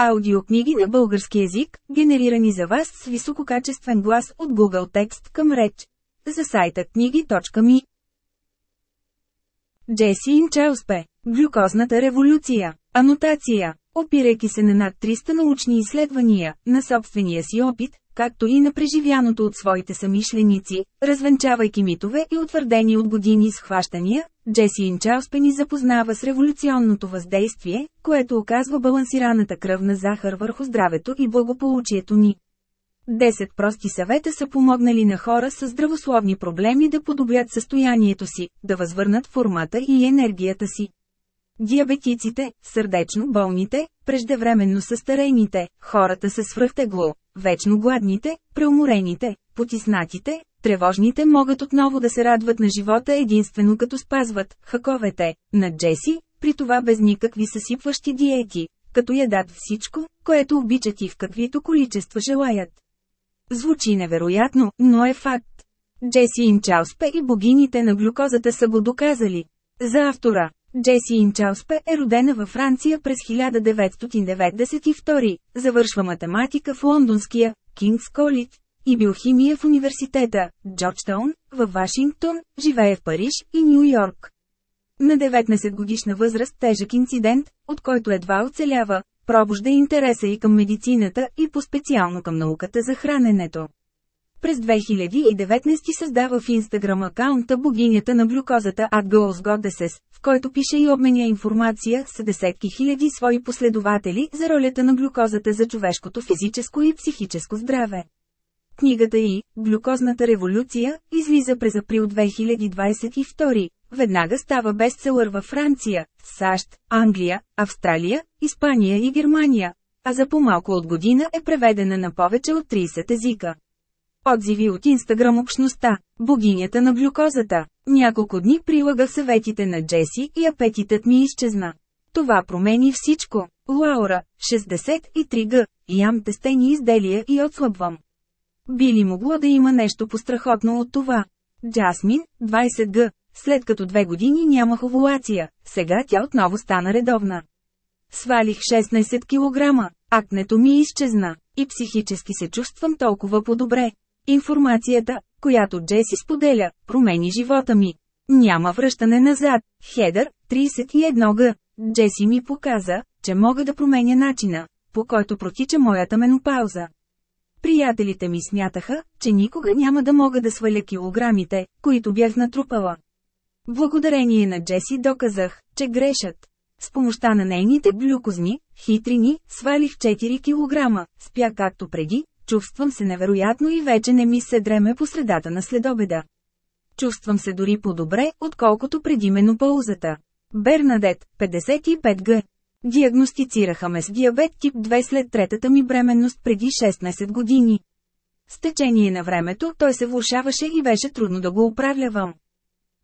Аудиокниги на български език, генерирани за вас с висококачествен глас от Google Текст към реч. За сайта книги.ми Джеси Инчелспе Глюкозната революция. Анотация. Опирайки се на над 300 научни изследвания, на собствения си опит, както и на преживяното от своите самишленици, развенчавайки митове и утвърдени от години схващания, Джеси Инчалспе ни запознава с революционното въздействие, което оказва балансираната кръвна захар върху здравето и благополучието ни. Десет прости съвета са помогнали на хора с здравословни проблеми да подобрят състоянието си, да възвърнат формата и енергията си. Диабетиците, сърдечно болните, преждевременно състарените, хората с свръхтегло, вечно гладните, преуморените, потиснатите, тревожните могат отново да се радват на живота единствено като спазват хаковете на Джеси, при това без никакви съсипващи диети, като ядат всичко, което обичат и в каквито количества желаят. Звучи невероятно, но е факт. Джеси Инчалспе и богините на глюкозата са го доказали. За автора Джеси Инчалспе е родена във Франция през 1992, завършва математика в лондонския Кингс Колидж и биохимия в университета Джорджтаун, във Вашингтон, живее в Париж и Нью Йорк. На 19 годишна възраст тежък инцидент, от който едва оцелява, пробужда интереса и към медицината и по-специално към науката за храненето. През 2019 създава в Инстаграм акаунта богинята на глюкозата At Goals Goddesses, в който пише и обменя информация с десетки хиляди свои последователи за ролята на глюкозата за човешкото физическо и психическо здраве. Книгата и «Глюкозната революция» излиза през април 2022. Веднага става бестселър във Франция, САЩ, Англия, Австралия, Испания и Германия, а за по-малко от година е преведена на повече от 30 езика. Отзиви от Инстаграм общността. Богинята на глюкозата. Няколко дни прилагах съветите на Джеси и апетитът ми изчезна. Това промени всичко. Лаура, 63 г. Ям тестени изделия и отслабвам. Би ли могло да има нещо пострахотно от това? Джасмин, 20 г. След като две години нямах овулация, сега тя отново стана редовна. Свалих 16 кг, акнето ми изчезна, и психически се чувствам толкова по-добре. Информацията, която Джеси споделя, промени живота ми. Няма връщане назад. Хедър, 31 г. Джеси ми показа, че мога да променя начина, по който протича моята менопауза. Приятелите ми смятаха, че никога няма да мога да сваля килограмите, които бях натрупала. Благодарение на Джеси доказах, че грешат. С помощта на нейните глюкозни, хитрини, свалих 4 кг, спя както преди, чувствам се невероятно и вече не ми се дреме по средата на следобеда. Чувствам се дори по-добре, отколкото преди менопаузата. Бернадет, 55 г. Диагностицираха ме с диабет тип 2 след третата ми бременност преди 16 години. С течение на времето той се влушаваше и беше трудно да го управлявам.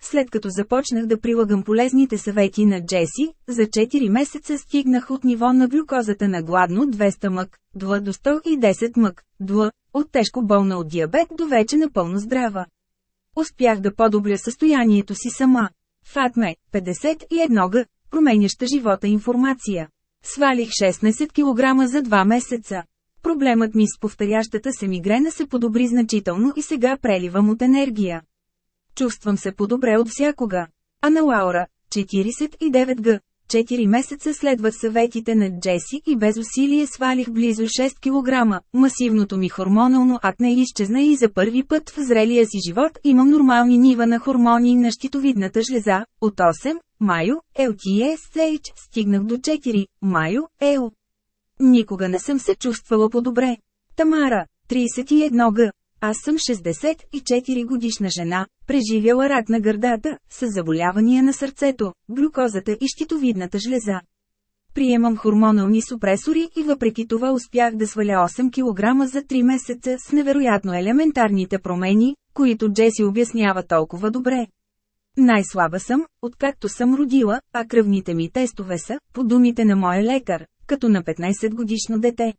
След като започнах да прилагам полезните съвети на Джеси, за 4 месеца стигнах от ниво на глюкозата на гладно 200 мък, дла до 110 мък, дла, от тежко болна от диабет до вече напълно здрава. Успях да подобря състоянието си сама. Фатме, 51 г, променяща живота информация. Свалих 16 кг за 2 месеца. Проблемът ми с повторящата се мигрена се подобри значително и сега преливам от енергия. Чувствам се по-добре от всякога. Ана Лаура, 49 г. Четири месеца следват съветите на Джеси и без усилие свалих близо 6 кг. Масивното ми хормонално акне изчезна и за първи път в зрелия си живот имам нормални нива на хормони на щитовидната жлеза. От 8, Майо, LTSH, стигнах до 4, Майо, Ел. Никога не съм се чувствала по-добре. Тамара, 31 г. Аз съм 64 годишна жена, преживяла рак на гърдата, с заболявания на сърцето, глюкозата и щитовидната жлеза. Приемам хормонални супресори и въпреки това успях да сваля 8 кг за 3 месеца с невероятно елементарните промени, които Джеси обяснява толкова добре. Най-слаба съм, откакто съм родила, а кръвните ми тестове са, по думите на моя лекар, като на 15 годишно дете.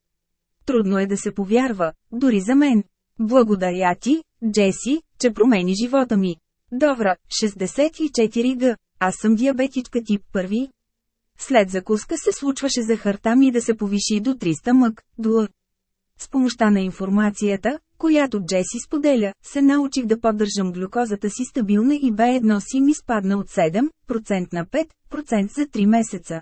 Трудно е да се повярва, дори за мен. Благодаря ти, Джеси, че промени живота ми. Добра, 64 г. Аз съм диабетичка тип първи. След закуска се случваше захарта ми да се повиши до 300 мък, дл. С помощта на информацията, която Джеси споделя, се научих да поддържам глюкозата си стабилна и B1 си ми спадна от 7% на 5% за 3 месеца.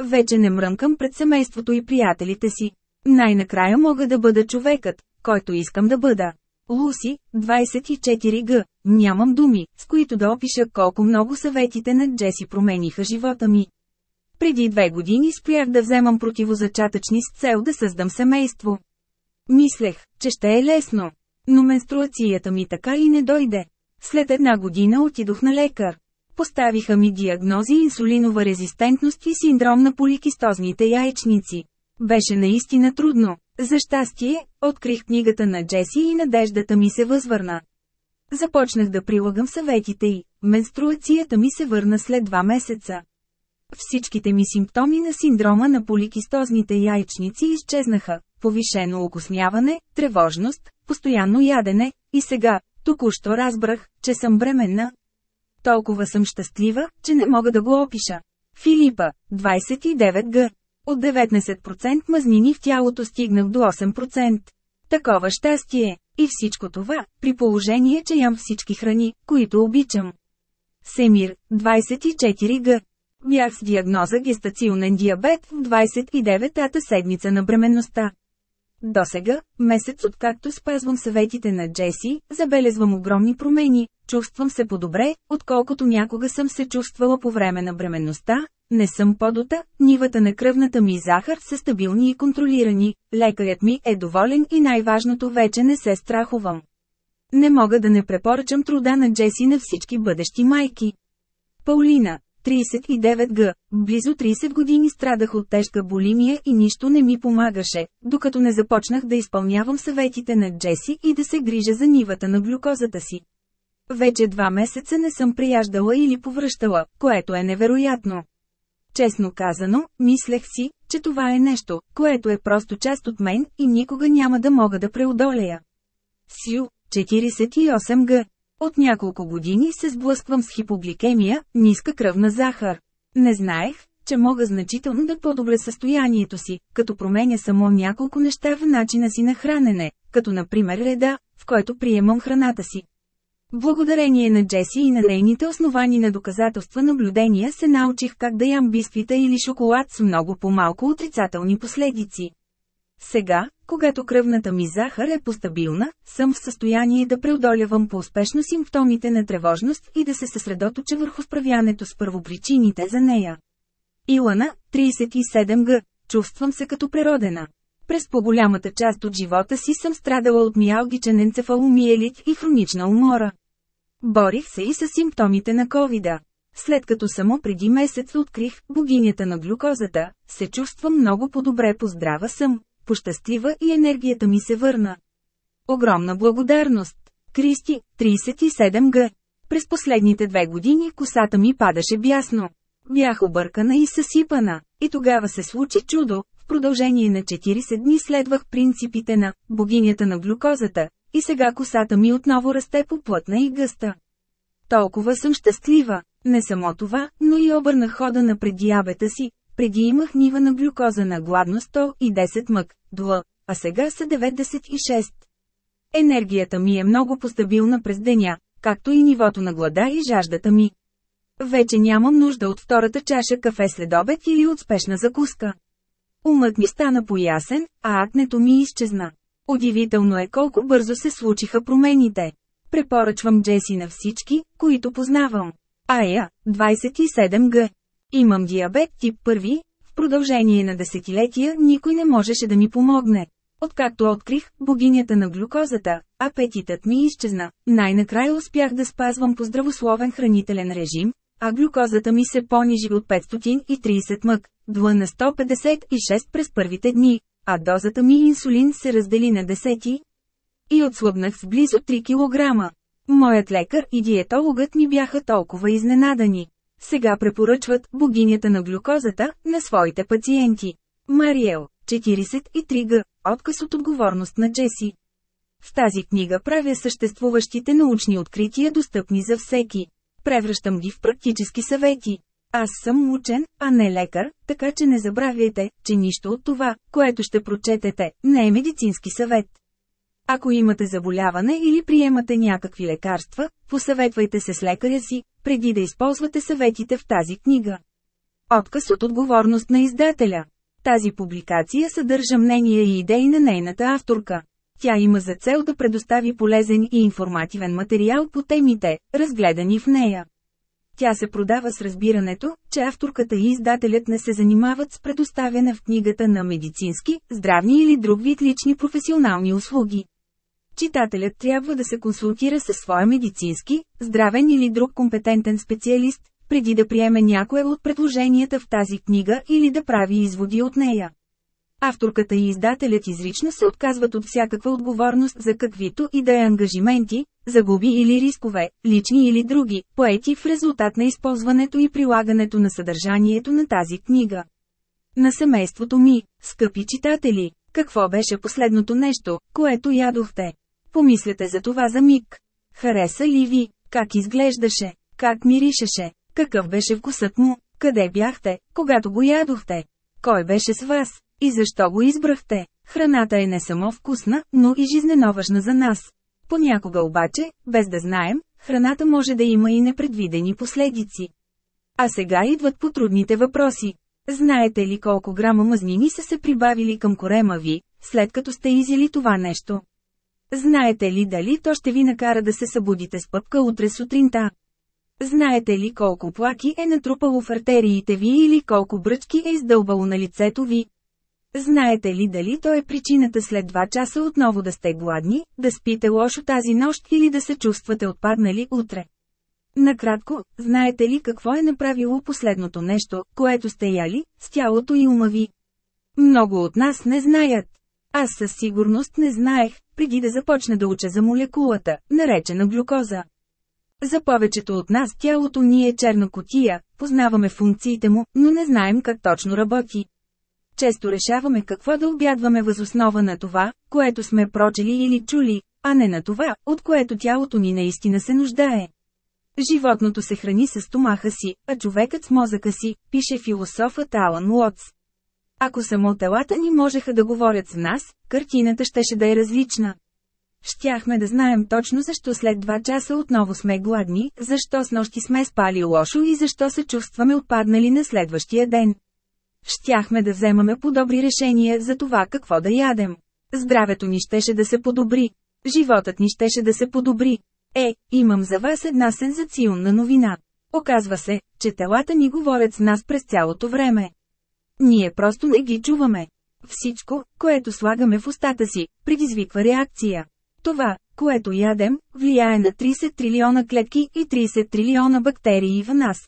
Вече не мрънкам пред семейството и приятелите си. Най-накрая мога да бъда човекът, който искам да бъда. Луси, 24 г. Нямам думи, с които да опиша колко много съветите на Джеси промениха живота ми. Преди две години спрях да вземам противозачатъчни с цел да създам семейство. Мислех, че ще е лесно. Но менструацията ми така и не дойде. След една година отидох на лекар. Поставиха ми диагнози инсулинова резистентност и синдром на поликистозните яйчници. Беше наистина трудно. За щастие, открих книгата на Джеси и надеждата ми се възвърна. Започнах да прилагам съветите й. Менструацията ми се върна след два месеца. Всичките ми симптоми на синдрома на поликистозните яйчници изчезнаха. Повишено окосняване, тревожност, постоянно ядене, и сега, току-що разбрах, че съм бременна. Толкова съм щастлива, че не мога да го опиша. Филипа, 29 г. От 19% мазнини в тялото стигнах до 8%. Такова щастие. И всичко това, при положение, че ям всички храни, които обичам. Семир, 24 г. Бях с диагноза гестационен диабет в 29-та седмица на бременността. Досега, месец откакто спазвам съветите на Джеси, забелезвам огромни промени, чувствам се по-добре, отколкото някога съм се чувствала по време на бременността, не съм подота, нивата на кръвната ми захар са стабилни и контролирани, лекарят ми е доволен и най-важното вече не се страхувам. Не мога да не препоръчам труда на Джеси на всички бъдещи майки. Паулина, 39 г. Близо 30 години страдах от тежка болимия и нищо не ми помагаше, докато не започнах да изпълнявам съветите на Джеси и да се грижа за нивата на глюкозата си. Вече два месеца не съм прияждала или повръщала, което е невероятно. Честно казано, мислех си, че това е нещо, което е просто част от мен и никога няма да мога да преодолея. Сю, 48 г. От няколко години се сблъсквам с хипогликемия, ниска кръвна захар. Не знаех, че мога значително да подобря състоянието си, като променя само няколко неща в начина си на хранене, като например реда, в който приемам храната си. Благодарение на Джеси и на нейните основани на доказателства наблюдения се научих как да ям бисквита или шоколад с много по-малко отрицателни последици. Сега, когато кръвната ми захар е постабилна, съм в състояние да преодолявам по-успешно симптомите на тревожност и да се съсредоточа върху справянето с първопричините за нея. Илана, 37 г. Чувствам се като природена. През по-голямата част от живота си съм страдала от миалгичен енцефаломиелит и хронична умора. Борих се и с симптомите на ковида. След като само преди месец открих богинята на глюкозата, се чувствам много по-добре поздрава съм, пощастлива и енергията ми се върна. Огромна благодарност! Кристи, 37 г. През последните две години косата ми падаше бясно. Бях объркана и съсипана. И тогава се случи чудо. В продължение на 40 дни следвах принципите на богинята на глюкозата, и сега косата ми отново расте по плътна и гъста. Толкова съм щастлива. Не само това, но и обърнах хода на преддиабета си, преди имах нива на глюкоза на гладно 110 мък, дл, а сега са 96. Енергията ми е много постабилна през деня, както и нивото на глада и жаждата ми. Вече нямам нужда от втората чаша кафе след обед или от спешна закуска. Умът ми стана поясен, а акнето ми изчезна. Удивително е колко бързо се случиха промените. Препоръчвам Джеси на всички, които познавам. Ая, 27 г. Имам диабет тип 1, в продължение на десетилетия никой не можеше да ми помогне. Откакто открих богинята на глюкозата, апетитът ми изчезна, най-накрая успях да спазвам по здравословен хранителен режим, а глюкозата ми се понижи от 530 мък, дла на 156 през първите дни, а дозата ми инсулин се раздели на десети. И отслабнах с близо 3 кг. Моят лекар и диетологът ми бяха толкова изненадани. Сега препоръчват богинята на глюкозата на своите пациенти. Мариел, 43 г. Отказ от отговорност на Джеси. В тази книга правя съществуващите научни открития достъпни за всеки. Превръщам ги в практически съвети. Аз съм учен, а не лекар, така че не забравяйте, че нищо от това, което ще прочетете, не е медицински съвет. Ако имате заболяване или приемате някакви лекарства, посъветвайте се с лекаря си, преди да използвате съветите в тази книга. Отказ от отговорност на издателя. Тази публикация съдържа мнения и идеи на нейната авторка. Тя има за цел да предостави полезен и информативен материал по темите, разгледани в нея. Тя се продава с разбирането, че авторката и издателят не се занимават с предоставяне в книгата на медицински, здравни или друг вид лични професионални услуги. Читателят трябва да се консултира със своя медицински, здравен или друг компетентен специалист, преди да приеме някое от предложенията в тази книга или да прави изводи от нея. Авторката и издателят изрично се отказват от всякаква отговорност за каквито и да е ангажименти, загуби или рискове, лични или други, поети в резултат на използването и прилагането на съдържанието на тази книга. На семейството ми, скъпи читатели, какво беше последното нещо, което ядохте? Помислете за това за миг. Хареса ли ви? Как изглеждаше? Как миришеше? Какъв беше вкусът му? Къде бяхте, когато го ядохте? Кой беше с вас? И защо го избрахте? Храната е не само вкусна, но и жизненоважна за нас. Понякога обаче, без да знаем, храната може да има и непредвидени последици. А сега идват потрудните въпроси. Знаете ли колко грама мазнини са се прибавили към корема ви, след като сте изили това нещо? Знаете ли дали то ще ви накара да се събудите с пъпка утре сутринта? Знаете ли колко плаки е натрупало в артериите ви или колко бръчки е издълбало на лицето ви? Знаете ли дали то е причината след два часа отново да сте гладни, да спите лошо тази нощ или да се чувствате отпаднали утре? Накратко, знаете ли какво е направило последното нещо, което сте яли, с тялото и ума ви? Много от нас не знаят. Аз със сигурност не знаех, преди да започна да уча за молекулата, наречена глюкоза. За повечето от нас тялото ни е черна котия, познаваме функциите му, но не знаем как точно работи. Често решаваме какво да обядваме възоснова на това, което сме прочели или чули, а не на това, от което тялото ни наистина се нуждае. Животното се храни с стомаха си, а човекът с мозъка си, пише философът Алан Уотс. Ако само телата ни можеха да говорят с нас, картината щеше да е различна. Щяхме да знаем точно защо след два часа отново сме гладни, защо с нощи сме спали лошо и защо се чувстваме отпаднали на следващия ден. Щяхме да вземаме по-добри решения за това какво да ядем. Здравето ни щеше да се подобри. Животът ни щеше да се подобри. Е, имам за вас една сензационна новина. Оказва се, че телата ни говорят с нас през цялото време. Ние просто не ги чуваме. Всичко, което слагаме в устата си, предизвиква реакция. Това, което ядем, влияе на 30 трилиона клетки и 30 трилиона бактерии в нас.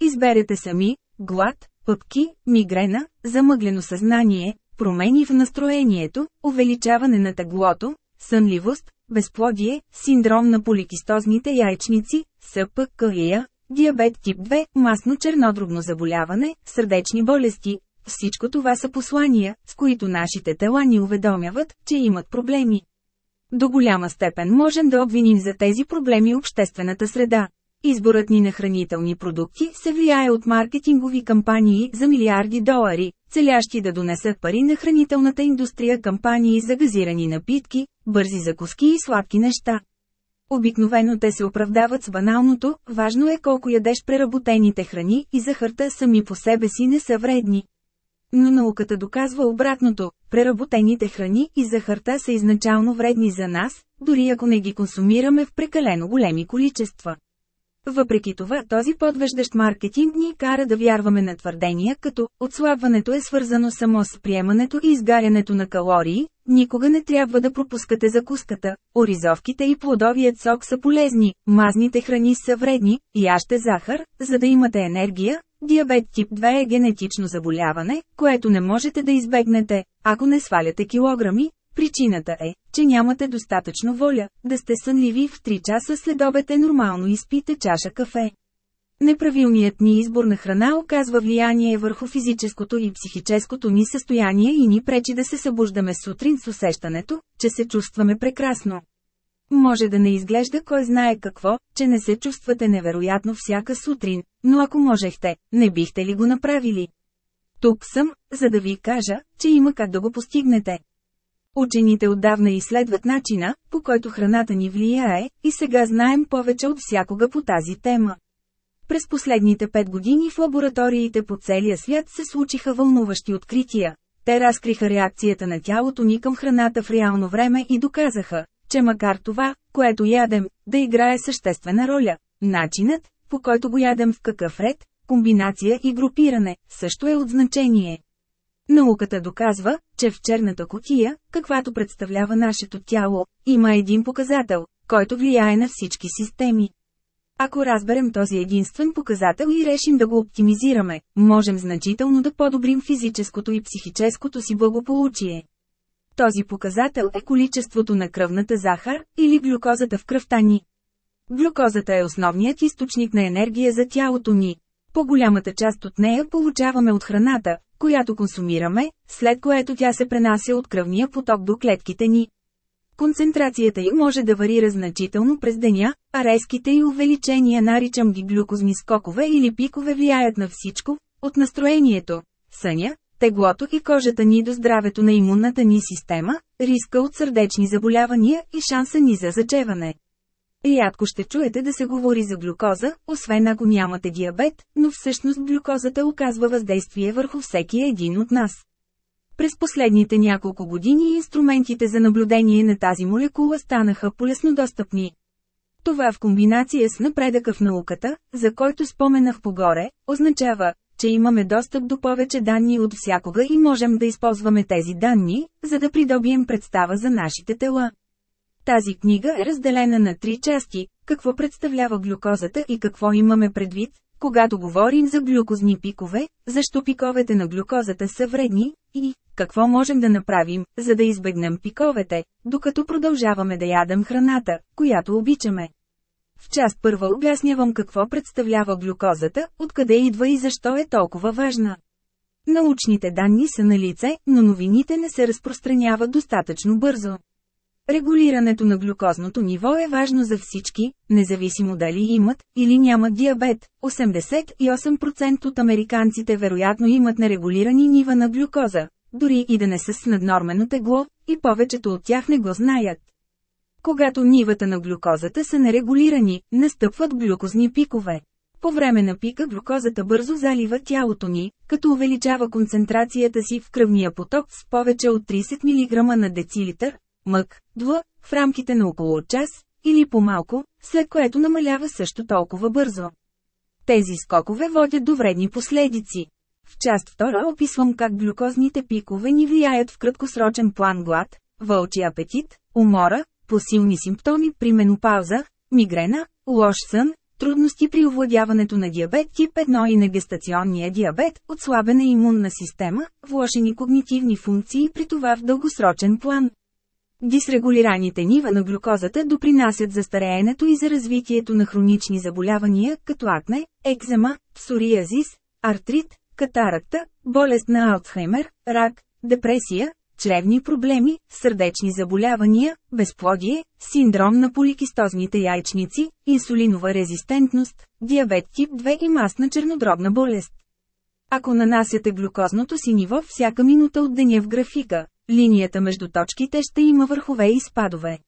Изберете сами – глад, пъпки, мигрена, замъглено съзнание, промени в настроението, увеличаване на теглото, сънливост, безплодие, синдром на поликистозните яйчници, СПКИЯ, диабет тип 2, масно чернодробно заболяване, сърдечни болести. Всичко това са послания, с които нашите тела ни уведомяват, че имат проблеми. До голяма степен можем да обвиним за тези проблеми обществената среда. Изборът ни на хранителни продукти се влияе от маркетингови кампании за милиарди долари, целящи да донесат пари на хранителната индустрия кампании за газирани напитки, бързи закуски и сладки неща. Обикновено те се оправдават с баналното, важно е колко ядеш преработените храни и захарта сами по себе си не са вредни. Но науката доказва обратното – преработените храни и захарта са изначално вредни за нас, дори ако не ги консумираме в прекалено големи количества. Въпреки това този подвеждащ маркетинг ни кара да вярваме на твърдения като «отслабването е свързано само с приемането и изгарянето на калории», никога не трябва да пропускате закуската, оризовките и плодовият сок са полезни, мазните храни са вредни, яще захар, за да имате енергия, диабет тип 2 е генетично заболяване, което не можете да избегнете, ако не сваляте килограми, Причината е, че нямате достатъчно воля, да сте сънливи в 3 часа след обед е нормално изпите чаша кафе. Неправилният ни избор на храна оказва влияние върху физическото и психическото ни състояние и ни пречи да се събуждаме сутрин с усещането, че се чувстваме прекрасно. Може да не изглежда кой знае какво, че не се чувствате невероятно всяка сутрин, но ако можехте, не бихте ли го направили? Тук съм, за да ви кажа, че има как да го постигнете. Учените отдавна изследват начина, по който храната ни влияе, и сега знаем повече от всякога по тази тема. През последните пет години в лабораториите по целия свят се случиха вълнуващи открития. Те разкриха реакцията на тялото ни към храната в реално време и доказаха, че макар това, което ядем, да играе съществена роля, начинът, по който го ядем в какъв ред, комбинация и групиране, също е от значение. Науката доказва, че в черната котия, каквато представлява нашето тяло, има един показател, който влияе на всички системи. Ако разберем този единствен показател и решим да го оптимизираме, можем значително да подобрим физическото и психическото си благополучие. Този показател е количеството на кръвната захар, или глюкозата в кръвта ни. Глюкозата е основният източник на енергия за тялото ни. По-голямата част от нея получаваме от храната, която консумираме, след което тя се пренася от кръвния поток до клетките ни. Концентрацията й може да варира значително през деня, а резките и увеличения наричам ги глюкозни скокове или пикове влияят на всичко, от настроението, съня, теглото и кожата ни до здравето на имунната ни система, риска от сърдечни заболявания и шанса ни за зачеване. Рядко ще чуете да се говори за глюкоза, освен ако нямате диабет, но всъщност глюкозата оказва въздействие върху всеки един от нас. През последните няколко години инструментите за наблюдение на тази молекула станаха полесно достъпни. Това в комбинация с напредъка в науката, за който споменах погоре, означава, че имаме достъп до повече данни от всякога и можем да използваме тези данни, за да придобием представа за нашите тела. Тази книга е разделена на три части – какво представлява глюкозата и какво имаме предвид, когато говорим за глюкозни пикове, защо пиковете на глюкозата са вредни, и какво можем да направим, за да избегнем пиковете, докато продължаваме да ядем храната, която обичаме. В част първа обяснявам какво представлява глюкозата, откъде идва и защо е толкова важна. Научните данни са на лице, но новините не се разпространяват достатъчно бързо. Регулирането на глюкозното ниво е важно за всички, независимо дали имат или нямат диабет. 88% от американците вероятно имат нерегулирани нива на глюкоза, дори и да не са с наднормено тегло, и повечето от тях не го знаят. Когато нивата на глюкозата са нерегулирани, настъпват глюкозни пикове. По време на пика глюкозата бързо залива тялото ни, като увеличава концентрацията си в кръвния поток с повече от 30 мг на децилитър, мък, дв, в рамките на около час, или по-малко, след което намалява също толкова бързо. Тези скокове водят до вредни последици. В част втора описвам как глюкозните пикове ни влияят в краткосрочен план глад, вълчи апетит, умора, посилни симптоми при менопауза, мигрена, лош сън, трудности при овладяването на диабет тип 1 и на гестационния диабет, отслабена имунна система, влошени когнитивни функции при това в дългосрочен план. Дисрегулираните нива на глюкозата допринасят за стареенето и за развитието на хронични заболявания, като акне, екзема, псориазис, артрит, катаракта, болест на Алцхаймер, рак, депресия, чревни проблеми, сърдечни заболявания, безплодие, синдром на поликистозните яйчници, инсулинова резистентност, диабет тип 2 и масна чернодробна болест. Ако нанасяте глюкозното си ниво всяка минута от деня в графика, линията между точките ще има върхове и спадове.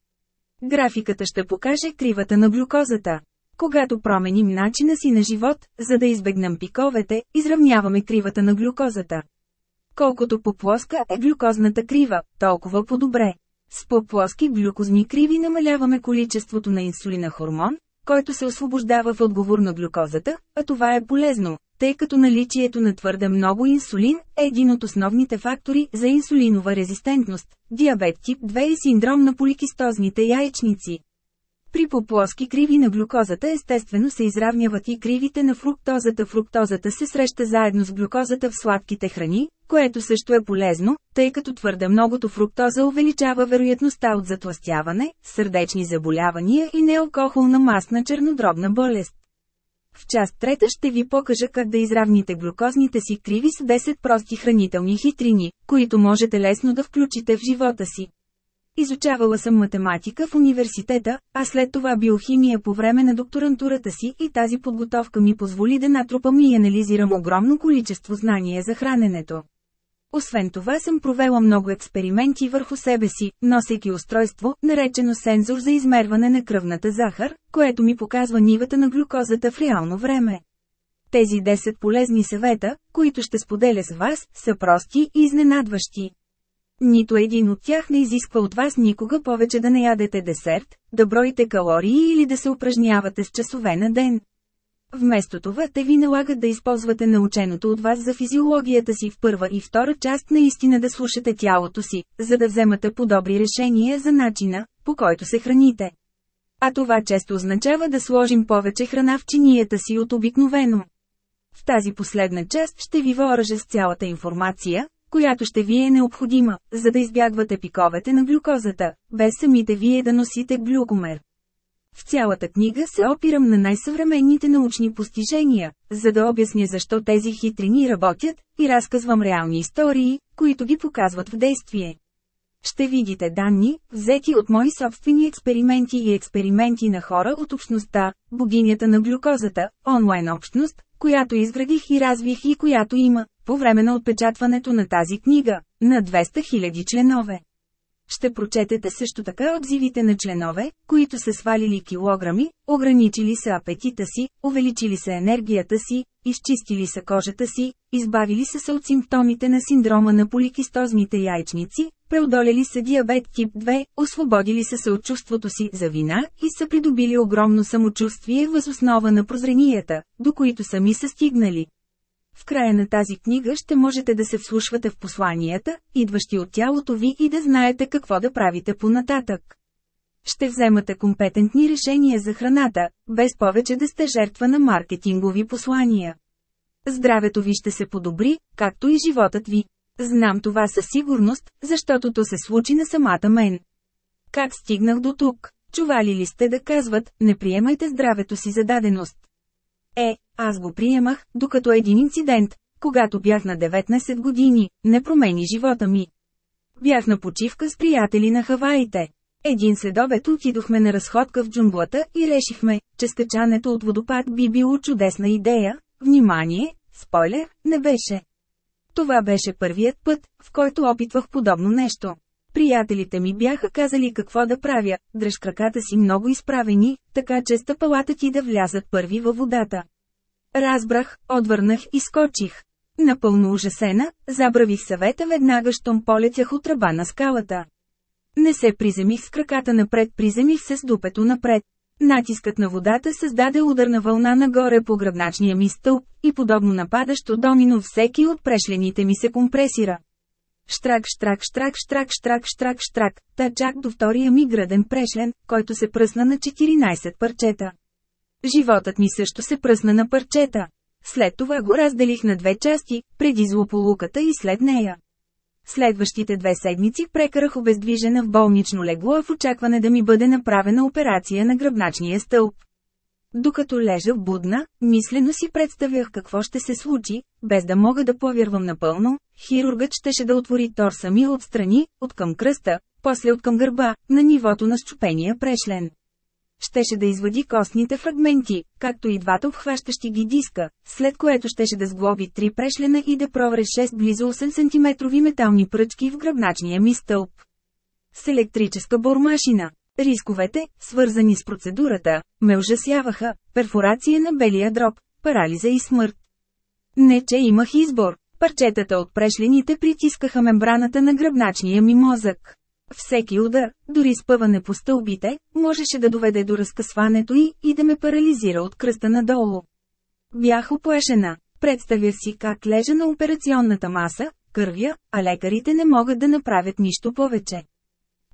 Графиката ще покаже кривата на глюкозата. Когато променим начина си на живот, за да избегнем пиковете, изравняваме кривата на глюкозата. Колкото по-плоска е глюкозната крива, толкова по-добре. С по-плоски глюкозни криви намаляваме количеството на инсулина хормон, който се освобождава в отговор на глюкозата, а това е полезно, тъй като наличието на твърде много инсулин е един от основните фактори за инсулинова резистентност, диабет тип 2 и синдром на поликистозните яйчници. При по-плоски криви на глюкозата естествено се изравняват и кривите на фруктозата. Фруктозата се среща заедно с глюкозата в сладките храни, което също е полезно, тъй като твърде многото фруктоза увеличава вероятността от затластяване, сърдечни заболявания и неалкохолна масна чернодробна болест. В част трета ще ви покажа как да изравните глюкозните си криви с 10 прости хранителни хитрини, които можете лесно да включите в живота си. изучавала съм математика в университета, а след това биохимия по време на докторантурата си и тази подготовка ми позволи да натрупам и анализирам огромно количество знания за храненето. Освен това съм провела много експерименти върху себе си, носейки устройство, наречено сензор за измерване на кръвната захар, което ми показва нивата на глюкозата в реално време. Тези 10 полезни съвета, които ще споделя с вас, са прости и изненадващи. Нито един от тях не изисква от вас никога повече да не ядете десерт, да броите калории или да се упражнявате с часове на ден. Вместо това те ви налагат да използвате наученото от вас за физиологията си в първа и втора част наистина да слушате тялото си, за да вземате по-добри решения за начина, по който се храните. А това често означава да сложим повече храна в чинията си от обикновено. В тази последна част ще ви въоръжа с цялата информация, която ще ви е необходима, за да избягвате пиковете на глюкозата, без самите вие да носите глюкомер. В цялата книга се опирам на най-съвременните научни постижения, за да обясня защо тези хитрини работят, и разказвам реални истории, които ги показват в действие. Ще видите данни, взети от мои собствени експерименти и експерименти на хора от общността, богинята на глюкозата, онлайн общност, която изградих и развих и която има, по време на отпечатването на тази книга, на 200 000 членове. Ще прочетете също така отзивите на членове, които са свалили килограми, ограничили са апетита си, увеличили са енергията си, изчистили са кожата си, избавили са се от симптомите на синдрома на поликистозните яйчници, преодолели са диабет тип 2, освободили са се от чувството си за вина и са придобили огромно самочувствие въз основа на прозренията, до които сами са стигнали. В края на тази книга ще можете да се вслушвате в посланията, идващи от тялото ви и да знаете какво да правите понататък. Ще вземате компетентни решения за храната, без повече да сте жертва на маркетингови послания. Здравето ви ще се подобри, както и животът ви. Знам това със сигурност, защото то се случи на самата мен. Как стигнах до тук? Чували ли сте да казват, не приемайте здравето си за даденост? Е, аз го приемах, докато един инцидент, когато бях на 19 години, не промени живота ми. Бях на почивка с приятели на Хаваите. Един следобед отидохме на разходка в джунглата и решихме, че скачането от водопад би било чудесна идея. Внимание, спойлер, не беше. Това беше първият път, в който опитвах подобно нещо. Приятелите ми бяха казали какво да правя, дръж краката си много изправени, така че стъпалата ти да влязат първи във водата. Разбрах, отвърнах и скочих. Напълно ужасена, забравих съвета веднага, щом полетях от ръба на скалата. Не се приземих с краката напред, приземих се с дупето напред. Натискът на водата създаде ударна вълна нагоре по гръбначния ми стълб, и подобно нападащо домино всеки от прешлените ми се компресира. Штрак, штрак, штрак, штрак, штрак, штрак, штрак, та чак до втория ми граден прешлен, който се пръсна на 14 парчета. Животът ми също се пръсна на парчета. След това го разделих на две части, преди злополуката и след нея. Следващите две седмици прекарах обездвижена в болнично легло в очакване да ми бъде направена операция на гръбначния стълб. Докато лежа в будна, мислено си представях какво ще се случи, без да мога да повярвам напълно, хирургът щеше да отвори торса ми отстрани, от към кръста, после от към гърба, на нивото на щупения прешлен. Щеше да извади костните фрагменти, както и двата обхващащи ги диска, след което щеше да сглоби три прешлена и да провре 6 близо 8 см метални пръчки в гръбначния ми стълб. С електрическа бормашина. Рисковете, свързани с процедурата, ме ужасяваха – перфорация на белия дроб, парализа и смърт. Не че имах избор, парчетата от прешлените притискаха мембраната на гръбначния ми мозък. Всеки удар, дори спъване по стълбите, можеше да доведе до разкъсването й и да ме парализира от кръста надолу. Бях оплашена. Представя си как лежа на операционната маса, кървя, а лекарите не могат да направят нищо повече.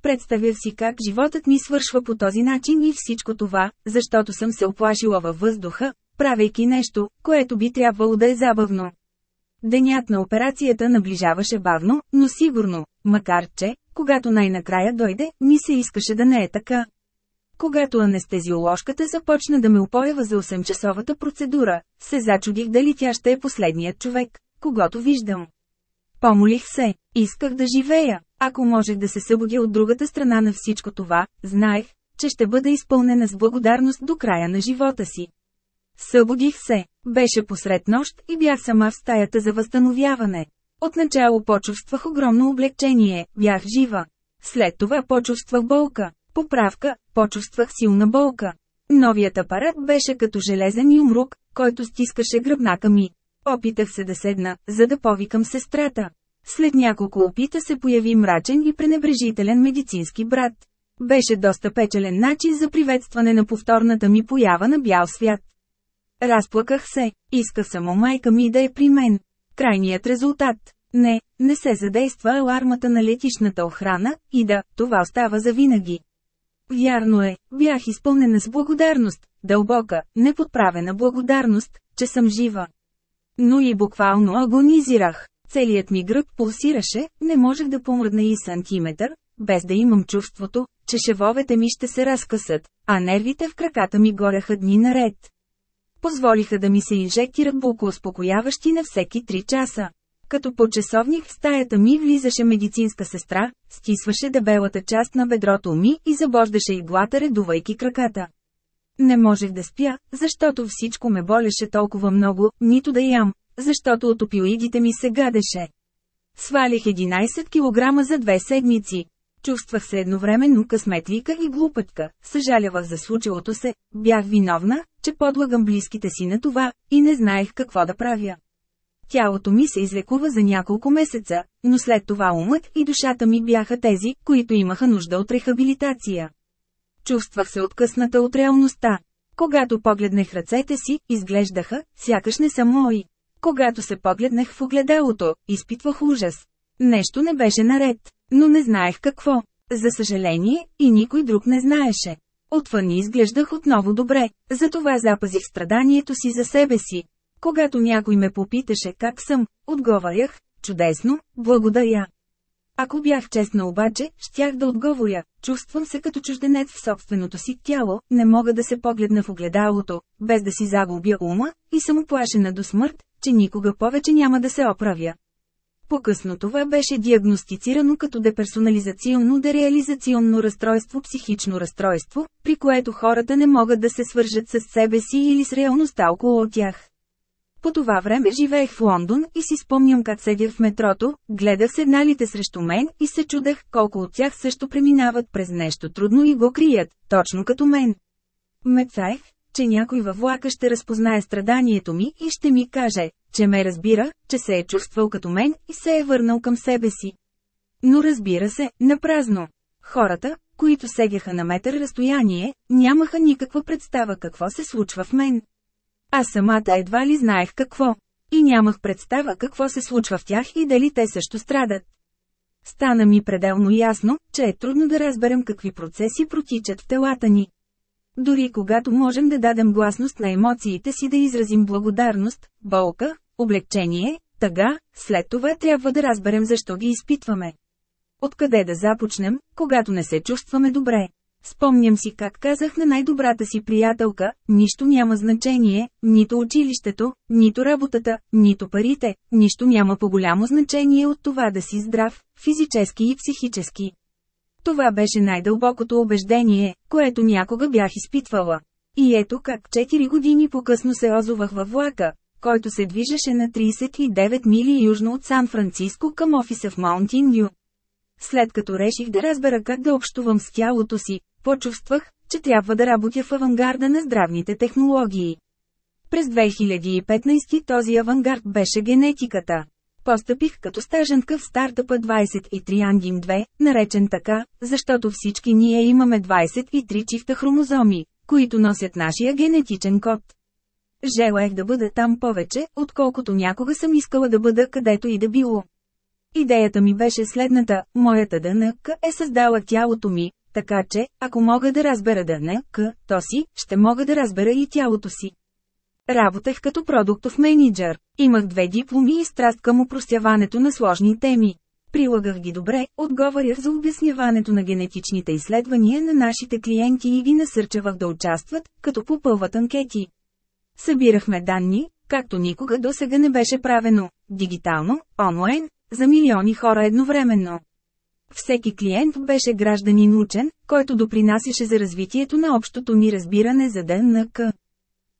Представя си как животът ми свършва по този начин и всичко това, защото съм се оплашила във въздуха, правейки нещо, което би трябвало да е забавно. Денят на операцията наближаваше бавно, но сигурно, макар че, когато най-накрая дойде, ми се искаше да не е така. Когато анестезиоложката започна да ме упоява за 8-часовата процедура, се зачудих дали тя ще е последният човек, когато виждам. Помолих се, исках да живея. Ако можех да се събудя от другата страна на всичко това, знаех, че ще бъда изпълнена с благодарност до края на живота си. Събудих се, беше посред нощ и бях сама в стаята за възстановяване. Отначало почувствах огромно облегчение, бях жива. След това почувствах болка. Поправка, почувствах силна болка. Новият апарат беше като железен юмрук, който стискаше гръбнака ми. Опитах се да седна, за да повикам сестрата. След няколко опита се появи мрачен и пренебрежителен медицински брат. Беше доста печелен начин за приветстване на повторната ми поява на бял свят. Разплаках се, иска само майка ми да е при мен. Крайният резултат. Не, не се задейства алармата на летишната охрана, и да, това остава за винаги. Вярно е, бях изпълнена с благодарност, дълбока, неподправена благодарност, че съм жива. Но и буквално агонизирах. Целият ми гръб пулсираше, не можех да помръдна и сантиметър, без да имам чувството, че шевовете ми ще се разкъсат, а нервите в краката ми горяха дни наред. Позволиха да ми се инжектират успокояващи на всеки 3 часа. Като по часовник в стаята ми влизаше медицинска сестра, стисваше дебелата част на бедрото ми и забождаше иглата редувайки краката. Не можех да спя, защото всичко ме болеше толкова много, нито да ям, защото от опиоидите ми се гадеше. Свалих 11 кг за две седмици. Чувствах се едновременно късметлика и глупътка, съжалявах за случилото се, бях виновна, че подлагам близките си на това, и не знаех какво да правя. Тялото ми се излекува за няколко месеца, но след това умът и душата ми бяха тези, които имаха нужда от рехабилитация. Чувствах се откъсната от реалността. Когато погледнах ръцете си, изглеждаха, сякаш не са мои. Когато се погледнах в огледалото, изпитвах ужас. Нещо не беше наред, но не знаех какво. За съжаление, и никой друг не знаеше. Отвън изглеждах отново добре, затова запазих страданието си за себе си. Когато някой ме попиташе как съм, отговарях, чудесно, благодаря. Ако бях честна обаче, щях да отговоря, чувствам се като чужденец в собственото си тяло, не мога да се погледна в огледалото, без да си загубя ума, и съм оплашена до смърт, че никога повече няма да се оправя. По-късно това беше диагностицирано като деперсонализационно дереализационно разстройство психично разстройство, при което хората не могат да се свържат с себе си или с реалността около тях. По това време живеех в Лондон и си спомням как седях в метрото, гледах седналите срещу мен и се чудех колко от тях също преминават през нещо трудно и го крият, точно като мен. Мецаех, че някой във влака ще разпознае страданието ми и ще ми каже, че ме разбира, че се е чувствал като мен и се е върнал към себе си. Но разбира се, напразно. Хората, които сегяха на метър разстояние, нямаха никаква представа какво се случва в мен. Аз самата едва ли знаех какво. И нямах представа какво се случва в тях и дали те също страдат. Стана ми пределно ясно, че е трудно да разберем какви процеси протичат в телата ни. Дори когато можем да дадем гласност на емоциите си да изразим благодарност, болка, облегчение, тъга, след това трябва да разберем защо ги изпитваме. Откъде да започнем, когато не се чувстваме добре? Спомням си как казах на най-добрата си приятелка, нищо няма значение, нито училището, нито работата, нито парите, нищо няма по-голямо значение от това да си здрав, физически и психически. Това беше най-дълбокото убеждение, което някога бях изпитвала. И ето как 4 години по-късно се озовах във влака, който се движеше на 39 мили южно от Сан-Франциско към офиса в Маунтин Вю. След като реших да разбера как да общувам с тялото си, почувствах, че трябва да работя в авангарда на здравните технологии. През 2015 този авангард беше генетиката. Постъпих като стаженка в стартъпа 23 Ангим 2, наречен така, защото всички ние имаме 23 чифта хромозоми, които носят нашия генетичен код. Желаех да бъда там повече, отколкото някога съм искала да бъда където и да било. Идеята ми беше следната, моята ДНК е създала тялото ми, така че, ако мога да разбера ДНК, то си, ще мога да разбера и тялото си. Работех като продуктов менеджер. Имах две дипломи и страст към упростяването на сложни теми. Прилагах ги добре, отговарях за обясняването на генетичните изследвания на нашите клиенти и ги насърчавах да участват, като попълват анкети. Събирахме данни, както никога до сега не беше правено, дигитално, онлайн, за милиони хора едновременно. Всеки клиент беше гражданин учен, който допринасяше за развитието на общото ни разбиране за ДНК.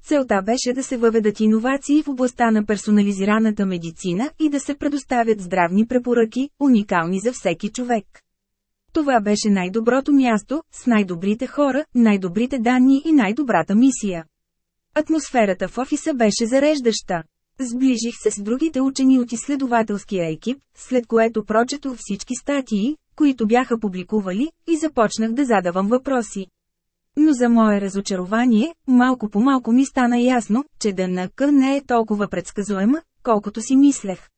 Целта беше да се въведат иновации в областта на персонализираната медицина и да се предоставят здравни препоръки, уникални за всеки човек. Това беше най-доброто място, с най-добрите хора, най-добрите данни и най-добрата мисия. Атмосферата в офиса беше зареждаща. Сближих се с другите учени от изследователския екип, след което прочетох всички статии, които бяха публикували, и започнах да задавам въпроси. Но за мое разочарование, малко по малко ми стана ясно, че ДНК не е толкова предсказуема, колкото си мислех.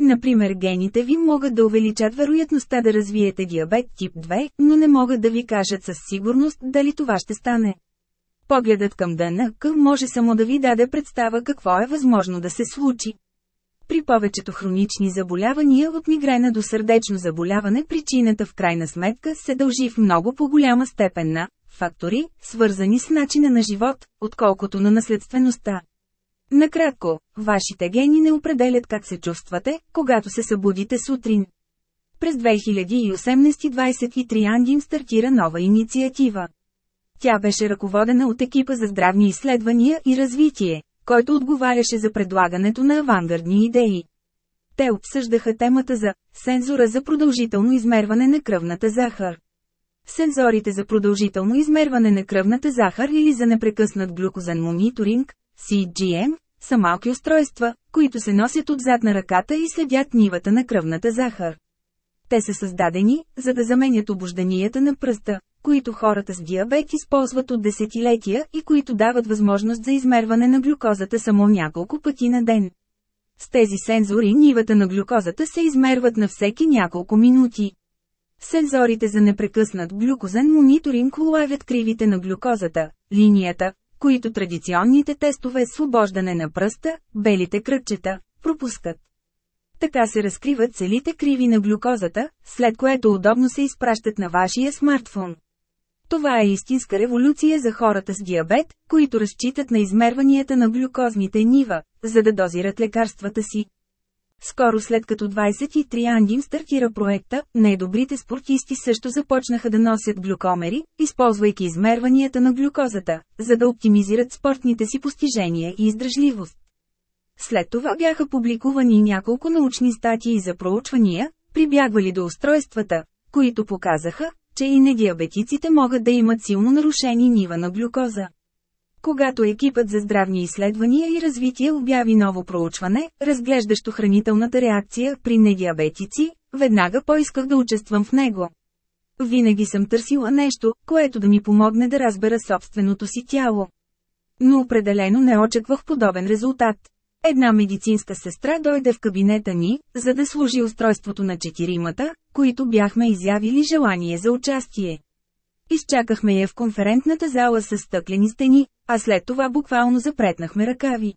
Например гените ви могат да увеличат вероятността да развиете диабет тип 2, но не могат да ви кажат със сигурност дали това ще стане. Погледът към ДНК може само да ви даде представа какво е възможно да се случи. При повечето хронични заболявания от мигрена до сърдечно заболяване причината в крайна сметка се дължи в много по-голяма степен на фактори, свързани с начина на живот, отколкото на наследствеността. Накратко, вашите гени не определят как се чувствате, когато се събудите сутрин. През 2018-23 Андим стартира нова инициатива. Тя беше ръководена от екипа за здравни изследвания и развитие, който отговаряше за предлагането на авангардни идеи. Те обсъждаха темата за сензора за продължително измерване на кръвната захар. Сензорите за продължително измерване на кръвната захар или за непрекъснат глюкозен мониторинг, CGM, са малки устройства, които се носят отзад на ръката и следят нивата на кръвната захар. Те са създадени, за да заменят обожданията на пръста, които хората с диабет използват от десетилетия и които дават възможност за измерване на глюкозата само няколко пъти на ден. С тези сензори нивата на глюкозата се измерват на всеки няколко минути. Сензорите за непрекъснат глюкозен мониторинг улавят кривите на глюкозата, линията, които традиционните тестове свобождане на пръста, белите кръгчета, пропускат. Така се разкриват целите криви на глюкозата, след което удобно се изпращат на вашия смартфон. Това е истинска революция за хората с диабет, които разчитат на измерванията на глюкозните нива, за да дозират лекарствата си. Скоро след като 23 Андим стартира проекта, най-добрите спортисти също започнаха да носят глюкомери, използвайки измерванията на глюкозата, за да оптимизират спортните си постижения и издръжливост. След това бяха публикувани няколко научни статии за проучвания, прибягвали до устройствата, които показаха, че и недиабетиците могат да имат силно нарушени нива на глюкоза. Когато екипът за здравни изследвания и развитие обяви ново проучване, разглеждащо хранителната реакция при недиабетици, веднага поисках да участвам в него. Винаги съм търсила нещо, което да ми помогне да разбера собственото си тяло. Но определено не очаквах подобен резултат. Една медицинска сестра дойде в кабинета ни, за да служи устройството на четиримата, които бяхме изявили желание за участие. Изчакахме я в конферентната зала с стъклени стени, а след това буквално запретнахме ръкави.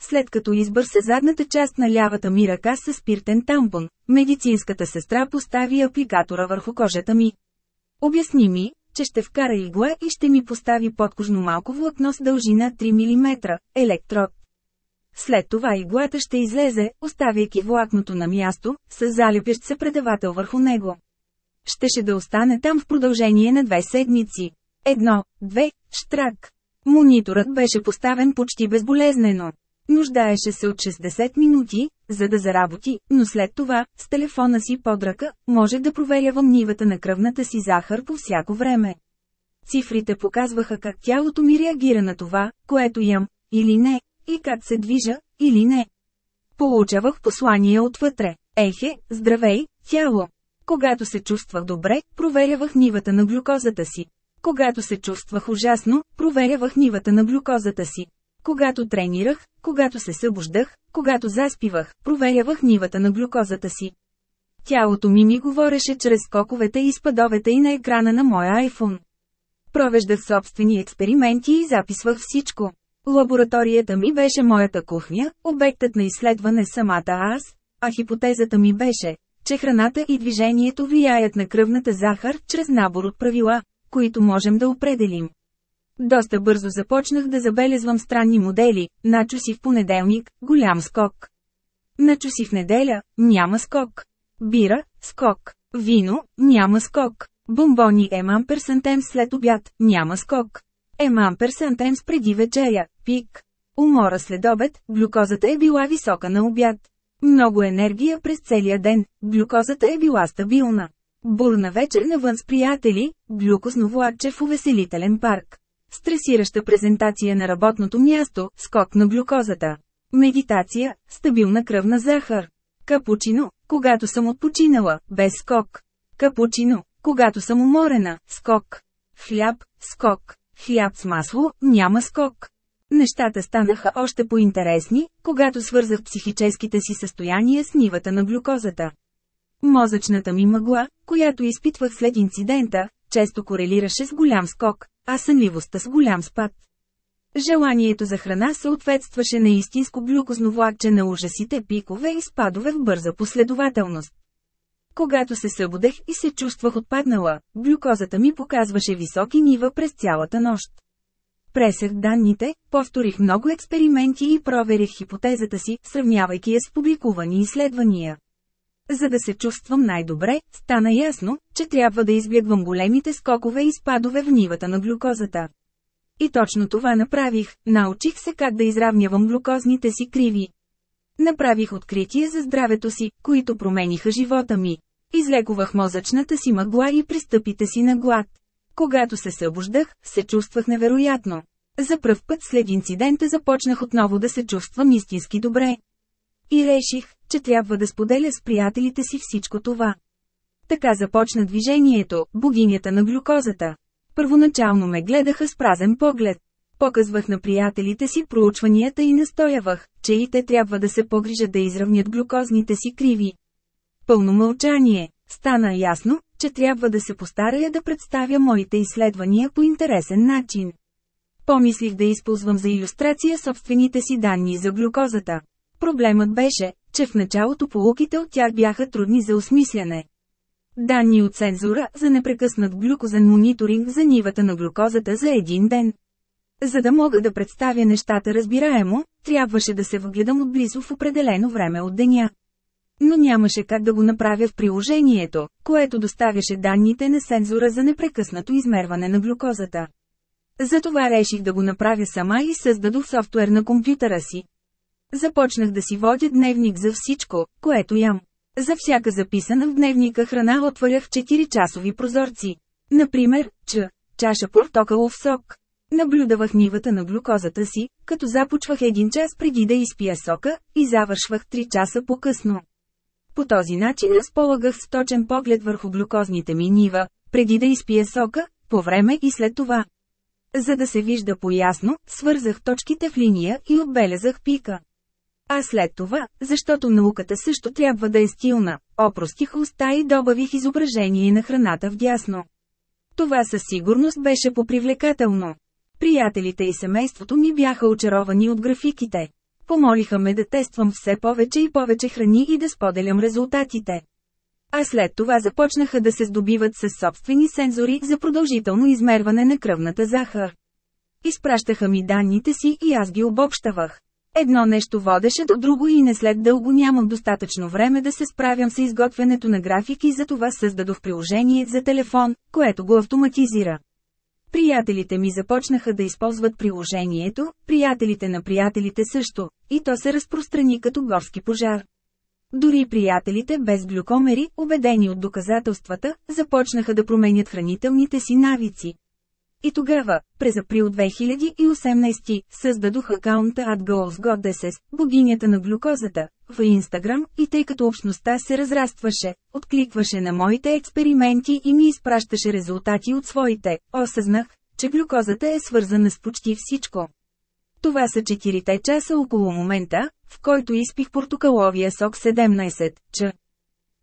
След като избърса задната част на лявата ми ръка с спиртен тампон, медицинската сестра постави апликатора върху кожата ми. Обясни ми, че ще вкара игла и ще ми постави подкожно малко влакно с дължина 3 мм, електрод. След това иглата ще излезе, оставяйки влакното на място, с залепящ се предавател върху него. Щеше да остане там в продължение на две седмици. Едно, две, штрак. Мониторът беше поставен почти безболезнено. Нуждаеше се от 60 минути, за да заработи, но след това, с телефона си под ръка, може да проверявам нивата на кръвната си захар по всяко време. Цифрите показваха как тялото ми реагира на това, което ям, или не, и как се движа, или не. Получавах послание отвътре. Ехе, здравей, тяло. Когато се чувствах добре, проверявах нивата на глюкозата си. Когато се чувствах ужасно, проверявах нивата на глюкозата си. Когато тренирах, когато се събуждах, когато заспивах, проверявах нивата на глюкозата си. Тялото ми ми говореше чрез скоковете и спадовете и на екрана на моя iPhone. Провеждах собствени експерименти и записвах всичко. Лабораторията ми беше моята кухня, обектът на изследване самата аз, а хипотезата ми беше, че храната и движението влияят на кръвната захар чрез набор от правила, които можем да определим. Доста бързо започнах да забелезвам странни модели, начуси в понеделник, голям скок. Начуси в неделя, няма скок. Бира, скок. Вино, няма скок. Бомбони Еман Персантемс след обяд, няма скок. Еман Персантемс преди вечеря, пик. Умора след обед, глюкозата е била висока на обяд. Много енергия през целия ден, глюкозата е била стабилна. Бурна вечер навън с приятели, глюкозно влакче в увеселителен парк. Стресираща презентация на работното място, скок на глюкозата. Медитация, стабилна кръвна захар. Капучино, когато съм отпочинала, без скок. Капучино, когато съм уморена, скок. Хляб, скок. Хляб с масло, няма скок. Нещата станаха още по-интересни, когато свързах психическите си състояния с нивата на глюкозата. Мозъчната ми мъгла, която изпитвах след инцидента, често корелираше с голям скок, а сънливостта с голям спад. Желанието за храна съответстваше на истинско глюкозно влакче на ужасите пикове и спадове в бърза последователност. Когато се събудех и се чувствах отпаднала, глюкозата ми показваше високи нива през цялата нощ. Пресех данните, повторих много експерименти и проверих хипотезата си, сравнявайки я с публикувани изследвания. За да се чувствам най-добре, стана ясно, че трябва да избягвам големите скокове и спадове в нивата на глюкозата. И точно това направих, научих се как да изравнявам глюкозните си криви. Направих откритие за здравето си, които промениха живота ми. Излекувах мозъчната си мъгла и пристъпите си на глад. Когато се събуждах, се чувствах невероятно. За пръв път след инцидента започнах отново да се чувствам истински добре. И реших, че трябва да споделя с приятелите си всичко това. Така започна движението, богинята на глюкозата. Първоначално ме гледаха с празен поглед. Показвах на приятелите си проучванията и настоявах, че и те трябва да се погрижат да изравнят глюкозните си криви. Пълно мълчание. Стана ясно, че трябва да се постарая да представя моите изследвания по интересен начин. Помислих да използвам за иллюстрация собствените си данни за глюкозата. Проблемът беше, че в началото полуките от тях бяха трудни за осмисляне. Данни от сензора за непрекъснат глюкозен мониторинг за нивата на глюкозата за един ден. За да мога да представя нещата разбираемо, трябваше да се въгледам отблизо в определено време от деня. Но нямаше как да го направя в приложението, което доставяше данните на сензора за непрекъснато измерване на глюкозата. Затова реших да го направя сама и създадох софтуер на компютъра си. Започнах да си водя дневник за всичко, което ям. За всяка записана в дневника храна отварях 4-часови прозорци. Например, ч. чаша портокалов сок. Наблюдавах нивата на глюкозата си, като започвах един час преди да изпия сока, и завършвах 3 часа по-късно. По този начин разполагах с точен поглед върху глюкозните ми нива, преди да изпия сока, по време и след това. За да се вижда по-ясно, свързах точките в линия и отбелязах пика. А след това, защото науката също трябва да е стилна, опростих уста и добавих изображение на храната в дясно. Това със сигурност беше попривлекателно. Приятелите и семейството ми бяха очаровани от графиките. Помолиха ме да тествам все повече и повече храни и да споделям резултатите. А след това започнаха да се здобиват със собствени сензори за продължително измерване на кръвната захар. Изпращаха ми данните си и аз ги обобщавах. Едно нещо водеше до друго и не след дълго нямам достатъчно време да се справям с изготвянето на графики, затова създадох приложение за телефон, което го автоматизира. Приятелите ми започнаха да използват приложението, приятелите на приятелите също, и то се разпространи като горски пожар. Дори приятелите без глюкомери, убедени от доказателствата, започнаха да променят хранителните си навици. И тогава, през април 2018, създадох акаунта AdGoalsGoddesses, богинята на глюкозата, в Инстаграм, и тъй като общността се разрастваше, откликваше на моите експерименти и ми изпращаше резултати от своите, осъзнах, че глюкозата е свързана с почти всичко. Това са 4 часа около момента, в който изпих портокаловия сок 17 ч.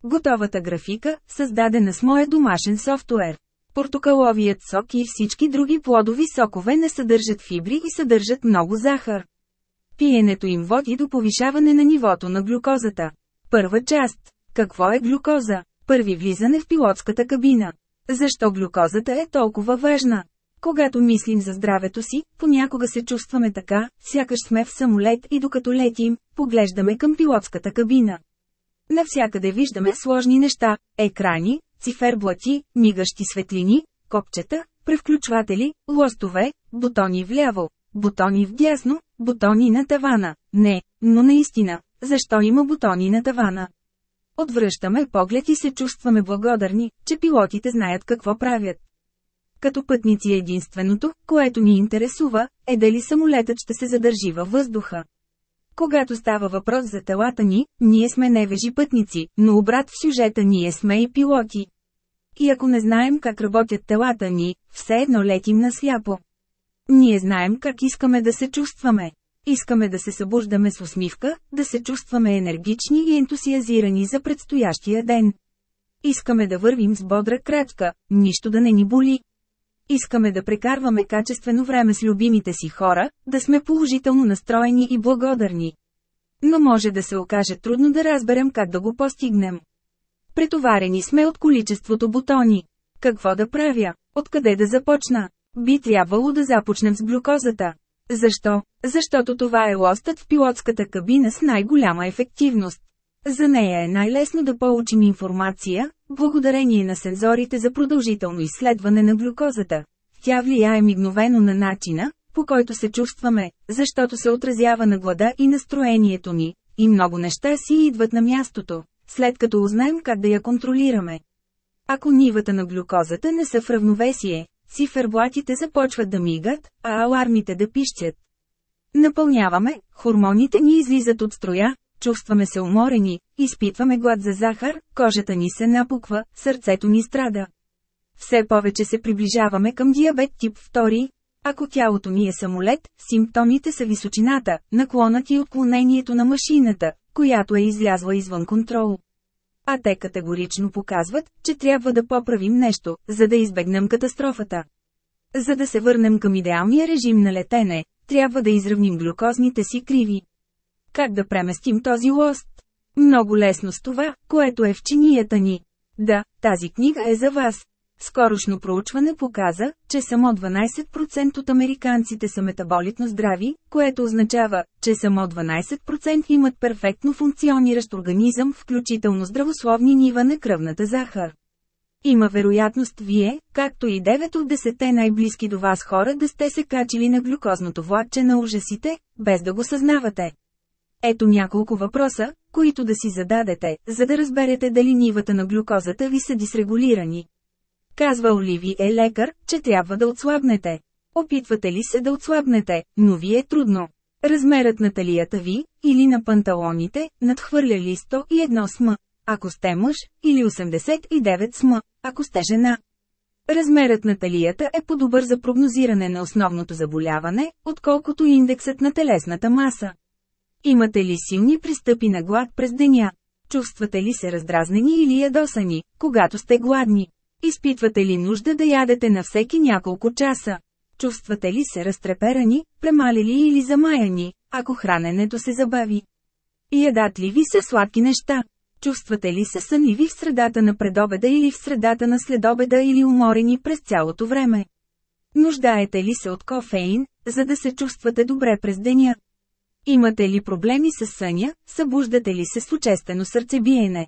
Готовата графика, създадена с моя домашен софтуер. Портокаловият сок и всички други плодови сокове не съдържат фибри и съдържат много захар. Пиенето им води до повишаване на нивото на глюкозата. Първа част. Какво е глюкоза? Първи влизане в пилотската кабина. Защо глюкозата е толкова важна? Когато мислим за здравето си, понякога се чувстваме така, сякаш сме в самолет и докато летим, поглеждаме към пилотската кабина. Навсякъде виждаме сложни неща – екрани, циферблати, мигащи светлини, копчета, превключватели, лостове, бутони вляво, бутони вдясно, бутони на тавана. Не, но наистина, защо има бутони на тавана? Отвръщаме поглед и се чувстваме благодарни, че пилотите знаят какво правят. Като пътници единственото, което ни интересува, е дали самолетът ще се задържи във въздуха. Когато става въпрос за телата ни, ние сме невежи пътници, но обрат в сюжета ние сме и пилоти. И ако не знаем как работят телата ни, все едно летим на сляпо. Ние знаем как искаме да се чувстваме. Искаме да се събуждаме с усмивка, да се чувстваме енергични и ентусиазирани за предстоящия ден. Искаме да вървим с бодра крачка, нищо да не ни боли. Искаме да прекарваме качествено време с любимите си хора, да сме положително настроени и благодарни. Но може да се окаже трудно да разберем как да го постигнем. Претоварени сме от количеството бутони. Какво да правя? Откъде да започна? Би трябвало да започнем с глюкозата. Защо? Защото това е лостът в пилотската кабина с най-голяма ефективност. За нея е най-лесно да получим информация, благодарение на сензорите за продължително изследване на глюкозата. Тя влияе мигновено на начина, по който се чувстваме, защото се отразява на глада и настроението ни, и много неща си идват на мястото, след като узнаем как да я контролираме. Ако нивата на глюкозата не са в равновесие, циферблатите започват да мигат, а алармите да пищят. Напълняваме, хормоните ни излизат от строя, чувстваме се уморени, изпитваме глад за захар, кожата ни се напуква, сърцето ни страда. Все повече се приближаваме към диабет тип 2. Ако тялото ни е самолет, симптомите са височината, наклонът и отклонението на машината, която е излязла извън контрол. А те категорично показват, че трябва да поправим нещо, за да избегнем катастрофата. За да се върнем към идеалния режим на летене, трябва да изравним глюкозните си криви. Как да преместим този лост? Много лесно с това, което е в чинията ни. Да, тази книга е за вас. Скорошно проучване показа, че само 12% от американците са метаболитно здрави, което означава, че само 12% имат перфектно функциониращ организъм, включително здравословни нива на кръвната захар. Има вероятност вие, както и 9 от 10 най-близки до вас хора да сте се качили на глюкозното влакче на ужасите, без да го съзнавате. Ето няколко въпроса, които да си зададете, за да разберете дали нивата на глюкозата ви са дисрегулирани. Казва Оливи е лекар, че трябва да отслабнете. Опитвате ли се да отслабнете, но ви е трудно. Размерът на талията ви, или на панталоните, надхвърля ли 101 см, ако сте мъж, или 89 см, ако сте жена. Размерът на талията е по-добър за прогнозиране на основното заболяване, отколкото индексът на телесната маса. Имате ли силни пристъпи на глад през деня? Чувствате ли се раздразнени или ядосани, когато сте гладни? Изпитвате ли нужда да ядете на всеки няколко часа? Чувствате ли се разтреперани, премалили или замаяни, ако храненето се забави? Ядат ли ви се сладки неща? Чувствате ли се сънливи в средата на предобеда или в средата на следобеда или уморени през цялото време? Нуждаете ли се от кофеин, за да се чувствате добре през деня? Имате ли проблеми с съня, събуждате ли се с учестено сърцебиене?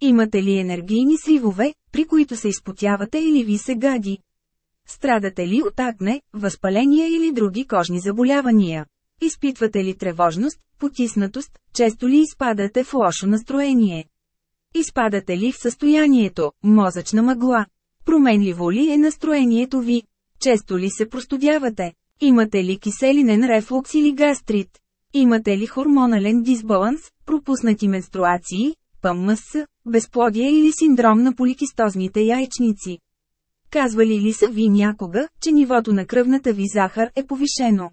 Имате ли енергийни сривове, при които се изпотявате или ви се гади? Страдате ли от акне, възпаление или други кожни заболявания? Изпитвате ли тревожност, потиснатост, често ли изпадате в лошо настроение? Изпадате ли в състоянието, мозъчна мъгла? Променливо ли е настроението ви? Често ли се простудявате? Имате ли киселинен рефлукс или гастрит? Имате ли хормонален дисбаланс, пропуснати менструации, ПМС, безплодие или синдром на поликистозните яйчници? Казвали ли са ви някога, че нивото на кръвната ви захар е повишено?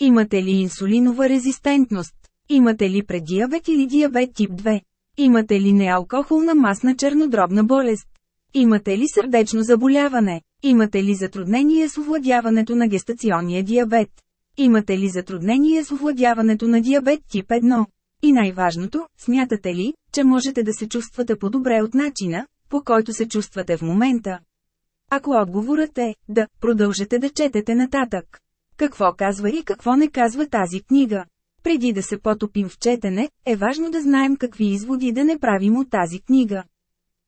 Имате ли инсулинова резистентност? Имате ли предиабет или диабет тип 2? Имате ли неалкохолна масна чернодробна болест? Имате ли сърдечно заболяване? Имате ли затруднение с овладяването на гестационния диабет? Имате ли затруднение с овладяването на диабет тип 1? И най-важното, смятате ли, че можете да се чувствате по-добре от начина, по който се чувствате в момента? Ако отговорът е да, продължете да четете нататък. Какво казва и какво не казва тази книга? Преди да се потопим в четене, е важно да знаем какви изводи да не правим от тази книга.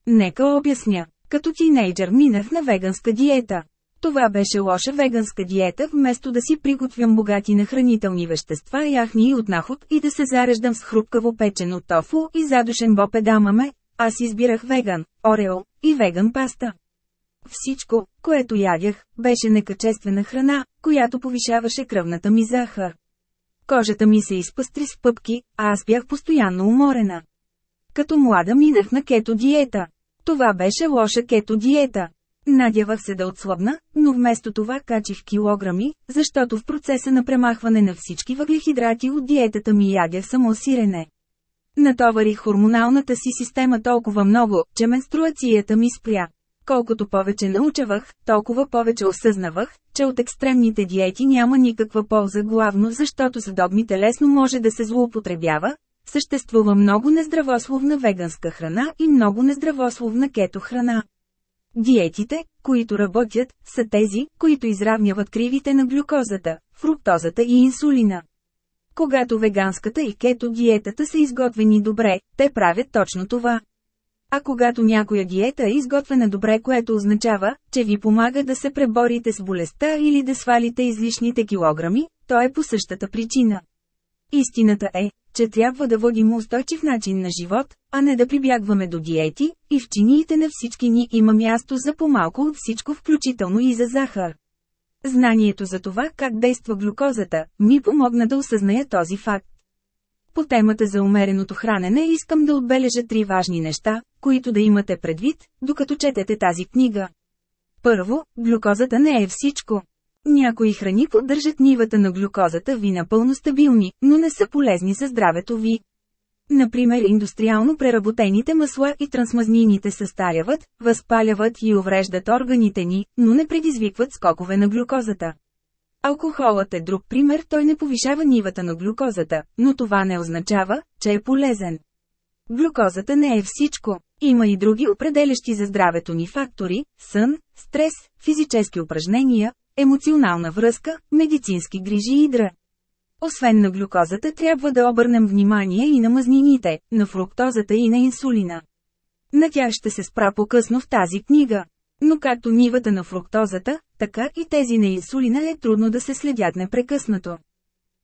Нека обясня. Като тинейджър минах на веганска диета. Това беше лоша веганска диета, вместо да си приготвям богати на хранителни вещества яхни от наход и да се зареждам с хрупкаво печено тофу и задушен бопедамаме, аз избирах веган, орео и веган паста. Всичко, което ядях, беше некачествена храна, която повишаваше кръвната ми захар. Кожата ми се изпъстри с пъпки, а аз бях постоянно уморена. Като млада минах на кето диета. Това беше лоша кето диета. Надявах се да отслабна, но вместо това качих килограми, защото в процеса на премахване на всички въглехидрати от диетата ми ядях само сирене. Натоварих хормоналната си система толкова много, че менструацията ми спря. Колкото повече научавах, толкова повече осъзнавах, че от екстремните диети няма никаква полза главно защото с догмите лесно може да се злоупотребява. Съществува много нездравословна веганска храна и много нездравословна кето храна. Диетите, които работят, са тези, които изравняват кривите на глюкозата, фруктозата и инсулина. Когато веганската и кето диетата са изготвени добре, те правят точно това. А когато някоя диета е изготвена добре, което означава, че ви помага да се преборите с болестта или да свалите излишните килограми, то е по същата причина. Истината е, че трябва да водим устойчив начин на живот, а не да прибягваме до диети, и в чиниите на всички ни има място за помалко от всичко включително и за захар. Знанието за това как действа глюкозата, ми помогна да осъзная този факт. По темата за умереното хранене искам да отбележа три важни неща, които да имате предвид, докато четете тази книга. Първо, глюкозата не е всичко. Някои храни поддържат нивата на глюкозата ви напълно стабилни, но не са полезни за здравето ви. Например индустриално преработените масла и трансмазнините състаряват, възпаляват и увреждат органите ни, но не предизвикват скокове на глюкозата. Алкохолът е друг пример, той не повишава нивата на глюкозата, но това не означава, че е полезен. Глюкозата не е всичко. Има и други определящи за здравето ни фактори – сън, стрес, физически упражнения, емоционална връзка, медицински грижи и дра. Освен на глюкозата трябва да обърнем внимание и на мазнините, на фруктозата и на инсулина. На тях ще се спра по-късно в тази книга. Но както нивата на фруктозата, така и тези на инсулина е трудно да се следят непрекъснато.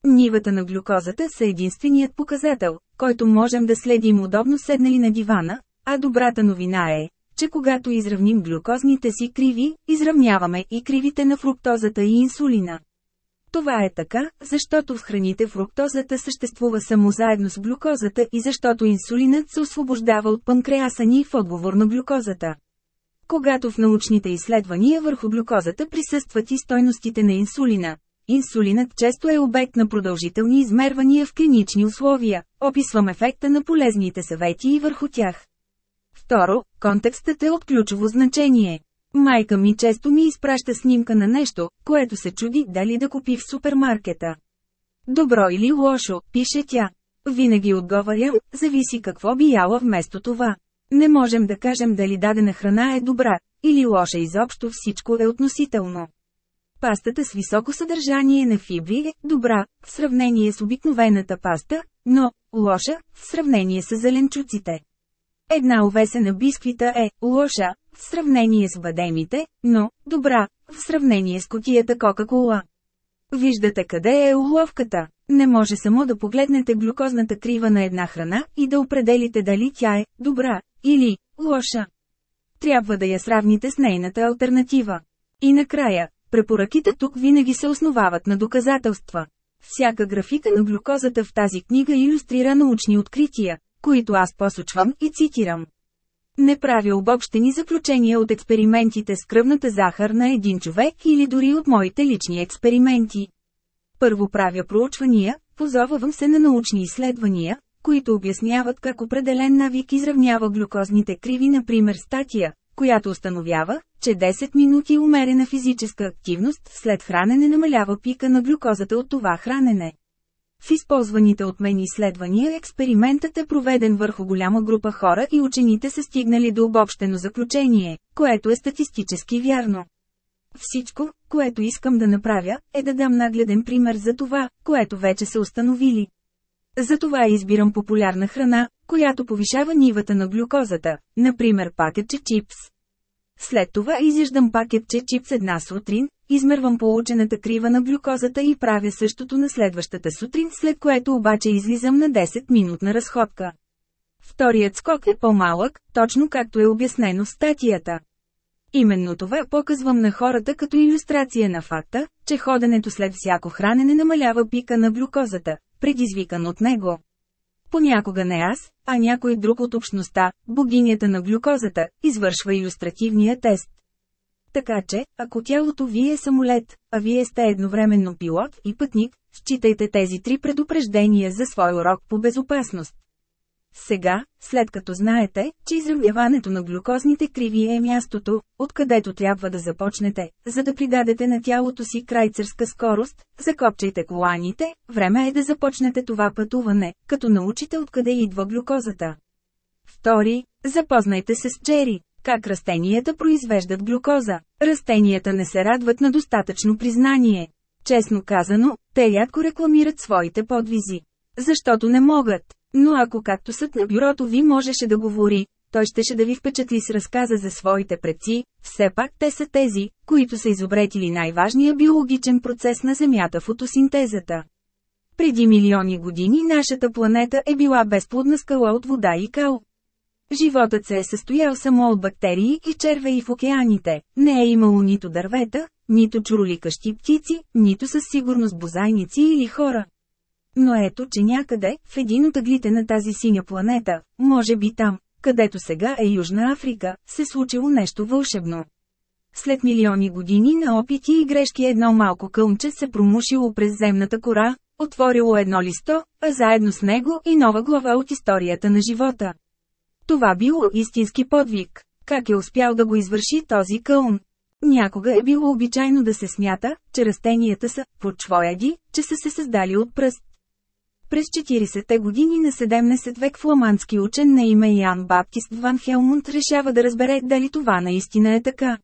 Нивата на глюкозата са единственият показател, който можем да следим удобно седнали на дивана, а добрата новина е, че когато изравним глюкозните си криви, изравняваме и кривите на фруктозата и инсулина. Това е така, защото в храните фруктозата съществува само заедно с глюкозата и защото инсулинът се освобождава от панкреаса ни в отговор на глюкозата. Когато в научните изследвания върху глюкозата присъстват и стойностите на инсулина, инсулинът често е обект на продължителни измервания в клинични условия, описвам ефекта на полезните съвети и върху тях. Второ, контекстът е от ключово значение. Майка ми често ми изпраща снимка на нещо, което се чуди дали да купи в супермаркета. Добро или лошо, пише тя. Винаги отговарям, зависи какво би яла вместо това. Не можем да кажем дали дадена храна е добра, или лоша изобщо всичко е относително. Пастата с високо съдържание на фибри е добра, в сравнение с обикновената паста, но лоша, в сравнение с зеленчуците. Една овесена бисквита е лоша, в сравнение с бадемите, но добра, в сравнение с котията Кока-Кола. Виждате къде е уловката. Не може само да погледнете глюкозната крива на една храна и да определите дали тя е добра или лоша. Трябва да я сравните с нейната альтернатива. И накрая, препоръките тук винаги се основават на доказателства. Всяка графика на глюкозата в тази книга иллюстрира научни открития, които аз посочвам и цитирам. Не правя обобщени заключения от експериментите с кръвната захар на един човек или дори от моите лични експерименти. Първо правя проучвания, позовавам се на научни изследвания, които обясняват как определен навик изравнява глюкозните криви, например статия, която установява, че 10 минути умерена физическа активност след хранене намалява пика на глюкозата от това хранене. В използваните от мен изследвания експериментът е проведен върху голяма група хора и учените са стигнали до обобщено заключение, което е статистически вярно. Всичко, което искам да направя, е да дам нагледен пример за това, което вече са установили. Затова избирам популярна храна, която повишава нивата на глюкозата, например пакетче чипс. След това изяждам пакетче чипс една сутрин, измервам получената крива на глюкозата и правя същото на следващата сутрин, след което обаче излизам на 10-минутна разходка. Вторият скок е по-малък, точно както е обяснено в статията. Именно това показвам на хората като иллюстрация на факта, че ходенето след всяко хранене намалява пика на глюкозата, предизвикан от него. Понякога не аз, а някой друг от общността, богинята на глюкозата, извършва иллюстративния тест. Така че, ако тялото ви е самолет, а вие сте едновременно пилот и пътник, считайте тези три предупреждения за свой урок по безопасност. Сега, след като знаете, че изравняването на глюкозните криви е мястото, откъдето трябва да започнете, за да придадете на тялото си крайцерска скорост, закопчайте коланите, време е да започнете това пътуване, като научите откъде идва глюкозата. Втори, запознайте се с Джери. Как растенията произвеждат глюкоза? Растенията не се радват на достатъчно признание. Честно казано, те рядко рекламират своите подвизи. Защото не могат. Но ако както съд на бюрото ви можеше да говори, той щеше да ви впечатли с разказа за своите предци, все пак те са тези, които са изобретили най-важния биологичен процес на Земята – фотосинтезата. Преди милиони години нашата планета е била безплодна скала от вода и кал. Животът се е състоял само от бактерии и червеи в океаните, не е имало нито дървета, нито чуроликащи птици, нито със сигурност бозайници или хора. Но ето, че някъде, в един от ъглите на тази синя планета, може би там, където сега е Южна Африка, се случило нещо вълшебно. След милиони години на опити и грешки едно малко кълмче се промушило през земната кора, отворило едно листо, а заедно с него и нова глава от историята на живота. Това било истински подвиг. Как е успял да го извърши този кълн? Някога е било обичайно да се смята, че растенията са почвояди, че са се създали от пръст. През 40-те години на 17 век фламандски учен на име Ян Баптист Ван Хелмунд решава да разбере дали това наистина е така.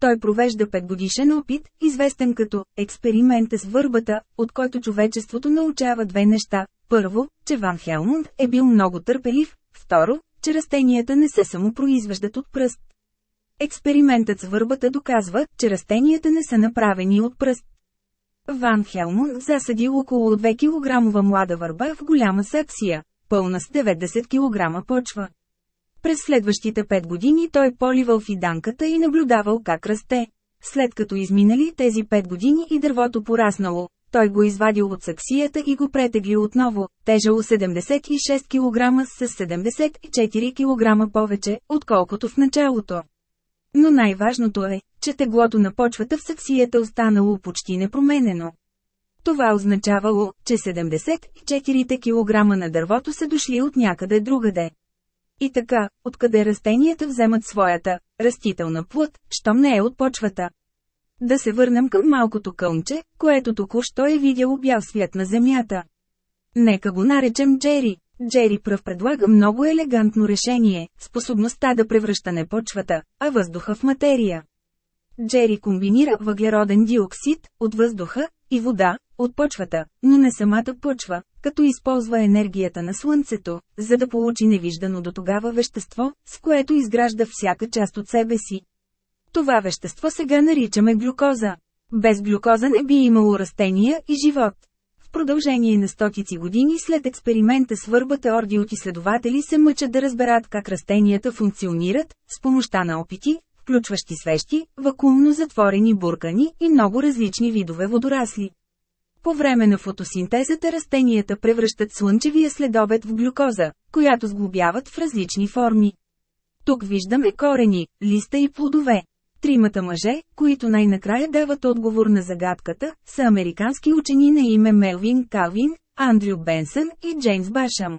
Той провежда 5 годишен опит, известен като «експеримента с върбата», от който човечеството научава две неща. Първо, че Ван Хелмунд е бил много търпелив, второ, че растенията не се самопроизвеждат от пръст. Експериментът с върбата доказва, че растенията не са направени от пръст. Ван Хелмун засади около 2 кг млада върба в голяма секция, пълна с 90 кг почва. През следващите 5 години той поливал фиданката и наблюдавал как расте. След като изминали тези 5 години и дървото пораснало, той го извадил от саксията и го претеглил отново, тежало 76 кг с 74 кг повече, отколкото в началото. Но най-важното е, че теглото на почвата в саксията останало почти непроменено. Това означавало, че 74 кг на дървото са дошли от някъде другаде. И така, откъде растенията вземат своята растителна плът, щом не е от почвата. Да се върнем към малкото кълмче, което току-що е видяло бял свят на земята. Нека го наречем Джери. Джери пръв предлага много елегантно решение – способността да превръща не почвата, а въздуха в материя. Джери комбинира въглероден диоксид от въздуха и вода от почвата, но не самата почва, като използва енергията на Слънцето, за да получи невиждано до тогава вещество, с което изгражда всяка част от себе си. Това вещество сега наричаме глюкоза. Без глюкоза не би имало растения и живот. В продължение на стотици години след експеримента с върбата орди от изследователи се мъчат да разберат как растенията функционират, с помощта на опити, включващи свещи, вакуумно затворени буркани и много различни видове водорасли. По време на фотосинтезата растенията превръщат слънчевия следобед в глюкоза, която сглобяват в различни форми. Тук виждаме корени, листа и плодове. Тримата мъже, които най-накрая дават отговор на загадката, са американски учени на име Мелвин Калвин, Андрю Бенсън и Джеймс Башам.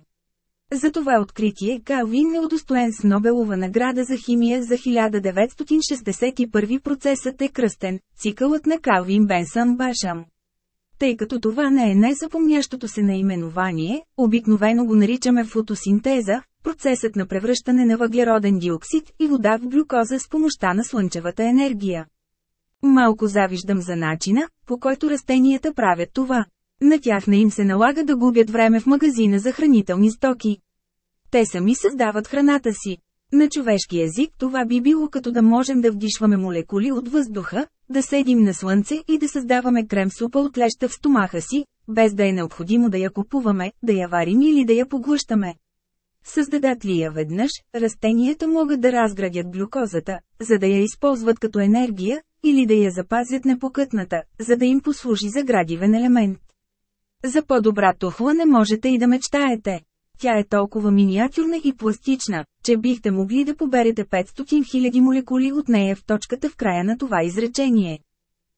За това откритие Калвин е удостоен с Нобелова награда за химия за 1961 процесът е кръстен, цикълът на Калвин Бенсън Башам. Тъй като това не е най-запомнящото се наименование, обикновено го наричаме фотосинтеза, процесът на превръщане на въглероден диоксид и вода в глюкоза с помощта на слънчевата енергия. Малко завиждам за начина, по който растенията правят това. На тях не им се налага да губят време в магазина за хранителни стоки. Те сами създават храната си. На човешки език това би било като да можем да вдишваме молекули от въздуха, да седим на слънце и да създаваме крем-супа от леща в стомаха си, без да е необходимо да я купуваме, да я варим или да я поглъщаме. Създадат ли я веднъж, растенията могат да разградят глюкозата, за да я използват като енергия, или да я запазят непокътната, за да им послужи за градивен елемент. За по-добра тухла не можете и да мечтаете. Тя е толкова миниатюрна и пластична, че бихте могли да поберете 500 000 молекули от нея в точката в края на това изречение.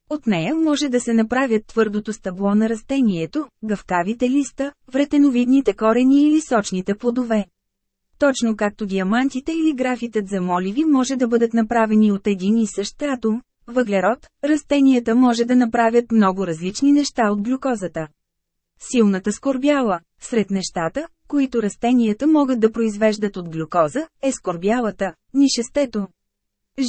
От нея може да се направят твърдото стъбло на растението, гъвкавите листа, вретеновидните корени или сочните плодове. Точно както диамантите или графитът за моливи може да бъдат направени от един и същ атом, въглерод, растенията може да направят много различни неща от глюкозата. Силната скорбяла. Сред нещата, които растенията могат да произвеждат от глюкоза, е скорбялата, нишестето.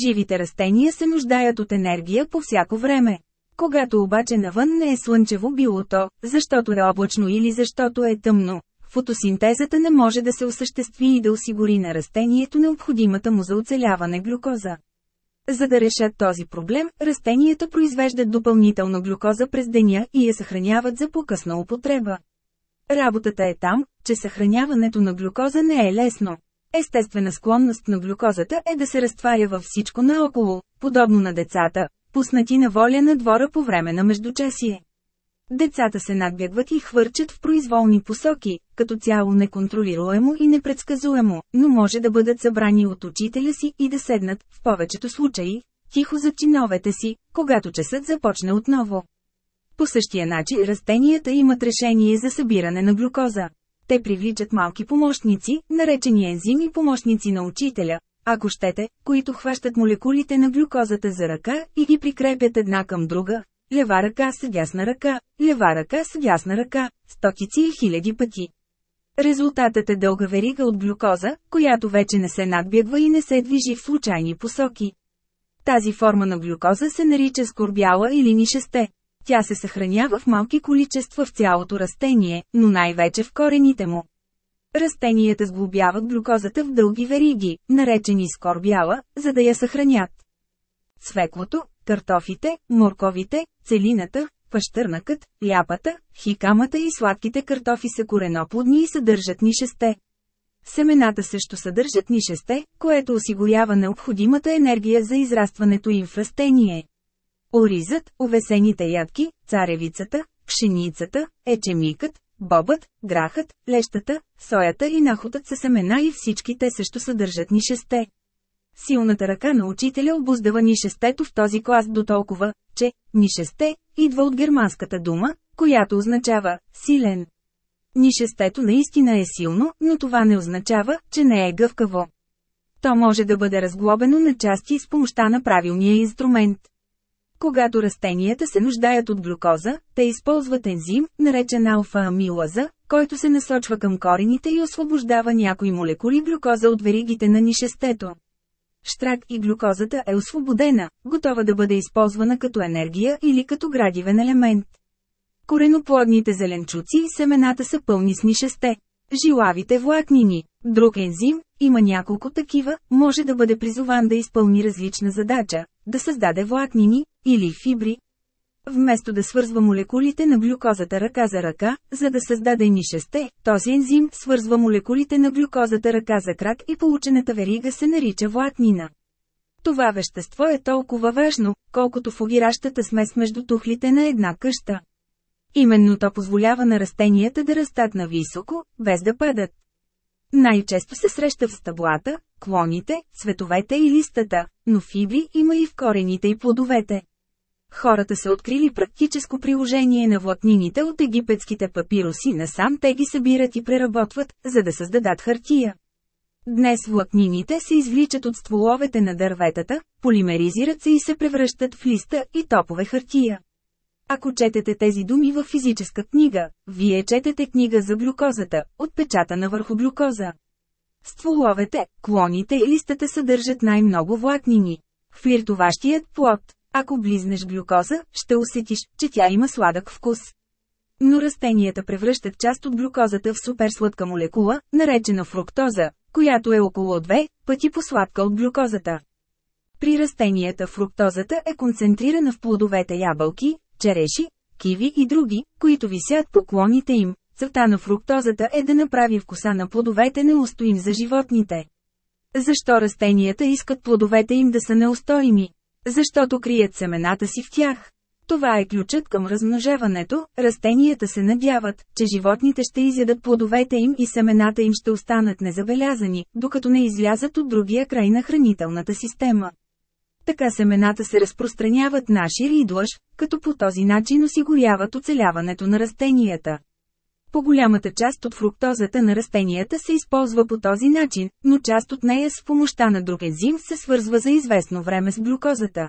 Живите растения се нуждаят от енергия по всяко време. Когато обаче навън не е слънчево било то, защото е облачно или защото е тъмно, фотосинтезата не може да се осъществи и да осигури на растението необходимата му за оцеляване глюкоза. За да решат този проблем, растенията произвеждат допълнително глюкоза през деня и я съхраняват за по-късна употреба. Работата е там, че съхраняването на глюкоза не е лесно. Естествена склонност на глюкозата е да се разтваря във всичко наоколо, подобно на децата, пуснати на воля на двора по време на междучасие. Децата се надбягват и хвърчат в произволни посоки, като цяло неконтролируемо и непредсказуемо, но може да бъдат събрани от учителя си и да седнат, в повечето случаи, тихо за чиновете си, когато часът започне отново. По същия начин растенията имат решение за събиране на глюкоза. Те привличат малки помощници, наречени ензими помощници на учителя, ако щете, които хващат молекулите на глюкозата за ръка и ги прикрепят една към друга, лева ръка с дясна ръка, лева ръка с дясна ръка, стотици и хиляди пъти. Резултатът е дълга верига от глюкоза, която вече не се надбягва и не се движи в случайни посоки. Тази форма на глюкоза се нарича скорбяла или нишесте. Тя се съхранява в малки количества в цялото растение, но най-вече в корените му. Растенията сглобяват глюкозата в дълги вериги, наречени скорбяла, за да я съхранят. Цвеклото, картофите, морковите, целината, пащърнакът, ляпата, хикамата и сладките картофи са кореноплодни и съдържат нишесте. Семената също съдържат нишесте, което осигурява необходимата енергия за израстването им в растение. Оризът, овесените ядки, царевицата, пшеницата, ечемикът, бобът, грахът, лещата, соята и нахотът са семена и всички те също съдържат нишесте. Силната ръка на учителя обуздава нишестето в този клас до толкова, че «нишесте» идва от германската дума, която означава «силен». Нишестето наистина е силно, но това не означава, че не е гъвкаво. То може да бъде разглобено на части с помощта на правилния инструмент. Когато растенията се нуждаят от глюкоза, те използват ензим, наречен алфа-амилаза, който се насочва към корените и освобождава някои молекули глюкоза от веригите на нишестето. Штрак и глюкозата е освободена, готова да бъде използвана като енергия или като градивен елемент. Кореноплодните зеленчуци и семената са пълни с нишесте. Жилавите влакнини. Друг ензим, има няколко такива, може да бъде призован да изпълни различна задача, да създаде влакнини, или фибри. Вместо да свързва молекулите на глюкозата ръка за ръка, за да създаде нишесте, този ензим свързва молекулите на глюкозата ръка за крак и получената верига се нарича влакнина. Това вещество е толкова важно, колкото в огиращата смес между тухлите на една къща. Именно то позволява на растенията да растат нависоко, без да падат. Най-често се среща в стъблата, клоните, цветовете и листата, но фибри има и в корените и плодовете. Хората са открили практическо приложение на влакнините от египетските папироси, насам те ги събират и преработват, за да създадат хартия. Днес влакнините се извличат от стволовете на дърветата, полимеризират се и се превръщат в листа и топове хартия. Ако четете тези думи в физическа книга, вие четете книга за глюкозата, отпечатана върху глюкоза. Стволовете, клоните и листата съдържат най-много влакнини. Флиртоващият плод. Ако близнеш глюкоза, ще усетиш, че тя има сладък вкус. Но растенията превръщат част от глюкозата в суперсладка молекула, наречена фруктоза, която е около 2 пъти по-сладка от глюкозата. При растенията фруктозата е концентрирана в плодовете ябълки, череши, киви и други, които висят по клоните им. Целта на фруктозата е да направи вкуса на плодовете неустоим за животните. Защо растенията искат плодовете им да са неустоими? Защото крият семената си в тях. Това е ключът към размножаването, растенията се надяват, че животните ще изядат плодовете им и семената им ще останат незабелязани, докато не излязат от другия край на хранителната система. Така семената се разпространяват на шир и длъж, като по този начин осигуряват оцеляването на растенията. По-голямата част от фруктозата на растенията се използва по този начин, но част от нея с помощта на друг ензим се свързва за известно време с глюкозата.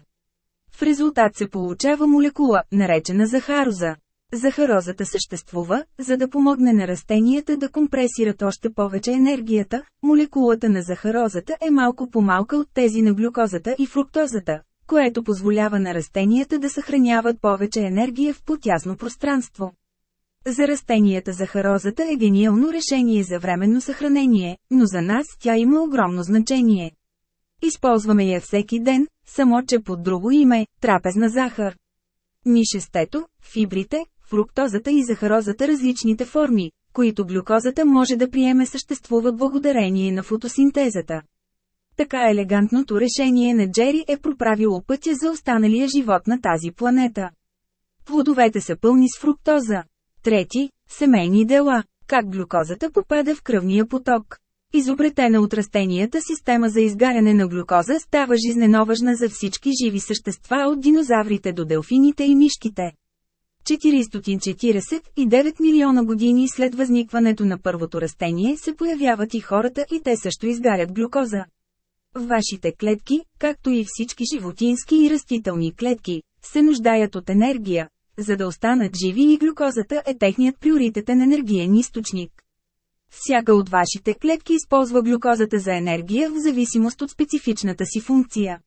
В резултат се получава молекула, наречена захароза. Захарозата съществува, за да помогне на растенията да компресират още повече енергията. Молекулата на захарозата е малко по-малка от тези на глюкозата и фруктозата, което позволява на растенията да съхраняват повече енергия в потясно пространство. За растенията захарозата е гениално решение за временно съхранение, но за нас тя има огромно значение. Използваме я всеки ден, само че под друго име – трапезна захар. Нишестето, фибрите, фруктозата и захарозата различните форми, които глюкозата може да приеме съществуват благодарение на фотосинтезата. Така елегантното решение на Джери е проправило пътя за останалия живот на тази планета. Плодовете са пълни с фруктоза. Трети – семейни дела. Как глюкозата попада в кръвния поток. Изобретена от растенията система за изгаряне на глюкоза става жизненоважна за всички живи същества от динозаврите до делфините и мишките. 449 милиона години след възникването на първото растение се появяват и хората и те също изгарят глюкоза. В вашите клетки, както и всички животински и растителни клетки, се нуждаят от енергия, за да останат живи и глюкозата е техният приоритетен енергиен източник. Всяка от вашите клетки използва глюкозата за енергия в зависимост от специфичната си функция.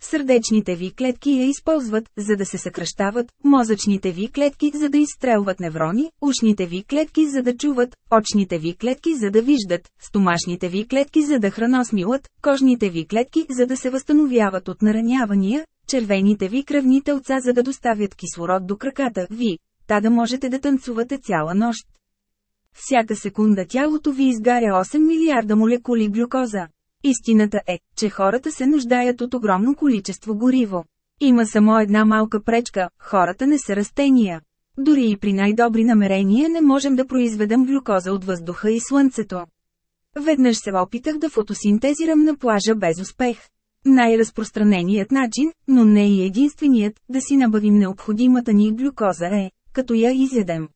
Сърдечните ви клетки я използват, за да се съкръщават, мозъчните ви клетки за да изстрелват неврони, ушните ви клетки за да чуват, очните ви клетки за да виждат, стомашните ви клетки за да храносмилат, кожните ви клетки за да се възстановяват от наранявания, червените ви кръвни телца за да доставят кислород до краката ви, та да можете да танцувате цяла нощ. Всяка секунда тялото ви изгаря 8 милиарда молекули глюкоза. Истината е, че хората се нуждаят от огромно количество гориво. Има само една малка пречка – хората не са растения. Дори и при най-добри намерения не можем да произведем глюкоза от въздуха и слънцето. Веднъж се опитах да фотосинтезирам на плажа без успех. Най-разпространеният начин, но не и единственият, да си набавим необходимата ни глюкоза е, като я изядем.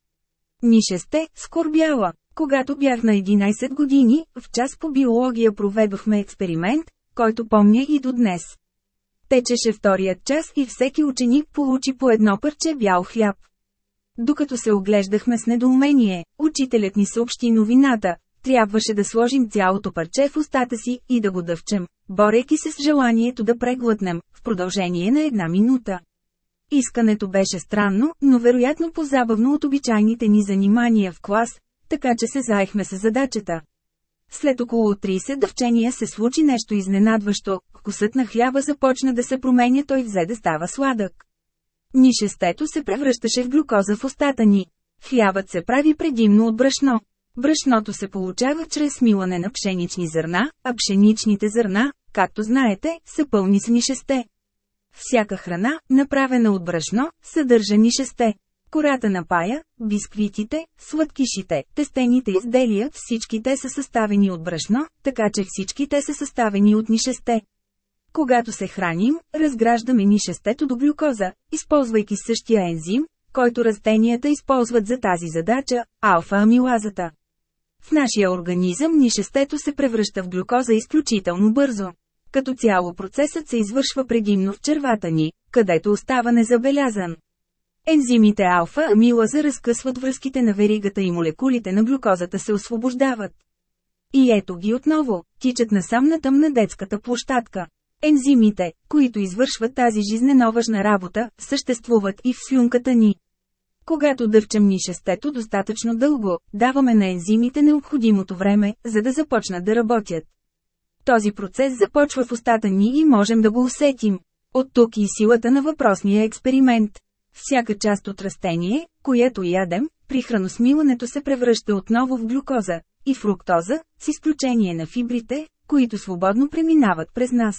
Нише сте, скорбяла. Когато бях на 11 години, в час по биология проведохме експеримент, който помня и до днес. Течеше вторият час и всеки ученик получи по едно парче бял хляб. Докато се оглеждахме с недоумение, учителят ни съобщи новината. Трябваше да сложим цялото парче в устата си и да го дъвчем, борейки се с желанието да преглътнем, в продължение на една минута. Искането беше странно, но вероятно по-забавно от обичайните ни занимания в клас, така че се заехме с задачата. След около 30 дъвчения се случи нещо изненадващо, вкусът на хляба започна да се променя той взе да става сладък. Нишестето се превръщаше в глюкоза в устата ни. Хлябът се прави предимно от брашно. Брашното се получава чрез смилане на пшенични зърна, а пшеничните зърна, както знаете, са пълни с нишесте. Всяка храна, направена от брашно, съдържа нишесте. Кората на пая, бисквитите, сладкишите, тестените изделия, всички те са съставени от брашно, така че всички те са съставени от нишесте. Когато се храним, разграждаме нишестето до глюкоза, използвайки същия ензим, който растенията използват за тази задача – алфа-амилазата. В нашия организъм нишестето се превръща в глюкоза изключително бързо. Като цяло процесът се извършва предимно в червата ни, където остава незабелязан. Ензимите алфа-амилаза разкъсват връзките на веригата и молекулите на глюкозата се освобождават. И ето ги отново, тичат насам на тъмна детската площадка. Ензимите, които извършват тази жизненоважна работа, съществуват и в слюнката ни. Когато дъвчем нишестето достатъчно дълго, даваме на ензимите необходимото време, за да започнат да работят. Този процес започва в устата ни и можем да го усетим. От тук и силата на въпросния експеримент. Всяка част от растение, което ядем, при храносмилането се превръща отново в глюкоза и фруктоза, с изключение на фибрите, които свободно преминават през нас.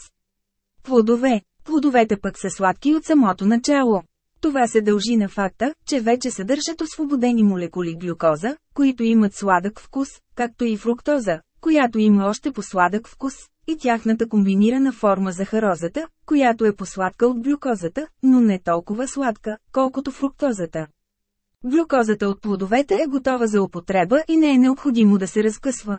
Плодове. Плодовете пък са сладки от самото начало. Това се дължи на факта, че вече съдържат освободени молекули глюкоза, които имат сладък вкус, както и фруктоза, която има още по-сладък вкус, и тяхната комбинирана форма захарозата, която е посладка от глюкозата, но не толкова сладка, колкото фруктозата. Глюкозата от плодовете е готова за употреба и не е необходимо да се разкъсва.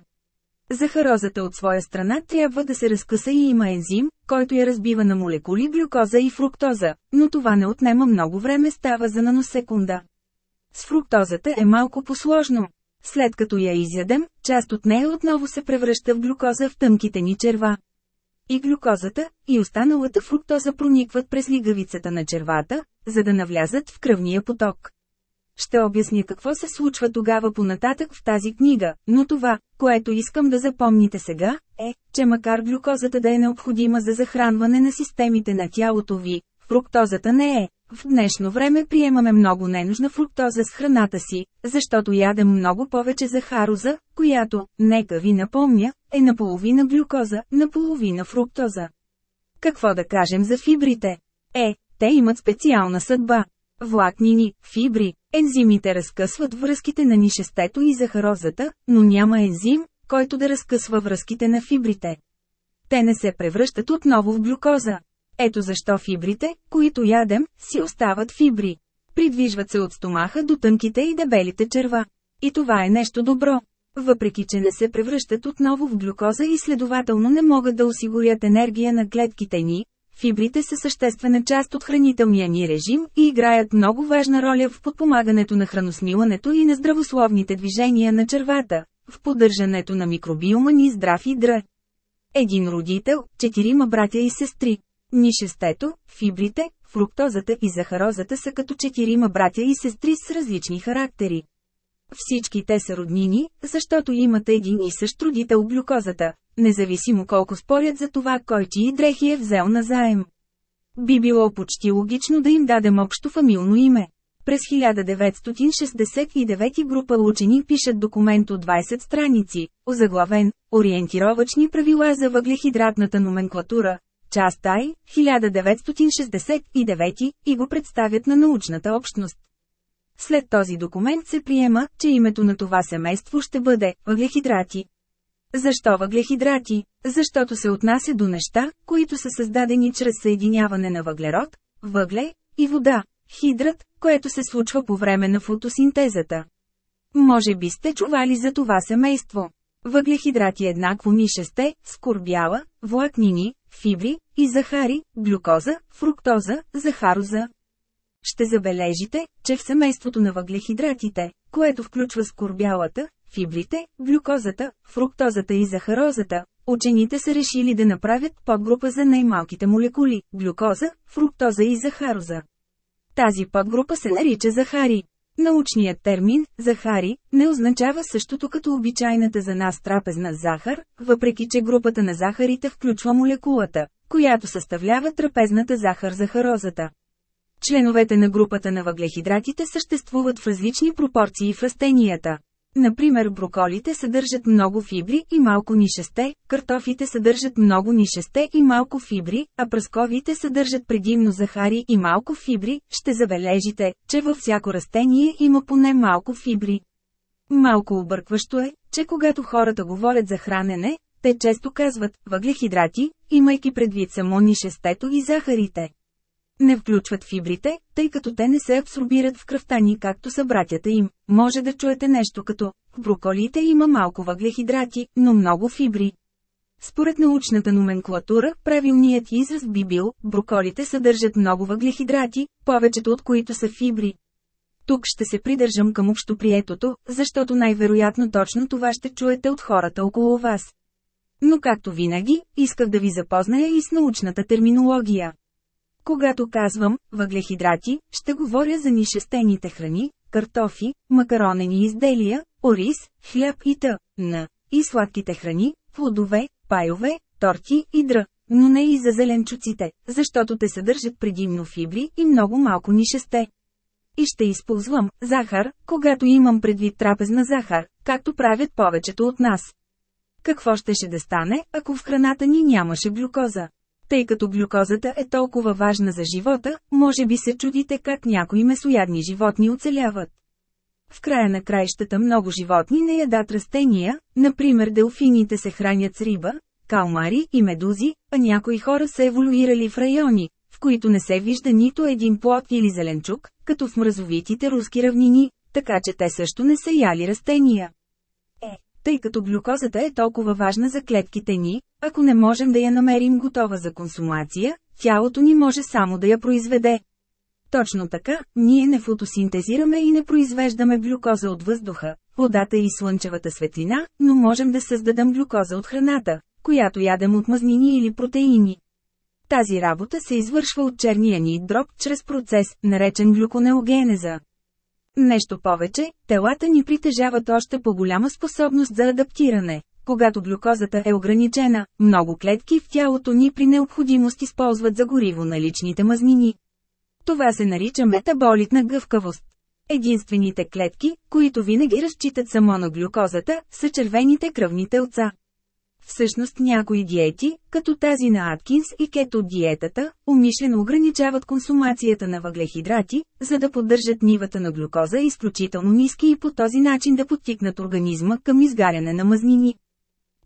Захарозата от своя страна трябва да се разкъса и има ензим, който я разбива на молекули глюкоза и фруктоза, но това не отнема много време става за наносекунда. С фруктозата е малко посложно. След като я изядем, част от нея отново се превръща в глюкоза в тънките ни черва. И глюкозата, и останалата фруктоза проникват през лигавицата на червата, за да навлязат в кръвния поток. Ще обясня какво се случва тогава понататък в тази книга, но това, което искам да запомните сега, е, че макар глюкозата да е необходима за захранване на системите на тялото ви, фруктозата не е. В днешно време приемаме много ненужна фруктоза с храната си, защото ядем много повече захароза, която, нека ви напомня, е наполовина глюкоза, наполовина фруктоза. Какво да кажем за фибрите? Е, те имат специална съдба. Влакнини, фибри, ензимите разкъсват връзките на нишестето и захарозата, но няма ензим, който да разкъсва връзките на фибрите. Те не се превръщат отново в глюкоза. Ето защо фибрите, които ядем, си остават фибри. Придвижват се от стомаха до тънките и дебелите черва. И това е нещо добро. Въпреки, че не се превръщат отново в глюкоза и следователно не могат да осигурят енергия на клетките ни, Фибрите са съществена част от хранителния ни режим и играят много важна роля в подпомагането на храносмилането и на здравословните движения на червата, в поддържането на микробиома ни здрав и др. Един родител, четирима братя и сестри. Нишестето, фибрите, фруктозата и захарозата са като четирима братя и сестри с различни характери. Всички те са роднини, защото имат един и същ родител глюкозата, независимо колко спорят за това кой чии дрехи е взел на заем. Би било почти логично да им дадем общо фамилно име. През 1969 група учени пишат документ от 20 страници, озаглавен «Ориентировачни правила за въглехидратната номенклатура», част Ай, 1969, и го представят на научната общност. След този документ се приема, че името на това семейство ще бъде въглехидрати. Защо въглехидрати? Защото се отнася до неща, които са създадени чрез съединяване на въглерод, въгле и вода, хидрат, което се случва по време на фотосинтезата. Може би сте чували за това семейство. Въглехидрати еднакво нишесте, скорбяла, влакнини, фибри и захари, глюкоза, фруктоза, захароза. Ще забележите, че в семейството на въглехидратите, което включва скорбялата, фибрите, глюкозата, фруктозата и захарозата, учените са решили да направят подгрупа за най-малките молекули – глюкоза, фруктоза и захароза. Тази подгрупа се нарича захари. Научният термин «захари» не означава същото като обичайната за нас трапезна захар, въпреки че групата на захарите включва молекулата, която съставлява трапезната захар захарозата. Членовете на групата на въглехидратите съществуват в различни пропорции в растенията. Например броколите съдържат много фибри и малко нишесте, картофите съдържат много нишесте и малко фибри, а пръсковите съдържат предимно захари и малко фибри, ще забележите, че във всяко растение има поне малко фибри. Малко объркващо е, че когато хората говорят за хранене, те често казват въглехидрати, имайки предвид само нишестето и захарите. Не включват фибрите, тъй като те не се абсорбират в кръвта ни както са братята им. Може да чуете нещо като «В броколите има малко въглехидрати, но много фибри». Според научната номенклатура, правилният израз би бил, броколите съдържат много въглехидрати, повечето от които са фибри. Тук ще се придържам към общоприетото, защото най-вероятно точно това ще чуете от хората около вас. Но както винаги, исках да ви запозная и с научната терминология. Когато казвам въглехидрати, ще говоря за нишестените храни, картофи, макаронени изделия, ориз, хляб и т.н. и сладките храни, плодове, пайове, торти и др. Но не и за зеленчуците, защото те съдържат предимно фибри и много малко нишесте. И ще използвам захар, когато имам предвид трапезна захар, както правят повечето от нас. Какво щеше да стане, ако в храната ни нямаше глюкоза? Тъй като глюкозата е толкова важна за живота, може би се чудите как някои месоядни животни оцеляват. В края на краищата много животни не ядат растения, например делфините се хранят с риба, калмари и медузи, а някои хора са еволюирали в райони, в които не се вижда нито един плод или зеленчук, като в мразовитите руски равнини, така че те също не са яли растения. Тъй като глюкозата е толкова важна за клетките ни, ако не можем да я намерим готова за консумация, тялото ни може само да я произведе. Точно така, ние не фотосинтезираме и не произвеждаме глюкоза от въздуха, водата и слънчевата светлина, но можем да създадем глюкоза от храната, която ядем от мазнини или протеини. Тази работа се извършва от черния ни дроб чрез процес, наречен глюконеогенеза. Нещо повече, телата ни притежават още по-голяма способност за адаптиране. Когато глюкозата е ограничена, много клетки в тялото ни при необходимост използват за гориво наличните мазнини. Това се нарича метаболитна гъвкавост. Единствените клетки, които винаги разчитат само на глюкозата, са червените кръвни телца. Всъщност някои диети, като тази на Аткинс и кето диетата, умишлено ограничават консумацията на въглехидрати, за да поддържат нивата на глюкоза изключително ниски и по този начин да подтикнат организма към изгаряне на мазнини.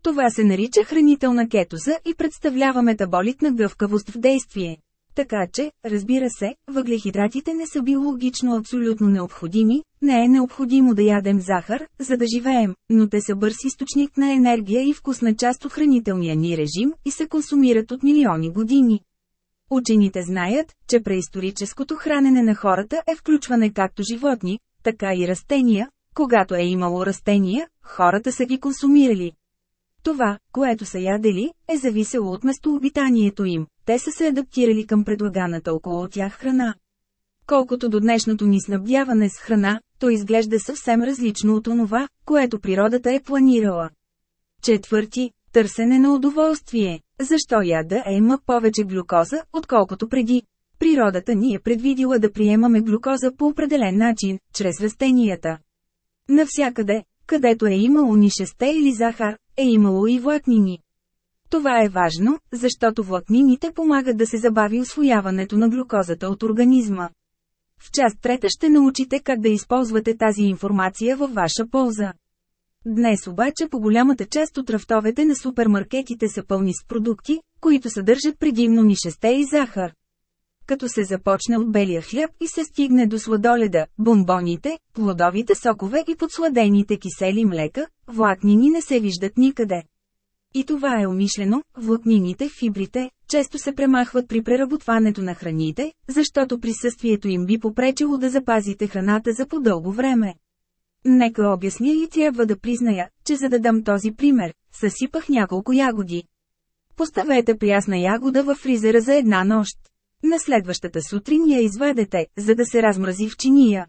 Това се нарича хранителна кетоза и представлява метаболитна гъвкавост в действие. Така че, разбира се, въглехидратите не са биологично абсолютно необходими, не е необходимо да ядем захар, за да живеем, но те са бърз източник на енергия и вкусна част от хранителния ни режим и се консумират от милиони години. Учените знаят, че преисторическото хранене на хората е включване както животни, така и растения, когато е имало растения, хората са ги консумирали. Това, което са ядели, е зависело от местообитанието им, те са се адаптирали към предлаганата около тях храна. Колкото до днешното ни снабдяване с храна, то изглежда съвсем различно от онова, което природата е планирала. Четвърти – търсене на удоволствие. Защо яда е има повече глюкоза, отколкото преди? Природата ни е предвидила да приемаме глюкоза по определен начин, чрез растенията. Навсякъде, където е имало нишесте или захар, е имало и влакнини. Това е важно, защото влакнините помагат да се забави освояването на глюкозата от организма. В част трета ще научите как да използвате тази информация във ваша полза. Днес обаче по голямата част от рафтовете на супермаркетите са пълни с продукти, които съдържат предимно нишесте и захар. Като се започне от белия хляб и се стигне до сладоледа, бомбоните, плодовите сокове и подсладените кисели млека, влакнини не се виждат никъде. И това е умишлено, влакнините, фибрите, често се премахват при преработването на храните, защото присъствието им би попречило да запазите храната за по-дълго време. Нека обясня и трябва да призная, че за да дам този пример, съсипах няколко ягоди. Поставете прясна ягода във фризера за една нощ. На следващата сутрин я извадете, за да се размрази в чиния.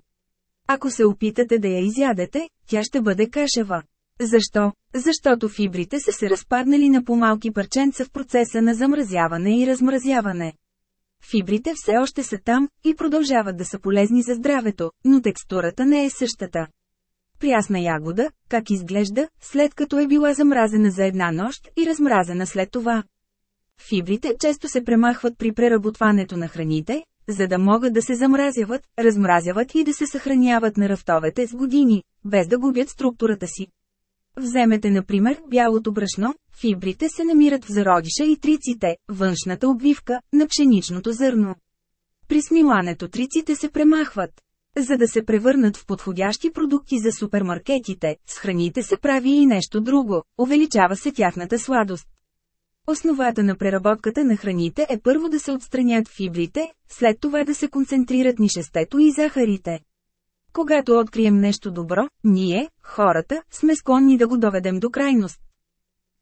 Ако се опитате да я изядете, тя ще бъде кашева. Защо? Защото фибрите са се разпаднали на по-малки парченца в процеса на замразяване и размразяване. Фибрите все още са там и продължават да са полезни за здравето, но текстурата не е същата. Прясна ягода, как изглежда, след като е била замразена за една нощ и размразена след това. Фибрите често се премахват при преработването на храните, за да могат да се замразяват, размразяват и да се съхраняват на рафтовете с години, без да губят структурата си. Вземете например бялото брашно, фибрите се намират в зародиша и триците, външната обвивка, на пшеничното зърно. При смилането триците се премахват. За да се превърнат в подходящи продукти за супермаркетите, с храните се прави и нещо друго, увеличава се тяхната сладост. Основата на преработката на храните е първо да се отстранят фибрите, след това да се концентрират нишестето и захарите. Когато открием нещо добро, ние, хората, сме склонни да го доведем до крайност.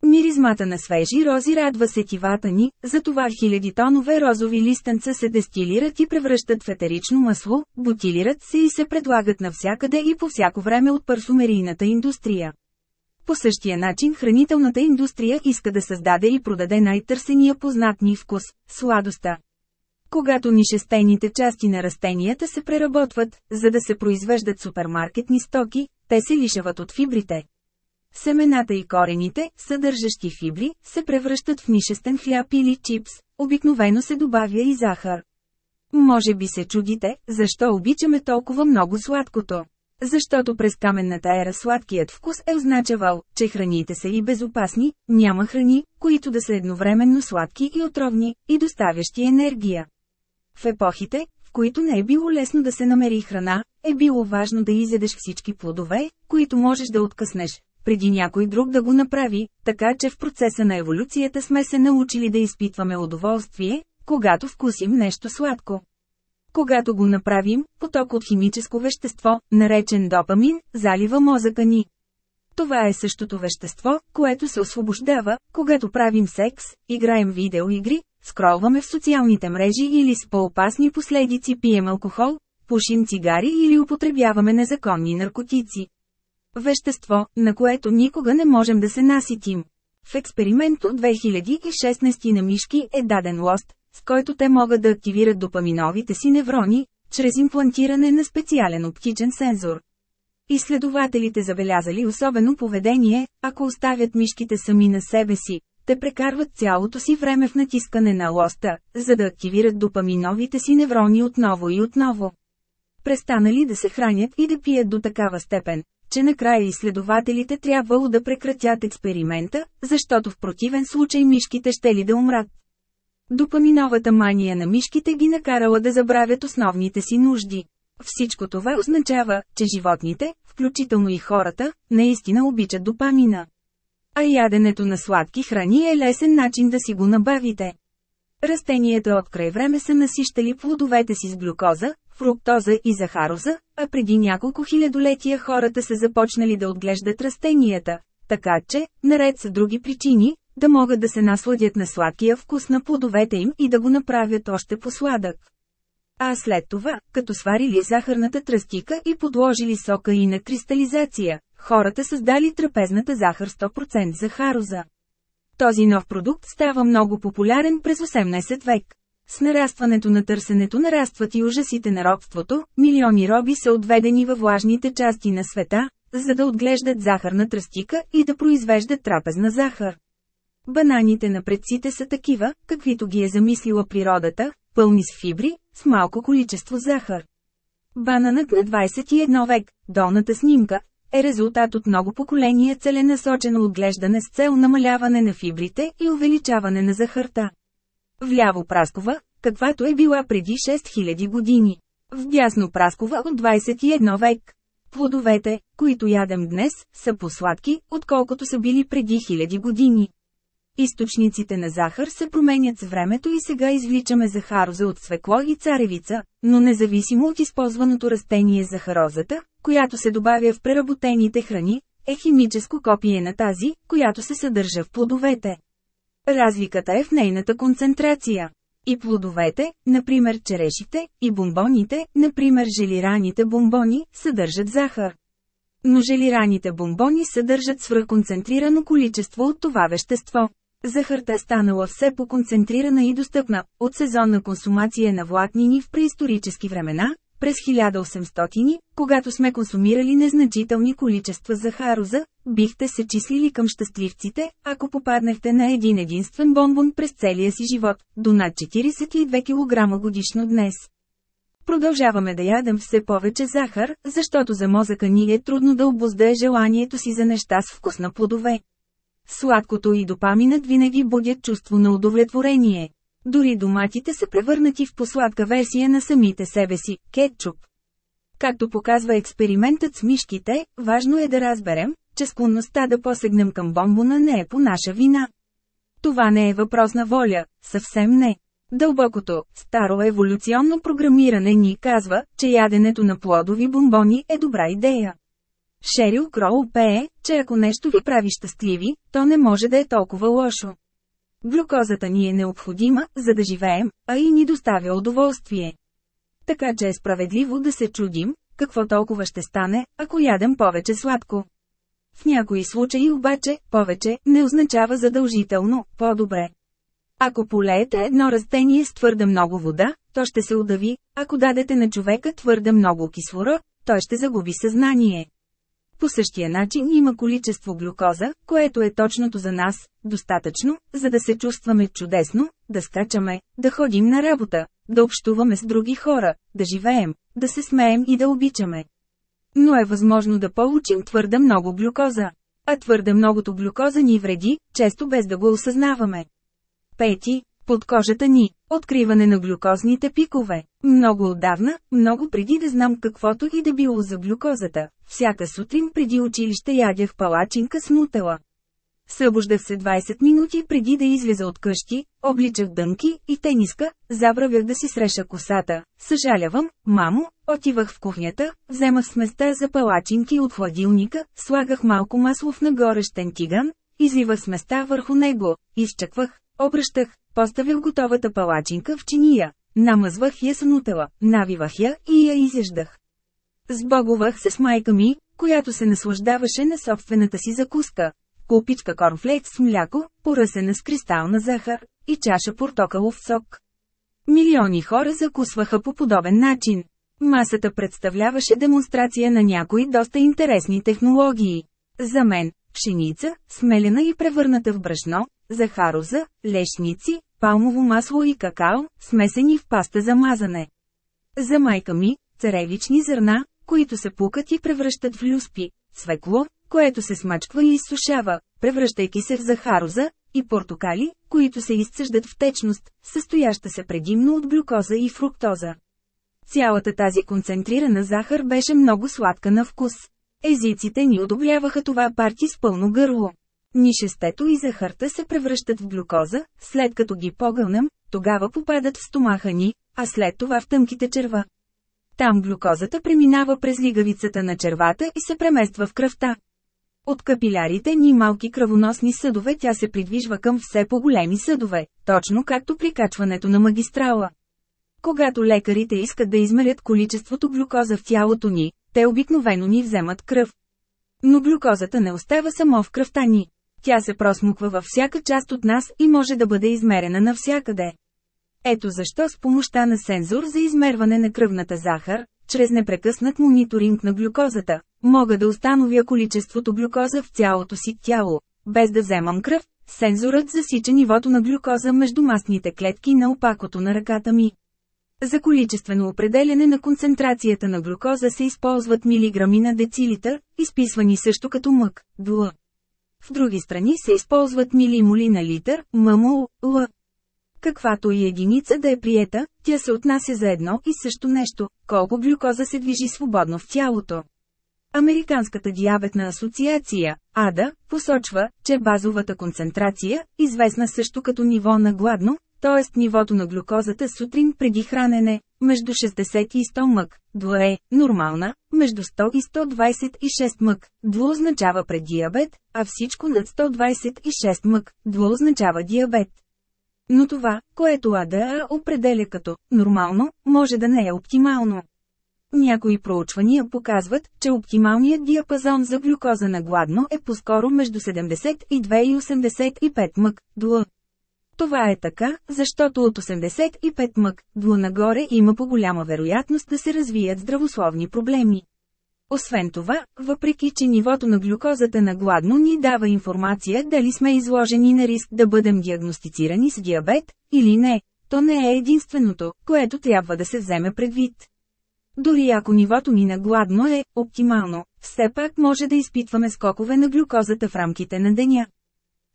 Миризмата на свежи рози радва сетивата ни, затова хиляди тонове розови листанца се дестилират и превръщат в етерично масло, бутилират се и се предлагат навсякъде и по всяко време от парфумерийната индустрия. По същия начин хранителната индустрия иска да създаде и продаде най-търсения познат ни вкус – сладостта. Когато нишестените части на растенията се преработват, за да се произвеждат супермаркетни стоки, те се лишават от фибрите. Семената и корените, съдържащи фибри, се превръщат в нишестен хляб или чипс, обикновено се добавя и захар. Може би се чудите, защо обичаме толкова много сладкото. Защото през каменната ера сладкият вкус е означавал, че храните са и безопасни, няма храни, които да са едновременно сладки и отровни, и доставящи енергия. В епохите, в които не е било лесно да се намери храна, е било важно да изедеш всички плодове, които можеш да откъснеш, преди някой друг да го направи, така че в процеса на еволюцията сме се научили да изпитваме удоволствие, когато вкусим нещо сладко. Когато го направим, поток от химическо вещество, наречен допамин, залива мозъка ни. Това е същото вещество, което се освобождава, когато правим секс, играем видеоигри, скролваме в социалните мрежи или с по-опасни последици пием алкохол, пушим цигари или употребяваме незаконни наркотици. Вещество, на което никога не можем да се наситим. В експеримент от 2016 на мишки е даден лост, с който те могат да активират допаминовите си неврони, чрез имплантиране на специален оптичен сензор. Изследователите забелязали особено поведение, ако оставят мишките сами на себе си, те прекарват цялото си време в натискане на лоста, за да активират допаминовите си неврони отново и отново. Престанали да се хранят и да пият до такава степен, че накрая изследователите трябвало да прекратят експеримента, защото в противен случай мишките ще ли да умрат. Допаминовата мания на мишките ги накарала да забравят основните си нужди. Всичко това означава, че животните, включително и хората, наистина обичат допамина. А яденето на сладки храни е лесен начин да си го набавите. Растенията от край време са насищали плодовете си с глюкоза, фруктоза и захароза, а преди няколко хилядолетия хората са започнали да отглеждат растенията, така че, наред с други причини, да могат да се насладят на сладкия вкус на плодовете им и да го направят още по-сладък. А след това, като сварили захарната тръстика и подложили сока и на кристализация, хората създали трапезната захар 100% захароза. Този нов продукт става много популярен през 18 век. С нарастването на търсенето нарастват и ужасите на робството, милиони роби са отведени във влажните части на света, за да отглеждат захарна тръстика и да произвеждат трапезна захар. Бананите на предците са такива, каквито ги е замислила природата, пълни с фибри, с малко количество захар. Бананът на 21 век, долната снимка, е резултат от много поколения целенасочено отглеждане с цел намаляване на фибрите и увеличаване на захарта. Вляво Праскова, каквато е била преди 6000 години. Вдясно Праскова от 21 век. Плодовете, които ядем днес, са посладки, отколкото са били преди хиляди години. Източниците на захар се променят с времето и сега извличаме захароза от свекло и царевица, но независимо от използваното растение захарозата, която се добавя в преработените храни, е химическо копие на тази, която се съдържа в плодовете. Разликата е в нейната концентрация. И плодовете, например черешите, и бомбоните, например желираните бомбони, съдържат захар. Но желираните бомбони съдържат свръхконцентрирано количество от това вещество. Захарта е станала все по-концентрирана и достъпна, от сезонна консумация на влакнини в преисторически времена, през 1800, когато сме консумирали незначителни количества захароза, бихте се числили към щастливците, ако попаднахте на един единствен бомбон през целия си живот, до над 42 кг годишно днес. Продължаваме да ядем все повече захар, защото за мозъка ни е трудно да обоздае желанието си за неща с вкус на плодове. Сладкото и допаминът винаги будят чувство на удовлетворение. Дори доматите са превърнати в посладка версия на самите себе си – кетчуп. Както показва експериментът с мишките, важно е да разберем, че склонността да посегнем към бомбона не е по наша вина. Това не е въпрос на воля, съвсем не. Дълбокото, старо еволюционно програмиране ни казва, че яденето на плодови бомбони е добра идея. Шерил Кроу пее, че ако нещо ви прави щастливи, то не може да е толкова лошо. Глюкозата ни е необходима, за да живеем, а и ни доставя удоволствие. Така че е справедливо да се чудим, какво толкова ще стане, ако ядем повече сладко. В някои случаи обаче, повече, не означава задължително, по-добре. Ако полеете едно растение с твърде много вода, то ще се удави, ако дадете на човека твърде много кислород, той ще загуби съзнание. По същия начин има количество глюкоза, което е точното за нас, достатъчно, за да се чувстваме чудесно, да скачаме, да ходим на работа, да общуваме с други хора, да живеем, да се смеем и да обичаме. Но е възможно да получим твърде много глюкоза. А твърде многото глюкоза ни вреди, често без да го осъзнаваме. Пети, под кожата ни. Откриване на глюкозните пикове. Много отдавна, много преди да знам каквото и да било за глюкозата, всяка сутрин преди училище ядях палачинка с нутела. Събуждах се 20 минути преди да излеза от къщи, обличах дънки и тениска, забравях да си среша косата. Съжалявам, мамо, отивах в кухнята, вземах сместа за палачинки от хладилника, слагах малко масло в нагорещен тиган, изливах сместа върху него, изчаквах, обръщах, поставях готовата палачинка в чиния, намазвах я с нутела, навивах я и я изяждах. Сбогувах се с майка ми, която се наслаждаваше на собствената си закуска, купичка корнфлейкс с мляко, поръсена с кристална захар и чаша портокалов сок. Милиони хора закусваха по подобен начин. Масата представляваше демонстрация на някои доста интересни технологии. За мен, пшеница, смелена и превърната в брашно, захароза, лешници, палмово масло и какао, смесени в паста за мазане. За майка ми, царевични зърна, които се пукат и превръщат в люспи, свекло, което се смачква и изсушава, превръщайки се в захароза, и портокали, които се изцъждат в течност, състояща се предимно от глюкоза и фруктоза. Цялата тази концентрирана захар беше много сладка на вкус. Езиците ни одобряваха това парти с пълно гърло. Нишестето и захарта се превръщат в глюкоза, след като ги погълнем, тогава попадат в стомаха ни, а след това в тъмките черва. Там глюкозата преминава през лигавицата на червата и се премества в кръвта. От капилярите ни малки кръвоносни съдове тя се придвижва към все по-големи съдове, точно както при качването на магистрала. Когато лекарите искат да измерят количеството глюкоза в тялото ни, те обикновено ни вземат кръв. Но глюкозата не остава само в кръвта ни. Тя се просмуква във всяка част от нас и може да бъде измерена навсякъде. Ето защо с помощта на сензор за измерване на кръвната захар, чрез непрекъснат мониторинг на глюкозата, мога да установя количеството глюкоза в цялото си тяло. Без да вземам кръв, сензорът засича нивото на глюкоза между масните клетки на опакото на ръката ми. За количествено определяне на концентрацията на глюкоза се използват милиграми на децилитър, изписвани също като мък, дл. В други страни се използват милимоли на литър, ммл, л. Каквато и единица да е приета, тя се отнася за едно и също нещо, колко глюкоза се движи свободно в тялото. Американската диабетна асоциация, АДА, посочва, че базовата концентрация, известна също като ниво на гладно, т.е. нивото на глюкозата сутрин преди хранене, между 60 и 100 мък, дло е нормална, между 100 и 126 мък, дло означава преддиабет, а всичко над 126 мък, дло означава диабет. Но това, което АДА определя като «нормално», може да не е оптимално. Някои проучвания показват, че оптималният диапазон за глюкоза на гладно е по-скоро между 72 и 85 мък, длъ. Това е така, защото от 85 мък, длъ нагоре има по-голяма вероятност да се развият здравословни проблеми. Освен това, въпреки че нивото на глюкозата на гладно ни дава информация дали сме изложени на риск да бъдем диагностицирани с диабет, или не, то не е единственото, което трябва да се вземе предвид. Дори ако нивото ни на гладно е оптимално, все пак може да изпитваме скокове на глюкозата в рамките на деня.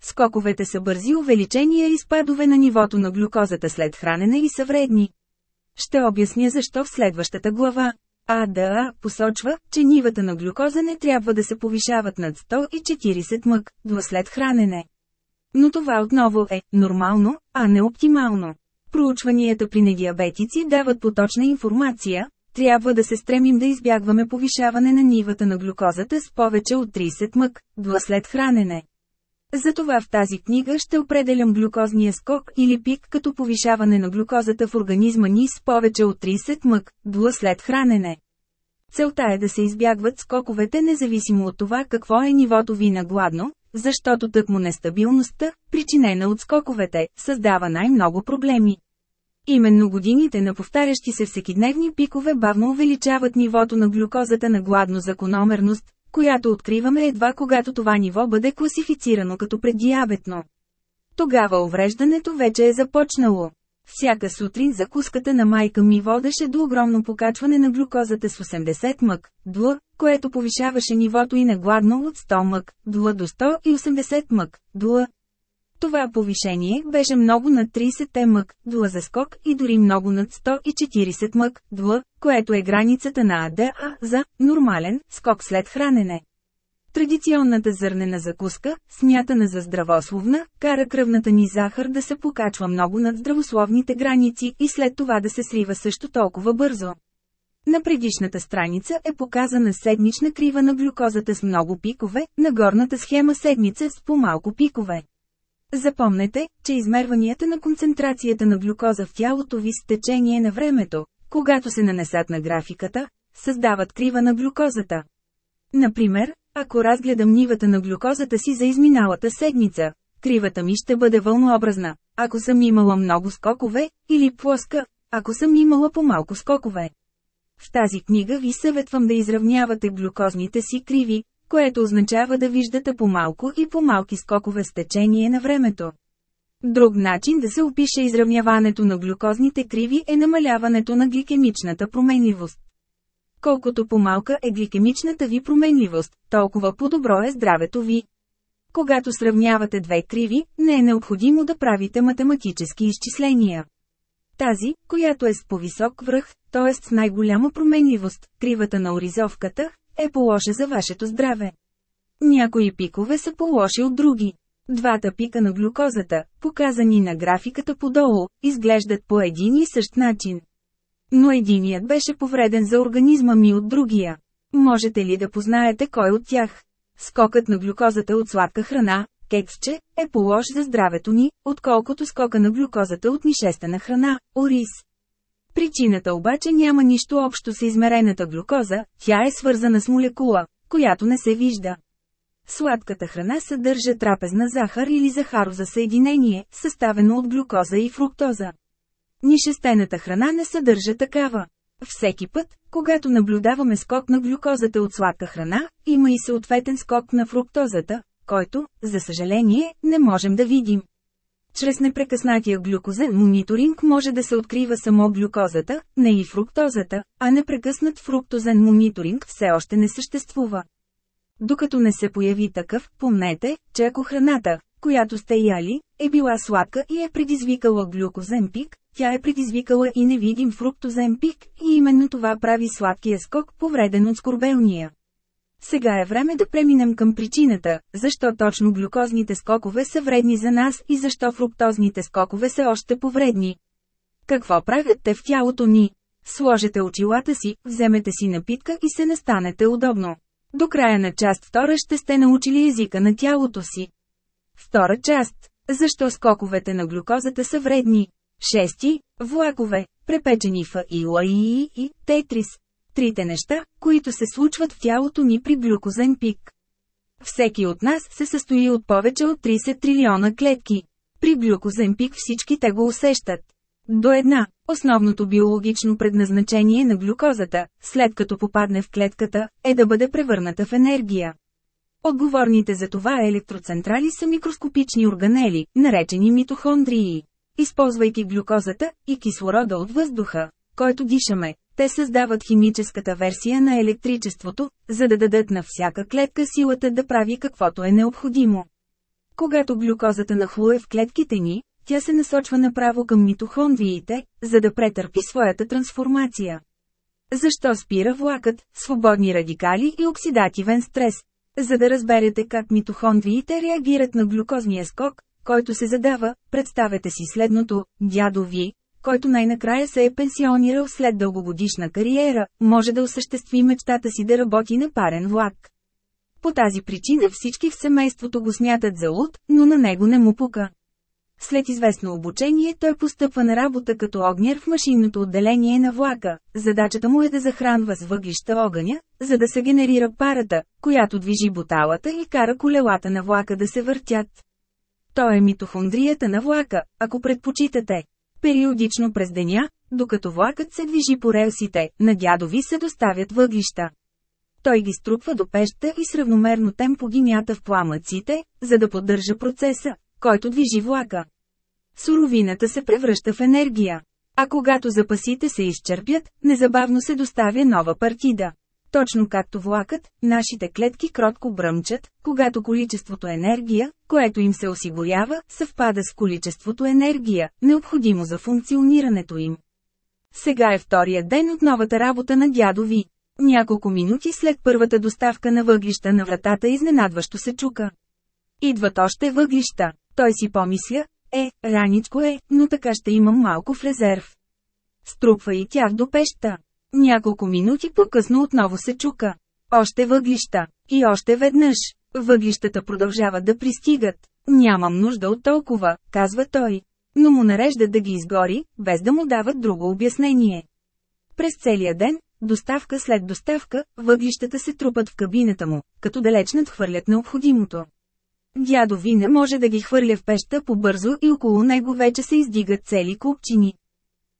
Скоковете са бързи увеличения и спадове на нивото на глюкозата след хранене и са вредни. Ще обясня защо в следващата глава. АДА посочва, че нивата на глюкоза не трябва да се повишават над 140 мък, до след хранене. Но това отново е нормално, а не оптимално. Проучванията при недиабетици дават поточна информация, трябва да се стремим да избягваме повишаване на нивата на глюкозата с повече от 30 мък, дла след хранене. Затова в тази книга ще определям глюкозния скок или пик като повишаване на глюкозата в организма ни с повече от 30 мък, дла след хранене. Целта е да се избягват скоковете независимо от това какво е нивото ви на гладно, защото тъкмо нестабилността, причинена от скоковете, създава най-много проблеми. Именно годините на повтарящи се всекидневни пикове бавно увеличават нивото на глюкозата на гладно закономерност, която откриваме едва когато това ниво бъде класифицирано като преддиабетно. Тогава увреждането вече е започнало. Всяка сутрин закуската на майка ми водеше до огромно покачване на глюкозата с 80 мък, дл, което повишаваше нивото и на гладно от 100 мък, дл до 180 мък, дл. Това повишение беше много над 30 мък, дл за скок и дори много над 140 мък, дл, което е границата на АДА за нормален скок след хранене. Традиционната зърнена закуска, смятана за здравословна, кара кръвната ни захар да се покачва много над здравословните граници и след това да се срива също толкова бързо. На предишната страница е показана седмична крива на глюкозата с много пикове, на горната схема седмица с по-малко пикове. Запомнете, че измерванията на концентрацията на глюкоза в тялото ви с течение на времето, когато се нанесат на графиката, създават крива на глюкозата. Например, ако разгледам нивата на глюкозата си за изминалата седмица, кривата ми ще бъде вълнообразна, ако съм имала много скокове, или плоска, ако съм имала по-малко скокове. В тази книга ви съветвам да изравнявате глюкозните си криви, което означава да виждате по-малко и по-малки скокове с течение на времето. Друг начин да се опише изравняването на глюкозните криви е намаляването на гликемичната променливост. Колкото по-малка е гликемичната ви променливост, толкова по-добро е здравето ви. Когато сравнявате две криви, не е необходимо да правите математически изчисления. Тази, която е с по-висок връх, т.е. с най-голяма променливост, кривата на оризовката, е по-лоша за вашето здраве. Някои пикове са по-лоши от други. Двата пика на глюкозата, показани на графиката подолу, изглеждат по един и същ начин. Но единият беше повреден за организма ми от другия. Можете ли да познаете кой от тях? Скокът на глюкозата от сладка храна, кексче, е по-лош за здравето ни, отколкото скока на глюкозата от нишестена храна, ориз. Причината обаче няма нищо общо с измерената глюкоза, тя е свързана с молекула, която не се вижда. Сладката храна съдържа трапезна захар или захароза съединение, съставено от глюкоза и фруктоза. Нишестената храна не съдържа такава. Всеки път, когато наблюдаваме скок на глюкозата от сладка храна, има и съответен скок на фруктозата, който, за съжаление, не можем да видим. Чрез непрекъснатия глюкозен мониторинг може да се открива само глюкозата, не и фруктозата, а непрекъснат фруктозен мониторинг все още не съществува. Докато не се появи такъв, помнете, че ако храната, която сте яли, е била сладка и е предизвикала глюкозен пик, тя е предизвикала и невидим фруктозен пик, и именно това прави сладкия скок повреден от скорбелния. Сега е време да преминем към причината, защо точно глюкозните скокове са вредни за нас и защо фруктозните скокове са още повредни. Какво правят те в тялото ни? Сложете очилата си, вземете си напитка и се настанете удобно. До края на част втора ще сте научили езика на тялото си. Втора част. Защо скоковете на глюкозата са вредни? Шести. Влакове, препечени в и и и тетрис. Трите неща, които се случват в тялото ни при глюкозен пик. Всеки от нас се състои от повече от 30 трилиона клетки. При глюкозен пик всички те го усещат. До една, основното биологично предназначение на глюкозата, след като попадне в клетката, е да бъде превърната в енергия. Отговорните за това електроцентрали са микроскопични органели, наречени митохондрии. Използвайки глюкозата и кислорода от въздуха, който дишаме, те създават химическата версия на електричеството, за да дадат на всяка клетка силата да прави каквото е необходимо. Когато глюкозата нахлуе в клетките ни, тя се насочва направо към митохондриите, за да претърпи своята трансформация. Защо спира влакът, свободни радикали и оксидативен стрес? За да разберете как митохондриите реагират на глюкозния скок, който се задава, представете си следното, дядо ви, който най-накрая се е пенсионирал след дългогодишна кариера, може да осъществи мечтата си да работи на парен влак. По тази причина всички в семейството го смятат за луд, но на него не му пука. След известно обучение той постъпва на работа като огняр в машинното отделение на влака. Задачата му е да захранва с въглища огъня, за да се генерира парата, която движи буталата и кара колелата на влака да се въртят. То е митохондрията на влака, ако предпочитате. Периодично през деня, докато влакът се движи по релсите, на дядови се доставят въглища. Той ги струпва до пеща и с равномерно темпо ги мята в пламъците, за да поддържа процеса, който движи влака. Суровината се превръща в енергия. А когато запасите се изчерпят, незабавно се доставя нова партида. Точно както влакът, нашите клетки кротко бръмчат, когато количеството енергия, което им се осигурява, съвпада с количеството енергия, необходимо за функционирането им. Сега е втория ден от новата работа на дядо Ви. Няколко минути след първата доставка на въглища на вратата изненадващо се чука. Идват още въглища. Той си помисля, е, раничко е, но така ще имам малко в резерв. Струпва и тях до пеща. Няколко минути по-късно отново се чука. Още въглища. И още веднъж. Въглищата продължават да пристигат. Нямам нужда от толкова, казва той. Но му нарежда да ги изгори, без да му дават друго обяснение. През целия ден, доставка след доставка, въглищата се трупат в кабината му, като далеч надхвърлят необходимото. Дядо Ви не може да ги хвърля в пеща по-бързо и около него вече се издигат цели купчини.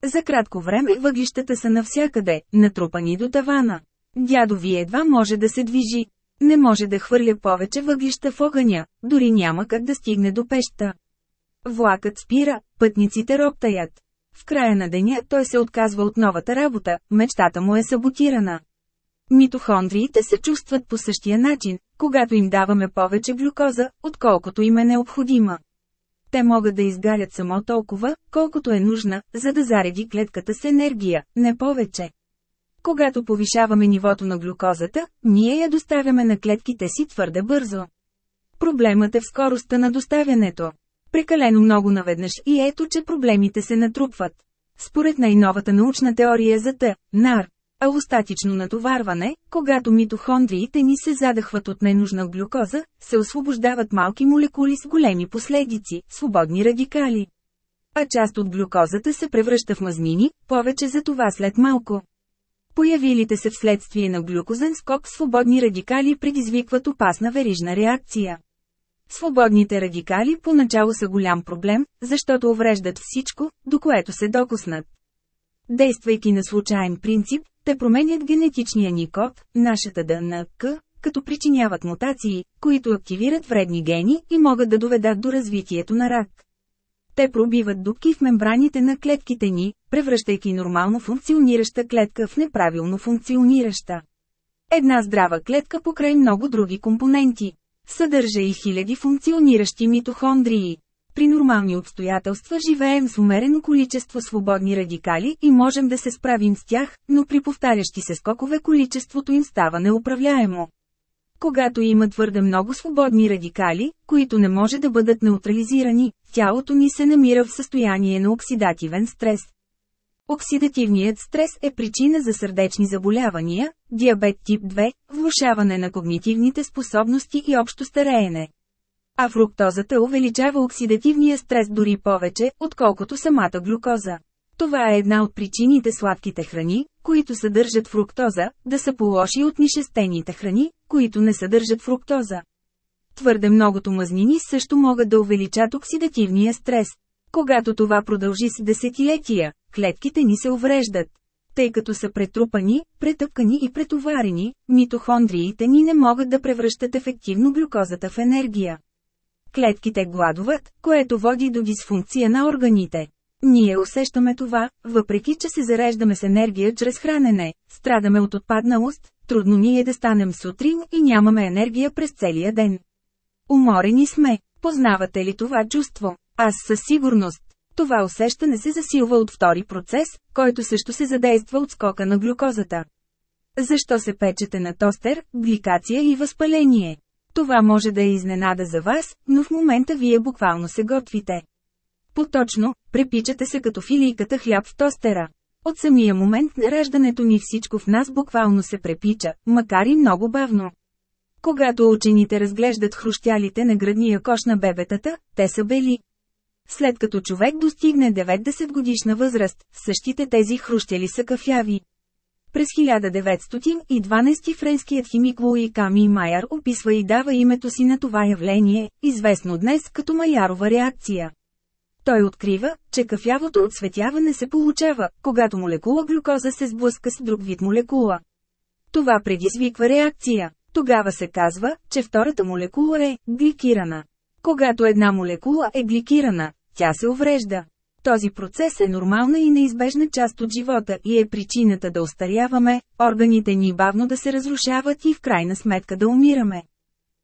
За кратко време въглищата са навсякъде, натрупани до тавана. Дядо ви едва може да се движи. Не може да хвърля повече въглища в огъня, дори няма как да стигне до пеща. Влакът спира, пътниците роптаят. В края на деня той се отказва от новата работа, мечтата му е саботирана. Митохондриите се чувстват по същия начин, когато им даваме повече глюкоза, отколкото им е необходима. Те могат да изгарят само толкова, колкото е нужна, за да зареди клетката с енергия, не повече. Когато повишаваме нивото на глюкозата, ние я доставяме на клетките си твърде бързо. Проблемът е в скоростта на доставянето. Прекалено много наведнъж и ето, че проблемите се натрупват. Според най-новата научна теория за Т, НАР, Алостатично натоварване, когато митохондриите ни се задъхват от ненужна глюкоза, се освобождават малки молекули с големи последици, свободни радикали. А част от глюкозата се превръща в мазнини, повече за това след малко. Появилите се вследствие на глюкозен скок свободни радикали предизвикват опасна верижна реакция. Свободните радикали поначало са голям проблем, защото увреждат всичко, до което се докоснат. Действайки на случайен принцип, те променят генетичния ни код, нашата ДНК, като причиняват мутации, които активират вредни гени и могат да доведат до развитието на рак. Те пробиват дупки в мембраните на клетките ни, превръщайки нормално функционираща клетка в неправилно функционираща. Една здрава клетка покрай много други компоненти. Съдържа и хиляди функциониращи митохондрии. При нормални обстоятелства живеем с умерено количество свободни радикали и можем да се справим с тях, но при повтарящи се скокове количеството им става неуправляемо. Когато има твърде много свободни радикали, които не може да бъдат неутрализирани, тялото ни се намира в състояние на оксидативен стрес. Оксидативният стрес е причина за сърдечни заболявания, диабет тип 2, влушаване на когнитивните способности и общо стареене. А фруктозата увеличава оксидативния стрес дори повече, отколкото самата глюкоза. Това е една от причините сладките храни, които съдържат фруктоза, да са по-лоши от нишестените храни, които не съдържат фруктоза. Твърде многото мазнини също могат да увеличат оксидативния стрес. Когато това продължи с десетилетия, клетките ни се увреждат. Тъй като са претрупани, претъпкани и претоварени, митохондриите ни не могат да превръщат ефективно глюкозата в енергия. Клетките гладуват, което води до дисфункция на органите. Ние усещаме това, въпреки че се зареждаме с енергия чрез хранене, страдаме от отпадналост, трудно ни е да станем сутрин и нямаме енергия през целия ден. Уморени сме. Познавате ли това чувство? Аз със сигурност. Това усещане се засилва от втори процес, който също се задейства от скока на глюкозата. Защо се печете на тостер, гликация и възпаление? Това може да е изненада за вас, но в момента вие буквално се готвите. Поточно, препичате се като филийката хляб в тостера. От самия момент на раждането ни всичко в нас буквално се препича, макар и много бавно. Когато учените разглеждат хрущялите на градния кош на бебетата, те са бели. След като човек достигне 90 годишна възраст, същите тези хрущяли са кафяви. През 1912 френският химик Луи Ками Майер описва и дава името си на това явление, известно днес като Майярова реакция. Той открива, че кафявото отсветяване се получава, когато молекула глюкоза се сблъска с друг вид молекула. Това предизвиква реакция. Тогава се казва, че втората молекула е гликирана. Когато една молекула е гликирана, тя се уврежда. Този процес е нормална и неизбежна част от живота и е причината да остаряваме, органите ни бавно да се разрушават и в крайна сметка да умираме.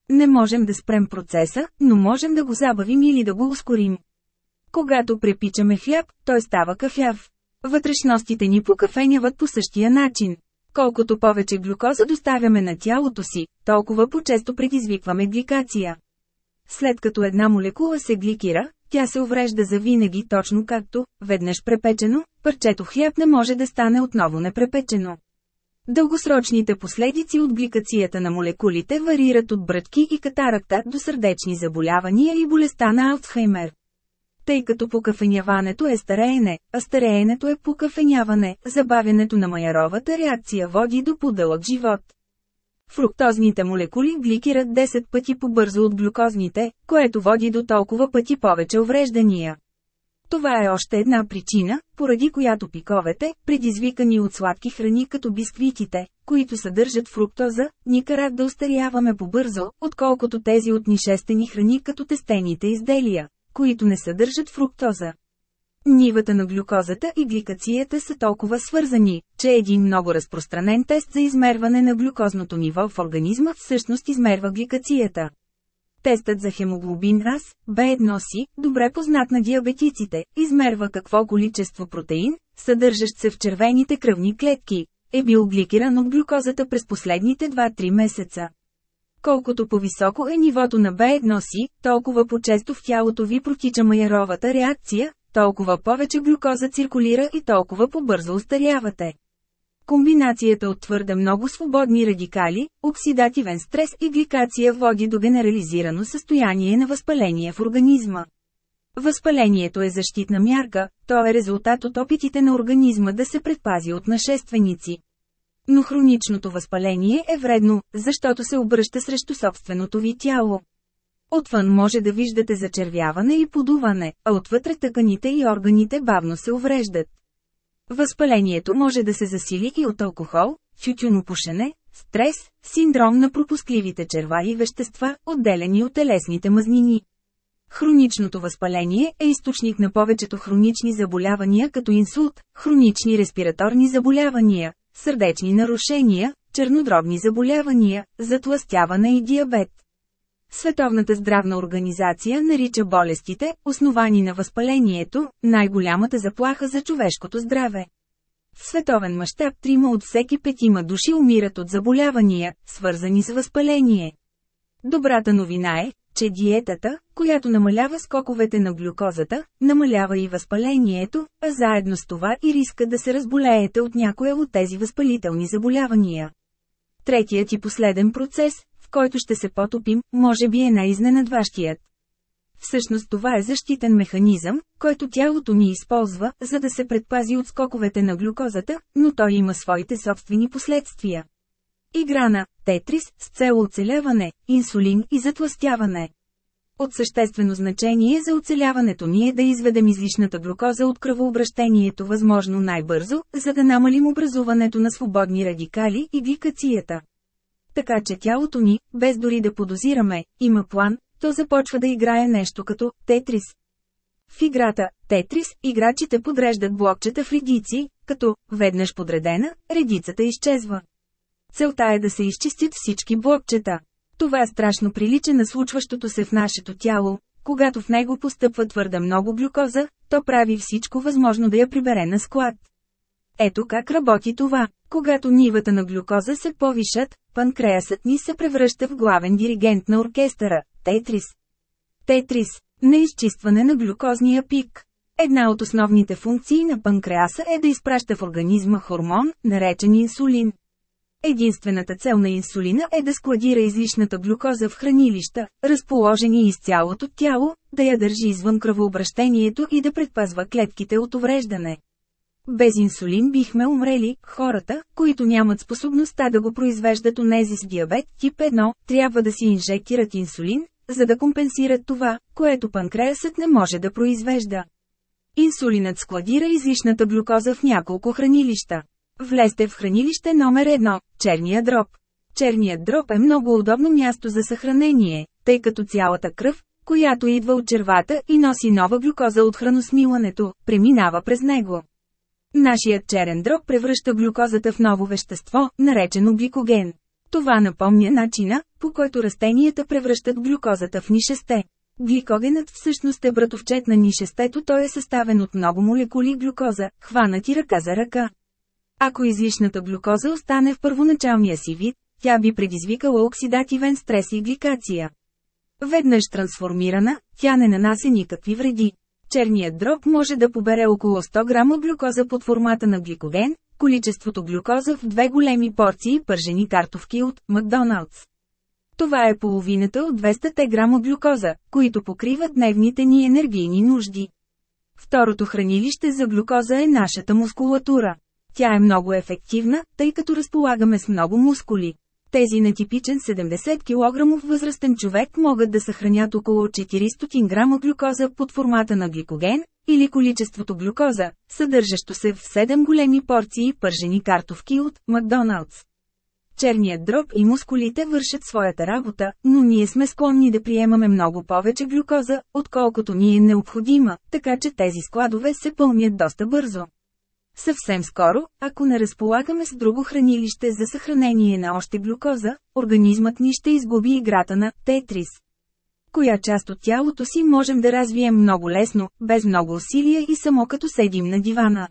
Не можем да спрем процеса, но можем да го забавим или да го ускорим. Когато препичаме хляб, той става кафяв. Вътрешностите ни покафеняват по същия начин. Колкото повече глюкоза доставяме на тялото си, толкова по-често предизвикваме гликация. След като една молекула се гликира, тя се уврежда за винаги точно както, веднъж препечено, парчето хляб не може да стане отново непрепечено. Дългосрочните последици от гликацията на молекулите варират от брътки и катаракта до сърдечни заболявания и болестта на Алцхаймер. Тъй като покафеняването е стареене, а стареенето е покафеняване, забавянето на майаровата реакция води до подълъг живот. Фруктозните молекули гликират 10 пъти по-бързо от глюкозните, което води до толкова пъти повече увреждания. Това е още една причина, поради която пиковете, предизвикани от сладки храни като бисквитите, които съдържат фруктоза, ни карат да устаряваме по-бързо, отколкото тези от нишестени храни като тестените изделия, които не съдържат фруктоза. Нивата на глюкозата и гликацията са толкова свързани, че един много разпространен тест за измерване на глюкозното ниво в организма всъщност измерва гликацията. Тестът за хемоглобин РАС, B1C, добре познат на диабетиците, измерва какво количество протеин, съдържащ се в червените кръвни клетки, е бил гликиран от глюкозата през последните 2-3 месеца. Колкото по-високо е нивото на B1C, толкова по-често в тялото ви протича майеровата реакция, толкова повече глюкоза циркулира и толкова по-бързо устарявате. Комбинацията от твърде много свободни радикали, оксидативен стрес и гликация води до генерализирано състояние на възпаление в организма. Възпалението е защитна мярка, то е резултат от опитите на организма да се предпази от нашественици. Но хроничното възпаление е вредно, защото се обръща срещу собственото ви тяло. Отвън може да виждате зачервяване и подуване, а отвътре тъканите и органите бавно се увреждат. Възпалението може да се засили и от алкохол, тютюнопушене, стрес, синдром на пропускливите черва и вещества, отделени от телесните мазнини. Хроничното възпаление е източник на повечето хронични заболявания като инсулт, хронични респираторни заболявания, сърдечни нарушения, чернодробни заболявания, затластяване и диабет. Световната здравна организация нарича болестите, основани на възпалението, най-голямата заплаха за човешкото здраве. В световен мащаб трима от всеки петима души умират от заболявания, свързани с възпаление. Добрата новина е, че диетата, която намалява скоковете на глюкозата, намалява и възпалението, а заедно с това и риска да се разболеете от някоя от тези възпалителни заболявания. Третият и последен процес, в който ще се потопим, може би е най-изненадващият. Всъщност това е защитен механизъм, който тялото ни използва, за да се предпази от скоковете на глюкозата, но той има своите собствени последствия. Игра на Тетрис с цел оцеляване, инсулин и затластяване. От съществено значение за оцеляването ни е да изведем излишната глюкоза от кръвообращението възможно най-бързо, за да намалим образуването на свободни радикали и гликацията. Така че тялото ни, без дори да подозираме, има план, то започва да играе нещо като Тетрис. В играта Тетрис играчите подреждат блокчета в редици, като, веднъж подредена, редицата изчезва. Целта е да се изчистят всички блокчета. Това страшно прилича на случващото се в нашето тяло. Когато в него постъпва твърде много глюкоза, то прави всичко възможно да я прибере на склад. Ето как работи това. Когато нивата на глюкоза се повишат, панкреасът ни се превръща в главен диригент на оркестъра – Тетрис. Тетрис – на изчистване на глюкозния пик. Една от основните функции на панкреаса е да изпраща в организма хормон, наречен инсулин. Единствената цел на инсулина е да складира излишната глюкоза в хранилища, разположени из цялото тяло, да я държи извън кръвообращението и да предпазва клетките от увреждане. Без инсулин бихме умрели, хората, които нямат способността да го произвеждат нези с диабет тип 1, трябва да си инжектират инсулин, за да компенсират това, което панкреасът не може да произвежда. Инсулинът складира излишната глюкоза в няколко хранилища. Влезте в хранилище номер 1 – черния дроб. Черният дроб е много удобно място за съхранение, тъй като цялата кръв, която идва от червата и носи нова глюкоза от храносмилането, преминава през него. Нашият черен дроб превръща глюкозата в ново вещество, наречено гликоген. Това напомня начина, по който растенията превръщат глюкозата в нишесте. Гликогенът всъщност е братовчет на нишестето, той е съставен от много молекули глюкоза, хванати ръка за ръка. Ако излишната глюкоза остане в първоначалния си вид, тя би предизвикала оксидативен стрес и гликация. Веднъж трансформирана, тя не нанася никакви вреди. Черният дроб може да побере около 100 грама глюкоза под формата на гликоген, количеството глюкоза в две големи порции пържени картовки от Макдоналдс. Това е половината от 200 грама глюкоза, които покриват дневните ни енергийни нужди. Второто хранилище за глюкоза е нашата мускулатура. Тя е много ефективна, тъй като разполагаме с много мускули. Тези на типичен 70 кг възрастен човек могат да съхранят около 400 грама глюкоза под формата на гликоген, или количеството глюкоза, съдържащо се в 7 големи порции пържени картовки от Макдоналдс. Черният дроб и мускулите вършат своята работа, но ние сме склонни да приемаме много повече глюкоза, отколкото ни е необходима, така че тези складове се пълнят доста бързо. Съвсем скоро, ако не разполагаме с друго хранилище за съхранение на още глюкоза, организмът ни ще изгуби играта на «Тетрис». Коя част от тялото си можем да развием много лесно, без много усилия и само като седим на дивана.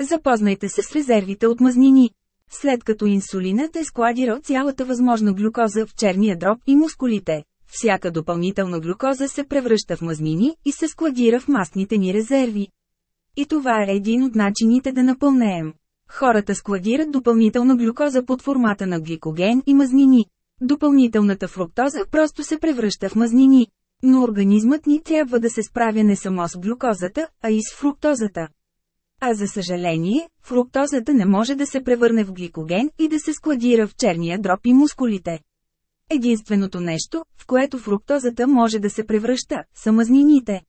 Запознайте се с резервите от мазнини. След като инсулинът е складирал цялата възможна глюкоза в черния дроб и мускулите, всяка допълнителна глюкоза се превръща в мазнини и се складира в мастните ни резерви. И това е един от начините да напълнеем. Хората складират допълнителна глюкоза под формата на гликоген и мазнини. Допълнителната фруктоза просто се превръща в мазнини. Но организмът ни трябва да се справя не само с глюкозата, а и с фруктозата. А за съжаление, фруктозата не може да се превърне в гликоген и да се складира в черния дроб и мускулите. Единственото нещо, в което фруктозата може да се превръща, са мазнините.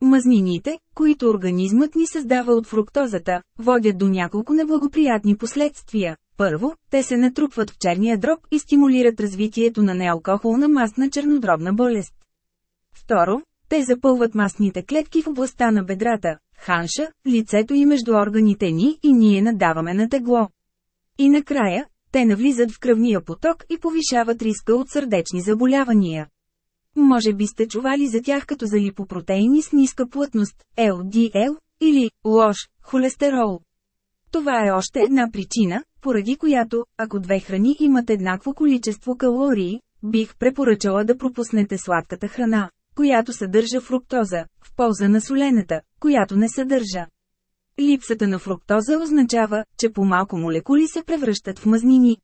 Мазнините, които организмът ни създава от фруктозата, водят до няколко неблагоприятни последствия. Първо, те се натрупват в черния дроб и стимулират развитието на неалкохолна масна чернодробна болест. Второ, те запълват масните клетки в областта на бедрата, ханша, лицето и между органите ни и ние надаваме на тегло. И накрая, те навлизат в кръвния поток и повишават риска от сърдечни заболявания. Може би сте чували за тях като за липопротеини с ниска плътност, LDL, или лош холестерол. Това е още една причина, поради която, ако две храни имат еднакво количество калории, бих препоръчала да пропуснете сладката храна, която съдържа фруктоза, в полза на солената, която не съдържа. Липсата на фруктоза означава, че по-малко молекули се превръщат в мазнини.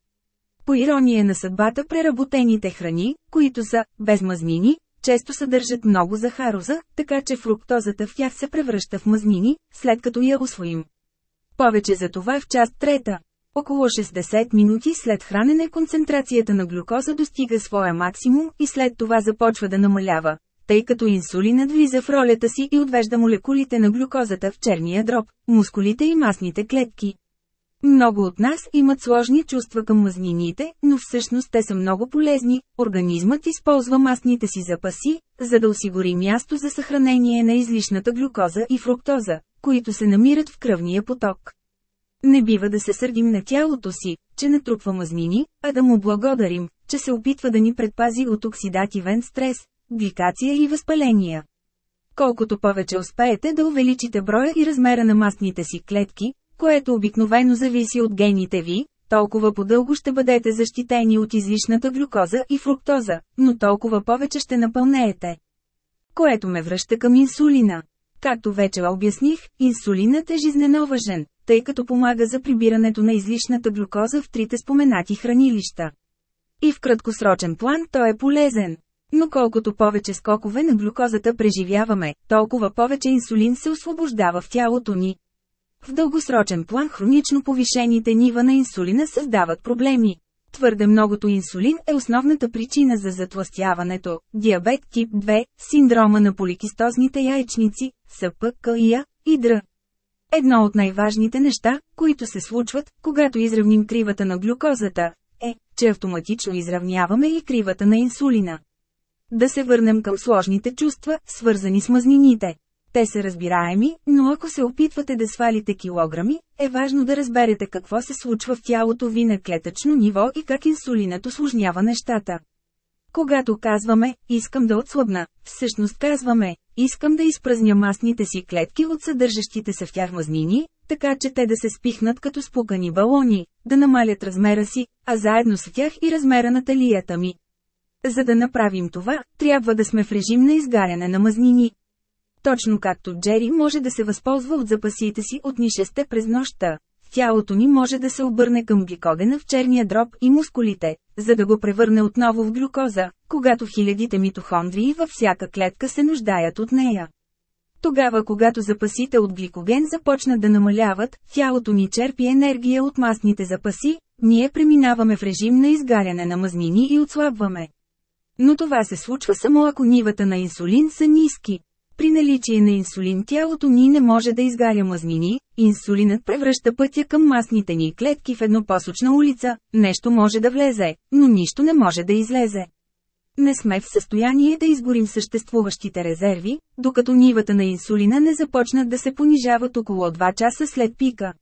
По ирония на съдбата преработените храни, които са без мазнини, често съдържат много захароза, така че фруктозата в тях се превръща в мазнини, след като я освоим. Повече за това в част трета. Около 60 минути след хранене концентрацията на глюкоза достига своя максимум и след това започва да намалява, тъй като инсулинът влиза в ролята си и отвежда молекулите на глюкозата в черния дроб, мускулите и масните клетки. Много от нас имат сложни чувства към мазнините, но всъщност те са много полезни. Организмът използва масните си запаси, за да осигури място за съхранение на излишната глюкоза и фруктоза, които се намират в кръвния поток. Не бива да се сърдим на тялото си, че натрупва мазнини, а да му благодарим, че се опитва да ни предпази от оксидативен стрес, гликация и възпаления. Колкото повече успеете да увеличите броя и размера на мастните си клетки, което обикновено зависи от гените ви, толкова по-дълго ще бъдете защитени от излишната глюкоза и фруктоза, но толкова повече ще напълнеете. Което ме връща към инсулина. Както вече обясних, инсулинът е жизнено важен, тъй като помага за прибирането на излишната глюкоза в трите споменати хранилища. И в краткосрочен план той е полезен. Но колкото повече скокове на глюкозата преживяваме, толкова повече инсулин се освобождава в тялото ни. В дългосрочен план хронично повишените нива на инсулина създават проблеми. Твърде многото инсулин е основната причина за затластяването, диабет тип 2, синдрома на поликистозните яйчници, СПКИА и ДР. Едно от най-важните неща, които се случват, когато изравним кривата на глюкозата, е, че автоматично изравняваме и кривата на инсулина. Да се върнем към сложните чувства, свързани с мазнините. Те са разбираеми, но ако се опитвате да свалите килограми, е важно да разберете какво се случва в тялото ви на клетъчно ниво и как инсулинът осложнява нещата. Когато казваме, искам да отслабна, всъщност казваме, искам да изпразня масните си клетки от съдържащите се в тях мазнини, така че те да се спихнат като спукани балони, да намалят размера си, а заедно с тях и размера на талията ми. За да направим това, трябва да сме в режим на изгаряне на мазнини. Точно както Джери може да се възползва от запасите си от нишесте през нощта. Тялото ни може да се обърне към гликогена в черния дроб и мускулите, за да го превърне отново в глюкоза, когато хилядите митохондрии във всяка клетка се нуждаят от нея. Тогава когато запасите от гликоген започнат да намаляват, тялото ни черпи енергия от масните запаси, ние преминаваме в режим на изгаряне на мазнини и отслабваме. Но това се случва само ако нивата на инсулин са ниски. При наличие на инсулин тялото ни не може да изгаря мазнини, инсулинът превръща пътя към масните ни клетки в еднопосочна улица, нещо може да влезе, но нищо не може да излезе. Не сме в състояние да изгорим съществуващите резерви, докато нивата на инсулина не започнат да се понижават около 2 часа след пика.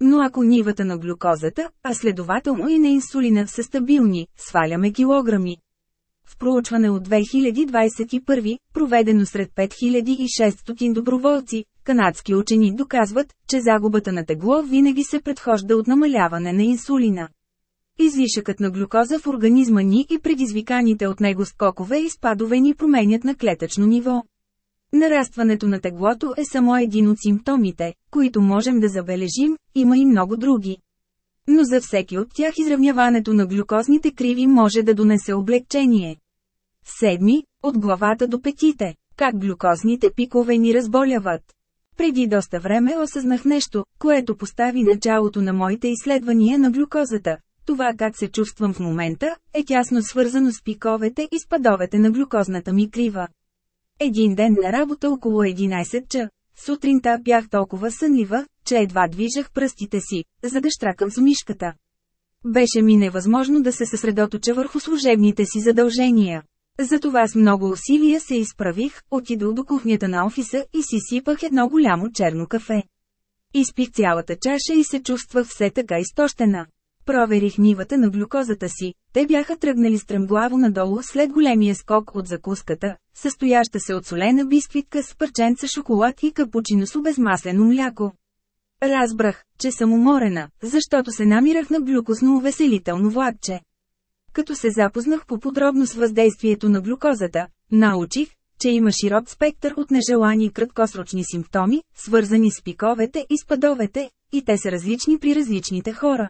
Но ако нивата на глюкозата, а следователно и на инсулина са стабилни, сваляме килограми. В проучване от 2021, проведено сред 5600 доброволци, канадски учени доказват, че загубата на тегло винаги се предхожда от намаляване на инсулина. Излишъкът на глюкоза в организма ни и предизвиканите от него скокове и спадове ни променят на клетъчно ниво. Нарастването на теглото е само един от симптомите, които можем да забележим, има и много други. Но за всеки от тях изравняването на глюкозните криви може да донесе облегчение. Седми, от главата до петите, как глюкозните пикове ни разболяват. Преди доста време осъзнах нещо, което постави началото на моите изследвания на глюкозата. Това как се чувствам в момента, е тясно свързано с пиковете и спадовете на глюкозната ми крива. Един ден на работа около 11 ча. Сутринта бях толкова сънлива, че едва движах пръстите си, за да штракам с мишката. Беше ми невъзможно да се съсредоточа върху служебните си задължения. Затова с много усилия се изправих, отидох до кухнята на офиса и си сипах едно голямо черно кафе. Изпих цялата чаша и се чувствах все така изтощена. Проверих нивата на глюкозата си, те бяха тръгнали стремглаво надолу след големия скок от закуската, състояща се от солена бисквитка с парченца шоколад и капучино с обезмаслено мляко. Разбрах, че съм уморена, защото се намирах на глюкозно увеселително влакче. Като се запознах по-подробно с въздействието на глюкозата, научих, че има широк спектър от нежелани краткосрочни симптоми, свързани с пиковете и спадовете, и те са различни при различните хора.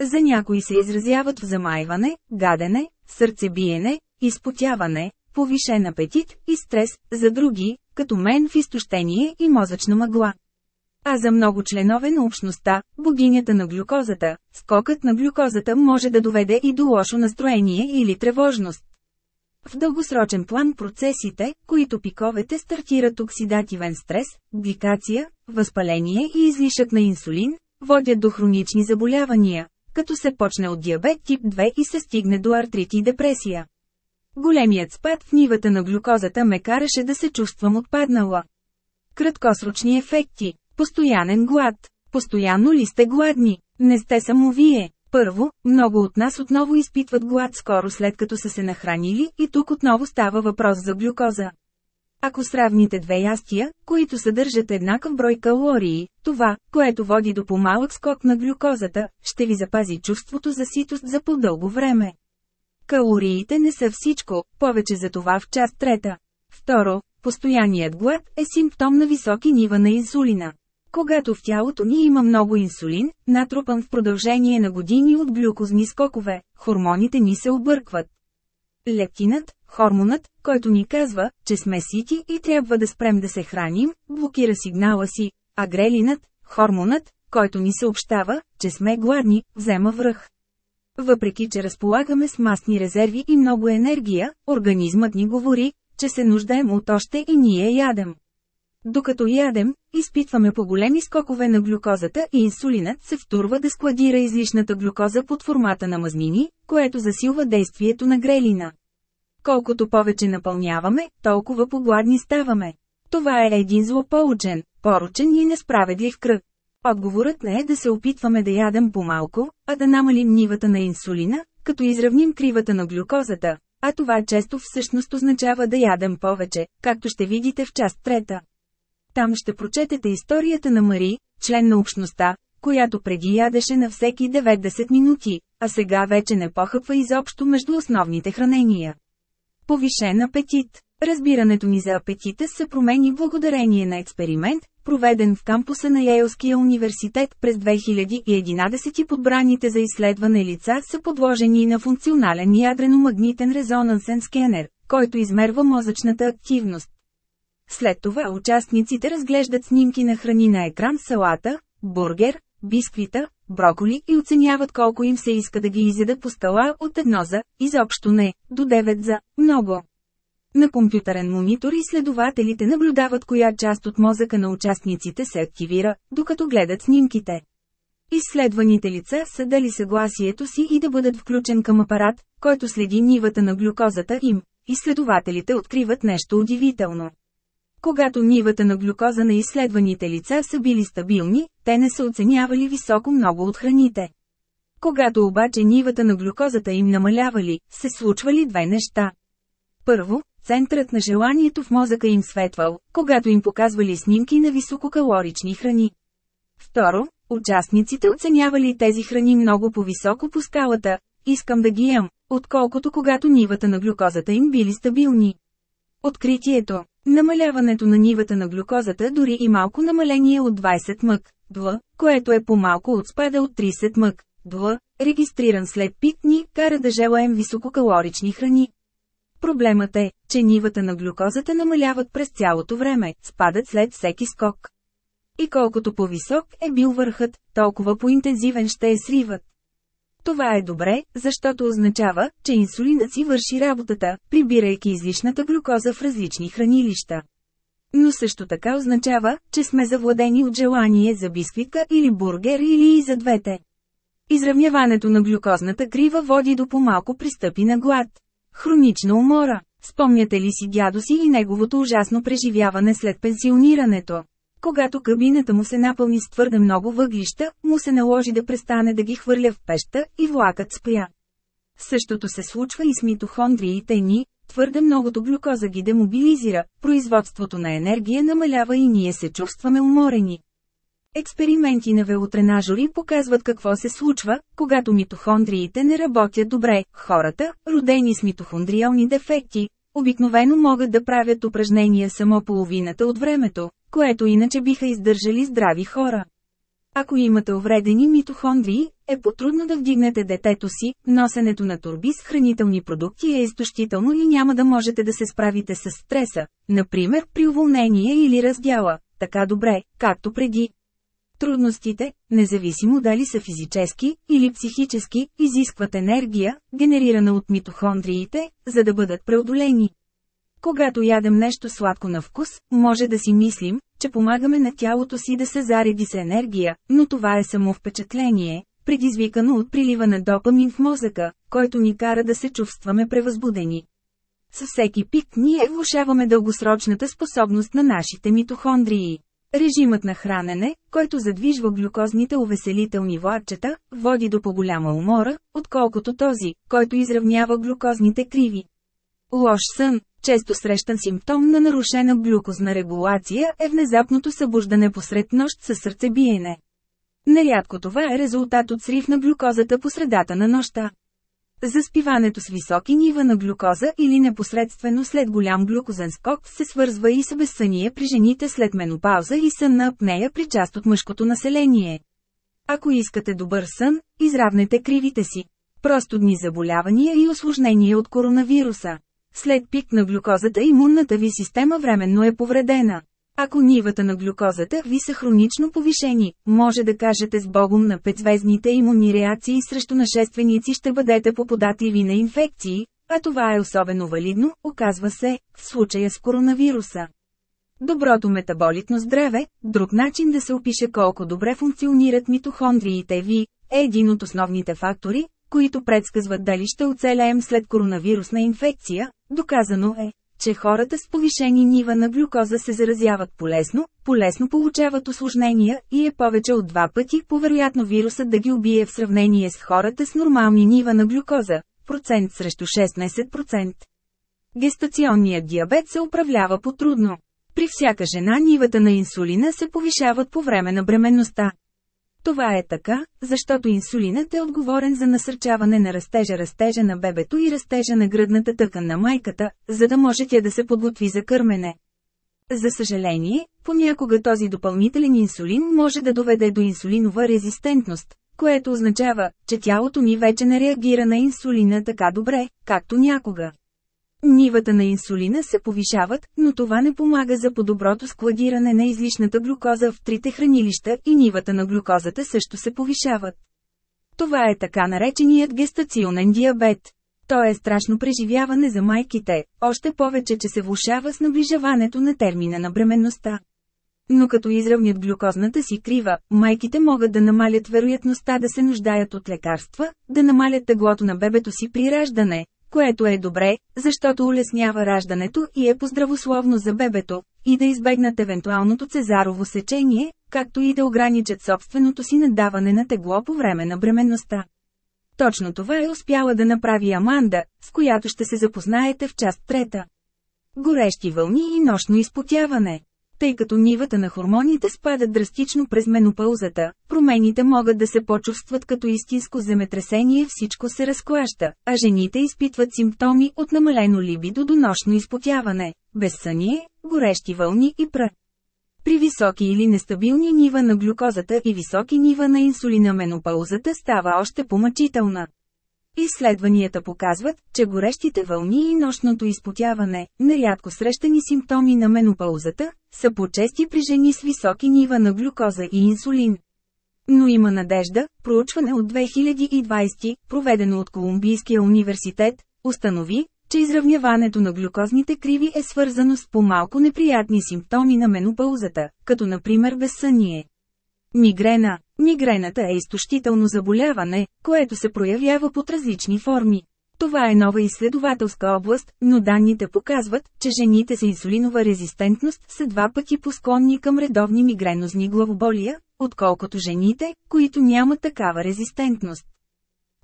За някои се изразяват в замайване, гадене, сърцебиене, изпотяване, повишен апетит и стрес, за други, като мен в изтощение и мозъчна мъгла. А за много членове на общността, богинята на глюкозата, скокът на глюкозата може да доведе и до лошо настроение или тревожност. В дългосрочен план процесите, които пиковете стартират оксидативен стрес, гликация, възпаление и излишък на инсулин, водят до хронични заболявания, като се почне от диабет тип 2 и се стигне до артрит и депресия. Големият спад в нивата на глюкозата ме караше да се чувствам отпаднала. Краткосрочни ефекти Постоянен глад. Постоянно ли сте гладни? Не сте само вие. Първо, много от нас отново изпитват глад скоро след като са се нахранили и тук отново става въпрос за глюкоза. Ако сравните две ястия, които съдържат еднакъв брой калории, това, което води до по-малък скок на глюкозата, ще ви запази чувството за ситост за по-дълго време. Калориите не са всичко, повече за това в част трета. Второ, постоянният глад е симптом на високи нива на инсулина. Когато в тялото ни има много инсулин, натрупан в продължение на години от глюкозни скокове, хормоните ни се объркват. Лептинът, хормонът, който ни казва, че сме сити и трябва да спрем да се храним, блокира сигнала си, а грелинът, хормонът, който ни съобщава, че сме гладни, взема връх. Въпреки, че разполагаме с масни резерви и много енергия, организмът ни говори, че се нуждаем от още и ние ядем. Докато ядем, изпитваме по-големи скокове на глюкозата и инсулинът се втурва да складира излишната глюкоза под формата на мазнини, което засилва действието на грелина. Колкото повече напълняваме, толкова погладни ставаме. Това е един злополучен, поручен и несправедлив кръг. Отговорът не е да се опитваме да ядем по-малко, а да намалим нивата на инсулина, като изравним кривата на глюкозата, а това често всъщност означава да ядем повече, както ще видите в част трета. Там ще прочетете историята на Мари, член на общността, която преди ядеше на всеки 90 минути, а сега вече не похъпва изобщо между основните хранения. Повишен апетит. Разбирането ни за апетита се промени благодарение на експеримент, проведен в кампуса на Йейлския университет през 2011 подбраните за изследване лица са подложени на функционален ядрено-магнитен резонансен скенер, който измерва мозъчната активност. След това участниците разглеждат снимки на храни на екран салата, бургер, бисквита, броколи и оценяват колко им се иска да ги изядат по стола от едно за, изобщо не, до 9 за, много. На компютърен монитор изследователите наблюдават коя част от мозъка на участниците се активира, докато гледат снимките. Изследваните лица са дали съгласието си и да бъдат включен към апарат, който следи нивата на глюкозата им. Изследователите откриват нещо удивително. Когато нивата на глюкоза на изследваните лица са били стабилни, те не са оценявали високо много от храните. Когато обаче нивата на глюкозата им намалявали, се случвали две неща. Първо, центърът на желанието в мозъка им светвал, когато им показвали снимки на висококалорични храни. Второ, участниците оценявали тези храни много по-високо по скалата, искам да ги ям, отколкото когато нивата на глюкозата им били стабилни. Откритието Намаляването на нивата на глюкозата дори и малко намаление от 20 мък, дл, което е по-малко от спада от 30 мък, дл, регистриран след пит ни, кара да желаем висококалорични храни. Проблемът е, че нивата на глюкозата намаляват през цялото време, спадат след всеки скок. И колкото по-висок е бил върхът, толкова по-интензивен ще е сривът. Това е добре, защото означава, че инсулинът си върши работата, прибирайки излишната глюкоза в различни хранилища. Но също така означава, че сме завладени от желание за бисквитка или бургер или и за двете. Изравняването на глюкозната крива води до по-малко пристъпи на глад. Хронична умора. Спомняте ли си дядо си и неговото ужасно преживяване след пенсионирането? Когато кабината му се напълни с твърде много въглища, му се наложи да престане да ги хвърля в пеща и влакът спря. Същото се случва и с митохондриите ни, твърде многото глюкоза ги демобилизира, производството на енергия намалява и ние се чувстваме уморени. Експерименти на велотренажори показват какво се случва, когато митохондриите не работят добре. Хората, родени с митохондриални дефекти, обикновено могат да правят упражнения само половината от времето, което иначе биха издържали здрави хора. Ако имате увредени митохондрии, е потрудно да вдигнете детето си, носенето на турби с хранителни продукти е изтощително и няма да можете да се справите с стреса, например при уволнение или раздяла, така добре, както преди. Трудностите, независимо дали са физически или психически, изискват енергия, генерирана от митохондриите, за да бъдат преодолени. Когато ядем нещо сладко на вкус, може да си мислим, че помагаме на тялото си да се зареди с енергия, но това е само впечатление, предизвикано от прилива на допамин в мозъка, който ни кара да се чувстваме превъзбудени. Със всеки пик ние влушаваме дългосрочната способност на нашите митохондрии. Режимът на хранене, който задвижва глюкозните увеселителни влакчета, води до по-голяма умора, отколкото този, който изравнява глюкозните криви. Лош сън. Често срещан симптом на нарушена глюкозна регулация е внезапното събуждане посред нощ със сърцебиене. Нерядко това е резултат от срив на глюкозата по средата на нощта. Заспиването с високи нива на глюкоза или непосредствено след голям глюкозен скок се свързва и с безсъние при жените след менопауза и сън апнея при част от мъжкото население. Ако искате добър сън, изравнете кривите си. Просто дни заболявания и осложнения от коронавируса. След пик на глюкозата имунната ви система временно е повредена. Ако нивата на глюкозата ви са хронично повишени, може да кажете с богом на петзвездните имунни реакции срещу нашественици ще бъдете поподатливи на инфекции, а това е особено валидно, оказва се, в случая с коронавируса. Доброто метаболитно здраве, друг начин да се опише колко добре функционират митохондриите ви, е един от основните фактори, които предсказват дали ще оцелеем след коронавирусна инфекция, доказано е, че хората с повишени нива на глюкоза се заразяват полесно, полесно получават осложнения и е повече от два пъти повероятно вирусът да ги убие в сравнение с хората с нормални нива на глюкоза, процент срещу 16%. Гестационният диабет се управлява по-трудно. При всяка жена нивата на инсулина се повишават по време на бременността. Това е така, защото инсулинът е отговорен за насърчаване на растежа растежа на бебето и растежа на гръдната тъкан на майката, за да може тя да се подготви за кърмене. За съжаление, понякога този допълнителен инсулин може да доведе до инсулинова резистентност, което означава, че тялото ни вече не реагира на инсулина така добре, както някога. Нивата на инсулина се повишават, но това не помага за по-доброто складиране на излишната глюкоза в трите хранилища и нивата на глюкозата също се повишават. Това е така нареченият гестационен диабет. То е страшно преживяване за майките, още повече, че се влушава с наближаването на термина на бременността. Но като изравнят глюкозната си крива, майките могат да намалят вероятността да се нуждаят от лекарства, да намалят теглото на бебето си при раждане, което е добре, защото улеснява раждането и е поздравословно за бебето, и да избегнат евентуалното цезарово сечение, както и да ограничат собственото си надаване на тегло по време на бременността. Точно това е успяла да направи Аманда, с която ще се запознаете в част трета. Горещи вълни и нощно изпотяване тъй като нивата на хормоните спадат драстично през менопаузата, промените могат да се почувстват като истинско земетресение всичко се разклаща, а жените изпитват симптоми от намалено либидо до нощно изпотяване, безсъние, горещи вълни и пръ. При високи или нестабилни нива на глюкозата и високи нива на инсулина менопаузата става още помъчителна. Изследванията показват, че горещите вълни и нощното изпотяване, нерядко срещани симптоми на менопаузата, са по-чести при жени с високи нива на глюкоза и инсулин. Но има надежда, проучване от 2020, проведено от Колумбийския университет, установи, че изравняването на глюкозните криви е свързано с по-малко неприятни симптоми на менопаузата, като например безсъние. Мигрена Мигрената е изтощително заболяване, което се проявява под различни форми. Това е нова изследователска област, но данните показват, че жените с инсулинова резистентност са два пъти посклонни към редовни мигренозни главоболия, отколкото жените, които нямат такава резистентност.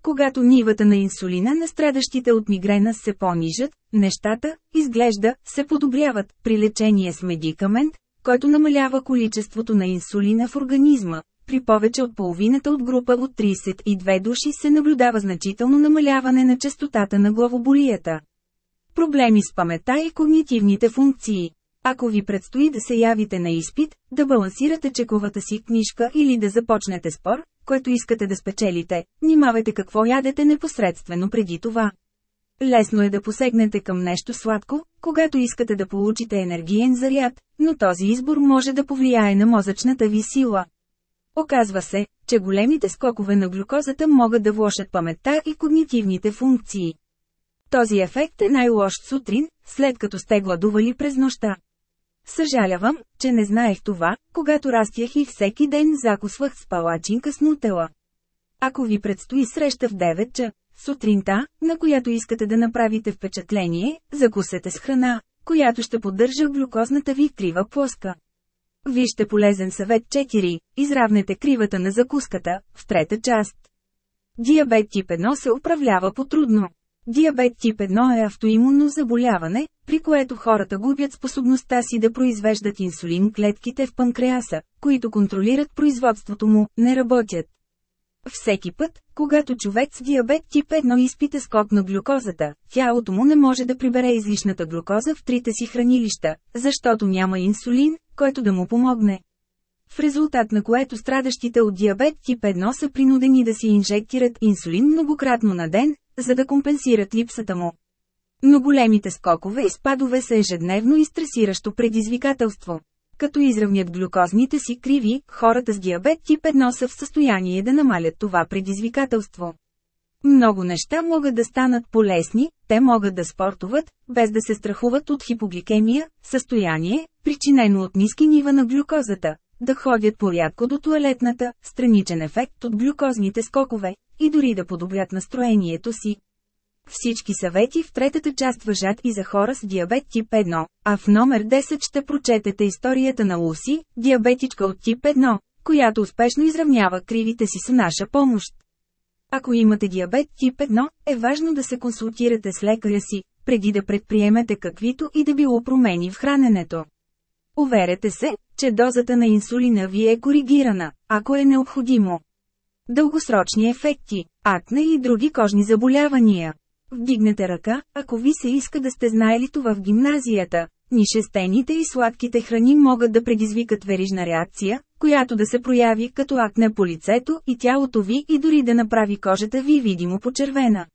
Когато нивата на инсулина на страдащите от мигрена се понижат, нещата, изглежда, се подобряват при лечение с медикамент, който намалява количеството на инсулина в организма, при повече от половината от група от 32 души се наблюдава значително намаляване на частотата на главоболията. Проблеми с памета и когнитивните функции. Ако ви предстои да се явите на изпит, да балансирате чековата си книжка или да започнете спор, който искате да спечелите, внимавайте какво ядете непосредствено преди това. Лесно е да посегнете към нещо сладко, когато искате да получите енергиен заряд, но този избор може да повлияе на мозъчната ви сила. Оказва се, че големите скокове на глюкозата могат да влошат паметта и когнитивните функции. Този ефект е най-лош сутрин, след като сте гладували през нощта. Съжалявам, че не знаех това, когато растях и всеки ден закусвах с палачинка с нутела. Ако ви предстои среща в 9 ча, сутринта, на която искате да направите впечатление, закусете с храна, която ще поддържа глюкозната ви крива плоска. Вижте полезен съвет 4. Изравнете кривата на закуската, в трета част. Диабет тип 1 се управлява по-трудно. Диабет тип 1 е автоимунно заболяване, при което хората губят способността си да произвеждат инсулин клетките в панкреаса, които контролират производството му, не работят. Всеки път, когато човек с диабет тип 1 изпита скок на глюкозата, тялото му не може да прибере излишната глюкоза в трите си хранилища, защото няма инсулин, който да му помогне. В резултат на което страдащите от диабет тип 1 са принудени да си инжектират инсулин многократно на ден, за да компенсират липсата му. Но големите скокове и спадове са ежедневно и стресиращо предизвикателство. Като изравнят глюкозните си криви, хората с диабет тип 1 са в състояние да намалят това предизвикателство. Много неща могат да станат полезни, те могат да спортуват, без да се страхуват от хипогликемия, състояние, причинено от ниски нива на глюкозата, да ходят порядко до туалетната, страничен ефект от глюкозните скокове, и дори да подобрят настроението си. Всички съвети в третата част въжат и за хора с диабет тип 1, а в номер 10 ще прочетете историята на Луси, диабетичка от тип 1, която успешно изравнява кривите си с наша помощ. Ако имате диабет тип 1, е важно да се консултирате с лекаря си, преди да предприемете каквито и да било промени в храненето. Уверете се, че дозата на инсулина ви е коригирана, ако е необходимо. Дългосрочни ефекти, акне и други кожни заболявания. Вдигнете ръка, ако ви се иска да сте знаели това в гимназията. Нишестените и сладките храни могат да предизвикат верижна реакция, която да се прояви като акне по лицето и тялото ви и дори да направи кожата ви видимо почервена.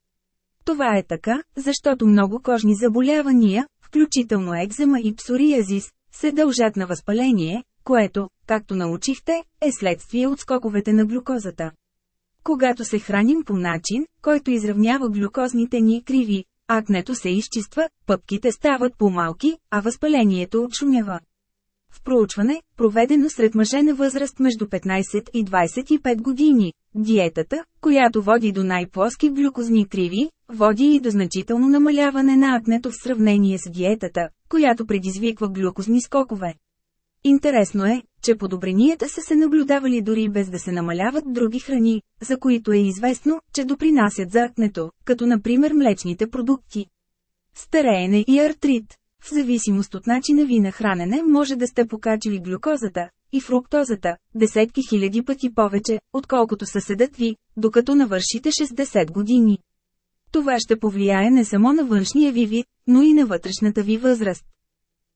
Това е така, защото много кожни заболявания, включително екзема и псориазис, се дължат на възпаление, което, както научихте, е следствие от скоковете на глюкозата. Когато се храним по начин, който изравнява глюкозните ни криви, акнето се изчиства, пъпките стават по-малки, а възпалението отшумява. В проучване, проведено сред мъже на възраст между 15 и 25 години, диетата, която води до най-плоски глюкозни криви, води и до значително намаляване на акнето в сравнение с диетата, която предизвиква глюкозни скокове. Интересно е, че подобренията са се наблюдавали дори без да се намаляват други храни, за които е известно, че допринасят за акнето, като например млечните продукти. Стареене и артрит. В зависимост от начина ви на хранене може да сте покачили глюкозата и фруктозата, десетки хиляди пъти повече, отколкото съседът ви, докато навършите 60 години. Това ще повлияе не само на външния ви вид, но и на вътрешната ви възраст.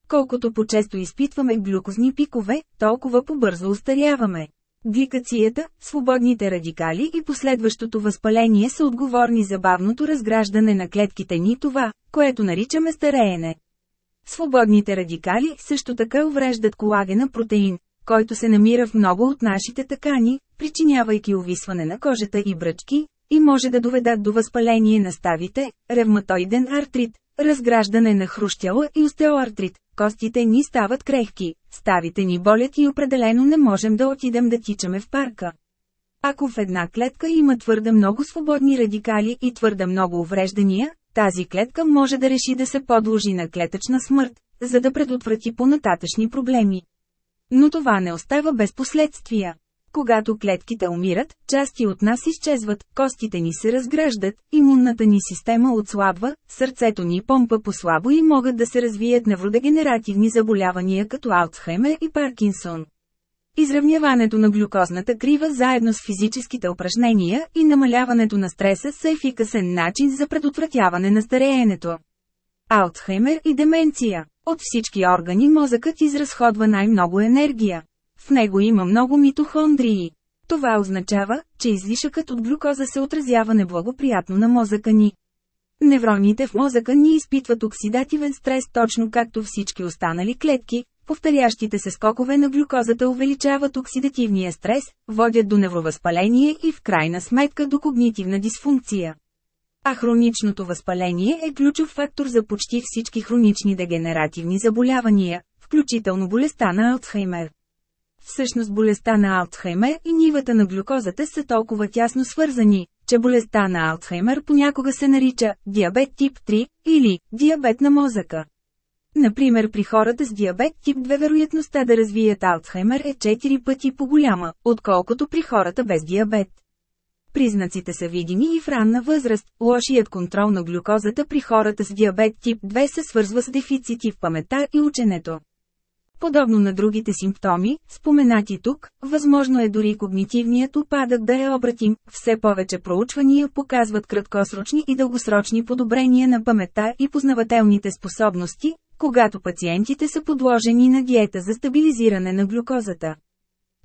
Колкото по-често изпитваме глюкозни пикове, толкова по-бързо устаряваме. Гликацията, свободните радикали и последващото възпаление са отговорни за бавното разграждане на клетките ни това, което наричаме стареене. Свободните радикали също така увреждат колагена протеин, който се намира в много от нашите такани, причинявайки увисване на кожата и бръчки, и може да доведат до възпаление на ставите, ревматоиден артрит, разграждане на хрущяла и остеоартрит, костите ни стават крехки, ставите ни болят и определено не можем да отидем да тичаме в парка. Ако в една клетка има твърде много свободни радикали и твърде много увреждания, тази клетка може да реши да се подложи на клетъчна смърт, за да предотврати понататъчни проблеми. Но това не остава без последствия. Когато клетките умират, части от нас изчезват, костите ни се разграждат, имунната ни система отслабва, сърцето ни помпа по-слабо и могат да се развият невродегенеративни заболявания като Алцхаймер и Паркинсон. Изравняването на глюкозната крива заедно с физическите упражнения и намаляването на стреса са ефикасен начин за предотвратяване на стареенето. Алцхаймер и деменция. От всички органи мозъкът изразходва най-много енергия. В него има много митохондрии. Това означава, че излишъкът от глюкоза се отразява неблагоприятно на мозъка ни. Невроните в мозъка ни изпитват оксидативен стрес точно както всички останали клетки, повторящите се скокове на глюкозата увеличават оксидативния стрес, водят до невровъзпаление и в крайна сметка до когнитивна дисфункция. А хроничното възпаление е ключов фактор за почти всички хронични дегенеративни заболявания, включително болестта на Алцхаймер. Всъщност болестта на Алцхаймер и нивата на глюкозата са толкова тясно свързани, че болестта на Алцхаймер понякога се нарича диабет тип 3 или диабет на мозъка. Например при хората с диабет тип 2 вероятността да развият Алцхаймер е 4 пъти по-голяма, отколкото при хората без диабет. Признаците са видими и в ранна възраст. Лошият контрол на глюкозата при хората с диабет тип 2 се свързва с дефицити в памета и ученето. Подобно на другите симптоми, споменати тук, възможно е дори когнитивният упадък да е обратим. Все повече проучвания показват краткосрочни и дългосрочни подобрения на памета и познавателните способности, когато пациентите са подложени на диета за стабилизиране на глюкозата.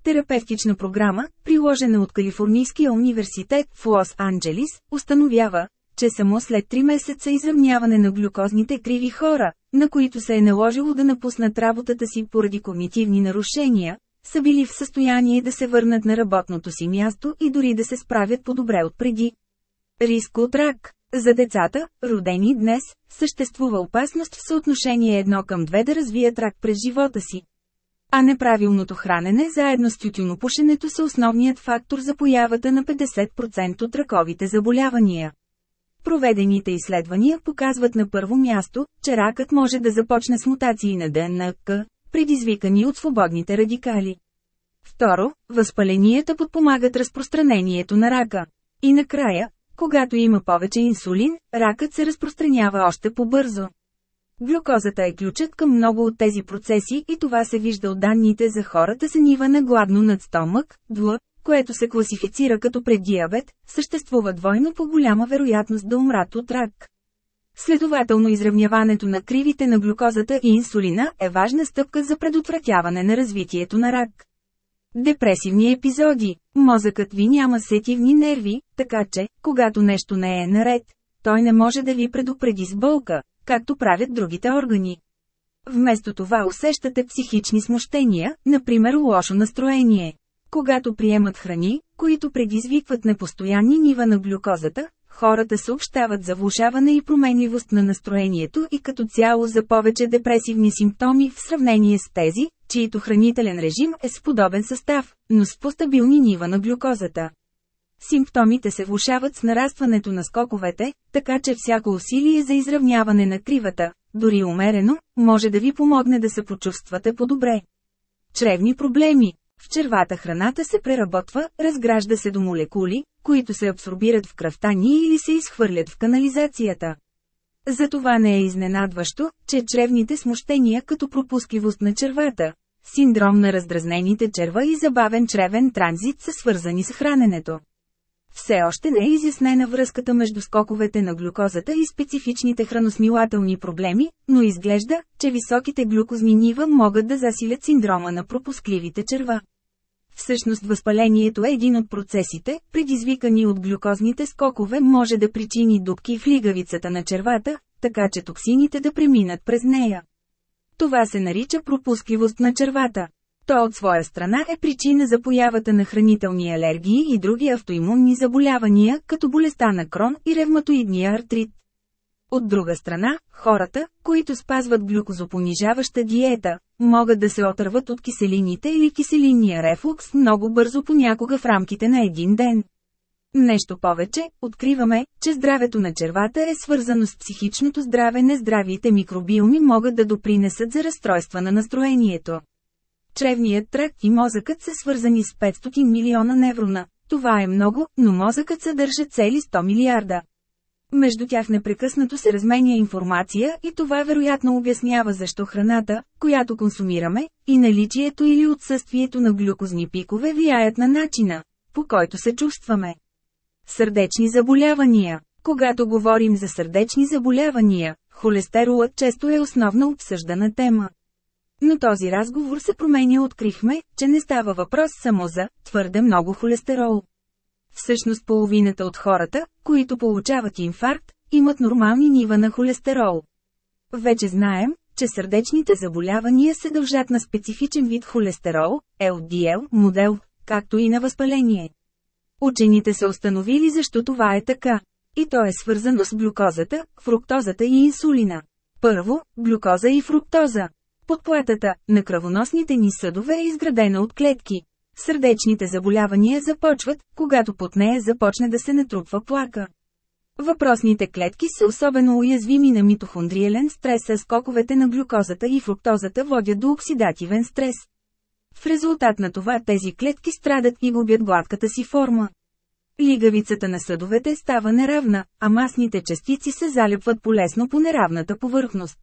Терапевтична програма, приложена от Калифорнийския университет в Лос-Анджелис, установява, че само след 3 месеца изравняване на глюкозните криви хора, на които се е наложило да напуснат работата си поради когнитивни нарушения, са били в състояние да се върнат на работното си място и дори да се справят по-добре от преди. Риск от рак За децата, родени днес, съществува опасност в съотношение едно към две да развият рак през живота си. А неправилното хранене заедно с тютюнопушенето са основният фактор за появата на 50% от раковите заболявания. Проведените изследвания показват на първо място, че ракът може да започне с мутации на ДНК, предизвикани от свободните радикали. Второ, възпаленията подпомагат разпространението на рака. И накрая, когато има повече инсулин, ракът се разпространява още по-бързо. Глюкозата е ключът към много от тези процеси и това се вижда от данните за хората с нива на гладно над стомък, ДЛ, което се класифицира като преддиабет, съществува двойно по голяма вероятност да умрат от рак. Следователно изравняването на кривите на глюкозата и инсулина е важна стъпка за предотвратяване на развитието на рак. Депресивни епизоди. Мозъкът ви няма сетивни нерви, така че, когато нещо не е наред, той не може да ви предупреди с болка, както правят другите органи. Вместо това усещате психични смущения, например лошо настроение. Когато приемат храни, които предизвикват непостоянни нива на глюкозата, хората съобщават за влушаване и променливост на настроението и като цяло за повече депресивни симптоми в сравнение с тези, чието хранителен режим е с подобен състав, но с постабилни нива на глюкозата. Симптомите се влушават с нарастването на скоковете, така че всяко усилие за изравняване на кривата, дори умерено, може да ви помогне да се почувствате по-добре. Чревни проблеми в червата храната се преработва, разгражда се до молекули, които се абсорбират в кръвта ни или се изхвърлят в канализацията. Затова не е изненадващо, че чревните смущения като пропускливост на червата, синдром на раздразнените черва и забавен чревен транзит са свързани с храненето. Все още не е изяснена връзката между скоковете на глюкозата и специфичните храносмилателни проблеми, но изглежда, че високите глюкозни нива могат да засилят синдрома на пропускливите черва. Всъщност възпалението е един от процесите, предизвикани от глюкозните скокове може да причини дупки в лигавицата на червата, така че токсините да преминат през нея. Това се нарича пропускливост на червата. То от своя страна е причина за появата на хранителни алергии и други автоимунни заболявания, като болестта на крон и ревматоидния артрит. От друга страна, хората, които спазват глюкозопонижаваща диета, могат да се отърват от киселините или киселинния рефлукс много бързо понякога в рамките на един ден. Нещо повече, откриваме, че здравето на червата е свързано с психичното здраве. Нездравите микробиоми могат да допринесат за разстройства на настроението. Чревният тракт и мозъкът са свързани с 500 милиона неврона. Това е много, но мозъкът съдържа цели 100 милиарда. Между тях непрекъснато се разменя информация и това вероятно обяснява защо храната, която консумираме, и наличието или отсъствието на глюкозни пикове влияят на начина, по който се чувстваме. Сърдечни заболявания Когато говорим за сърдечни заболявания, холестеролът често е основна обсъждана тема. Но този разговор се променя открихме, че не става въпрос само за твърде много холестерол. Всъщност половината от хората, които получават инфаркт, имат нормални нива на холестерол. Вече знаем, че сърдечните заболявания се дължат на специфичен вид холестерол, LDL, модел, както и на възпаление. Учените са установили защо това е така. И то е свързано с глюкозата, фруктозата и инсулина. Първо, глюкоза и фруктоза. Подплатата на кръвоносните ни съдове е изградена от клетки. Сърдечните заболявания започват, когато под нея започне да се натрупва плака. Въпросните клетки са особено уязвими на митохондриален стрес, а скоковете на глюкозата и фруктозата водят до оксидативен стрес. В резултат на това тези клетки страдат и губят гладката си форма. Лигавицата на съдовете става неравна, а масните частици се залепват полесно по неравната повърхност.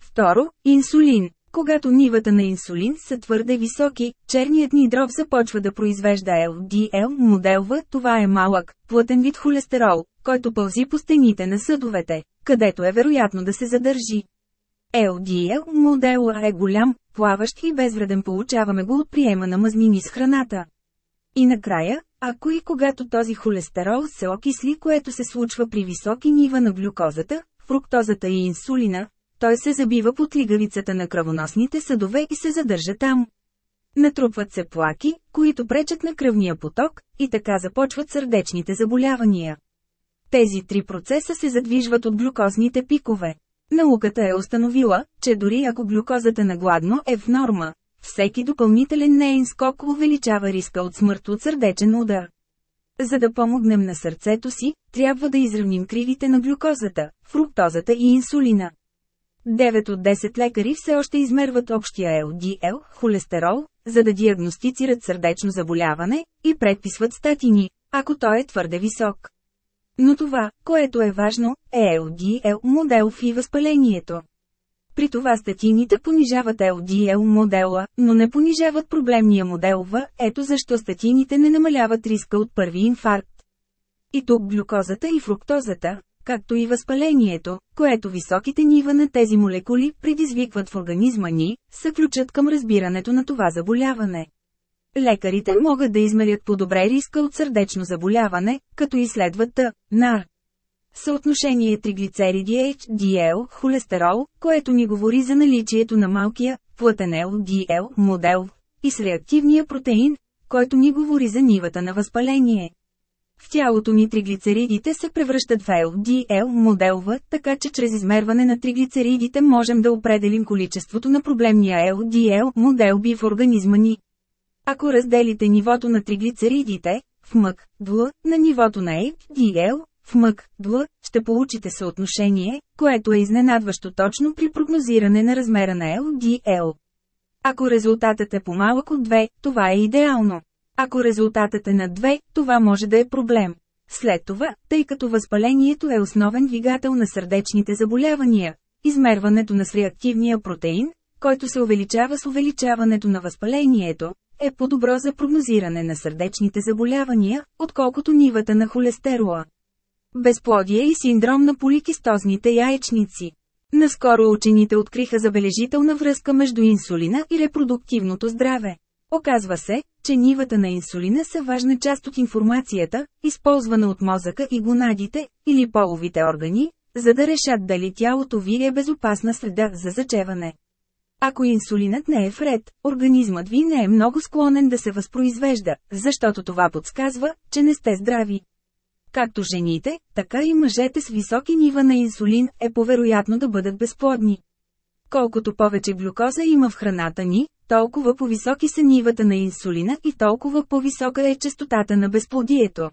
Второ, инсулин. Когато нивата на инсулин са твърде високи, черният ни дроб започва да произвежда LDL модел В, това е малък, плътен вид холестерол, който пълзи по стените на съдовете, където е вероятно да се задържи. LDL модел е голям, плаващ и безвреден получаваме го от приема на мазнини с храната. И накрая, ако и когато този холестерол се окисли, което се случва при високи нива на глюкозата, фруктозата и инсулина, той се забива под лигавицата на кръвоносните съдове и се задържа там. Натрупват се плаки, които пречат на кръвния поток, и така започват сърдечните заболявания. Тези три процеса се задвижват от глюкозните пикове. Науката е установила, че дори ако глюкозата на гладно е в норма, всеки допълнителен нейн скок увеличава риска от смърт от сърдечен удар. За да помогнем на сърцето си, трябва да изравним кривите на глюкозата, фруктозата и инсулина. 9 от 10 лекари все още измерват общия LDL, холестерол, за да диагностицират сърдечно заболяване, и предписват статини, ако той е твърде висок. Но това, което е важно, е LDL модел и възпалението. При това статините понижават LDL модела, но не понижават проблемния модел В, ето защо статините не намаляват риска от първи инфаркт. И тук глюкозата и фруктозата, както и възпалението, което високите нива на тези молекули предизвикват в организма ни, са ключът към разбирането на това заболяване. Лекарите могат да измерят по-добре риска от сърдечно заболяване, като изследват Т, НАР. Съотношение триглицериди HDL, холестерол, което ни говори за наличието на малкия, плътен LDL, модел, и с реактивния протеин, който ни говори за нивата на възпаление. В тялото ни триглицеридите се превръщат в LDL модел В, така че чрез измерване на триглицеридите можем да определим количеството на проблемния LDL модел B в организма ни. Ако разделите нивото на триглицеридите, в мък, ДЛ, на нивото на HDL, в мък, ДЛ, ще получите съотношение, което е изненадващо точно при прогнозиране на размера на LDL. Ако резултатът е по-малък от 2, това е идеално. Ако резултатът е на 2, това може да е проблем. След това, тъй като възпалението е основен двигател на сърдечните заболявания, измерването на среактивния протеин, който се увеличава с увеличаването на възпалението, е по-добро за прогнозиране на сърдечните заболявания, отколкото нивата на холестерола. Безплодие и синдром на поликистозните яечници. Наскоро учените откриха забележителна връзка между инсулина и репродуктивното здраве. Оказва се, че нивата на инсулина са важна част от информацията, използвана от мозъка и гонадите, или половите органи, за да решат дали тялото ви е безопасна среда за зачеване. Ако инсулинът не е вред, организмът ви не е много склонен да се възпроизвежда, защото това подсказва, че не сте здрави. Както жените, така и мъжете с високи нива на инсулин е повероятно да бъдат безплодни. Колкото повече глюкоза има в храната ни, толкова по-високи са нивата на инсулина и толкова по-висока е частотата на безплодието.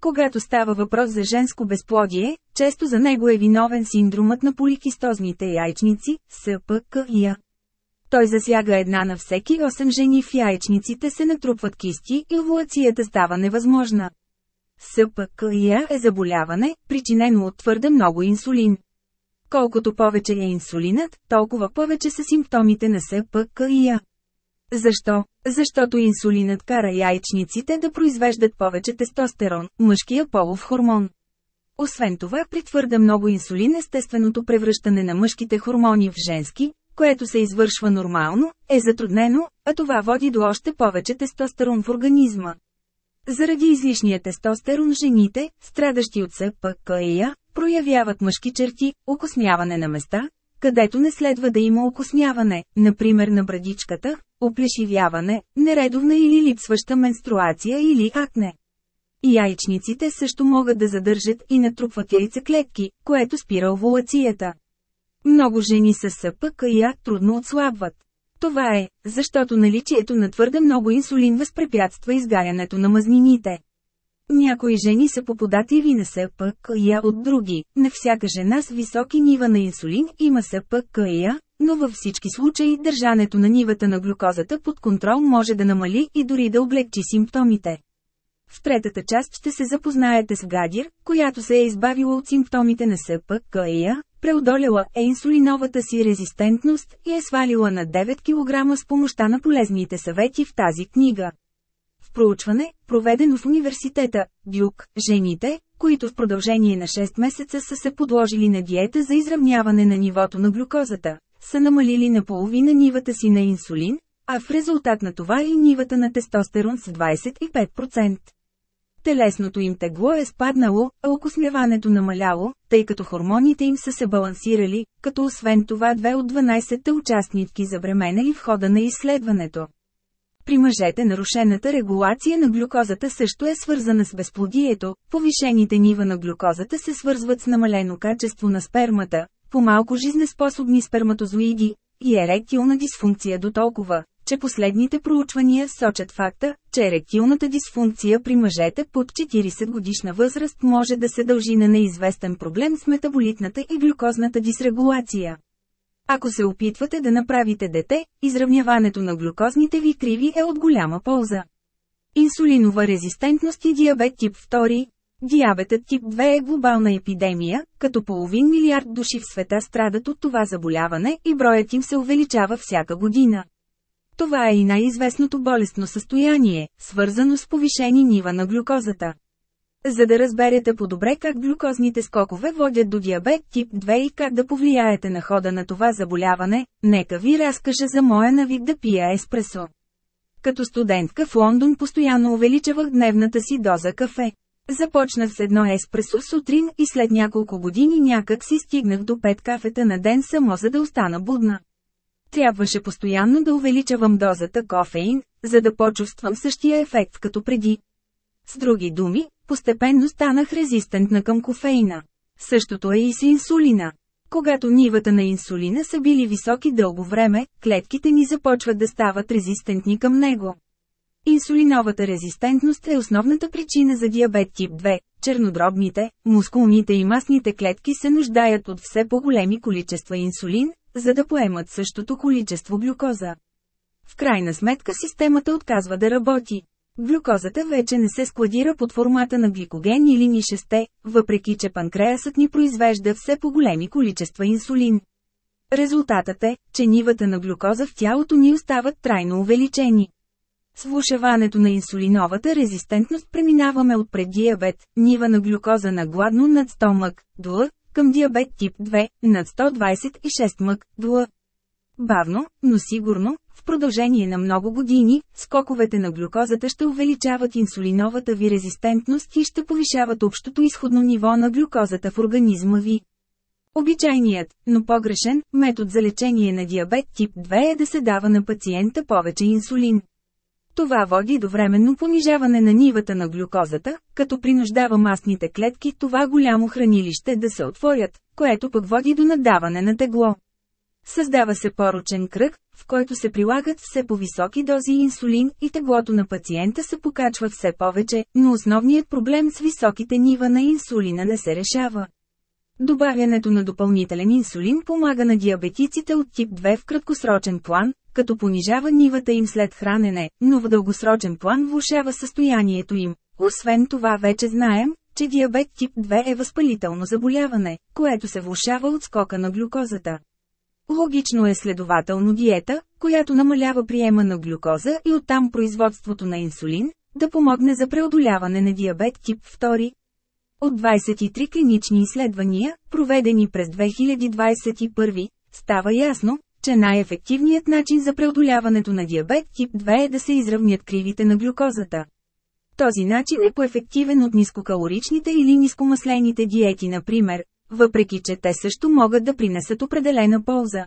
Когато става въпрос за женско безплодие, често за него е виновен синдромът на поликистозните яйчници, СПКЯ. Той засяга една на всеки 8 жени в яйчниците се натрупват кисти и овулацията става невъзможна. СПКЯ е заболяване, причинено от твърде много инсулин. Колкото повече е инсулинът, толкова повече са симптомите на СПКЯ. Защо? Защото инсулинът кара яйчниците да произвеждат повече тестостерон, мъжкия полов хормон. Освен това при твърде много инсулин естественото превръщане на мъжките хормони в женски, което се извършва нормално, е затруднено, а това води до още повече тестостерон в организма. Заради излишния тестостерон жените, страдащи от СПКИА, проявяват мъжки черти, окосняване на места, където не следва да има окосняване, например на брадичката, оплешивяване, нередовна или липсваща менструация или акне. Яйчниците също могат да задържат и натрупват яйцеклетки, което спира овулацията. Много жени с СПКИА трудно отслабват. Това е, защото наличието на твърде много инсулин възпрепятства изгарянето на мазнините. Някои жени са поподатливи на СПКЯ от други, не всяка жена с високи нива на инсулин има СПКЯ, но във всички случаи държането на нивата на глюкозата под контрол може да намали и дори да облегчи симптомите. В третата част ще се запознаете с Гадир, която се е избавила от симптомите на СПКИА, преодоляла е инсулиновата си резистентност и е свалила на 9 кг с помощта на полезните съвети в тази книга. В проучване, проведено в университета, Дюк, жените, които в продължение на 6 месеца са се подложили на диета за изравняване на нивото на глюкозата, са намалили наполовина нивата си на инсулин, а в резултат на това и нивата на тестостерон с 25%. Телесното им тегло е спаднало, а окосмяването намаляло, тъй като хормоните им са се балансирали, като освен това две от 12-те участнички забременели в хода на изследването. При мъжете нарушената регулация на глюкозата също е свързана с безплодието, повишените нива на глюкозата се свързват с намалено качество на спермата, по-малко жизнеспособни сперматозоиди и еректилна дисфункция до толкова, че последните проучвания сочат факта, че еректилната дисфункция при мъжете под 40 годишна възраст може да се дължи на неизвестен проблем с метаболитната и глюкозната дисрегулация. Ако се опитвате да направите дете, изравняването на глюкозните ви криви е от голяма полза. Инсулинова резистентност и диабет тип 2 Диабетът тип 2 е глобална епидемия, като половин милиард души в света страдат от това заболяване и броят им се увеличава всяка година. Това е и най-известното болестно състояние, свързано с повишени нива на глюкозата. За да разберете по-добре как глюкозните скокове водят до диабет тип 2 и как да повлияете на хода на това заболяване, нека ви разкажа за моя навик да пия еспресо. Като студентка в Лондон постоянно увеличавах дневната си доза кафе. Започнах с едно еспресо сутрин и след няколко години някак си стигнах до 5 кафета на ден само за да остана будна. Трябваше постоянно да увеличавам дозата кофеин, за да почувствам същия ефект като преди. С други думи, постепенно станах резистентна към кофеина. Същото е и с инсулина. Когато нивата на инсулина са били високи дълго време, клетките ни започват да стават резистентни към него. Инсулиновата резистентност е основната причина за диабет тип 2. Чернодробните, мускулните и масните клетки се нуждаят от все по-големи количества инсулин, за да поемат същото количество глюкоза. В крайна сметка системата отказва да работи. Глюкозата вече не се складира под формата на гликоген или нишесте, въпреки че панкреасът ни произвежда все по-големи количества инсулин. Резултатът е, че нивата на глюкоза в тялото ни остават трайно увеличени. С влушаването на инсулиновата резистентност преминаваме от преддиабет, нива на глюкоза на гладно над 100 мък, ДЛ, към диабет тип 2, над 126 мък, ДЛ. Бавно, но сигурно, продължение на много години, скоковете на глюкозата ще увеличават инсулиновата ви резистентност и ще повишават общото изходно ниво на глюкозата в организма ви. Обичайният, но погрешен, метод за лечение на диабет тип 2 е да се дава на пациента повече инсулин. Това води до временно понижаване на нивата на глюкозата, като принуждава масните клетки това голямо хранилище да се отворят, което пък води до надаване на тегло. Създава се порочен кръг, в който се прилагат все по-високи дози инсулин и теглото на пациента се покачва все повече, но основният проблем с високите нива на инсулина не се решава. Добавянето на допълнителен инсулин помага на диабетиците от тип 2 в краткосрочен план, като понижава нивата им след хранене, но в дългосрочен план влушава състоянието им. Освен това вече знаем, че диабет тип 2 е възпалително заболяване, което се влушава от скока на глюкозата. Логично е следователно диета, която намалява приема на глюкоза и оттам производството на инсулин, да помогне за преодоляване на диабет тип 2. От 23 клинични изследвания, проведени през 2021, става ясно, че най-ефективният начин за преодоляването на диабет тип 2 е да се изравнят кривите на глюкозата. Този начин е по-ефективен от нискокалоричните или нискомаслените диети например, въпреки че те също могат да принесат определена полза.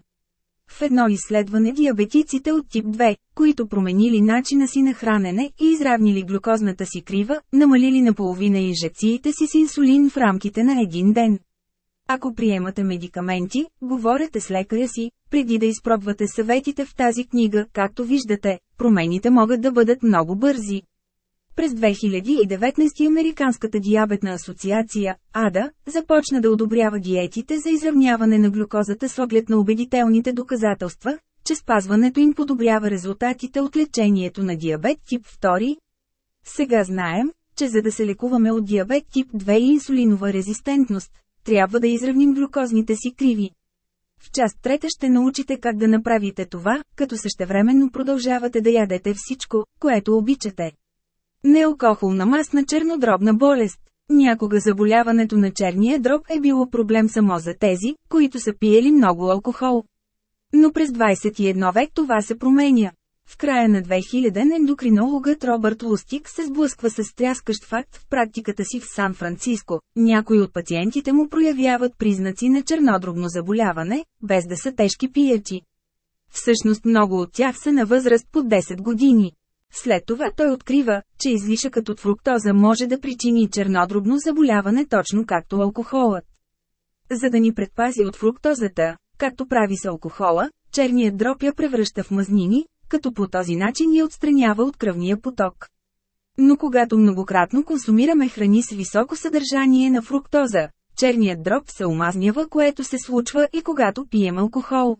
В едно изследване диабетиците от тип 2, които променили начина си на хранене и изравнили глюкозната си крива, намалили наполовина инжекциите си с инсулин в рамките на един ден. Ако приемате медикаменти, говорете с лекаря си, преди да изпробвате съветите в тази книга, както виждате, промените могат да бъдат много бързи. През 2019 Американската диабетна асоциация, АДА, започна да одобрява диетите за изравняване на глюкозата с оглед на убедителните доказателства, че спазването им подобрява резултатите от лечението на диабет тип 2. Сега знаем, че за да се лекуваме от диабет тип 2 и инсулинова резистентност, трябва да изравним глюкозните си криви. В част трета ще научите как да направите това, като същевременно продължавате да ядете всичко, което обичате. Неалкохолна масна чернодробна болест Някога заболяването на черния дроб е било проблем само за тези, които са пиели много алкохол. Но през 21 век това се променя. В края на 2000 ендокринологът Робърт Лустик се сблъсква с стряскащ факт в практиката си в Сан-Франциско. Някои от пациентите му проявяват признаци на чернодробно заболяване, без да са тежки пиячи. Всъщност много от тях са на възраст по 10 години. След това той открива, че излишъкът от фруктоза може да причини чернодробно заболяване точно както алкохолът. За да ни предпази от фруктозата, както прави с алкохола, черният дроб я превръща в мазнини, като по този начин я отстранява от кръвния поток. Но когато многократно консумираме храни с високо съдържание на фруктоза, черният дроб се омазнява, което се случва и когато пием алкохол.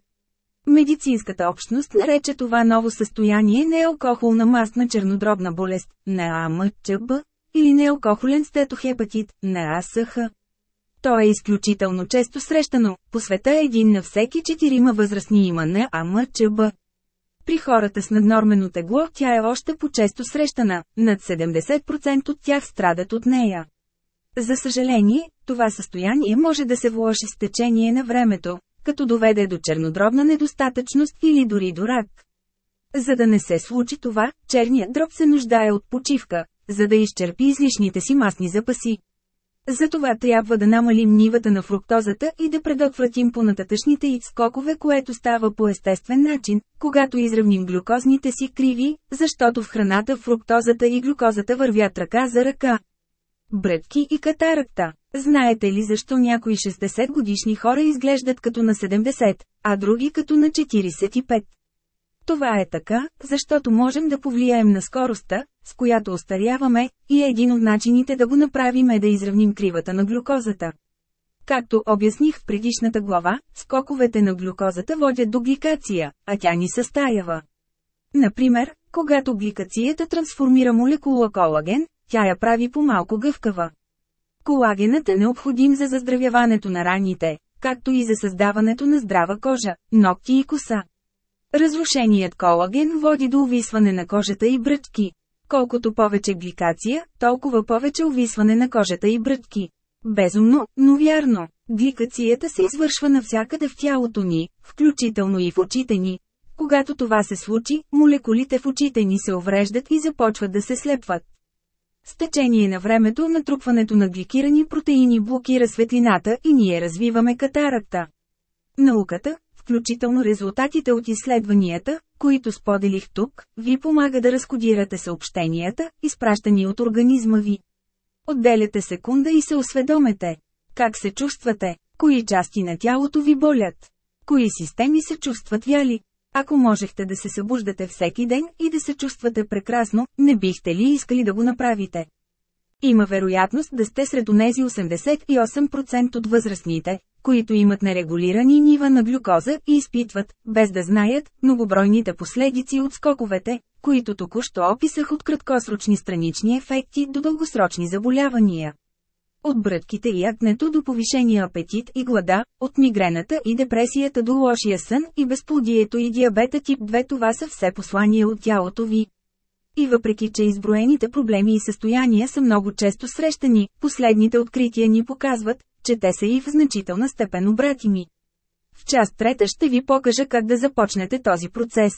Медицинската общност нарече това ново състояние неалкохолна масна чернодробна болест, на АМЧБ, или неалкохолен стетохепатит, на АСХ. То е изключително често срещано, по света е един на всеки четирима възрастни има на АМЧБ. При хората с наднормено тегло тя е още по-често срещана, над 70% от тях страдат от нея. За съжаление, това състояние може да се влоши с течение на времето, като доведе до чернодробна недостатъчност или дори до рак. За да не се случи това, черният дроб се нуждае от почивка, за да изчерпи излишните си масни запаси. Затова трябва да намалим нивата на фруктозата и да предотвратим понататъчните и скокове, което става по естествен начин, когато изравним глюкозните си криви, защото в храната фруктозата и глюкозата вървят ръка за ръка. Бръдки и катаракта. Знаете ли защо някои 60 годишни хора изглеждат като на 70, а други като на 45? Това е така, защото можем да повлияем на скоростта, с която остаряваме, и един от начините да го направим е да изравним кривата на глюкозата. Както обясних в предишната глава, скоковете на глюкозата водят до гликация, а тя ни състаява. Например, когато гликацията трансформира молекула колаген, тя я прави по-малко гъвкава. Колагенът е необходим за заздравяването на раните, както и за създаването на здрава кожа, ногти и коса. Разрушеният колаген води до увисване на кожата и бръчки. Колкото повече гликация, толкова повече увисване на кожата и бръчки. Безумно, но вярно. Гликацията се извършва навсякъде в тялото ни, включително и в очите ни. Когато това се случи, молекулите в очите ни се увреждат и започват да се слепват. С течение на времето натрупването на гликирани протеини блокира светлината и ние развиваме катаракта. Науката, включително резултатите от изследванията, които споделих тук, ви помага да разкодирате съобщенията, изпращани от организма ви. Отделяте секунда и се осведомете. Как се чувствате? Кои части на тялото ви болят? Кои системи се чувстват вяли? Ако можехте да се събуждате всеки ден и да се чувствате прекрасно, не бихте ли искали да го направите? Има вероятност да сте сред онези 88% от възрастните, които имат нерегулирани нива на глюкоза и изпитват, без да знаят, многобройните последици от скоковете, които току-що описах от краткосрочни странични ефекти до дългосрочни заболявания. От брътките и акнето до повишения апетит и глада, от мигрената и депресията до лошия сън и безплодието и диабета тип 2 това са все послания от тялото ви. И въпреки, че изброените проблеми и състояния са много често срещани, последните открития ни показват, че те са и в значителна степен обратими. В част трета ще ви покажа как да започнете този процес.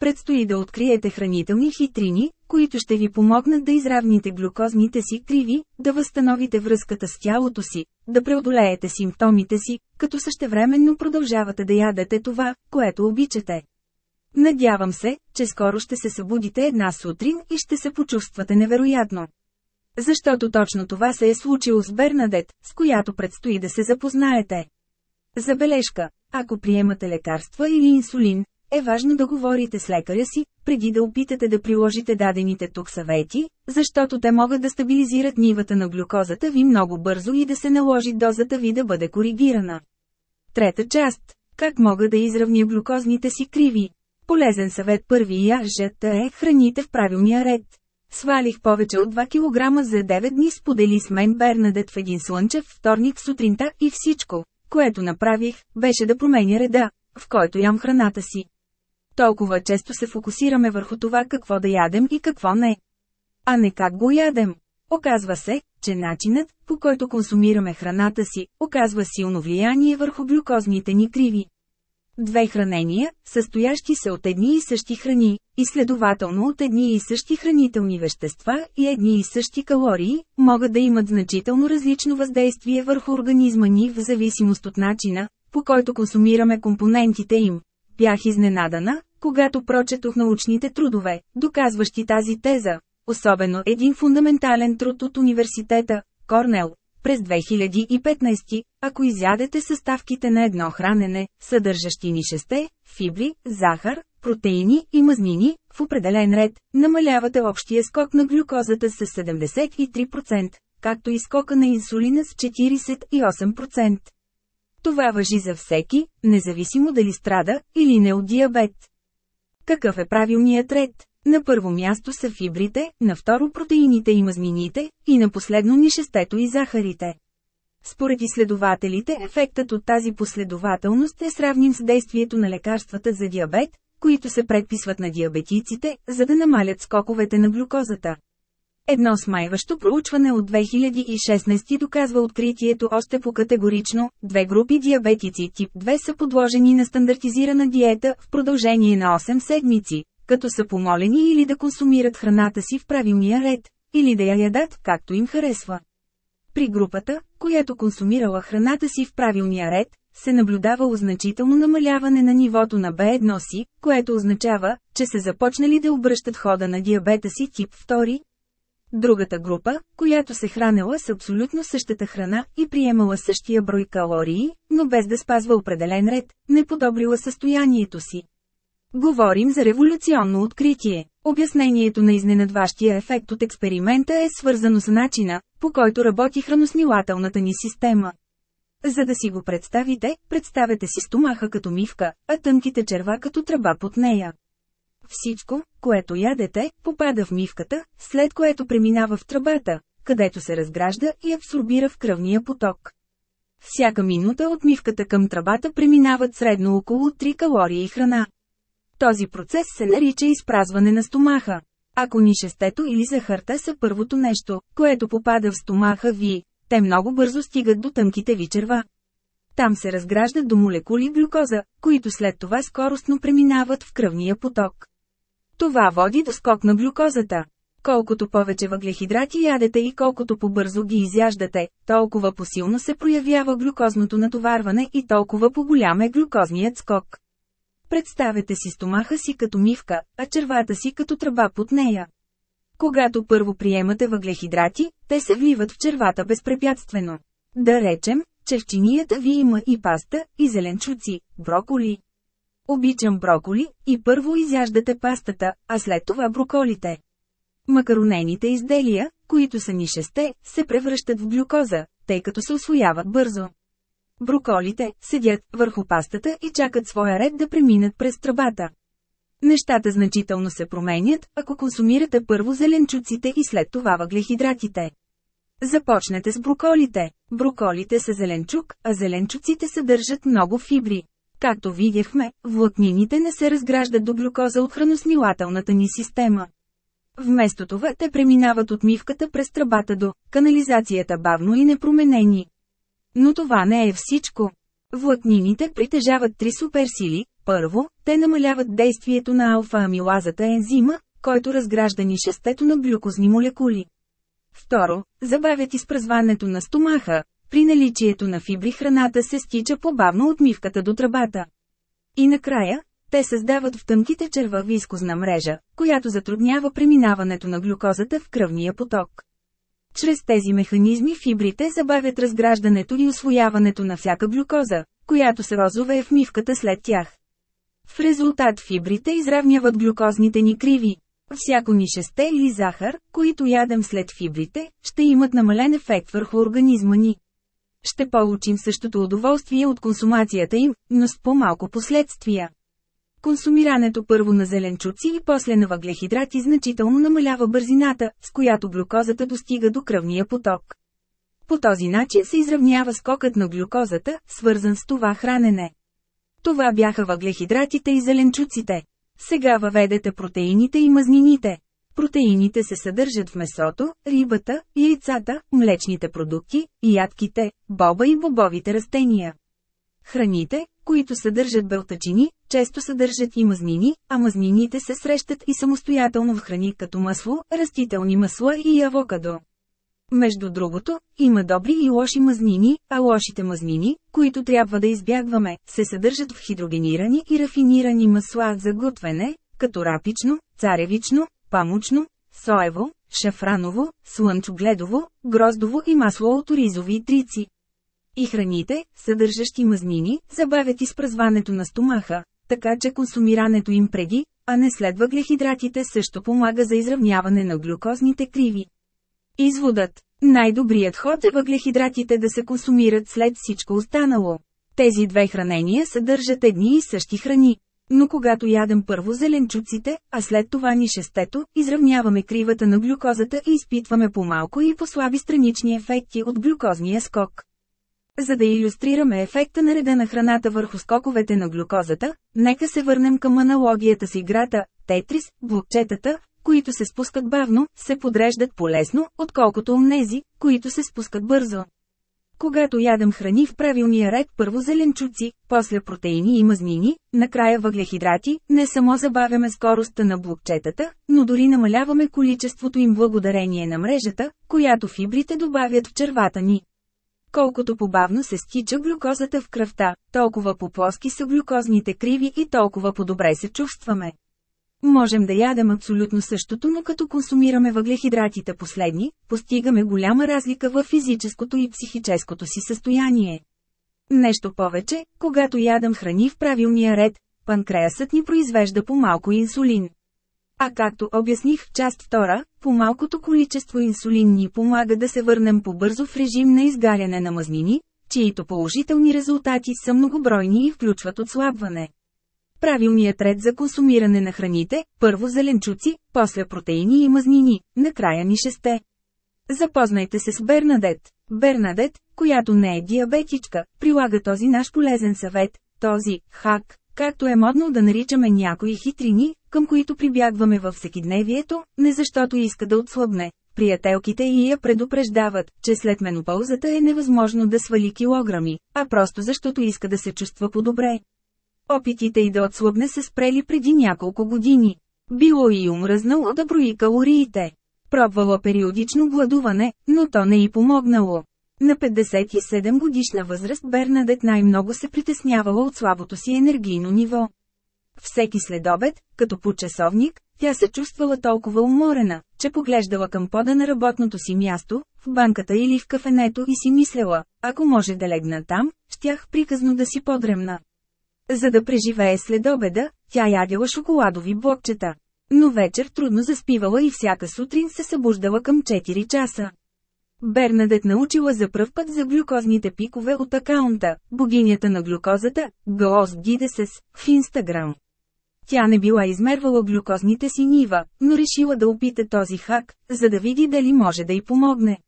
Предстои да откриете хранителни хитрини, които ще ви помогнат да изравните глюкозните си криви, да възстановите връзката с тялото си, да преодолеете симптомите си, като същевременно продължавате да ядете това, което обичате. Надявам се, че скоро ще се събудите една сутрин и ще се почувствате невероятно. Защото точно това се е случило с Бернадет, с която предстои да се запознаете. Забележка – ако приемате лекарства или инсулин, е важно да говорите с лекаря си, преди да опитате да приложите дадените тук съвети, защото те могат да стабилизират нивата на глюкозата ви много бързо и да се наложи дозата ви да бъде коригирана. Трета част. Как мога да изравня глюкозните си криви? Полезен съвет първи я жета е храните в правилния ред. Свалих повече от 2 кг за 9 дни сподели с мен Бернадет в един слънчев вторник сутринта и всичко, което направих, беше да променя реда, в който ям храната си. Толкова често се фокусираме върху това какво да ядем и какво не. А не как го ядем. Оказва се, че начинът, по който консумираме храната си, оказва силно влияние върху глюкозните ни криви. Две хранения, състоящи се от едни и същи храни, и следователно от едни и същи хранителни вещества и едни и същи калории, могат да имат значително различно въздействие върху организма ни в зависимост от начина, по който консумираме компонентите им. Бях изненадана, когато прочетох научните трудове, доказващи тази теза, особено един фундаментален труд от университета, Корнел, през 2015, ако изядете съставките на едно хранене, съдържащи нишесте, фибри, захар, протеини и мазнини, в определен ред, намалявате общия скок на глюкозата с 73%, както и скока на инсулина с 48%. Това въжи за всеки, независимо дали страда или не от диабет. Какъв е правилният ред? На първо място са фибрите, на второ протеините и мазнините, и на последно нишестето и захарите. Според изследователите, ефектът от тази последователност е сравним с действието на лекарствата за диабет, които се предписват на диабетиците, за да намалят скоковете на глюкозата. Едно смайващо проучване от 2016 доказва откритието още по-категорично, две групи диабетици тип 2 са подложени на стандартизирана диета в продължение на 8 седмици, като са помолени или да консумират храната си в правилния ред, или да я ядат, както им харесва. При групата, която консумирала храната си в правилния ред, се наблюдавало значително намаляване на нивото на B1 си, което означава, че се започнали да обръщат хода на диабета си тип 2. Другата група, която се хранела с абсолютно същата храна и приемала същия брой калории, но без да спазва определен ред, не подобрила състоянието си. Говорим за революционно откритие. Обяснението на изненадващия ефект от експеримента е свързано с начина, по който работи храносмилателната ни система. За да си го представите, представете си стомаха като мивка, а тънките черва като тръба под нея. Всичко, което ядете, попада в мивката, след което преминава в тръбата, където се разгражда и абсорбира в кръвния поток. Всяка минута от мивката към тръбата преминават средно около 3 калории храна. Този процес се нарича изпразване на стомаха. Ако нишестето или захарта са първото нещо, което попада в стомаха ви, те много бързо стигат до тънките ви черва. Там се разграждат до молекули глюкоза, които след това скоростно преминават в кръвния поток. Това води до скок на глюкозата. Колкото повече въглехидрати ядете и колкото по-бързо ги изяждате, толкова посилно се проявява глюкозното натоварване и толкова по-голям е глюкозният скок. Представете си стомаха си като мивка, а червата си като тръба под нея. Когато първо приемате въглехидрати, те се вливат в червата безпрепятствено. Да речем, че в чинията ви има и паста, и зеленчуци, броколи. Обичам броколи, и първо изяждате пастата, а след това броколите. Макаронените изделия, които са ни шесте, се превръщат в глюкоза, тъй като се освояват бързо. Броколите седят върху пастата и чакат своя ред да преминат през тръбата. Нещата значително се променят, ако консумирате първо зеленчуците и след това въглехидратите. Започнете с броколите. Броколите са зеленчук, а зеленчуците съдържат много фибри. Както видяхме, влакнините не се разграждат до глюкоза от храносмилателната ни система. Вместо това те преминават от мивката през тръбата до канализацията бавно и непроменени. Но това не е всичко. Влакнините притежават три суперсили. Първо, те намаляват действието на алфа-амилазата ензима, който разгражда нишестето на глюкозни молекули. Второ, забавят изпразването на стомаха. При наличието на фибри храната се стича по-бавно от мивката до тръбата. И накрая, те създават в тънките черва вискозна мрежа, която затруднява преминаването на глюкозата в кръвния поток. Чрез тези механизми фибрите забавят разграждането и освояването на всяка глюкоза, която се розове в мивката след тях. В резултат фибрите изравняват глюкозните ни криви. Всяко ни шесте или захар, които ядем след фибрите, ще имат намален ефект върху организма ни. Ще получим същото удоволствие от консумацията им, но с по-малко последствия. Консумирането първо на зеленчуци и после на въглехидрати значително намалява бързината, с която глюкозата достига до кръвния поток. По този начин се изравнява скокът на глюкозата, свързан с това хранене. Това бяха въглехидратите и зеленчуците. Сега въведете протеините и мазнините. Протеините се съдържат в месото, рибата, яйцата, млечните продукти, ядките, боба и бобовите растения. Храните, които съдържат белтачини, често съдържат и мазнини, а мазнините се срещат и самостоятелно в храни като масло, растителни масла и авокадо. Между другото, има добри и лоши мазнини, а лошите мазнини, които трябва да избягваме, се съдържат в хидрогенирани и рафинирани масла за готвене, като рапично, царевично, памучно, соево, шафраново, слънчогледово, гроздово и масло от оризови трици. И храните, съдържащи мазнини, забавят изпразването на стомаха, така че консумирането им преди, а не след въглехидратите също помага за изравняване на глюкозните криви. Изводът Най-добрият ход е въглехидратите да се консумират след всичко останало. Тези две хранения съдържат едни и същи храни. Но когато ядем първо зеленчуците, а след това ни шестето, изравняваме кривата на глюкозата и изпитваме по-малко и по-слаби странични ефекти от глюкозния скок. За да иллюстрираме ефекта на реда на храната върху скоковете на глюкозата, нека се върнем към аналогията с играта Тетрис, блокчетата, които се спускат бавно, се подреждат полезно, отколкото онези, които се спускат бързо. Когато ядем храни в правилния ред първо зеленчуци, после протеини и мазнини, накрая въглехидрати, не само забавяме скоростта на блокчетата, но дори намаляваме количеството им благодарение на мрежата, която фибрите добавят в червата ни. Колкото побавно се стича глюкозата в кръвта, толкова по-плоски са глюкозните криви и толкова по-добре се чувстваме. Можем да ядем абсолютно същото, но като консумираме въглехидратите последни, постигаме голяма разлика в физическото и психическото си състояние. Нещо повече, когато ядам храни в правилния ред, панкреасът ни произвежда по-малко инсулин. А както обясних в част 2, по-малкото количество инсулин ни помага да се върнем по-бързо в режим на изгаряне на мазнини, чието положителни резултати са многобройни и включват отслабване. Правилният ред за консумиране на храните – първо зеленчуци, после протеини и мазнини, накрая ни шесте. Запознайте се с Бернадет. Бернадет, която не е диабетичка, прилага този наш полезен съвет, този хак, както е модно да наричаме някои хитрини, към които прибягваме във всекидневието, не защото иска да отслабне. Приятелките и я предупреждават, че след менопаузата е невъзможно да свали килограми, а просто защото иска да се чувства по-добре. Опитите и да отслабне се спрели преди няколко години. Било и умръзнало да брои калориите. Пробвала периодично гладуване, но то не й помогнало. На 57 годишна възраст Бернадет най-много се притеснявала от слабото си енергийно ниво. Всеки следобед, като по часовник, тя се чувствала толкова уморена, че поглеждала към пода на работното си място, в банката или в кафенето и си мислела, ако може да легна там, щях приказно да си подремна. За да преживее след обеда, тя ядела шоколадови блокчета. Но вечер трудно заспивала и всяка сутрин се събуждала към 4 часа. Бернадет научила за пръв път за глюкозните пикове от акаунта, богинята на глюкозата, Глос Гидесес, в Инстаграм. Тя не била измервала глюкозните си нива, но решила да опита този хак, за да види дали може да й помогне.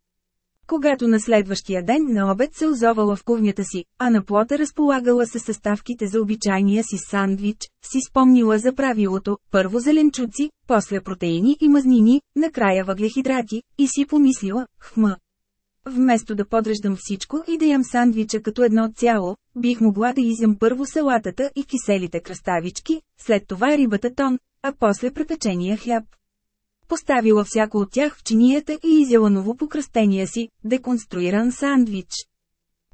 Когато на следващия ден на обед се озовала в кухнята си, а на плота разполагала се съставките за обичайния си сандвич, си спомнила за правилото, първо зеленчуци, после протеини и мазнини, накрая въглехидрати, и си помислила, хм. Вместо да подреждам всичко и да ям сандвича като едно цяло, бих могла да изям първо салатата и киселите кръставички, след това рибата тон, а после препечения хляб поставила всяко от тях в чинията и изяла ново покръстения си – деконструиран сандвич.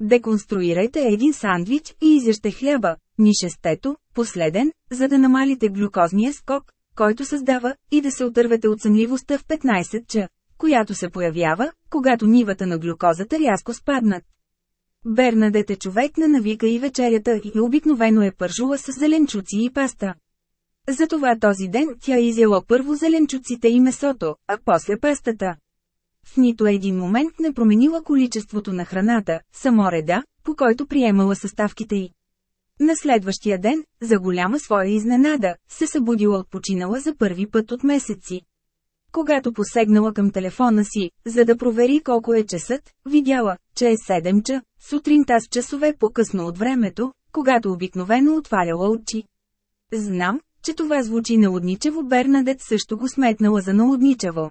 Деконструирайте един сандвич и изяжте хляба, ни шестето, последен, за да намалите глюкозния скок, който създава, и да се отървете от сънливостта в 15 ча, която се появява, когато нивата на глюкозата рязко спаднат. Бернадет е човек на навика и вечерята и обикновено е пържула с зеленчуци и паста. Затова този ден тя изяла първо зеленчуците и месото, а после пастата. В нито един момент не променила количеството на храната, само реда, по който приемала съставките й. На следващия ден, за голяма своя изненада, се събудила отпочинала за първи път от месеци. Когато посегнала към телефона си, за да провери колко е часът, видяла, че е 7 ча, сутринта с часове по-късно от времето, когато обикновено отваряла очи. Знам, че това звучи налудничево Бернадет също го сметнала за налудничево.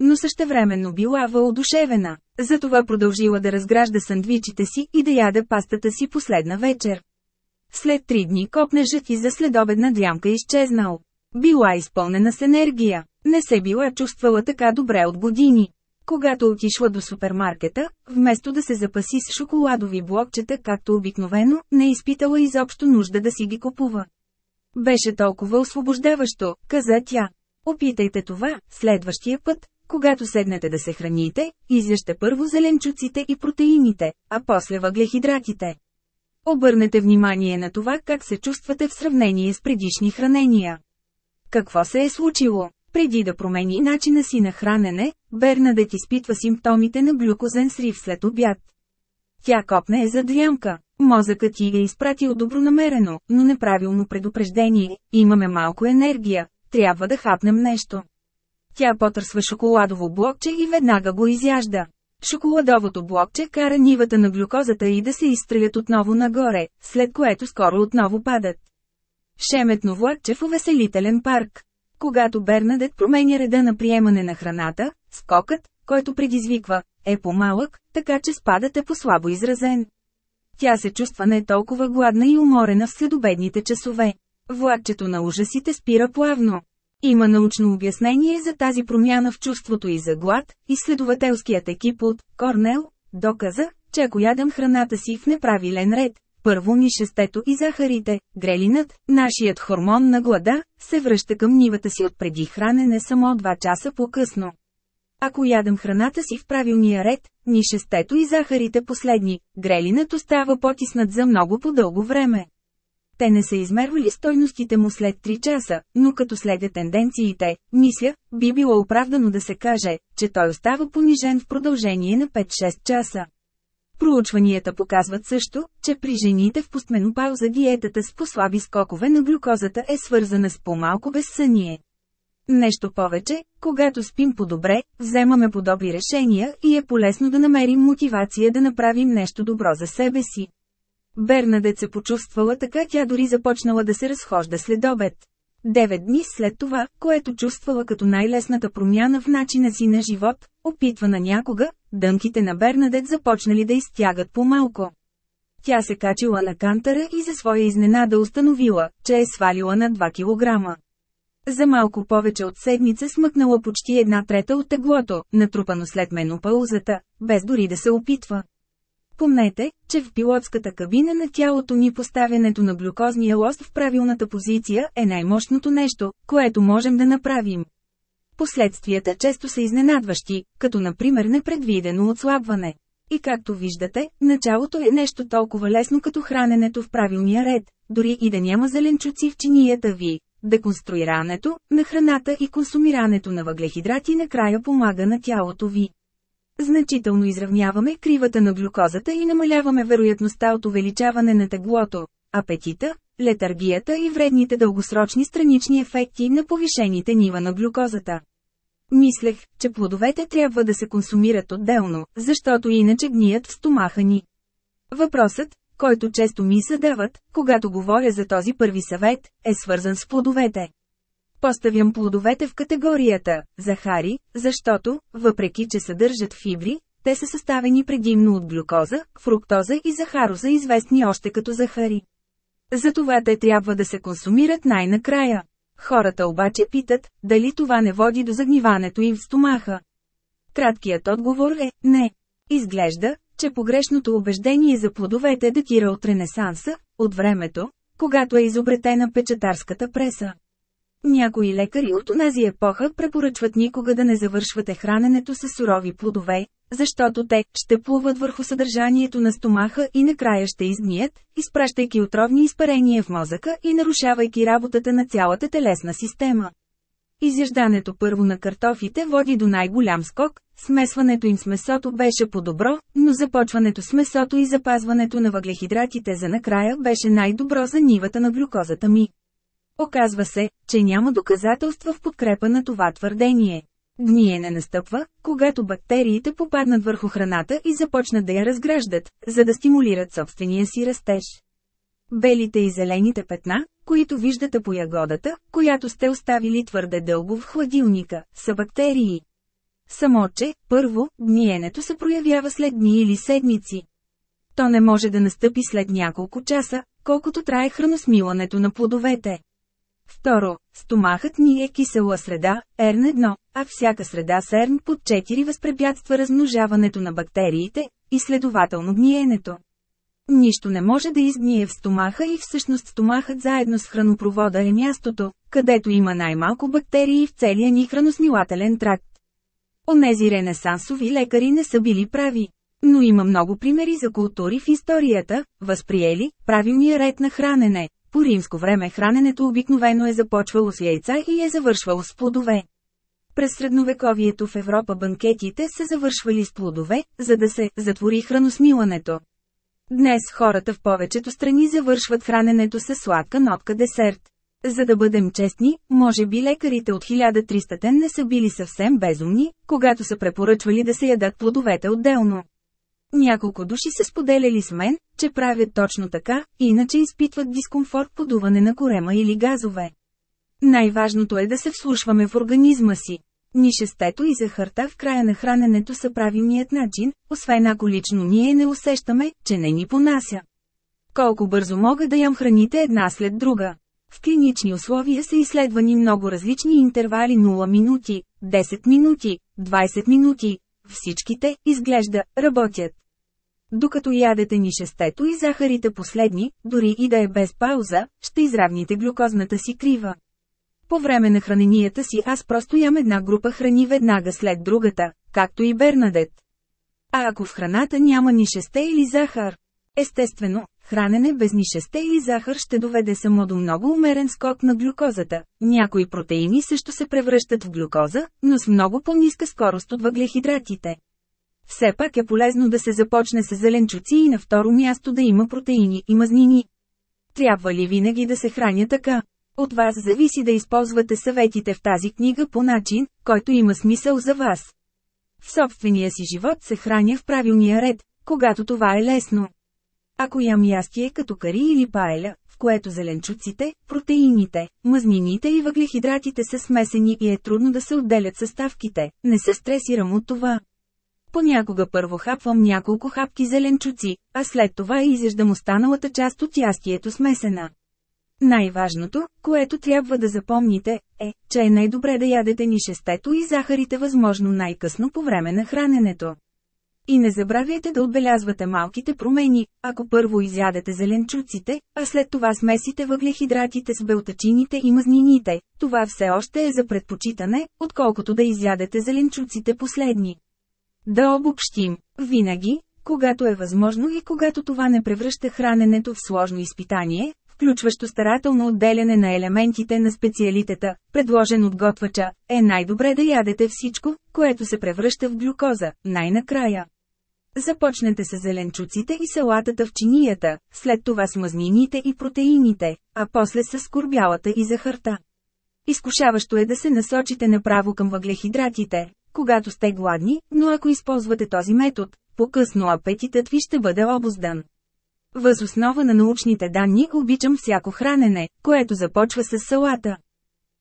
Но същевременно била въодушевена, затова продължила да разгражда сандвичите си и да яде пастата си последна вечер. След три дни копнежът и за следобедна дрямка изчезнал. Била изпълнена с енергия, не се била чувствала така добре от години. Когато отишла до супермаркета, вместо да се запаси с шоколадови блокчета както обикновено, не изпитала изобщо нужда да си ги купува. Беше толкова освобождаващо, каза тя. Опитайте това, следващия път, когато седнете да се храните, изяжте първо зеленчуците и протеините, а после въглехидратите. Обърнете внимание на това как се чувствате в сравнение с предишни хранения. Какво се е случило? Преди да промени начина си на хранене, Бернадет изпитва симптомите на глюкозен срив след обяд. Тя копне е за дрямка. Мозъкът ти е изпратил добронамерено, но неправилно предупреждение. Имаме малко енергия, трябва да хапнем нещо. Тя потърсва шоколадово блокче и веднага го изяжда. Шоколадовото блокче кара нивата на глюкозата и да се изстрелят отново нагоре, след което скоро отново падат. Шеметно влакче в увеселителен парк. Когато Бернадет променя реда на приемане на храната, скокът, който предизвиква, е по-малък, така че спадът е по-слабо изразен. Тя се чувства не толкова гладна и уморена в следобедните часове. Влакчето на ужасите спира плавно. Има научно обяснение за тази промяна в чувството и за глад, изследователският екип от Корнел доказа, че ако ядам храната си в неправилен ред, първо ми шестето и захарите, грелинът, нашият хормон на глада, се връща към нивата си от преди хранене само 2 часа по-късно. Ако ядам храната си в правилния ред, ни шестето и захарите последни, грелинът остава потиснат за много по-дълго време. Те не са измервали стойностите му след 3 часа, но като следя тенденциите, мисля, би било оправдано да се каже, че той остава понижен в продължение на 5-6 часа. Проучванията показват също, че при жените в постменопауза диетата с послаби скокове на глюкозата е свързана с по-малко безсъние. Нещо повече, когато спим по-добре, вземаме по-добри решения и е полезно да намерим мотивация да направим нещо добро за себе си. Бернадет се почувствала така тя дори започнала да се разхожда след обед. Девет дни след това, което чувствала като най-лесната промяна в начина си на живот, опитвана някога, дънките на Бернадет започнали да изтягат по-малко. Тя се качила на кантара и за своя изненада установила, че е свалила на 2 кг. За малко повече от седмица смъкнала почти една трета от теглото, натрупано след менопаузата, без дори да се опитва. Помнете, че в пилотската кабина на тялото ни поставянето на глюкозния лост в правилната позиция е най-мощното нещо, което можем да направим. Последствията често са изненадващи, като например непредвидено отслабване. И както виждате, началото е нещо толкова лесно като храненето в правилния ред, дори и да няма зеленчуци в чинията ви. Деконструирането на храната и консумирането на въглехидрати накрая помага на тялото ви. Значително изравняваме кривата на глюкозата и намаляваме вероятността от увеличаване на теглото, апетита, летаргията и вредните дългосрочни странични ефекти на повишените нива на глюкозата. Мислех, че плодовете трябва да се консумират отделно, защото иначе гният в стомаха ни. Въпросът, който често ми задават, когато говоря за този първи съвет, е свързан с плодовете. Поставям плодовете в категорията захари, защото, въпреки че съдържат фибри, те са съставени предимно от глюкоза, фруктоза и захароза известни още като захари. Затова те трябва да се консумират най-накрая. Хората обаче питат, дали това не води до загниването им в стомаха. Краткият отговор е – не. Изглежда, че погрешното убеждение за плодовете датира от Ренесанса, от времето, когато е изобретена печатарската преса. Някои лекари от онази епоха препоръчват никога да не завършвате храненето с сурови плодове, защото те ще плуват върху съдържанието на стомаха и накрая ще изгният, изпращайки отровни изпарения в мозъка и нарушавайки работата на цялата телесна система. Изяждането първо на картофите води до най-голям скок, смесването им с месото беше по-добро, но започването с месото и запазването на въглехидратите за накрая беше най-добро за нивата на глюкозата ми. Оказва се, че няма доказателства в подкрепа на това твърдение. Гниене настъпва, когато бактериите попаднат върху храната и започнат да я разграждат, за да стимулират собствения си растеж. Белите и зелените петна, които виждате по ягодата, която сте оставили твърде дълго в хладилника, са бактерии. Само че, първо, гниенето се проявява след дни или седмици. То не може да настъпи след няколко часа, колкото трае храносмилането на плодовете. Второ, стомахът ни е кисела среда, РН1, а всяка среда с РН под 4 възпрепятства размножаването на бактериите, и следователно гниенето. Нищо не може да изгние в стомаха и всъщност стомахът заедно с хранопровода е мястото, където има най-малко бактерии в целия ни храносмилателен тракт. Онези ренесансови лекари не са били прави. Но има много примери за култури в историята, възприели правилния ред на хранене. По римско време храненето обикновено е започвало с яйца и е завършвало с плодове. През средновековието в Европа банкетите се завършвали с плодове, за да се затвори храносмилането. Днес хората в повечето страни завършват храненето с сладка нотка десерт. За да бъдем честни, може би лекарите от 1300 не са били съвсем безумни, когато са препоръчвали да се ядат плодовете отделно. Няколко души се споделяли с мен, че правят точно така, иначе изпитват дискомфорт подуване на корема или газове. Най-важното е да се вслушваме в организма си. Нишестето и захарта в края на храненето са правилният начин, освен ако лично ние не усещаме, че не ни понася. Колко бързо мога да ям храните една след друга. В клинични условия са изследвани много различни интервали 0 минути, 10 минути, 20 минути. Всичките, изглежда, работят. Докато ядете нишестето и захарите последни, дори и да е без пауза, ще изравните глюкозната си крива. По време на храненията си аз просто ям една група храни веднага след другата, както и Бернадет. А ако в храната няма ни шесте или захар? Естествено, хранене без ни шесте или захар ще доведе само до много умерен скок на глюкозата. Някои протеини също се превръщат в глюкоза, но с много по-ниска скорост от въглехидратите. Все пак е полезно да се започне с зеленчуци и на второ място да има протеини и мазнини. Трябва ли винаги да се храня така? От вас зависи да използвате съветите в тази книга по начин, който има смисъл за вас. В собствения си живот се храня в правилния ред, когато това е лесно. Ако ям ястие като кари или паеля, в което зеленчуците, протеините, мазнините и въглехидратите са смесени и е трудно да се отделят съставките, не се стресирам от това. Понякога първо хапвам няколко хапки зеленчуци, а след това изяждам останалата част от ястието смесена. Най-важното, което трябва да запомните, е, че е най-добре да ядете нишестето и захарите възможно най-късно по време на храненето. И не забравяйте да отбелязвате малките промени, ако първо изядете зеленчуците, а след това смесите въглехидратите с белтачините и мазнините, това все още е за предпочитане, отколкото да изядете зеленчуците последни. Да обобщим, винаги, когато е възможно и когато това не превръща храненето в сложно изпитание, включващо старателно отделяне на елементите на специалитета, предложен от готвача, е най-добре да ядете всичко, което се превръща в глюкоза, най-накрая. Започнете с зеленчуците и салатата в чинията, след това с мазнините и протеините, а после с скорбялата и захарта. Изкушаващо е да се насочите направо към въглехидратите, когато сте гладни, но ако използвате този метод, по-късно апетитът ви ще бъде обоздан. Въз основа на научните данни обичам всяко хранене, което започва с салата.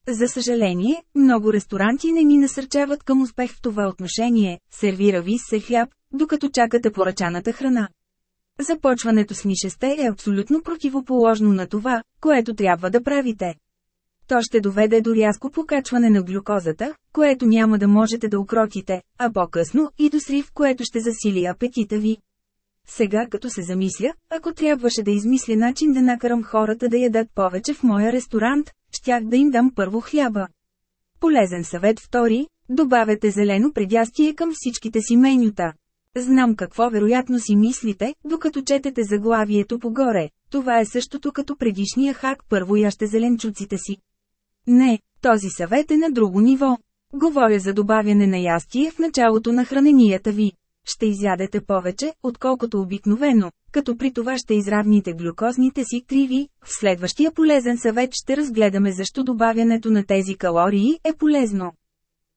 За съжаление, много ресторанти не ни насърчават към успех в това отношение, сервира ви се хляб, докато чакате поръчаната храна. Започването с нишесте е абсолютно противоположно на това, което трябва да правите. То ще доведе до рязко покачване на глюкозата, което няма да можете да укротите, а по-късно и до срив, което ще засили апетита ви. Сега като се замисля, ако трябваше да измисля начин да накарам хората да ядат повече в моя ресторант, щях да им дам първо хляба. Полезен съвет втори – добавете зелено предястие към всичките си менюта. Знам какво вероятно си мислите, докато четете заглавието погоре. Това е същото като предишния хак първо яще зеленчуците си. Не, Този съвет е на друго ниво. Говоря за добавяне на ястие в началото на храненията ви. Ще изядете повече, отколкото обикновено, като при това ще изравните глюкозните си криви. В следващия полезен съвет ще разгледаме защо добавянето на тези калории е полезно.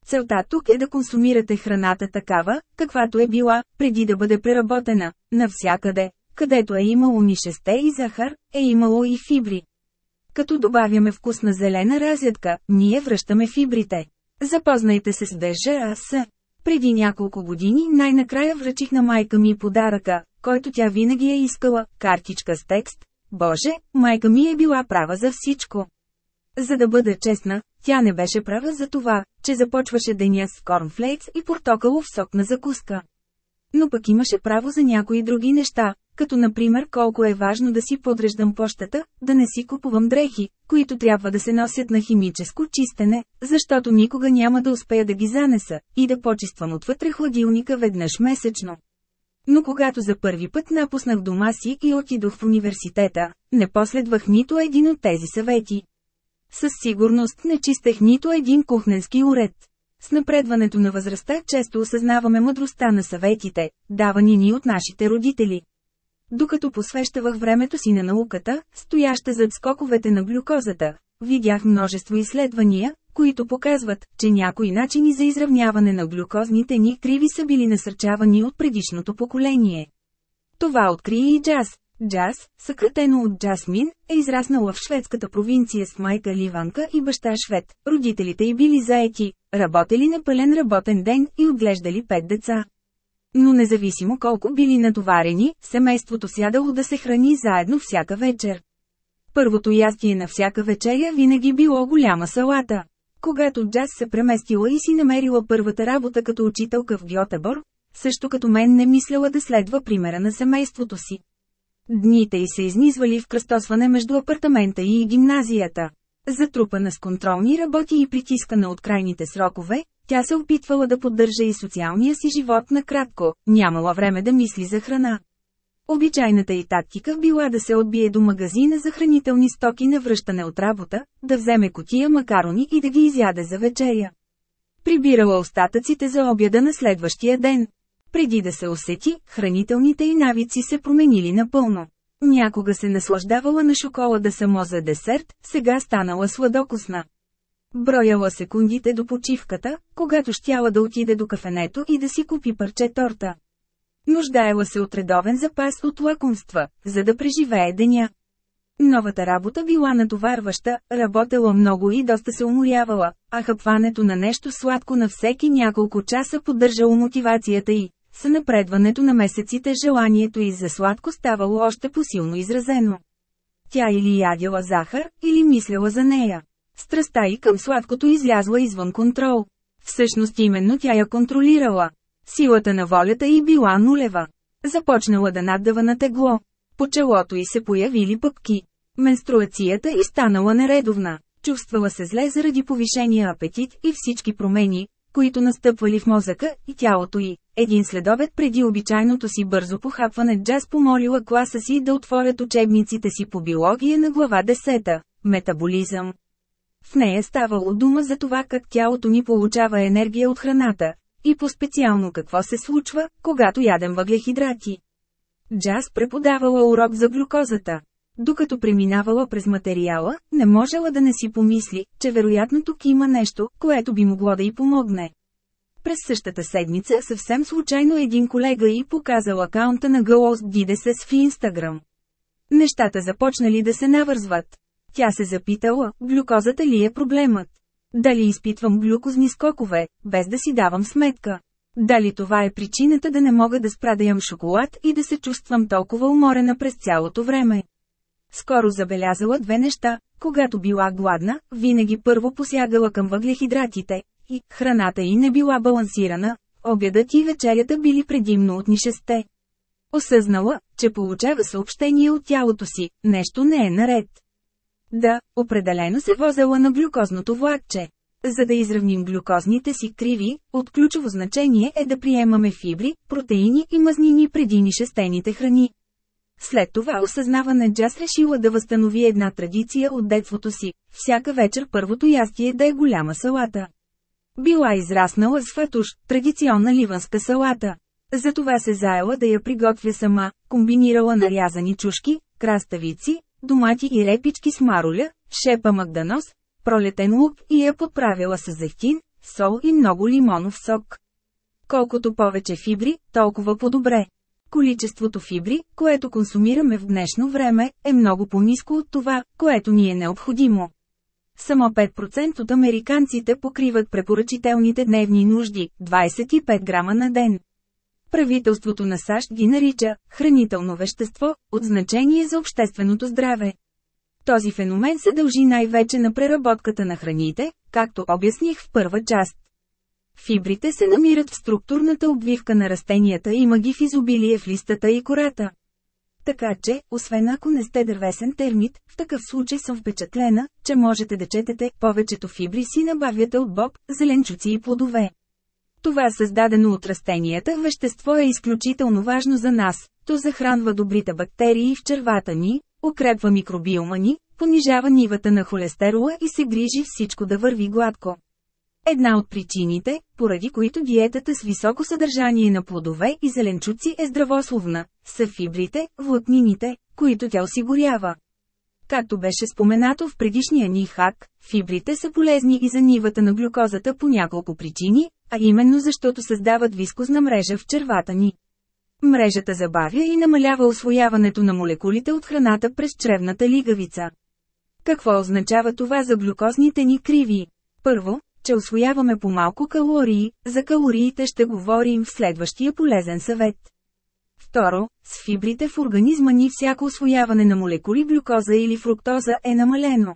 Целта тук е да консумирате храната такава, каквато е била, преди да бъде преработена. Навсякъде, където е имало нишесте и захар, е имало и фибри. Като добавяме вкусна зелена разядка, ние връщаме фибрите. Запознайте се с ДЖАС. Преди няколко години най-накрая връчих на майка ми подаръка, който тя винаги е искала – картичка с текст. Боже, майка ми е била права за всичко. За да бъда честна, тя не беше права за това, че започваше деня с корнфлейкс и портокалов сок на закуска. Но пък имаше право за някои други неща, като например колко е важно да си подреждам пощата, да не си купувам дрехи, които трябва да се носят на химическо чистене, защото никога няма да успея да ги занеса, и да почиствам отвътре хладилника веднъж месечно. Но когато за първи път напуснах дома си и отидох в университета, не последвах нито един от тези съвети. Със сигурност не чистех нито един кухненски уред. С напредването на възрастта често осъзнаваме мъдростта на съветите, давани ни от нашите родители. Докато посвещавах времето си на науката, стояща зад скоковете на глюкозата, видях множество изследвания, които показват, че някои начини за изравняване на глюкозните ни криви са били насърчавани от предишното поколение. Това откри и джаз. Джаз, съкратено от Джасмин, е израснала в шведската провинция с майка Ливанка и баща швед. Родителите й били заети, работели на пълен работен ден и отглеждали пет деца. Но независимо колко били натоварени, семейството сядало да се храни заедно всяка вечер. Първото ястие на всяка вечеря винаги било голяма салата. Когато Джаз се преместила и си намерила първата работа като учителка в Гьотебор, също като мен не мисляла да следва примера на семейството си. Дните й се изнизвали в кръстосване между апартамента и гимназията. Затрупана с контролни работи и притискана от крайните срокове, тя се опитвала да поддържа и социалния си живот накратко, нямала време да мисли за храна. Обичайната й тактика била да се отбие до магазина за хранителни стоки на връщане от работа, да вземе котия макарони и да ги изяде за вечеря. Прибирала остатъците за обяда на следващия ден. Преди да се усети, хранителните й навици се променили напълно. Някога се наслаждавала на шоколада само за десерт, сега станала сладокосна. Брояла секундите до почивката, когато щяла да отиде до кафенето и да си купи парче торта. Нуждаела се от редовен запас от лакомства, за да преживее деня. Новата работа била натоварваща, работела много и доста се уморявала, а хъпването на нещо сладко на всеки няколко часа поддържало мотивацията й. С напредването на месеците желанието й за сладко ставало още посилно изразено. Тя или ядяла захар, или мисляла за нея. Страстта и към сладкото излязла извън контрол. Всъщност именно тя я контролирала. Силата на волята й била нулева. Започнала да наддава на тегло. По челото й се появили пъпки. Менструацията й станала нередовна. Чувствала се зле заради повишения апетит и всички промени, които настъпвали в мозъка и тялото й. Един следобед преди обичайното си бързо похапване Джаз помолила класа си да отворят учебниците си по биология на глава 10. Метаболизъм. В нея ставало дума за това как тялото ни получава енергия от храната, и по-специално какво се случва, когато ядем въглехидрати. Джаз преподавала урок за глюкозата. Докато преминавала през материала, не можела да не си помисли, че вероятно тук има нещо, което би могло да й помогне. През същата седмица съвсем случайно един колега й показал акаунта на Girls DDS в Инстаграм. Нещата започнали да се навързват. Тя се запитала, глюкозата ли е проблемът? Дали изпитвам глюкозни скокове, без да си давам сметка? Дали това е причината да не мога да спра да ям шоколад и да се чувствам толкова уморена през цялото време? Скоро забелязала две неща, когато била гладна, винаги първо посягала към въглехидратите, и храната й не била балансирана, обядът и вечерята били предимно от нишесте. Осъзнала, че получава съобщение от тялото си, нещо не е наред. Да, определено се возела на глюкозното влакче. За да изравним глюкозните си криви, от ключово значение е да приемаме фибри, протеини и мазнини преди нишестените храни. След това осъзнаване Джаз решила да възстанови една традиция от детството си – всяка вечер първото ястие да е голяма салата. Била израснала с фатуш, традиционна ливанска салата. Затова се заела да я приготвя сама, комбинирала нарязани чушки, краставици, домати и репички с мароля, шепа магданос, пролетен лук и я подправила с зехтин, сол и много лимонов сок. Колкото повече фибри, толкова по-добре. Количеството фибри, което консумираме в днешно време, е много по-низко от това, което ни е необходимо. Само 5% от американците покриват препоръчителните дневни нужди – 25 грама на ден. Правителството на САЩ ги нарича хранително вещество, от значение за общественото здраве. Този феномен се дължи най-вече на преработката на храните, както обясних в първа част. Фибрите се намират в структурната обвивка на растенията и има ги в изобилие в листата и кората. Така че, освен ако не сте дървесен термит, в такъв случай съм впечатлена, че можете да четете, повечето фибри си набавяте от боб, зеленчуци и плодове. Това създадено от растенията вещество е изключително важно за нас, то захранва добрите бактерии в червата ни, укрепва микробиома ни, понижава нивата на холестерола и се грижи всичко да върви гладко. Една от причините, поради които диетата с високо съдържание на плодове и зеленчуци е здравословна, са фибрите, влакнините, които тя осигурява. Както беше споменато в предишния ни хак, фибрите са полезни и за нивата на глюкозата по няколко причини, а именно защото създават вискозна мрежа в червата ни. Мрежата забавя и намалява освояването на молекулите от храната през чревната лигавица. Какво означава това за глюкозните ни криви? Първо, че освояваме по-малко калории, за калориите ще говорим в следващия полезен съвет. Второ, с фибрите в организма ни всяко освояване на молекули глюкоза или фруктоза е намалено.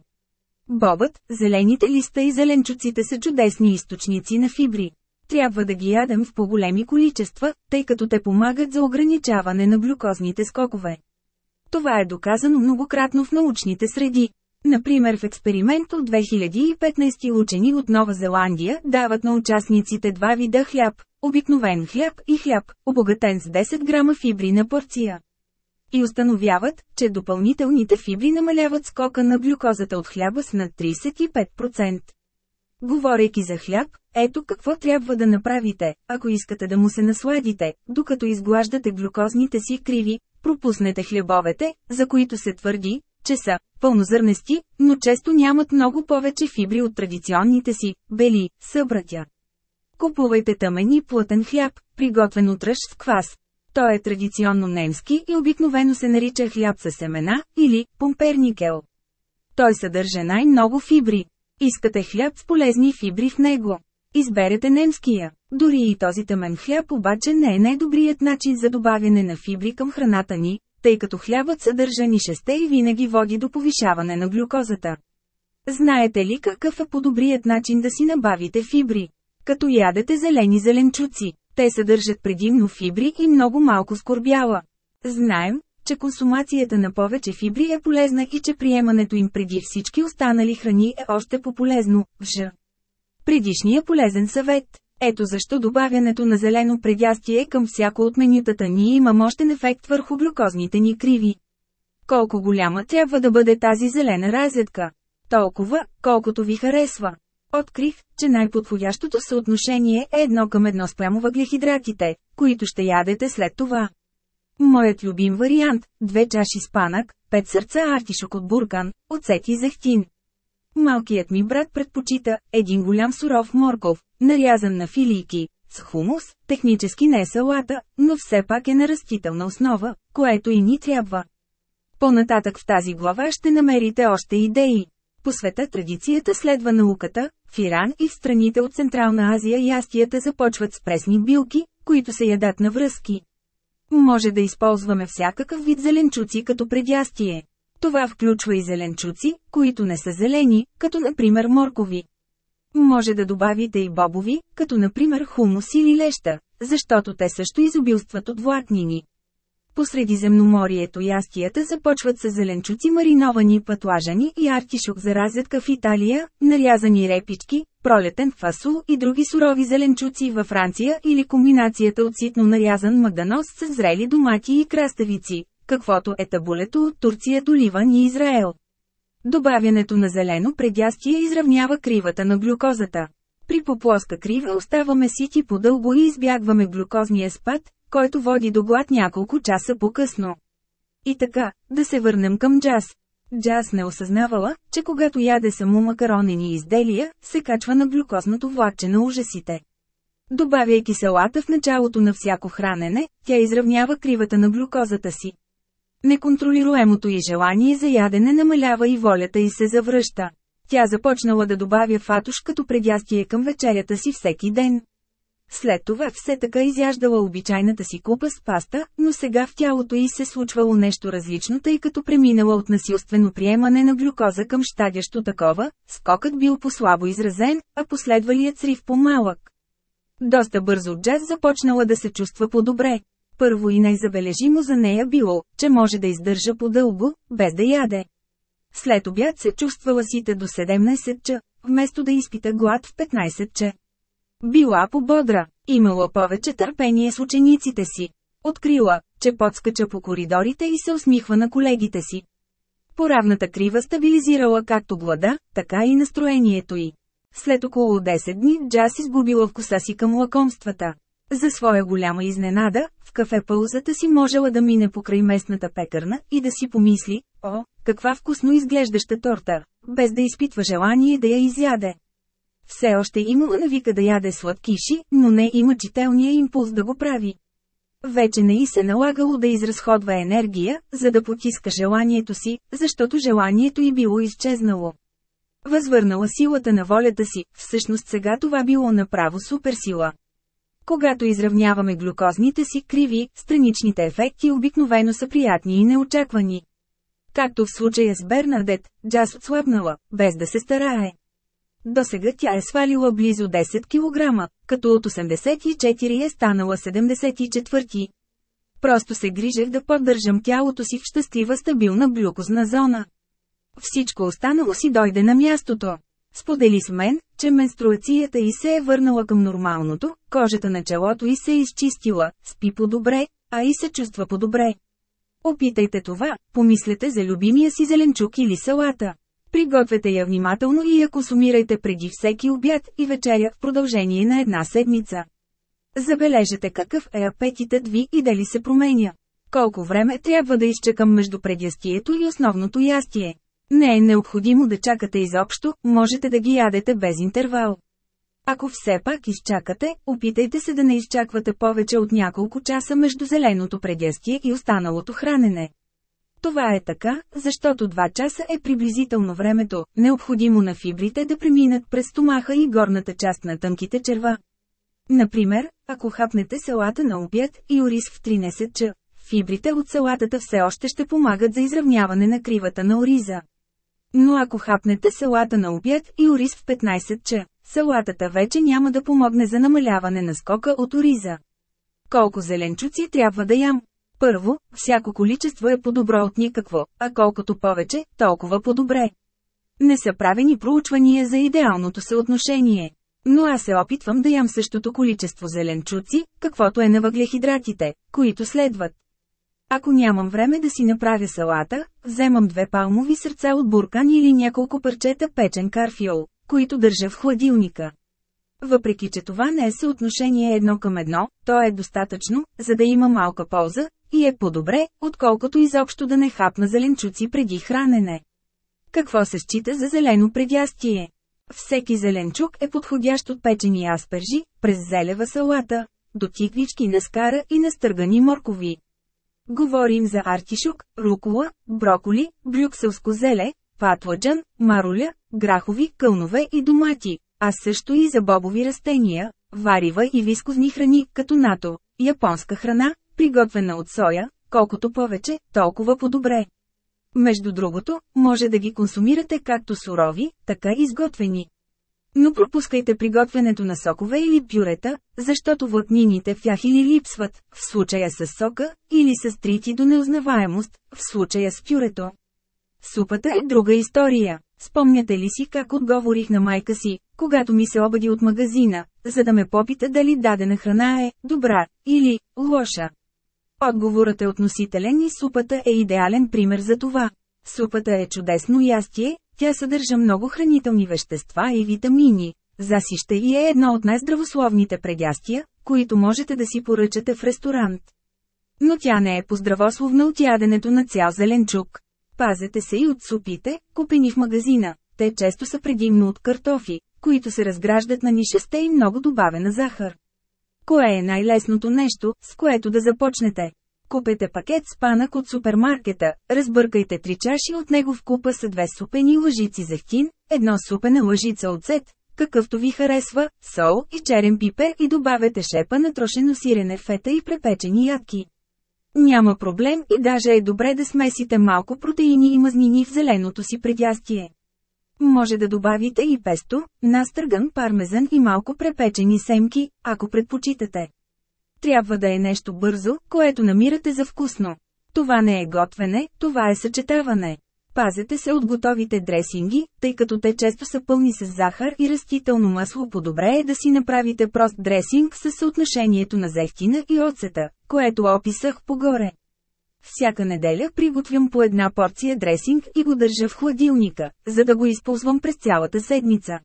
Бобът, зелените листа и зеленчуците са чудесни източници на фибри. Трябва да ги ядем в по-големи количества, тъй като те помагат за ограничаване на глюкозните скокове. Това е доказано многократно в научните среди. Например в експеримент от 2015 учени от Нова Зеландия дават на участниците два вида хляб, обикновен хляб и хляб, обогатен с 10 грама фибри на порция. И установяват, че допълнителните фибри намаляват скока на глюкозата от хляба с над 35%. Говорейки за хляб, ето какво трябва да направите, ако искате да му се насладите, докато изглаждате глюкозните си криви, пропуснете хлебовете, за които се твърди, че са пълнозърнести, но често нямат много повече фибри от традиционните си, бели, събратя. Купувайте тъмен и плътен хляб, приготвен от ръж с квас. Той е традиционно немски и обикновено се нарича хляб със семена или помперникел. Той съдържа най-много фибри. Искате хляб с полезни фибри в него. Изберете немския. Дори и този тъмен хляб обаче не е най-добрият начин за добавяне на фибри към храната ни, тъй като хлябът съдържа нишесте и винаги води до повишаване на глюкозата. Знаете ли какъв е подобрият начин да си набавите фибри? Като ядете зелени зеленчуци, те съдържат предимно фибри и много малко скорбяла. Знаем, че консумацията на повече фибри е полезна и че приемането им преди всички останали храни е още по-полезно, в Ж. Предишния полезен съвет. Ето защо добавянето на зелено предястие към всяко от менютата ни има мощен ефект върху глюкозните ни криви. Колко голяма трябва да бъде тази зелена разедка? Толкова, колкото ви харесва. Открих, че най-подходящото съотношение е едно към едно спрямо въглехидратите, които ще ядете след това. Моят любим вариант – две чаши спанък, пет сърца артишок от буркан, оцет и зехтин. Малкият ми брат предпочита един голям суров морков, нарязан на филийки, с хумус, технически не е салата, но все пак е на растителна основа, което и ни трябва. По-нататък в тази глава ще намерите още идеи. По света традицията следва науката, в Иран и в страните от Централна Азия ястията започват с пресни билки, които се ядат на връзки. Може да използваме всякакъв вид зеленчуци като предястие. Това включва и зеленчуци, които не са зелени, като например моркови. Може да добавите и бобови, като например хумус или леща, защото те също изобилстват от влакнини. По Средиземноморието ястията започват с зеленчуци мариновани пътлажани и артишок за разедка в Италия, нарязани репички, пролетен фасул и други сурови зеленчуци във Франция или комбинацията от ситно нарязан магданос с зрели домати и краставици, каквото е табулето от Турция до Ливан и Израел. Добавянето на зелено предястие изравнява кривата на глюкозата. При поплоска крива оставаме сити по-дълго и избягваме глюкозния спад, който води до глад няколко часа по-късно. И така, да се върнем към джаз. Джаз не осъзнавала, че когато яде само макаронени изделия, се качва на глюкозното влакче на ужасите. Добавяйки салата в началото на всяко хранене, тя изравнява кривата на глюкозата си. Неконтролируемото и желание за ядене намалява и волята й се завръща. Тя започнала да добавя фатуш като предястие към вечерята си всеки ден. След това все така изяждала обичайната си купа с паста, но сега в тялото й се случвало нещо различно, тъй като преминала от насилствено приемане на глюкоза към щадящо такова, скокът бил по-слабо изразен, а последвалият срив по-малък. Доста бързо Джаз започнала да се чувства по-добре. Първо и най-забележимо за нея било, че може да издържа по-дълго, без да яде. След обяд се чувствала сита до 17 ча, вместо да изпита глад в 15 ча. Била по-бодра, имала повече търпение с учениците си. Открила, че подскача по коридорите и се усмихва на колегите си. Поравната крива стабилизирала както глада, така и настроението й. След около 10 дни Джаз изгубила вкуса си към лакомствата. За своя голяма изненада, в кафе паузата си можела да мине покрай местната пекарна и да си помисли, о, каква вкусно изглеждаща торта, без да изпитва желание да я изяде. Все още имала навика да яде сладкиши, но не има чителния импулс да го прави. Вече не и се налагало да изразходва енергия, за да потиска желанието си, защото желанието й било изчезнало. Възвърнала силата на волята си, всъщност сега това било направо суперсила. Когато изравняваме глюкозните си криви, страничните ефекти обикновено са приятни и неочаквани. Както в случая с Бернадет, Джаз отслабнала, без да се старае. До сега тя е свалила близо 10 кг, като от 84 е станала 74. Просто се грижех да поддържам тялото си в щастлива стабилна глюкозна зона. Всичко останало си дойде на мястото. Сподели с мен, че менструацията й се е върнала към нормалното, кожата на челото й се е изчистила, спи по-добре, а и се чувства по-добре. Опитайте това, помислете за любимия си зеленчук или салата. Пригответе я внимателно и я консумирайте преди всеки обяд и вечеря в продължение на една седмица. Забележете какъв е апетитът ви и дали се променя. Колко време трябва да изчакам между предястието и основното ястие. Не е необходимо да чакате изобщо, можете да ги ядете без интервал. Ако все пак изчакате, опитайте се да не изчаквате повече от няколко часа между зеленото предястие и останалото хранене. Това е така, защото 2 часа е приблизително времето, необходимо на фибрите да преминат през стомаха и горната част на тънките черва. Например, ако хапнете салата на обяд и ориз в 13 ча, фибрите от салатата все още ще помагат за изравняване на кривата на ориза. Но ако хапнете салата на обяд и ориз в 15 ча, салатата вече няма да помогне за намаляване на скока от ориза. Колко зеленчуци трябва да ям? Първо, всяко количество е по-добро от никакво, а колкото повече, толкова по-добре. Не са правени проучвания за идеалното съотношение. Но аз се опитвам да ям същото количество зеленчуци, каквото е на въглехидратите, които следват. Ако нямам време да си направя салата, вземам две палмови сърца от буркан или няколко парчета печен карфиол, които държа в хладилника. Въпреки че това не е съотношение едно към едно, то е достатъчно, за да има малка полза, и е по-добре, отколкото изобщо да не хапна зеленчуци преди хранене. Какво се счита за зелено предястие? Всеки зеленчук е подходящ от печени аспержи, през зелева салата, до тиквички на скара и настъргани моркови. Говорим за артишок, рукола, броколи, брюкселско зеле, патладжан, маруля, грахови, кълнове и домати, а също и за бобови растения, варива и вискозни храни, като нато, японска храна, приготвена от соя, колкото повече, толкова по-добре. Между другото, може да ги консумирате както сурови, така и изготвени. Но пропускайте приготвянето на сокове или пюрета, защото влакнините в тях или липсват, в случая с сока, или с трити до неузнаваемост, в случая с пюрето. Супата е друга история. Спомняте ли си как отговорих на майка си, когато ми се обади от магазина, за да ме попита дали дадена храна е добра или лоша? Отговорът е относителен и супата е идеален пример за това. Супата е чудесно ястие, тя съдържа много хранителни вещества и витамини. Засища и е едно от най-здравословните предястия, които можете да си поръчате в ресторант. Но тя не е поздравословна от яденето на цял зеленчук. Пазете се и от супите, купени в магазина. Те често са предимно от картофи, които се разграждат на нишесте и много добавена захар. Кое е най-лесното нещо, с което да започнете? Купете пакет спанък от супермаркета, разбъркайте три чаши от него в купа са две супени лъжици зехтин, едно супена лъжица оцет, какъвто ви харесва, сол и черен пипер и добавете шепа на трошено сирене фета и препечени ядки. Няма проблем и даже е добре да смесите малко протеини и мазнини в зеленото си предястие. Може да добавите и песто, настърган пармезан и малко препечени семки, ако предпочитате. Трябва да е нещо бързо, което намирате за вкусно. Това не е готвене, това е съчетаване. Пазете се от готовите дресинги, тъй като те често са пълни с захар и растително масло. По-добре е да си направите прост дресинг с съотношението на зехтина и оцета, което описах погоре. Всяка неделя приготвям по една порция дресинг и го държа в хладилника, за да го използвам през цялата седмица.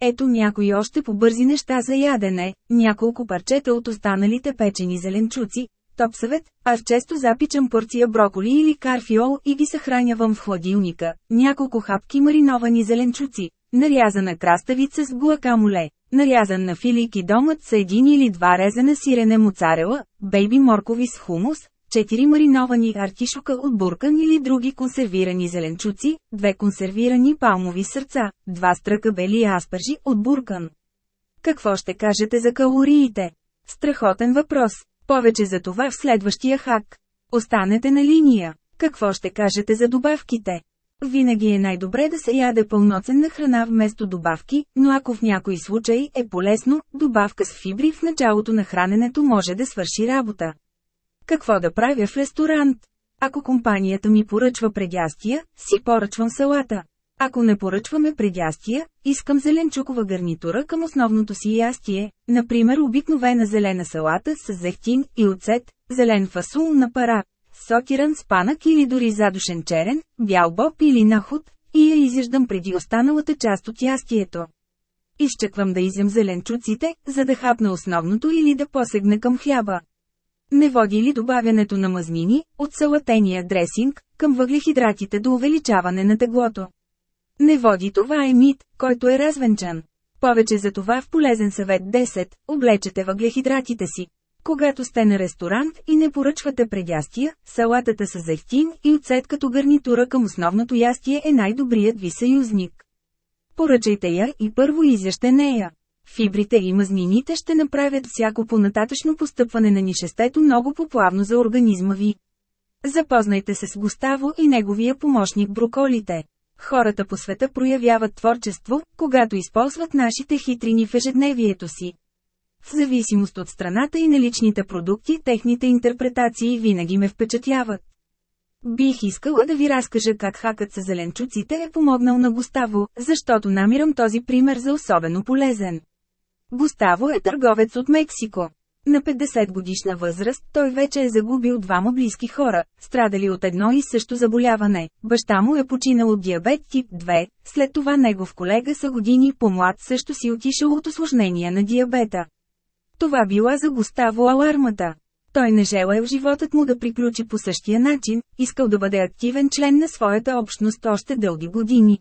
Ето някои още по-бързи неща за ядене, няколко парчета от останалите печени зеленчуци, топ съвет, аз често запичам порция броколи или карфиол и ги съхранявам в хладилника, няколко хапки мариновани зеленчуци, нарязана краставица с гуакамоле, нарязан на филийки домът с един или два резана сирене моцарела, бейби моркови с хумус, 4 мариновани артишока от буркан или други консервирани зеленчуци, 2 консервирани палмови сърца, 2 стръка бели аспържи от буркан. Какво ще кажете за калориите? Страхотен въпрос. Повече за това в следващия хак. Останете на линия. Какво ще кажете за добавките? Винаги е най-добре да се яде пълноценна храна вместо добавки, но ако в някои случаи е полезно, добавка с фибри в началото на храненето може да свърши работа. Какво да правя в ресторант? Ако компанията ми поръчва предястия, си поръчвам салата. Ако не поръчваме предястия, искам зеленчукова гарнитура към основното си ястие, например обикновена зелена салата с зехтин и оцет, зелен фасул на пара, сокиран спанък или дори задушен черен, бял боб или наход, и я изяждам преди останалата част от ястието. Изчаквам да изям зеленчуците, за да хапна основното или да посегна към хляба. Не води ли добавянето на мазнини, от салатения дресинг, към въглехидратите до увеличаване на теглото? Не води това е мит, който е развенчан. Повече за това в полезен съвет 10, облечете въглехидратите си. Когато сте на ресторант и не поръчвате предястия, салатата с зехтин и оцет като гарнитура към основното ястие е най-добрият ви съюзник. Поръчайте я и първо изяще нея. Фибрите и мазнините ще направят всяко понататъчно постъпване на нишестето много поплавно за организма ви. Запознайте се с Густаво и неговия помощник броколите. Хората по света проявяват творчество, когато използват нашите хитрини в ежедневието си. В зависимост от страната и наличните продукти, техните интерпретации винаги ме впечатляват. Бих искала да ви разкажа как хакът с зеленчуците е помогнал на Густаво, защото намирам този пример за особено полезен. Густаво е търговец от Мексико. На 50 годишна възраст той вече е загубил двама близки хора, страдали от едно и също заболяване. Баща му е починал от диабет тип 2, след това негов колега са години по-млад също си отишъл от осложнения на диабета. Това била за Густаво алармата. Той не желаял животът му да приключи по същия начин, искал да бъде активен член на своята общност още дълги години.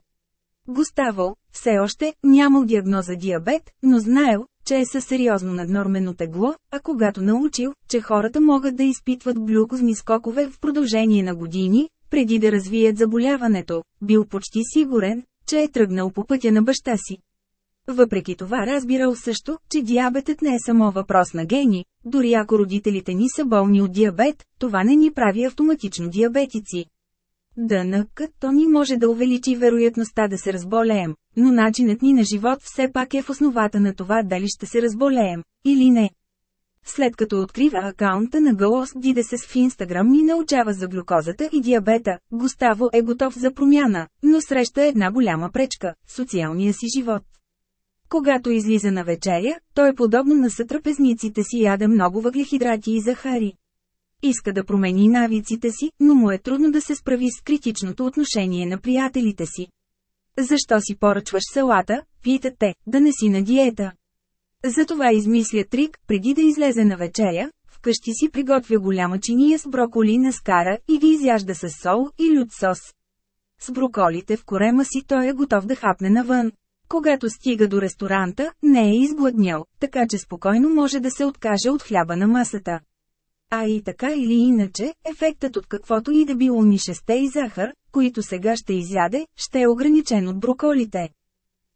Густаво, все още, нямал диагноза диабет, но знаел, че е със сериозно наднормено тегло, а когато научил, че хората могат да изпитват глюкозни скокове в продължение на години, преди да развият заболяването, бил почти сигурен, че е тръгнал по пътя на баща си. Въпреки това разбирал също, че диабетът не е само въпрос на гени, дори ако родителите ни са болни от диабет, това не ни прави автоматично диабетици. ДНК то ни може да увеличи вероятността да се разболеем, но начинът ни на живот все пак е в основата на това дали ще се разболеем, или не. След като открива акаунта на Галос Дидесес в Инстаграм и научава за глюкозата и диабета, Густаво е готов за промяна, но среща една голяма пречка – социалния си живот. Когато излиза на вечеря, той подобно на сътрапезниците си яде много въглехидрати и захари. Иска да промени навиците си, но му е трудно да се справи с критичното отношение на приятелите си. Защо си поръчваш салата, питат те, да не си на диета. Затова измисля трик, преди да излезе на вечеря, вкъщи си приготвя голяма чиния с броколи на скара и ги изяжда с сол и лют сос. С броколите в корема си той е готов да хапне навън. Когато стига до ресторанта, не е изгладнял, така че спокойно може да се откаже от хляба на масата. А и така или иначе, ефектът от каквото и да било мишесте и захар, които сега ще изяде, ще е ограничен от броколите.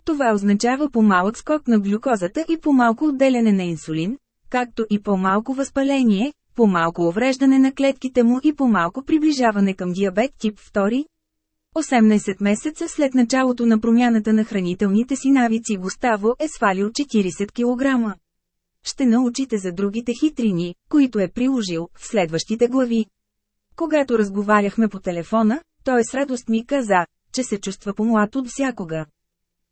Това означава по-малък скок на глюкозата и по-малко отделяне на инсулин, както и по-малко възпаление, по-малко увреждане на клетките му и по-малко приближаване към диабет тип 2. 18 месеца след началото на промяната на хранителните си навици Густаво е свалил 40 кг. Ще научите за другите хитрини, които е приложил в следващите глави. Когато разговаряхме по телефона, той с радост ми каза, че се чувства по-млад от всякога.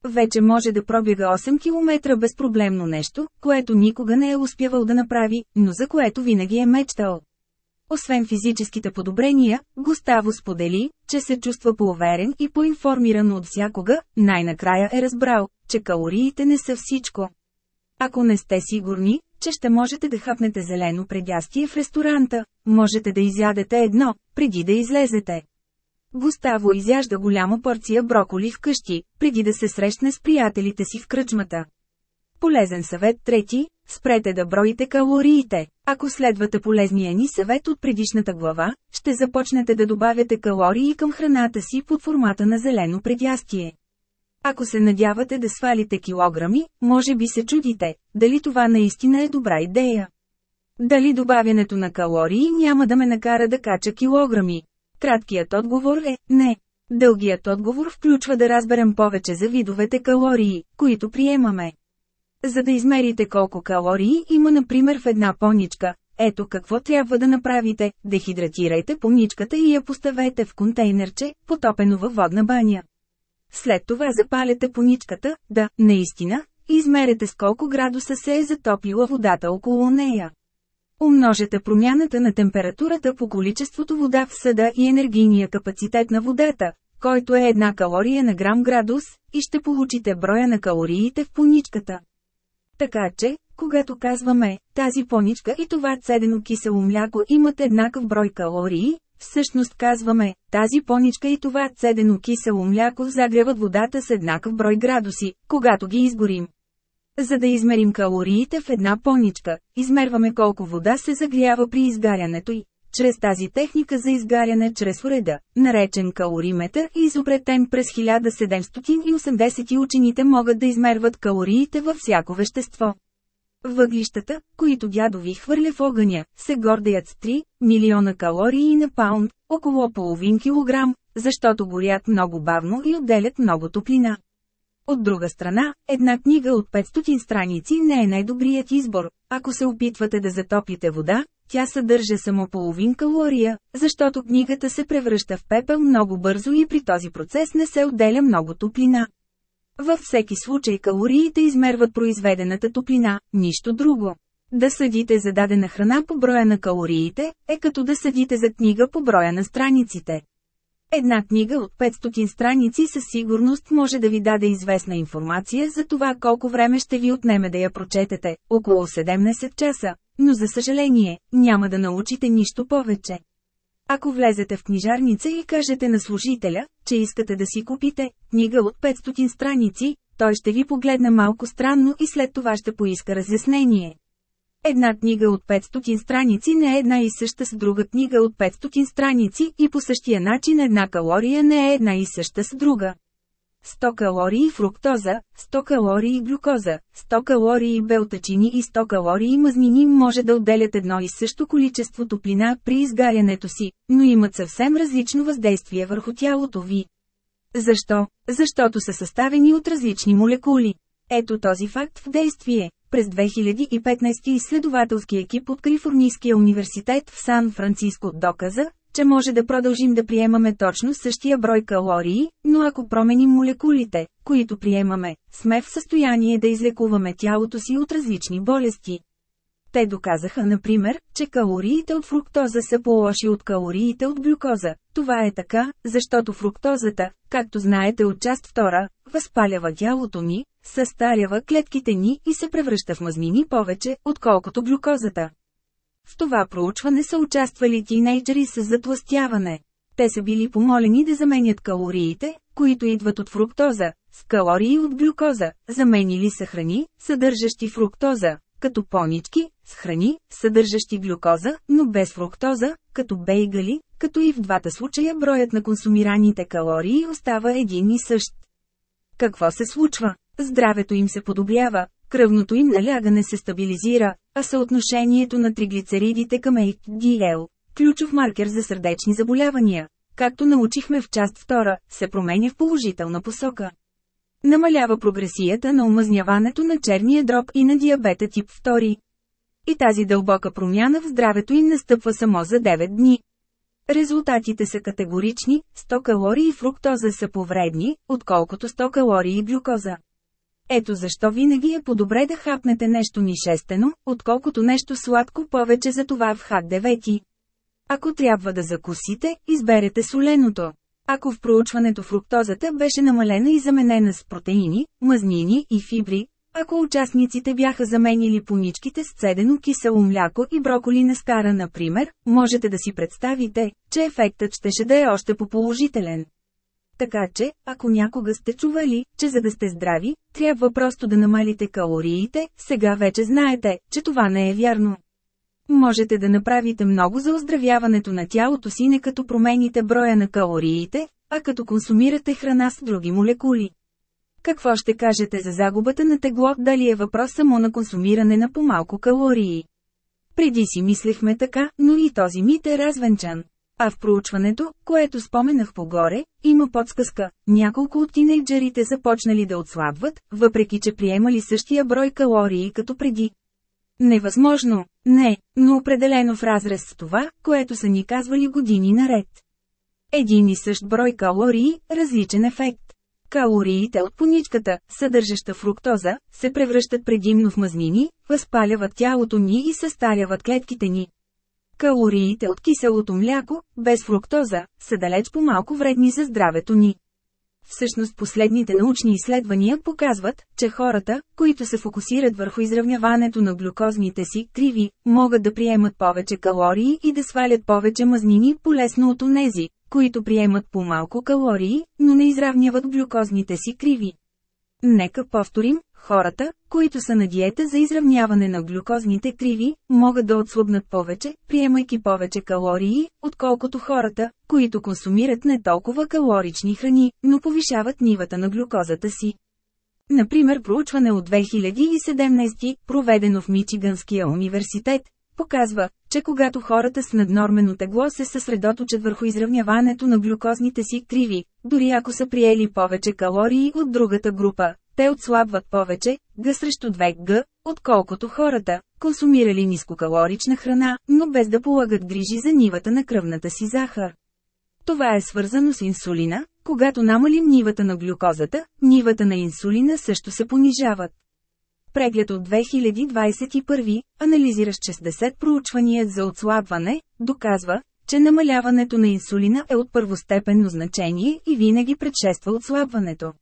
Вече може да пробега 8 км безпроблемно нещо, което никога не е успявал да направи, но за което винаги е мечтал. Освен физическите подобрения, Густаво сподели, че се чувства по-уверен и по-информиран от всякога, най-накрая е разбрал, че калориите не са всичко. Ако не сте сигурни, че ще можете да хапнете зелено предястие в ресторанта, можете да изядете едно, преди да излезете. Густаво изяжда голяма порция броколи вкъщи, преди да се срещне с приятелите си в кръчмата. Полезен съвет трети – спрете да броите калориите. Ако следвате полезния ни съвет от предишната глава, ще започнете да добавяте калории към храната си под формата на зелено предястие. Ако се надявате да свалите килограми, може би се чудите, дали това наистина е добра идея. Дали добавянето на калории няма да ме накара да кача килограми? Краткият отговор е – не. Дългият отговор включва да разберем повече за видовете калории, които приемаме. За да измерите колко калории има например в една поничка, ето какво трябва да направите – дехидратирайте поничката и я поставете в контейнерче, потопено във водна баня. След това запалете поничката, да, наистина, измерете с колко градуса се е затоплила водата около нея. Умножете промяната на температурата по количеството вода в съда и енергийния капацитет на водата, който е една калория на грам градус, и ще получите броя на калориите в поничката. Така че, когато казваме, тази поничка и това цедено кисело мляко имат еднакъв брой калории, всъщност казваме, тази поничка и това цедено кисело мляко загряват водата с еднакъв брой градуси, когато ги изгорим. За да измерим калориите в една поничка, измерваме колко вода се загрява при изгарянето й. Чрез тази техника за изгаряне чрез уреда, наречен калориметър и изобретен през 1780 учените могат да измерват калориите във всяко вещество. Въглищата, които дядо ви хвърля в огъня, се гордеят с 3 милиона калории на паунд, около половин килограм, защото горят много бавно и отделят много топлина. От друга страна, една книга от 500 страници не е най-добрият избор. Ако се опитвате да затопите вода, тя съдържа само половин калория, защото книгата се превръща в пепел много бързо и при този процес не се отделя много топлина. Във всеки случай калориите измерват произведената топлина, нищо друго. Да съдите за дадена храна по броя на калориите, е като да съдите за книга по броя на страниците. Една книга от 500 страници със сигурност може да ви даде известна информация за това колко време ще ви отнеме да я прочетете – около 17 часа, но за съжаление, няма да научите нищо повече. Ако влезете в книжарница и кажете на служителя, че искате да си купите книга от 500 страници, той ще ви погледне малко странно и след това ще поиска разяснение. Една книга от 500 страници не е една и съща с друга книга от 500 страници и по същия начин една калория не е една и съща с друга. 100 калории фруктоза, 100 калории глюкоза, 100 калории белтачини и 100 калории мазнини може да отделят едно и също количество топлина при изгарянето си, но имат съвсем различно въздействие върху тялото ви. Защо? Защото са съставени от различни молекули. Ето този факт в действие. През 2015 изследователски екип от Калифорнийския университет в Сан-Франциско доказа, че може да продължим да приемаме точно същия брой калории, но ако променим молекулите, които приемаме, сме в състояние да излекуваме тялото си от различни болести. Те доказаха, например, че калориите от фруктоза са по-лоши от калориите от глюкоза. Това е така, защото фруктозата, както знаете от част 2, възпалява тялото ни, състарява клетките ни и се превръща в мазнини повече, отколкото глюкозата. В това проучване са участвали тинейджери с затластяване. Те са били помолени да заменят калориите, които идват от фруктоза, с калории от глюкоза, заменили са храни, съдържащи фруктоза, като понички, с храни, съдържащи глюкоза, но без фруктоза, като бейгали, като и в двата случая броят на консумираните калории остава един и същ. Какво се случва? Здравето им се подобрява, кръвното им налягане се стабилизира, а съотношението на триглицеридите към HDL, ключов маркер за сърдечни заболявания, както научихме в част 2, се променя в положителна посока. Намалява прогресията на омъзняването на черния дроб и на диабета тип 2. И тази дълбока промяна в здравето им настъпва само за 9 дни. Резултатите са категорични, 100 калории фруктоза са повредни, отколкото 100 калории глюкоза. Ето защо винаги е по-добре да хапнете нещо нишестено, отколкото нещо сладко повече за това в хак 9. Ако трябва да закусите, изберете соленото. Ако в проучването фруктозата беше намалена и заменена с протеини, мазнини и фибри, ако участниците бяха заменили поничките с цедено кисело мляко и броколи на скара например, можете да си представите, че ефектът щеше да е още по-положителен. Така че, ако някога сте чували, че за да сте здрави, трябва просто да намалите калориите, сега вече знаете, че това не е вярно. Можете да направите много за оздравяването на тялото си не като промените броя на калориите, а като консумирате храна с други молекули. Какво ще кажете за загубата на тегло, дали е въпрос само на консумиране на по-малко калории? Преди си мислехме така, но и този мит е развенчан. А в проучването, което споменах погоре, има подсказка. Няколко от тинейджерите започнали да отслабват, въпреки че приемали същия брой калории като преди. Невъзможно, не, но определено в разрез с това, което са ни казвали години наред. Един и същ брой калории, различен ефект. Калориите от поничката, съдържаща фруктоза, се превръщат предимно в мазнини, възпаляват тялото ни и състаряват клетките ни. Калориите от киселото мляко, без фруктоза, са далеч по-малко вредни за здравето ни. Всъщност последните научни изследвания показват, че хората, които се фокусират върху изравняването на глюкозните си криви, могат да приемат повече калории и да свалят повече мазнини полесно от онези, които приемат по-малко калории, но не изравняват глюкозните си криви. Нека повторим, хората, които са на диета за изравняване на глюкозните криви, могат да отслабнат повече, приемайки повече калории, отколкото хората, които консумират не толкова калорични храни, но повишават нивата на глюкозата си. Например проучване от 2017, проведено в Мичиганския университет, показва, че когато хората с наднормено тегло се съсредоточат върху изравняването на глюкозните си криви, дори ако са приели повече калории от другата група, те отслабват повече, г срещу 2 г, отколкото хората, консумирали нискокалорична храна, но без да полагат грижи за нивата на кръвната си захар. Това е свързано с инсулина, когато намалим нивата на глюкозата, нивата на инсулина също се понижават. Преглед от 2021, анализиращ 60 проучвания за отслабване, доказва, че намаляването на инсулина е от първостепенно значение и винаги предшества отслабването.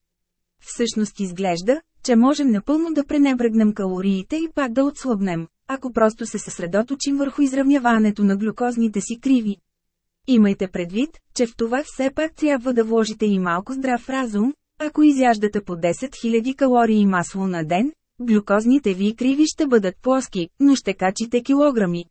Всъщност изглежда, че можем напълно да пренебрегнем калориите и пак да отслабнем, ако просто се съсредоточим върху изравняването на глюкозните си криви. Имайте предвид, че в това все пак трябва да вложите и малко здрав разум, ако изяждате по 10 000 калории масло на ден, глюкозните ви криви ще бъдат плоски, но ще качите килограми.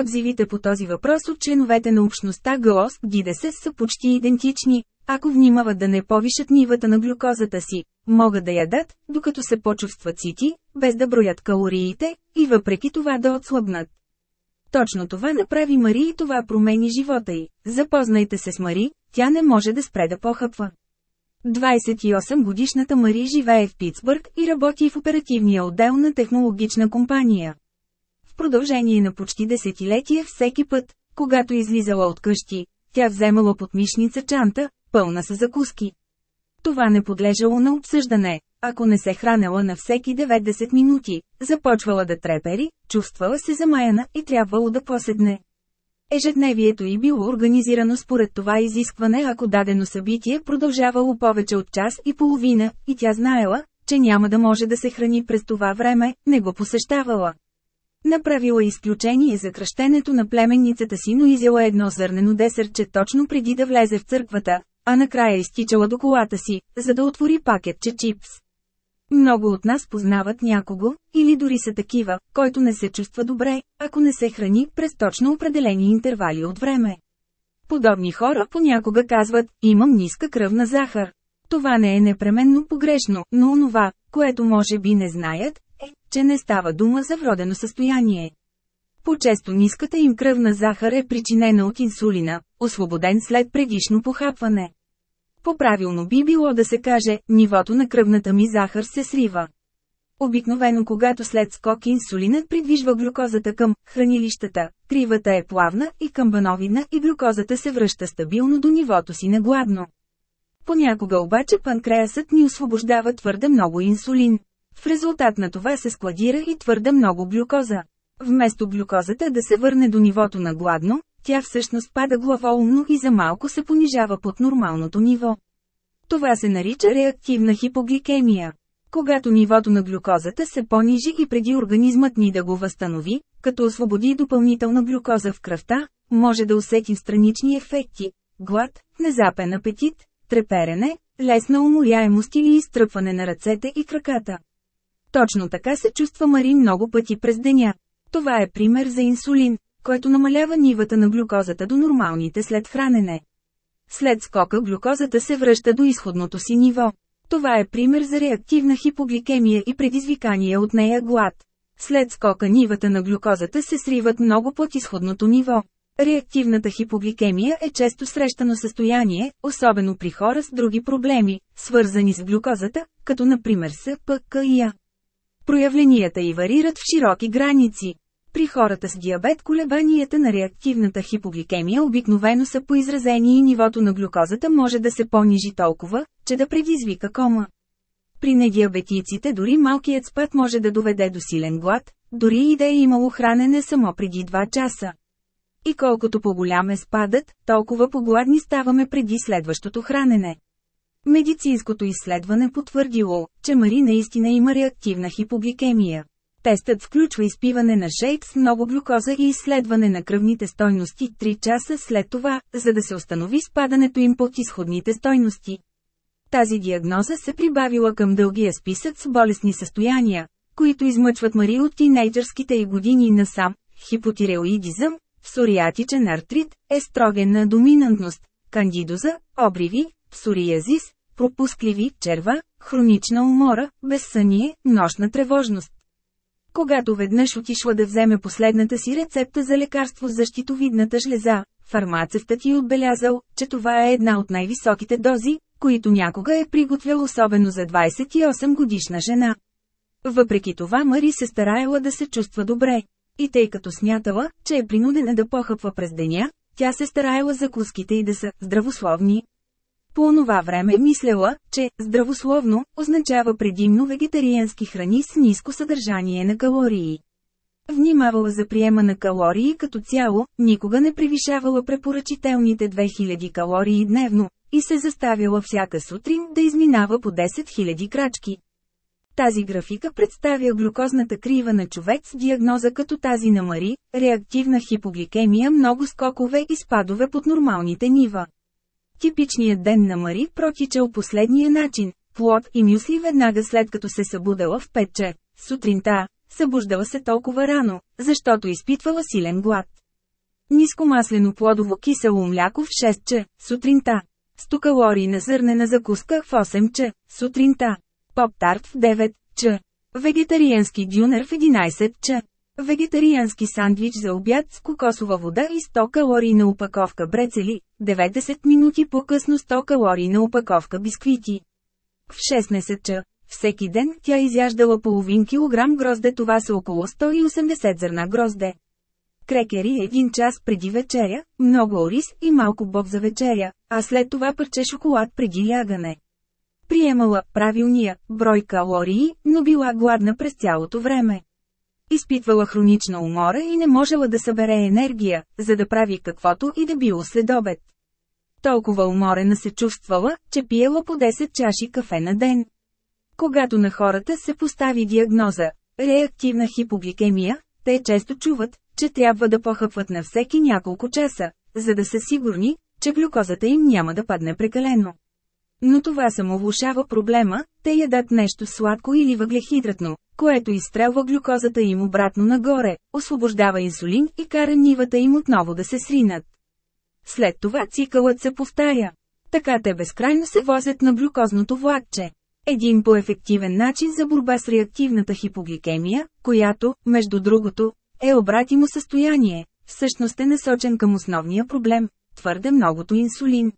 Отзивите по този въпрос от членовете на общността ГОС ГИДЕСЕ са почти идентични. Ако внимават да не повишат нивата на глюкозата си, могат да ядат, докато се почувстват сити, без да броят калориите, и въпреки това да отслабнат. Точно това направи Мари и това промени живота й. Запознайте се с Мари, тя не може да спре да похъпва. 28-годишната Мари живее в Питсбърг и работи в оперативния отдел на технологична компания. В продължение на почти десетилетие всеки път, когато излизала от къщи, тя вземала под мишница чанта, пълна с закуски. Това не подлежало на обсъждане. Ако не се хранела на всеки 90 минути, започвала да трепери, чувствала се замаяна и трябвало да поседне. Ежедневието й било организирано според това изискване ако дадено събитие продължавало повече от час и половина, и тя знаела, че няма да може да се храни през това време, не го посещавала. Направила изключение за кръщенето на племенницата си, но изяла едно зърнено десерче точно преди да влезе в църквата, а накрая изтичала до колата си, за да отвори пакетче чипс. Много от нас познават някого, или дори са такива, който не се чувства добре, ако не се храни през точно определени интервали от време. Подобни хора понякога казват, имам ниска кръвна захар. Това не е непременно погрешно, но онова, което може би не знаят, е, че не става дума за вродено състояние. По-често ниската им кръвна захар е причинена от инсулина, освободен след предишно похапване. По-правилно би било да се каже, нивото на кръвната ми захар се срива. Обикновено когато след скок инсулинът придвижва глюкозата към хранилищата, кривата е плавна и камбановидна и глюкозата се връща стабилно до нивото си на гладно. Понякога обаче панкреасът ни освобождава твърде много инсулин. В резултат на това се складира и твърде много глюкоза. Вместо глюкозата да се върне до нивото на гладно, тя всъщност пада главоумно и за малко се понижава под нормалното ниво. Това се нарича реактивна хипогликемия. Когато нивото на глюкозата се понижи и преди организмът ни да го възстанови, като освободи допълнителна глюкоза в кръвта, може да усетим странични ефекти – глад, незапен апетит, треперене, лесна уморяемост или изтръпване на ръцете и краката. Точно така се чувства Мари много пъти през деня. Това е пример за инсулин, който намалява нивата на глюкозата до нормалните след хранене. След скока глюкозата се връща до изходното си ниво. Това е пример за реактивна хипогликемия и предизвикание от нея глад. След скока нивата на глюкозата се сриват много под изходното ниво. Реактивната хипогликемия е често срещано състояние, особено при хора с други проблеми, свързани с глюкозата, като например СПКИА. Проявленията й варират в широки граници. При хората с диабет колебанията на реактивната хипогликемия обикновено са поизразени и нивото на глюкозата може да се понижи толкова, че да предизвика кома. При недиабетиците дори малкият спад може да доведе до силен глад, дори и да е имало хранене само преди 2 часа. И колкото по-голям е спадът, толкова по-гладни ставаме преди следващото хранене. Медицинското изследване потвърдило, че Мари наистина има реактивна хипогликемия. Тестът включва изпиване на шейк с много глюкоза и изследване на кръвните стойности 3 часа след това, за да се установи спадането им под изходните стойности. Тази диагноза се прибавила към дългия списък с болестни състояния, които измъчват Мари от тинейджърските и години насам – хипотиреоидизъм, псориатичен артрит, естрогенна доминантност, кандидоза, обриви, псориазис, пропускливи черва, хронична умора, безсъние, нощна тревожност. Когато веднъж отишла да вземе последната си рецепта за лекарство за щитовидната жлеза, фармацевтът ти отбелязал, че това е една от най-високите дози, които някога е приготвял особено за 28 годишна жена. Въпреки това Мари се стараяла да се чувства добре. И тъй като смятала, че е принудена да похъпва през деня, тя се стараяла закуските и да са здравословни. По онова време мислела, че «здравословно» означава предимно вегетариански храни с ниско съдържание на калории. Внимавала за приема на калории като цяло, никога не превишавала препоръчителните 2000 калории дневно, и се заставила всяка сутрин да изминава по 10 000 крачки. Тази графика представя глюкозната крива на човек с диагноза като тази на Мари, реактивна хипогликемия много скокове и спадове под нормалните нива. Типичният ден на Мари протичал последния начин. Плод и мюсли веднага след като се събудала в 5 че. Сутринта, събуждала се толкова рано, защото изпитвала силен глад. Нискомаслено плодово кисело мляко в 6 че. Сутринта. 100 калории на зърнена закуска в 8 че. Сутринта. Поп-тарт в 9 че. Вегетариански дюнер в 11 че. Вегетариански сандвич за обяд с кокосова вода и 100 калории на упаковка брецели, 90 минути по-късно 100 калории на упаковка бисквити. В 16 ча, всеки ден, тя изяждала половин килограм грозде това са около 180 зърна грозде. Крекери един час преди вечеря, много ориз и малко боб за вечеря, а след това парче шоколад преди лягане. Приемала правилния брой калории, но била гладна през цялото време. Изпитвала хронична умора и не можела да събере енергия, за да прави каквото и да било след обед. Толкова уморена се чувствала, че пиела по 10 чаши кафе на ден. Когато на хората се постави диагноза – реактивна хипогликемия, те често чуват, че трябва да похъпват на всеки няколко часа, за да са сигурни, че глюкозата им няма да падне прекалено. Но това само влушава проблема, те ядат нещо сладко или въглехидратно, което изстрелва глюкозата им обратно нагоре, освобождава инсулин и кара нивата им отново да се сринат. След това цикълът се повтаря. Така те безкрайно се возят на глюкозното влакче. Един по-ефективен начин за борба с реактивната хипогликемия, която, между другото, е обратимо състояние, всъщност е насочен към основния проблем – твърде многото инсулин.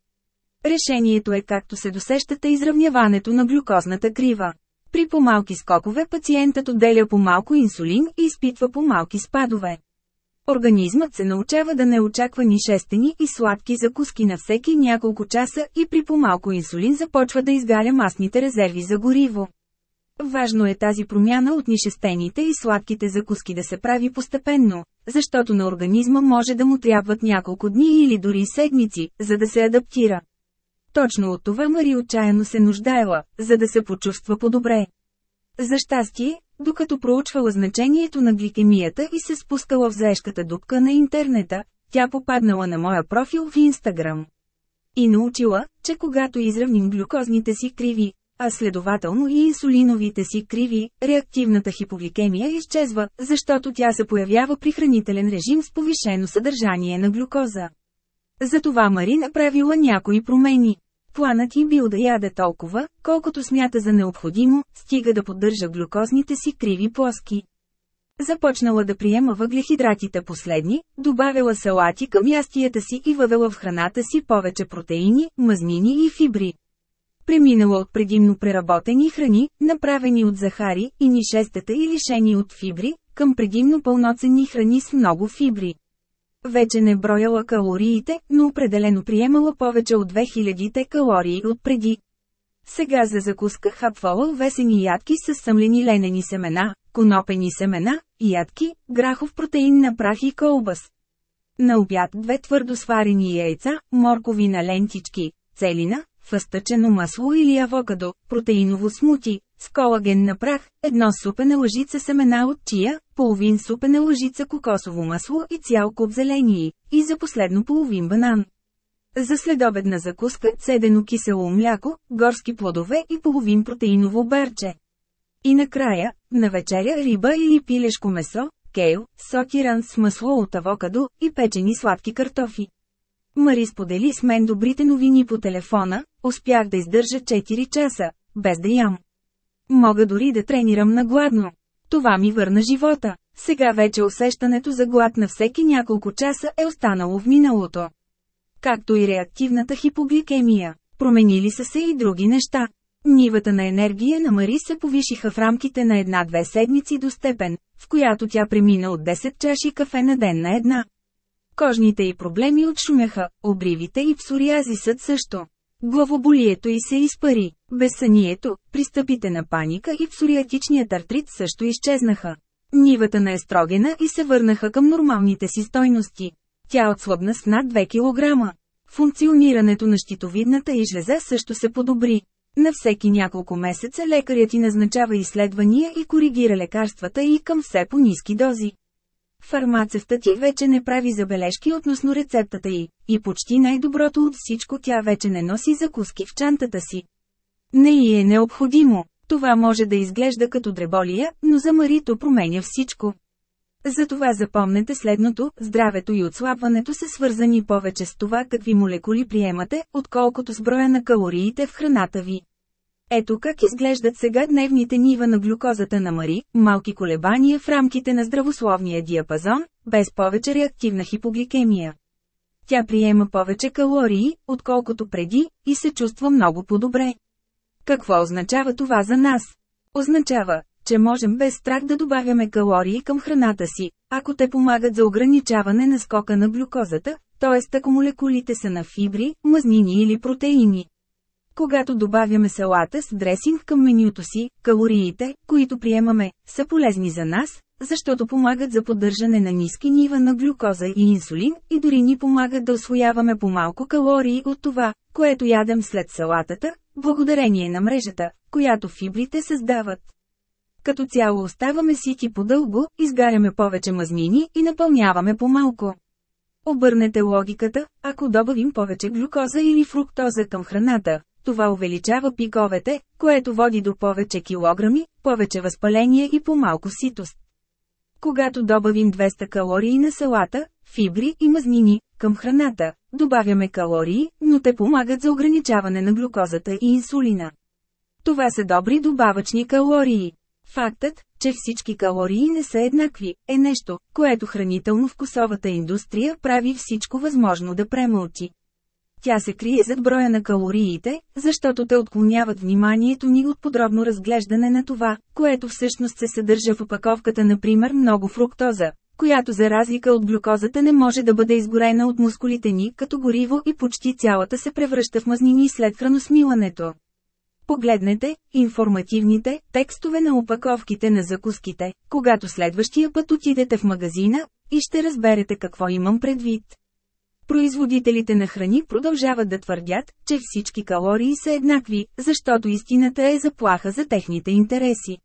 Решението е както се досещате изравняването на глюкозната крива. При по-малки скокове пациентът отделя по-малко инсулин и изпитва по-малки спадове. Организмът се научава да не очаква ни шестени и сладки закуски на всеки няколко часа и при по-малко инсулин започва да изгаря масните резерви за гориво. Важно е тази промяна от нишестените и сладките закуски да се прави постепенно, защото на организма може да му трябват няколко дни или дори седмици, за да се адаптира. Точно от това Мари отчаяно се нуждаела, за да се почувства по-добре. За щастие, докато проучвала значението на гликемията и се спускала в заешката дупка на интернета, тя попаднала на моя профил в Инстаграм. И научила, че когато изравним глюкозните си криви, а следователно и инсулиновите си криви, реактивната хипогликемия изчезва, защото тя се появява при хранителен режим с повишено съдържание на глюкоза. Затова Мари направила някои промени. Планът й бил да яде толкова, колкото смята за необходимо, стига да поддържа глюкозните си криви плоски. Започнала да приема въглехидратите последни, добавила салати към ястията си и въвела в храната си повече протеини, мазнини и фибри. Преминала от предимно преработени храни, направени от захари и нишестата и лишени от фибри, към предимно пълноценни храни с много фибри. Вече не брояла калориите, но определено приемала повече от 2000 калории от преди. Сега за закуска хапвала весени ядки с съмлени ленени семена, конопени семена, ядки, грахов протеин на прах и колбас. На обяд две твърдо сварени яйца, моркови на лентички, целина, фъстъчено масло или авокадо, протеиново смути, с колаген на прах, едно супена лъжица семена от чия, половин супена лъжица кокосово масло и цял куп зелени, и за последно половин банан. За следобедна закуска цедено кисело мляко, горски плодове и половин протеиново барче. И накрая, на вечеря риба или пилешко месо, кейл, сокиран с масло от авокадо и печени сладки картофи. Мари сподели с мен добрите новини по телефона, успях да издържа 4 часа, без да ям. Мога дори да тренирам на гладно. Това ми върна живота. Сега вече усещането за глад на всеки няколко часа е останало в миналото. Както и реактивната хипогликемия. Променили са се и други неща. Нивата на енергия на Мари се повишиха в рамките на една-две седмици до степен, в която тя премина от 10 чаши кафе на ден на една. Кожните й проблеми отшумяха, обривите и псориазисът също. Главоболието й се изпари, безсънието, пристъпите на паника и псориатичният артрит също изчезнаха. Нивата на естрогена и се върнаха към нормалните си стойности. Тя отслабна с над 2 кг. Функционирането на щитовидната и жлеза също се подобри. На всеки няколко месеца лекарят ти назначава изследвания и коригира лекарствата и към все по-низки дози. Фармацевтът ти вече не прави забележки относно рецептата й, и почти най-доброто от всичко тя вече не носи закуски в чантата си. Не й е необходимо. Това може да изглежда като дреболия, но за Марито променя всичко. Затова запомнете следното, здравето и отслабването са свързани повече с това какви молекули приемате, отколкото с броя на калориите в храната ви. Ето как изглеждат сега дневните нива на глюкозата на Мари, малки колебания в рамките на здравословния диапазон, без повече реактивна хипогликемия. Тя приема повече калории, отколкото преди, и се чувства много по-добре. Какво означава това за нас? Означава, че можем без страх да добавяме калории към храната си, ако те помагат за ограничаване на скока на глюкозата, т.е. ако молекулите са на фибри, мазнини или протеини. Когато добавяме салата с дресинг към менюто си, калориите, които приемаме, са полезни за нас, защото помагат за поддържане на ниски нива на глюкоза и инсулин и дори ни помагат да освояваме по-малко калории от това, което ядем след салатата, благодарение на мрежата, която фибрите създават. Като цяло оставаме сити по-дълго, изгаряме повече мазнини и напълняваме по-малко. Обърнете логиката, ако добавим повече глюкоза или фруктоза към храната, това увеличава пиковете, което води до повече килограми, повече възпаление и по-малко ситост. Когато добавим 200 калории на салата, фибри и мазнини към храната, добавяме калории, но те помагат за ограничаване на глюкозата и инсулина. Това са добри добавъчни калории. Фактът, че всички калории не са еднакви, е нещо, което хранително-вкусовата индустрия прави всичко възможно да премълчи. Тя се крие зад броя на калориите, защото те отклоняват вниманието ни от подробно разглеждане на това, което всъщност се съдържа в опаковката например много фруктоза, която за разлика от глюкозата не може да бъде изгорена от мускулите ни като гориво и почти цялата се превръща в мазнини след храносмилането. Погледнете информативните текстове на опаковките на закуските, когато следващия път отидете в магазина, и ще разберете какво имам предвид. Производителите на храни продължават да твърдят, че всички калории са еднакви, защото истината е заплаха за техните интереси.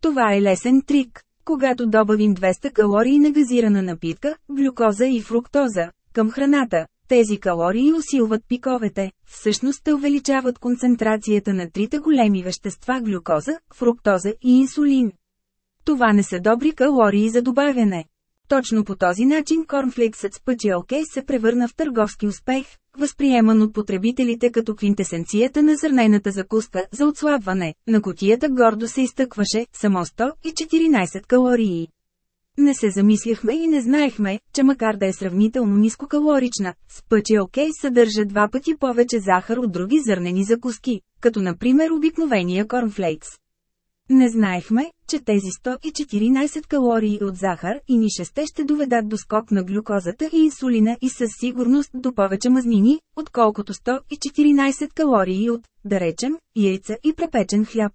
Това е лесен трик. Когато добавим 200 калории на газирана напитка, глюкоза и фруктоза, към храната, тези калории усилват пиковете, всъщност те увеличават концентрацията на трите големи вещества глюкоза, фруктоза и инсулин. Това не са добри калории за добавяне. Точно по този начин корнфлексът с пъчелке се превърна в търговски успех, възприеман от потребителите като квинтесенцията на зърнената закуска за отслабване. На котията гордо се изтъкваше само 114 калории. Не се замисляхме и не знаехме, че макар да е сравнително нискокалорична, спъчи окей съдържа два пъти повече захар от други зърнени закуски, като например обикновения корнфлейкс. Не знаехме, че тези 114 калории от захар и нишесте ще доведат до скок на глюкозата и инсулина и със сигурност до повече мазнини, отколкото 114 калории от, да речем, яйца и препечен хляб.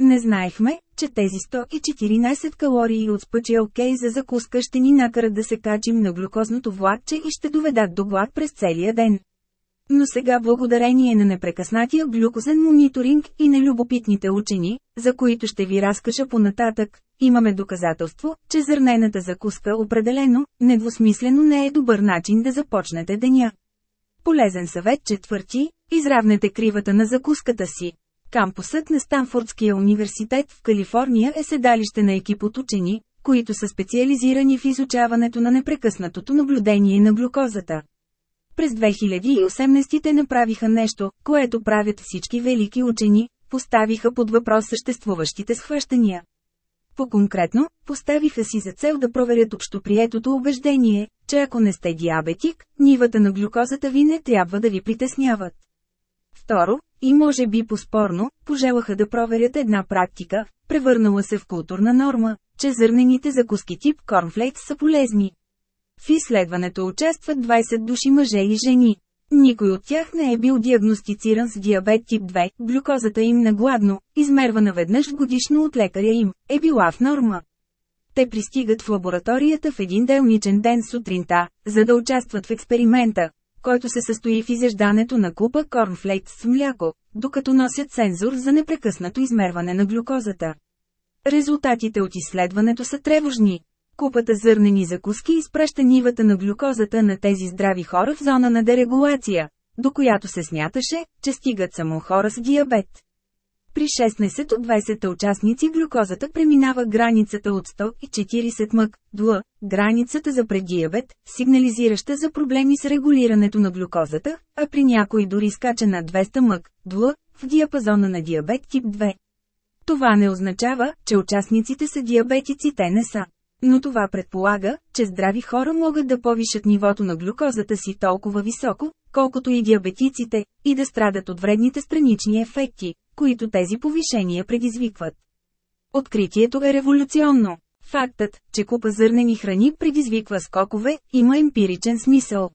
Не знаехме, че тези 114 калории от спъчи окей за закуска ще ни накарат да се качим на глюкозното влакче и ще доведат до глад през целия ден. Но сега благодарение на непрекъснатия глюкозен мониторинг и на любопитните учени, за които ще ви разкажа понататък, имаме доказателство, че зърнената закуска определено, недвусмислено не е добър начин да започнете деня. Полезен съвет четвърти – изравнете кривата на закуската си. Кампусът на Станфордския университет в Калифорния е седалище на екип от учени, които са специализирани в изучаването на непрекъснатото наблюдение на глюкозата. През 2018 те направиха нещо, което правят всички велики учени, поставиха под въпрос съществуващите схващания. По-конкретно, поставиха си за цел да проверят общоприетото убеждение, че ако не сте диабетик, нивата на глюкозата ви не трябва да ви притесняват. Второ, и може би поспорно, пожелаха да проверят една практика, превърнала се в културна норма, че зърнените закуски тип корнфлейкс са полезни. В изследването участват 20 души мъже и жени. Никой от тях не е бил диагностициран с диабет тип 2, глюкозата им на гладно, измервана веднъж годишно от лекаря им, е била в норма. Те пристигат в лабораторията в един делничен ден сутринта, за да участват в експеримента, който се състои в изяждането на купа корнфлейкс с мляко, докато носят сензор за непрекъснато измерване на глюкозата. Резултатите от изследването са тревожни. Купата зърнени закуски изпраща нивата на глюкозата на тези здрави хора в зона на дерегулация, до която се смяташе, че стигат само хора с диабет. При 16 от 20 участници глюкозата преминава границата от 140 мък, дл, границата за преддиабет, сигнализираща за проблеми с регулирането на глюкозата, а при някой дори скача на 200 мък, дл, в диапазона на диабет тип 2. Това не означава, че участниците са диабетици, те не са. Но това предполага, че здрави хора могат да повишат нивото на глюкозата си толкова високо, колкото и диабетиците, и да страдат от вредните странични ефекти, които тези повишения предизвикват. Откритието е революционно. Фактът, че купа зърнени храни предизвиква скокове, има емпиричен смисъл.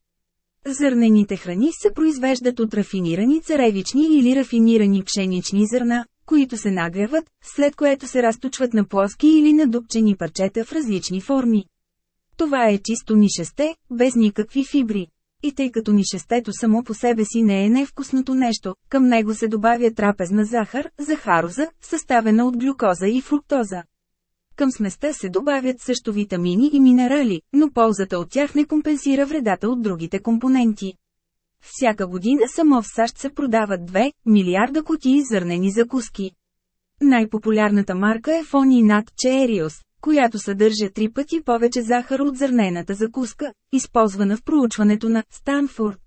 Зърнените храни се произвеждат от рафинирани царевични или рафинирани пшенични зърна, които се нагреват, след което се разточват на плоски или надупчени парчета в различни форми. Това е чисто нишесте, без никакви фибри. И тъй като нишестето само по себе си не е невкусното нещо, към него се добавя трапезна захар, захароза, съставена от глюкоза и фруктоза. Към сместа се добавят също витамини и минерали, но ползата от тях не компенсира вредата от другите компоненти. Всяка година само в САЩ се продават 2 милиарда кутии зърнени закуски. Най-популярната марка е Фони Нат Cheerios, която съдържа три пъти повече захар от зърнената закуска, използвана в проучването на Станфорд.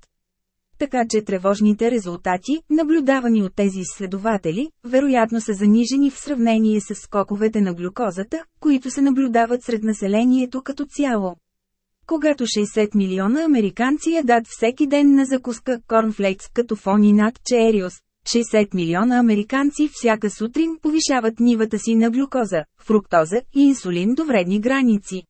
Така че тревожните резултати, наблюдавани от тези изследователи, вероятно са занижени в сравнение с скоковете на глюкозата, които се наблюдават сред населението като цяло. Когато 60 милиона американци ядат всеки ден на закуска корнфлейкс като фони над Cheerios, 60 милиона американци всяка сутрин повишават нивата си на глюкоза, фруктоза и инсулин до вредни граници.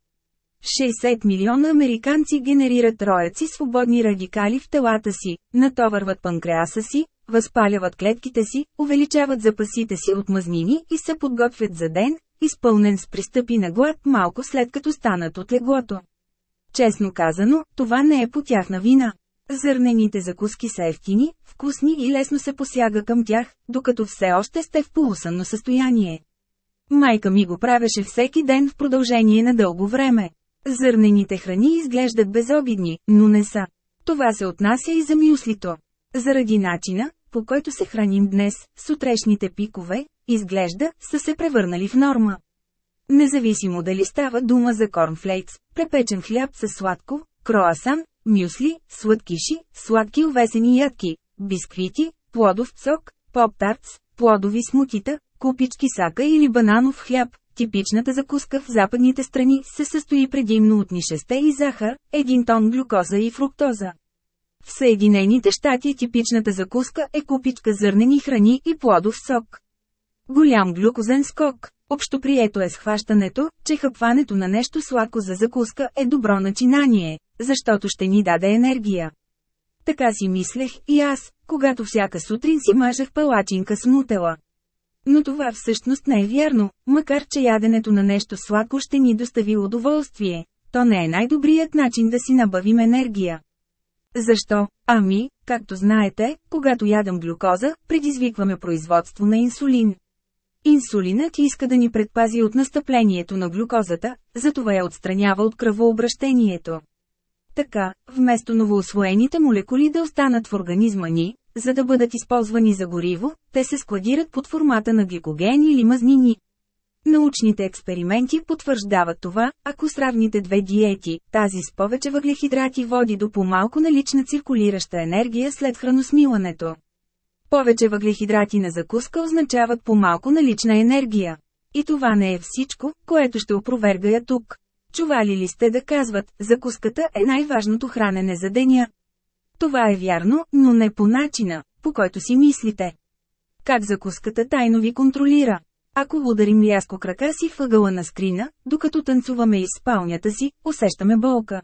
60 милиона американци генерират рояци свободни радикали в телата си, натоварват панкреаса си, възпаляват клетките си, увеличават запасите си от мазнини и се подготвят за ден, изпълнен с пристъпи на глад малко след като станат от леглото. Честно казано, това не е по тяхна вина. Зърнените закуски са ефтини, вкусни и лесно се посяга към тях, докато все още сте в полусънно състояние. Майка ми го правеше всеки ден в продължение на дълго време. Зърнените храни изглеждат безобидни, но не са. Това се отнася и за мюслито. Заради начина, по който се храним днес, сутрешните пикове, изглежда, са се превърнали в норма. Независимо дали става дума за корнфлейкс, препечен хляб с сладко, кроасан, мюсли, сладкиши, сладки овесени ядки, бисквити, плодов сок, поп-тартс, плодови смутита, купички сака или бананов хляб. Типичната закуска в западните страни се състои предимно от нишесте и захар, един тон глюкоза и фруктоза. В Съединените щати типичната закуска е купичка зърнени храни и плодов сок. Голям глюкозен скок. Общоприето е схващането, че хъпването на нещо сладко за закуска е добро начинание, защото ще ни даде енергия. Така си мислех и аз, когато всяка сутрин си мажах палачинка с нутела. Но това всъщност не е вярно, макар че яденето на нещо сладко ще ни достави удоволствие. То не е най-добрият начин да си набавим енергия. Защо? Ами, както знаете, когато ядам глюкоза, предизвикваме производство на инсулин. Инсулинът иска да ни предпази от настъплението на глюкозата, затова я отстранява от кръвообращението. Така, вместо новоосвоените молекули да останат в организма ни, за да бъдат използвани за гориво, те се складират под формата на гликоген или мазнини. Научните експерименти потвърждават това, ако сравните две диети, тази с повече въглехидрати води до по-малко налична циркулираща енергия след храносмилането. Повече въглехидрати на закуска означават по-малко налична енергия. И това не е всичко, което ще опровергая тук. Чували ли сте да казват, закуската е най-важното хранене за деня? Това е вярно, но не по начина, по който си мислите. Как закуската тайно ви контролира? Ако ударим ляско крака си въгъла на скрина, докато танцуваме из спалнята си, усещаме болка.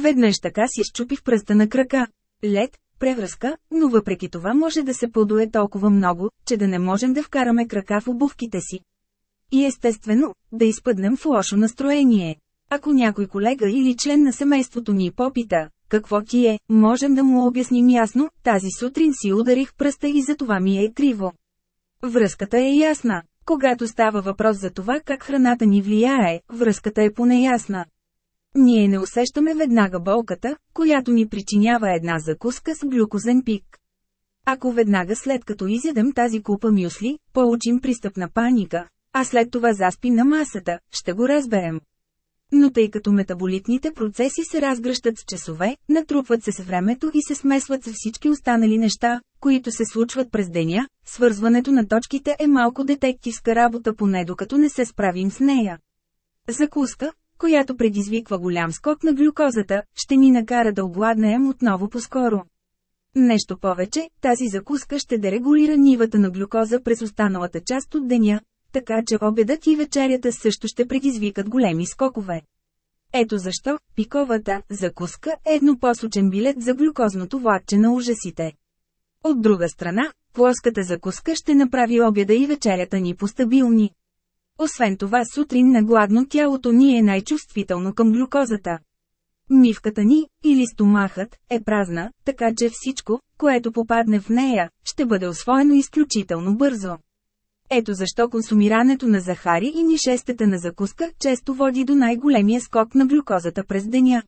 Веднъж така си щупих пръста на крака. Лед, превръзка, но въпреки това може да се подуе толкова много, че да не можем да вкараме крака в обувките си. И естествено, да изпъднем в лошо настроение. Ако някой колега или член на семейството ни попита, какво ти е, можем да му обясним ясно, тази сутрин си ударих пръста и за това ми е криво. Връзката е ясна. Когато става въпрос за това как храната ни влияе, връзката е понеясна. Ние не усещаме веднага болката, която ни причинява една закуска с глюкозен пик. Ако веднага след като изядем тази купа мюсли, получим пристъп на паника, а след това заспим на масата, ще го разберем. Но тъй като метаболитните процеси се разгръщат с часове, натрупват се с времето и се смесват с всички останали неща, които се случват през деня, свързването на точките е малко детективска работа поне докато не се справим с нея. Закуска, която предизвиква голям скок на глюкозата, ще ни накара да огладнеем отново по-скоро. Нещо повече, тази закуска ще дерегулира нивата на глюкоза през останалата част от деня, така че обедът и вечерята също ще предизвикат големи скокове. Ето защо, пиковата закуска е еднопосочен билет за глюкозното влакче на ужасите. От друга страна, плоската закуска ще направи обяда и вечерята ни постабилни. Освен това сутрин на гладно тялото ни е най-чувствително към глюкозата. Мивката ни, или стомахът, е празна, така че всичко, което попадне в нея, ще бъде освоено изключително бързо. Ето защо консумирането на захари и нишестата на закуска често води до най-големия скок на глюкозата през деня.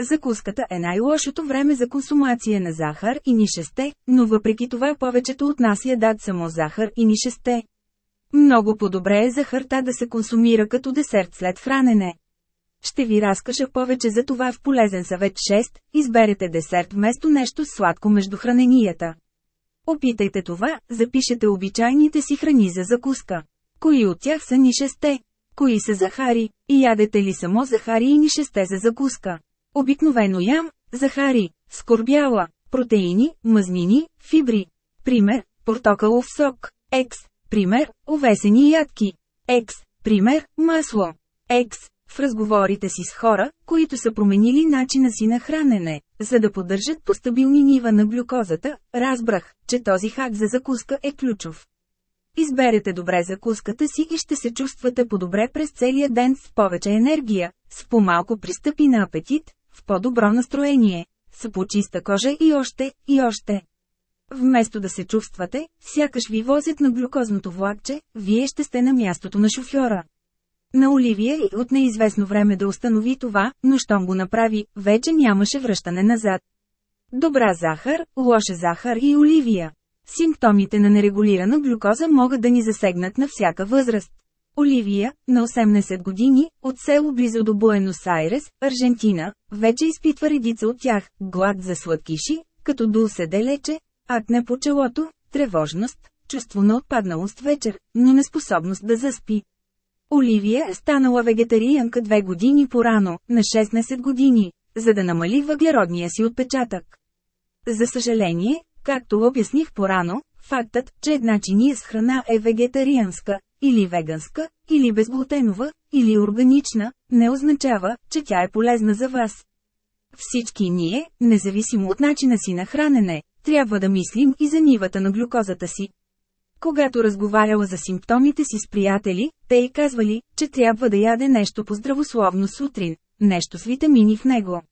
Закуската е най-лошото време за консумация на захар и нишесте, но въпреки това повечето от нас ядат само захар и нишесте. Много по-добре е захарта да се консумира като десерт след хранене. Ще ви разкажа повече за това в полезен съвет 6, изберете десерт вместо нещо сладко между храненията. Опитайте това, запишете обичайните си храни за закуска. Кои от тях са ни шесте? Кои са захари? И ядете ли само захари и ни шесте за закуска? Обикновено ям, захари, скорбяла, протеини, мазнини, фибри. Пример, портокалов сок. Екс. Пример, овесени ядки. Екс. Пример, масло. Екс. В разговорите си с хора, които са променили начина си на хранене, за да поддържат по стабилни нива на глюкозата, разбрах, че този хак за закуска е ключов. Изберете добре закуската си и ще се чувствате по-добре през целия ден с повече енергия, с по-малко пристъпи на апетит, в по-добро настроение, с по-чиста кожа и още, и още. Вместо да се чувствате, сякаш ви возят на глюкозното влакче, вие ще сте на мястото на шофьора. На Оливия и от неизвестно време да установи това, но щом го направи, вече нямаше връщане назад. Добра захар, лоша захар и Оливия. Симптомите на нерегулирана глюкоза могат да ни засегнат на всяка възраст. Оливия, на 18 години, от село близо до Буенос Айрес, Аржентина, вече изпитва редица от тях – глад за сладкиши, като дулсе делече, акне по челото, тревожност, чувство на отпадналост вечер, но неспособност да заспи. Оливия е станала вегетарианка две години по-рано, на 16 години, за да намали въглеродния си отпечатък. За съжаление, както обясних по-рано, фактът, че една чиния с храна е вегетарианска, или веганска, или безглутенова, или органична, не означава, че тя е полезна за вас. Всички ние, независимо от начина си на хранене, трябва да мислим и за нивата на глюкозата си. Когато разговаряла за симптомите си с приятели, те й казвали, че трябва да яде нещо по-здравословно сутрин, нещо с витамини в него.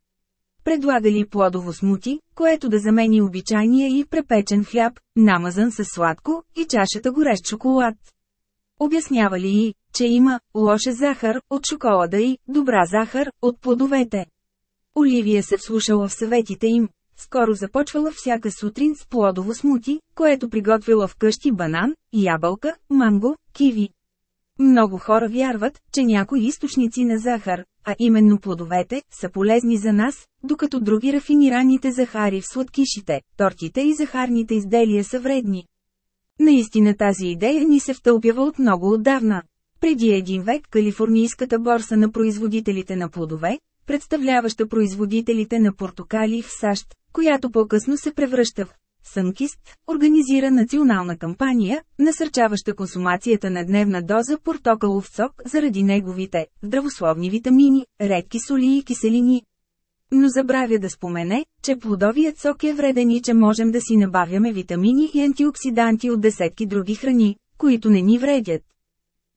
Предлагали плодово смути, което да замени обичайния и препечен хляб, намазан с сладко, и чашата горещ шоколад. Обяснявали и, че има лоша захар от шоколада и добра захар от плодовете. Оливия се вслушала в съветите им, скоро започвала всяка сутрин с плодово смути, което приготвила вкъщи банан, ябълка, манго, киви. Много хора вярват, че някои източници на захар, а именно плодовете, са полезни за нас, докато други рафинираните захари в сладкишите, тортите и захарните изделия са вредни. Наистина тази идея ни се втълпява от много отдавна. Преди един век Калифорнийската борса на производителите на плодове, представляваща производителите на портокали в САЩ, която по-късно се превръща в Сънкист, организира национална кампания, насърчаваща консумацията на дневна доза портокалов сок заради неговите здравословни витамини, редки соли и киселини. Но забравя да спомене, че плодовият сок е вреден и че можем да си набавяме витамини и антиоксиданти от десетки други храни, които не ни вредят.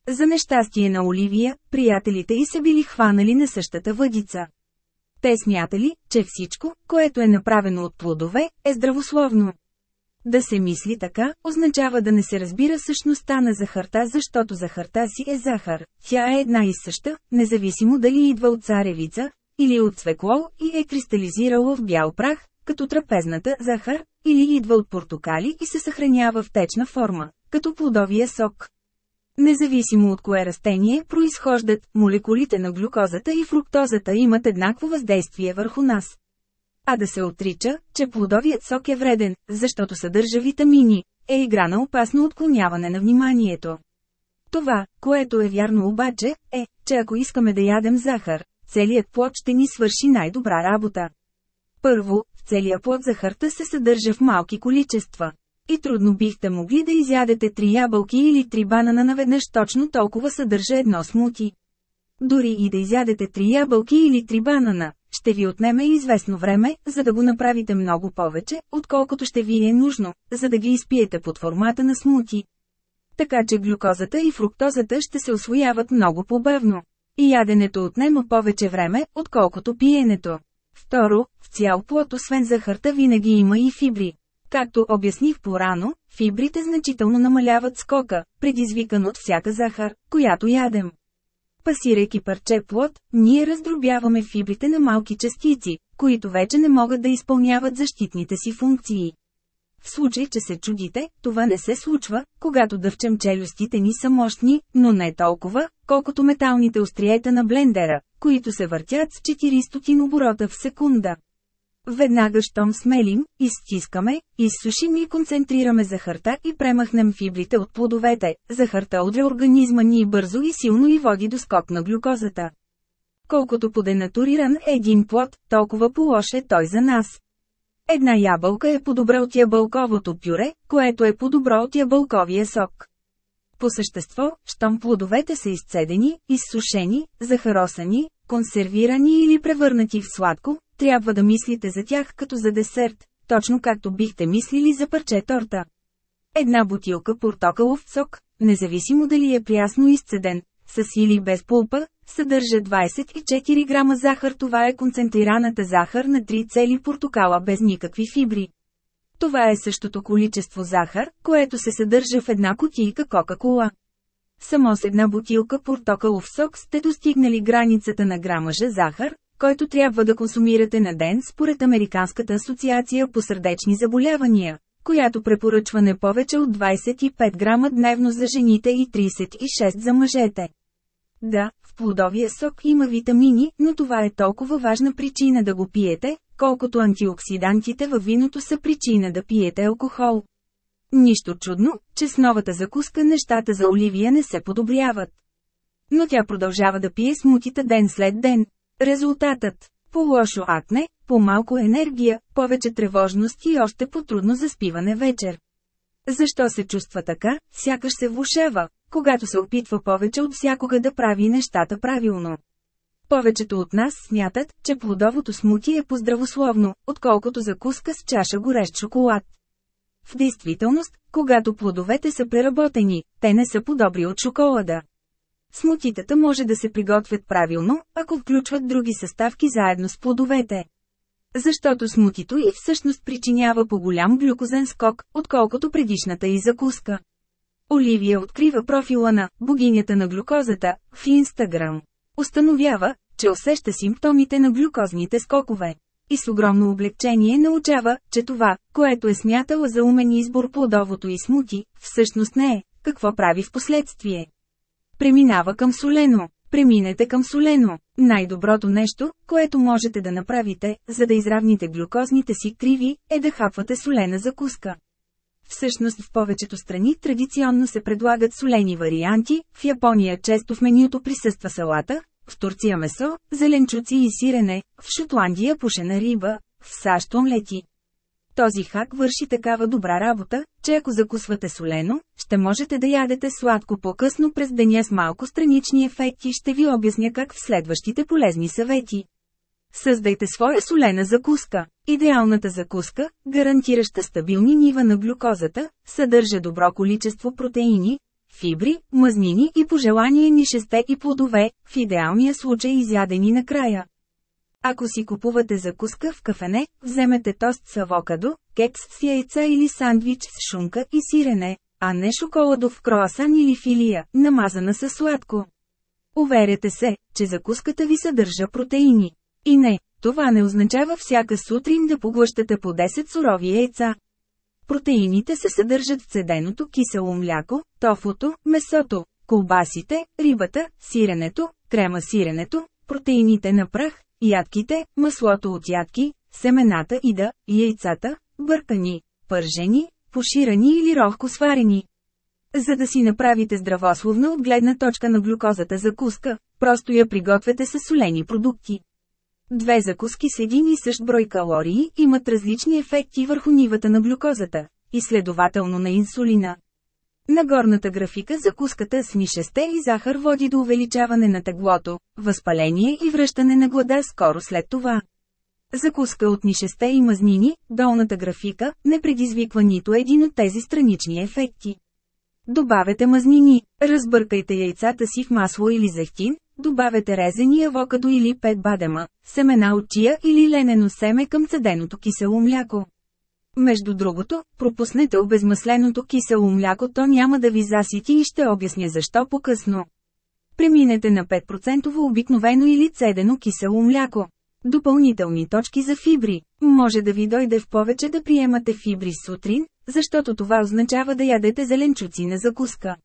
За нещастие на Оливия, приятелите й се били хванали на същата въдица. Те смятали, че всичко, което е направено от плодове, е здравословно. Да се мисли така, означава да не се разбира същността на захарта, защото захарта си е захар. Тя е една и съща, независимо дали идва от царевица, или от свекло и е кристализирала в бял прах, като трапезната захар, или идва от портокали и се съхранява в течна форма, като плодовия сок. Независимо от кое растение произхождат, молекулите на глюкозата и фруктозата имат еднакво въздействие върху нас. А да се отрича, че плодовият сок е вреден, защото съдържа витамини, е игра на опасно отклоняване на вниманието. Това, което е вярно обаче, е, че ако искаме да ядем захар, целият плод ще ни свърши най-добра работа. Първо, в целия плод захарта се съдържа в малки количества. И трудно бихте могли да изядете три ябълки или три банана наведнъж точно толкова съдържа едно смути. Дори и да изядете три ябълки или три банана, ще ви отнеме известно време, за да го направите много повече, отколкото ще ви е нужно, за да ги изпиете под формата на смути. Така че глюкозата и фруктозата ще се освояват много по-бавно. И яденето отнема повече време, отколкото пиенето. Второ, в цял плод освен захарта винаги има и фибри. Както обясних по-рано, фибрите значително намаляват скока, предизвикан от всяка захар, която ядем. Пасирайки парче плод, ние раздробяваме фибрите на малки частици, които вече не могат да изпълняват защитните си функции. В случай, че се чудите, това не се случва, когато дъвчем челюстите ни са мощни, но не толкова, колкото металните остриета на блендера, които се въртят с 400 оборота в секунда. Веднага щом смелим, изстискаме, изсушим и концентрираме захарта и премахнем фибрите от плодовете. Захарта удря организма ни бързо и силно и води до скок на глюкозата. Колкото поденатуриран е един плод, толкова по-лош е той за нас. Една ябълка е по-добра от ябълковото пюре, което е по-добро от ябълковия сок. По същество, щом плодовете са изцедени, изсушени, захаросани, консервирани или превърнати в сладко, трябва да мислите за тях като за десерт, точно както бихте мислили за парче торта. Една бутилка портокалов сок, независимо дали е прясно изцеден, с или без пулпа, съдържа 24 грама захар. Това е концентрираната захар на 3 цели портокала без никакви фибри. Това е същото количество захар, което се съдържа в една кутийка Кока-Кола. Само с една бутилка портокалов сок сте достигнали границата на грамажа захар, който трябва да консумирате на ден според Американската асоциация по сърдечни заболявания, която препоръчва не повече от 25 грама дневно за жените и 36 за мъжете. Да, в плодовия сок има витамини, но това е толкова важна причина да го пиете, колкото антиоксидантите във виното са причина да пиете алкохол. Нищо чудно, че с новата закуска нещата за Оливия не се подобряват. Но тя продължава да пие смутите ден след ден. Резултатът – по-лошо акне, по-малко енергия, повече тревожност и още по-трудно заспиване вечер. Защо се чувства така, сякаш се влушава, когато се опитва повече от всякога да прави нещата правилно. Повечето от нас смятат, че плодовото смути е поздравословно, отколкото закуска с чаша горещ шоколад. В действителност, когато плодовете са преработени, те не са подобри от шоколада. Смутитата може да се приготвят правилно, ако включват други съставки заедно с плодовете. Защото смутито и всъщност причинява по-голям глюкозен скок, отколкото предишната и закуска. Оливия открива профила на «богинята на глюкозата» в Инстаграм. Установява, че усеща симптомите на глюкозните скокове. И с огромно облегчение научава, че това, което е смятала за умен избор плодовото и смути, всъщност не е, какво прави в последствие. Преминава към солено. Преминете към солено. Най-доброто нещо, което можете да направите, за да изравните глюкозните си криви, е да хапвате солена закуска. Всъщност в повечето страни традиционно се предлагат солени варианти, в Япония често в менюто присъства салата, в Турция месо, зеленчуци и сирене, в Шотландия пушена риба, в САЩ омлети. Този хак върши такава добра работа, че ако закусвате солено, ще можете да ядете сладко по-късно през деня с малко странични ефекти ще ви обясня как в следващите полезни съвети. Създайте своя солена закуска. Идеалната закуска, гарантираща стабилни нива на глюкозата, съдържа добро количество протеини, фибри, мазнини и пожелание ни шесте и плодове, в идеалния случай изядени накрая. Ако си купувате закуска в кафене, вземете тост с авокадо, кекс с яйца или сандвич с шунка и сирене, а не шоколадов кроасан или филия, намазана със сладко. Уверете се, че закуската ви съдържа протеини. И не, това не означава всяка сутрин да поглъщате по 10 сурови яйца. Протеините се съдържат в цеденото кисело мляко, тофото, месото, колбасите, рибата, сиренето, крема сиренето, протеините на прах, ядките, маслото от ядки, семената и да, яйцата, бъркани, пържени, поширани или рохко сварени. За да си направите здравословна от гледна точка на глюкозата закуска, просто я пригответе с солени продукти. Две закуски с един и същ брой калории имат различни ефекти върху нивата на глюкозата, и следователно на инсулина. На горната графика закуската с нишесте и захар води до увеличаване на теглото, възпаление и връщане на глада скоро след това. Закуска от нишесте и мазнини, долната графика, не предизвиква нито един от тези странични ефекти. Добавете мазнини, разбъркайте яйцата си в масло или зехтин, добавете резени авокадо или пет бадема, семена от чия или ленено семе към цеденото кисело мляко. Между другото, пропуснете обезмасленото кисело мляко, то няма да ви засити и ще обясня защо по-късно. Преминете на 5% обикновено или цедено кисело мляко. Допълнителни точки за фибри. Може да ви дойде в повече да приемате фибри сутрин, защото това означава да ядете зеленчуци на закуска.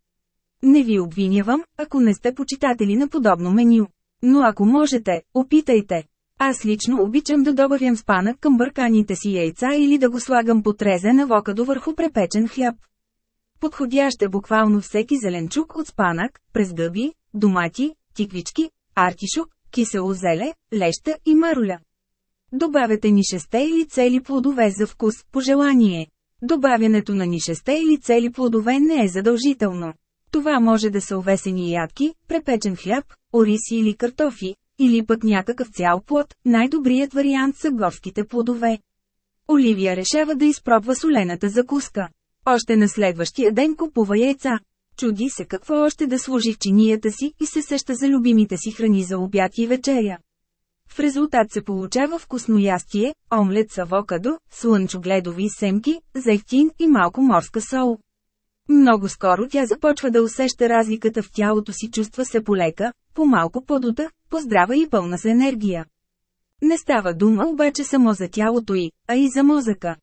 Не ви обвинявам, ако не сте почитатели на подобно меню. Но ако можете, опитайте. Аз лично обичам да добавям спанък към бърканите си яйца или да го слагам по трезе на вокадо върху препечен хляб. Подходящ е буквално всеки зеленчук от спанък, през гъби, домати, тиквички, артишок, кисело зеле, леща и маруля. Добавете ни шесте или цели плодове за вкус, по желание. Добавянето на ни шесте или цели плодове не е задължително. Това може да са овесени ядки, препечен хляб, ориси или картофи, или пък някакъв цял плод, най-добрият вариант са горските плодове. Оливия решава да изпробва солената закуска. Още на следващия ден купува яйца. Чуди се какво още да сложи в чинията си и се сеща за любимите си храни за обяд и вечеря. В резултат се получава вкусно ястие, омлет с авокадо, слънчогледови семки, зехтин и малко морска сол. Много скоро тя започва да усеща разликата в тялото си, чувства се полека, по-малко подута, поздрава и пълна с енергия. Не става дума обаче само за тялото й, а и за мозъка.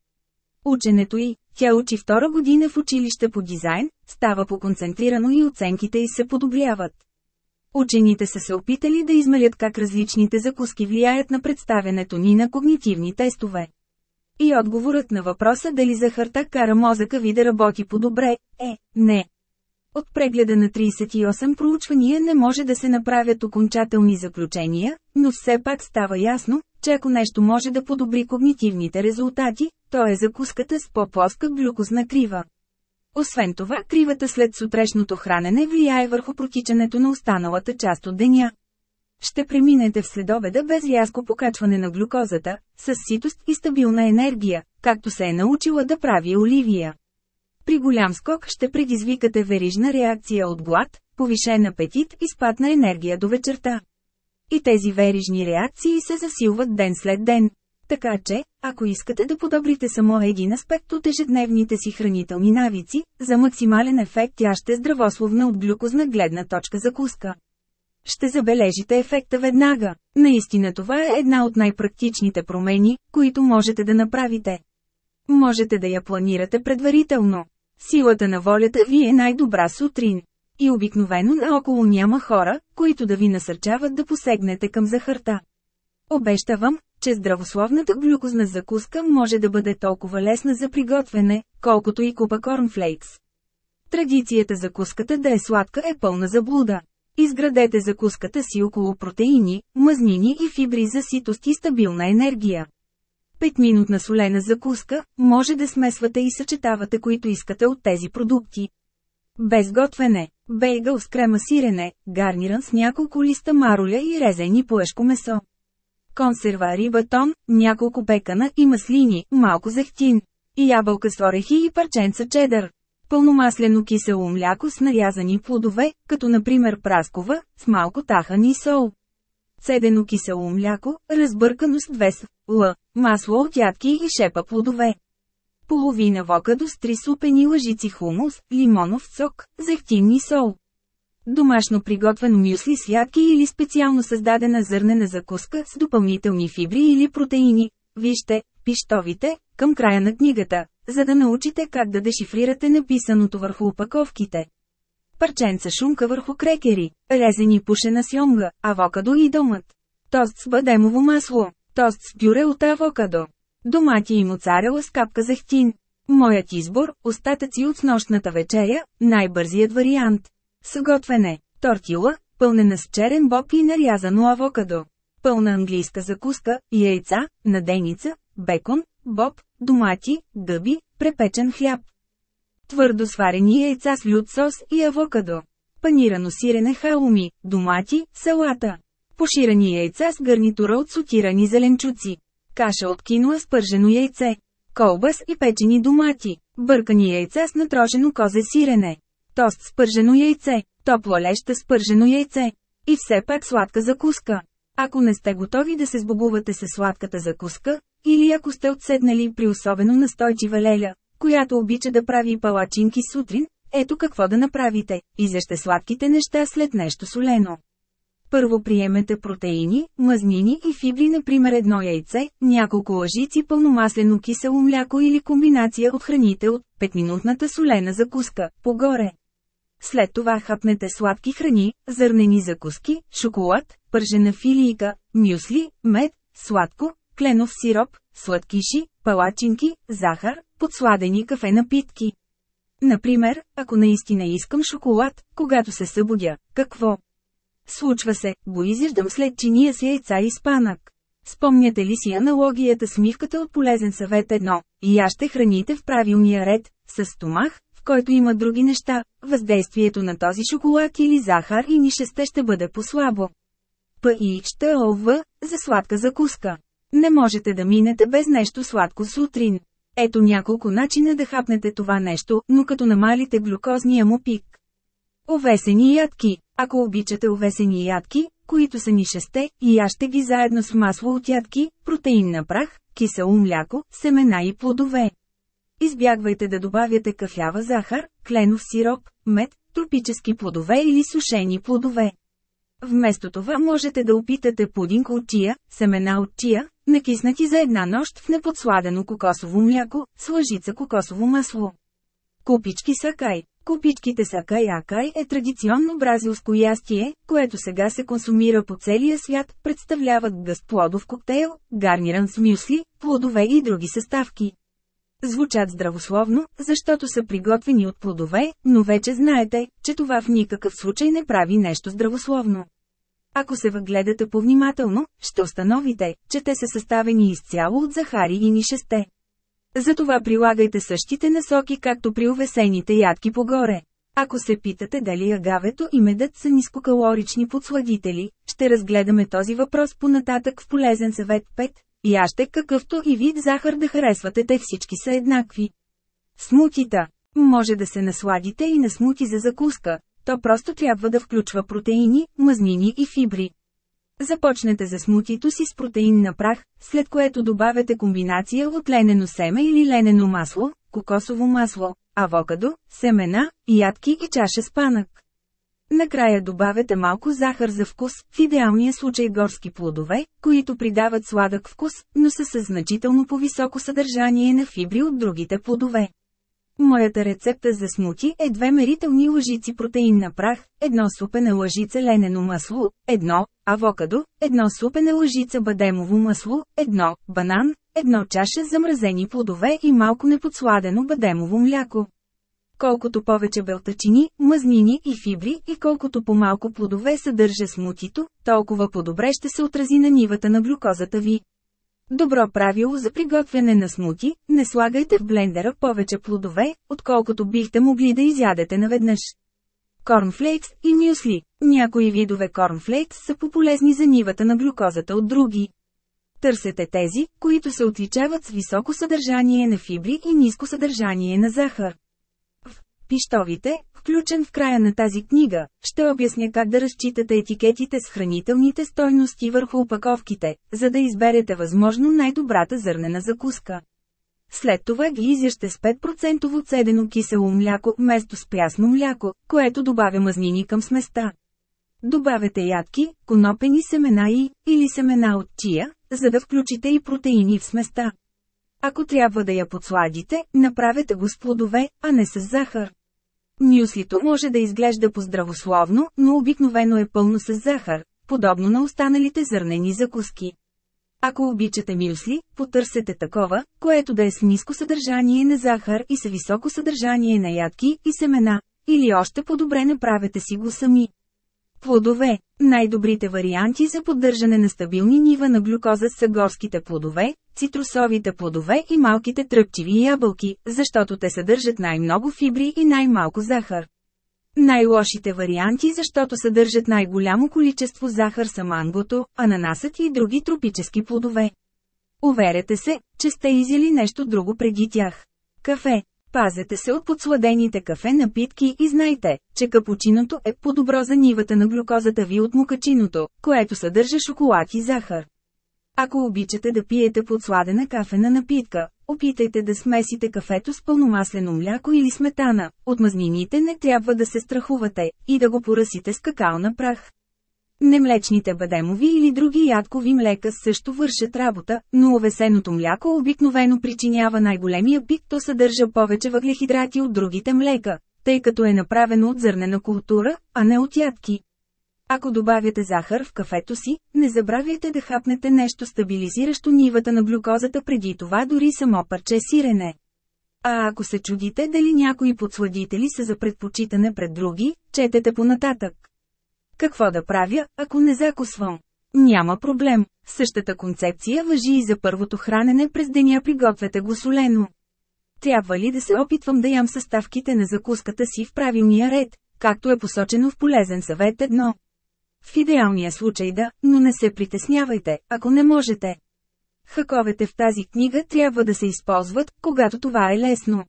Ученето й, тя учи втора година в училище по дизайн, става по-концентрирано и оценките й се подобряват. Учените са се опитали да измерят как различните закуски влияят на представянето ни на когнитивни тестове. И отговорът на въпроса дали захарта кара мозъка ви да работи по-добре, е – не. От прегледа на 38 проучвания не може да се направят окончателни заключения, но все пак става ясно, че ако нещо може да подобри когнитивните резултати, то е закуската с по-плоска глюкозна крива. Освен това, кривата след сутрешното хранене влияе върху протичането на останалата част от деня. Ще преминете в следобеда без рязко покачване на глюкозата, с ситост и стабилна енергия, както се е научила да прави Оливия. При голям скок ще предизвикате верижна реакция от глад, повишен апетит и спад на енергия до вечерта. И тези верижни реакции се засилват ден след ден. Така че, ако искате да подобрите само един аспект от ежедневните си хранителни навици, за максимален ефект тя ще е здравословна от глюкозна гледна точка закуска. Ще забележите ефекта веднага. Наистина това е една от най-практичните промени, които можете да направите. Можете да я планирате предварително. Силата на волята ви е най-добра сутрин. И обикновено наоколо няма хора, които да ви насърчават да посегнете към захарта. Обещавам, че здравословната глюкозна закуска може да бъде толкова лесна за приготвяне, колкото и купа корнфлейкс. Традицията закуската да е сладка е пълна заблуда. Изградете закуската си около протеини, мазнини и фибри за ситост и стабилна енергия. 5-минутна солена закуска, може да смесвате и съчетавате които искате от тези продукти. Без готвене, бейгъл с крема сирене, гарниран с няколко листа мароля и резени плъшко месо. Консерва риба тон, няколко пекана и маслини, малко зехтин. Ябълка с орехи и парченца чедър. Пълномаслено кисело мляко с нарязани плодове, като например праскова, с малко тахан и сол. Цедено кисело мляко, разбъркано с 2 л, масло от ядки и шепа плодове. Половина вокадо с три супени лъжици хумус, лимонов сок, зехтин и сол. Домашно приготвено мюсли с ядки или специално създадена зърнена закуска с допълнителни фибри или протеини. Вижте, пиштовите, към края на книгата, за да научите как да дешифрирате написаното върху упаковките. Парченца шунка върху крекери, резени пушена сьомга, авокадо и домът. Тост с бадемово масло, тост с пюре от авокадо. Домати и моцарела с капка захтин. Моят избор – остатъци от нощната вечеря, най-бързият вариант. Съготвене – тортила, пълнена с черен боб и нарязано авокадо. Пълна английска закуска, яйца, наденица, бекон, боб, домати, гъби, препечен хляб. Твърдо сварени яйца с лют сос и авокадо. Панирано сирене халуми, домати, салата. Поширани яйца с гарнитура от сотирани зеленчуци. Каша от киноа с пържено яйце. Колбас и печени домати. Бъркани яйца с натрошено козе сирене. Тост с пържено яйце. Топла леща с пържено яйце. И все пак сладка закуска. Ако не сте готови да се сбогувате с сладката закуска, или ако сте отседнали при особено настойчива леля, която обича да прави палачинки сутрин, ето какво да направите – изяще сладките неща след нещо солено. Първо приемете протеини, мазнини и фибри например едно яйце, няколко лъжици пълномаслено кисело мляко или комбинация от храните от 5-минутната солена закуска, погоре. След това хапнете сладки храни, зърнени закуски, шоколад, пържена филийка, мюсли, мед, сладко, кленов сироп, сладкиши, палачинки, захар, подсладени кафе напитки. Например, ако наистина искам шоколад, когато се събудя, какво? Случва се, го изяждам след чиния с яйца и спанък. Спомняте ли си аналогията с мивката от полезен съвет едно, и я ще храните в правилния ред, с стомах, в който има други неща, въздействието на този шоколад или захар и нишесте ще бъде по-слабо. П и ОВ, за сладка закуска. Не можете да минете без нещо сладко сутрин. Ето няколко начина да хапнете това нещо, но като намалите глюкозния му пик. Овесени ядки. Ако обичате овесени ядки, които са ни шесте, и яще ги заедно с масло от ядки, протеин на прах, кисело мляко, семена и плодове. Избягвайте да добавяте кафява захар, кленов сироп, мед, тропически плодове или сушени плодове. Вместо това можете да опитате пудинг от чия, семена от чия, накиснати за една нощ в неподсладено кокосово мляко, с лъжица кокосово масло. Купички сакай Купичките сакай акай е традиционно бразилско ястие, което сега се консумира по целия свят, представляват гъст плодов коктейл, гарниран с мюсли, плодове и други съставки. Звучат здравословно, защото са приготвени от плодове, но вече знаете, че това в никакъв случай не прави нещо здравословно. Ако се въгледате повнимателно, ще установите, че те са съставени изцяло от захари и нишесте. Затова прилагайте същите насоки както при увесените ядки погоре. Ако се питате дали агавето и медът са нискокалорични подсладители, ще разгледаме този въпрос понататък в полезен съвет 5. Яще какъвто и вид захар да харесвате, те всички са еднакви. Смутита. Може да се насладите и на смути за закуска, то просто трябва да включва протеини, мазнини и фибри. Започнете за смутито си с протеин на прах, след което добавяте комбинация от ленено семе или ленено масло, кокосово масло, авокадо, семена, ядки и чаша спанък. Накрая добавяте малко захар за вкус, в идеалния случай горски плодове, които придават сладък вкус, но са със значително по-високо съдържание на фибри от другите плодове. Моята рецепта за смути е две мерителни лъжици протеин на прах, едно супена лъжица ленено масло, едно авокадо, едно супена лъжица бадемово масло, едно банан, едно чаша замразени плодове и малко неподсладено бадемово мляко. Колкото повече белтачини, мазнини и фибри и колкото по-малко плодове съдържа смутито, толкова по-добре ще се отрази на нивата на глюкозата ви. Добро правило за приготвяне на смути – не слагайте в блендера повече плодове, отколкото бихте могли да изядете наведнъж. Корнфлейкс и мюсли – някои видове корнфлейкс са пополезни за нивата на глюкозата от други. Търсете тези, които се отличават с високо съдържание на фибри и ниско съдържание на захар. Пищовите, включен в края на тази книга, ще обясня как да разчитате етикетите с хранителните стойности върху упаковките, за да изберете възможно най-добрата зърнена закуска. След това ги изяще с 5% цедено кисело мляко вместо с прясно мляко, което добавя мазнини към сместа. Добавете ядки, конопени семена и, или семена от чия, за да включите и протеини в сместа. Ако трябва да я подсладите, направете го с плодове, а не с захар. Мюслито може да изглежда поздравословно, но обикновено е пълно с захар, подобно на останалите зърнени закуски. Ако обичате мюсли, потърсете такова, което да е с ниско съдържание на захар и с високо съдържание на ядки и семена, или още по-добре направете си го сами. Плодове Най-добрите варианти за поддържане на стабилни нива на глюкоза са горските плодове, цитрусовите плодове и малките тръпчиви ябълки, защото те съдържат най-много фибри и най-малко захар. Най-лошите варианти защото съдържат най-голямо количество захар са мангото, ананасът и други тропически плодове. Уверете се, че сте изяли нещо друго преди тях. Кафе. Пазете се от подсладените кафе напитки и знайте, че капучиното е по-добро за нивата на глюкозата ви от мукачиното, което съдържа шоколад и захар. Ако обичате да пиете подсладена кафена напитка, опитайте да смесите кафето с пълномаслено мляко или сметана. От мазнините не трябва да се страхувате и да го поръсите с какао на прах. Немлечните бадемови или други ядкови млека също вършат работа, но овесеното мляко обикновено причинява най-големия пик, то съдържа повече въглехидрати от другите млека, тъй като е направено от зърнена култура, а не от ядки. Ако добавяте захар в кафето си, не забравяйте да хапнете нещо стабилизиращо нивата на глюкозата преди това дори само парче сирене. А ако се чудите дали някои подсладители са за предпочитане пред други, четете понататък. Какво да правя, ако не закусвам? Няма проблем. Същата концепция въжи и за първото хранене през деня пригответе го солено. Трябва ли да се опитвам да ям съставките на закуската си в правилния ред, както е посочено в полезен съвет едно? В идеалния случай да, но не се притеснявайте, ако не можете. Хаковете в тази книга трябва да се използват, когато това е лесно.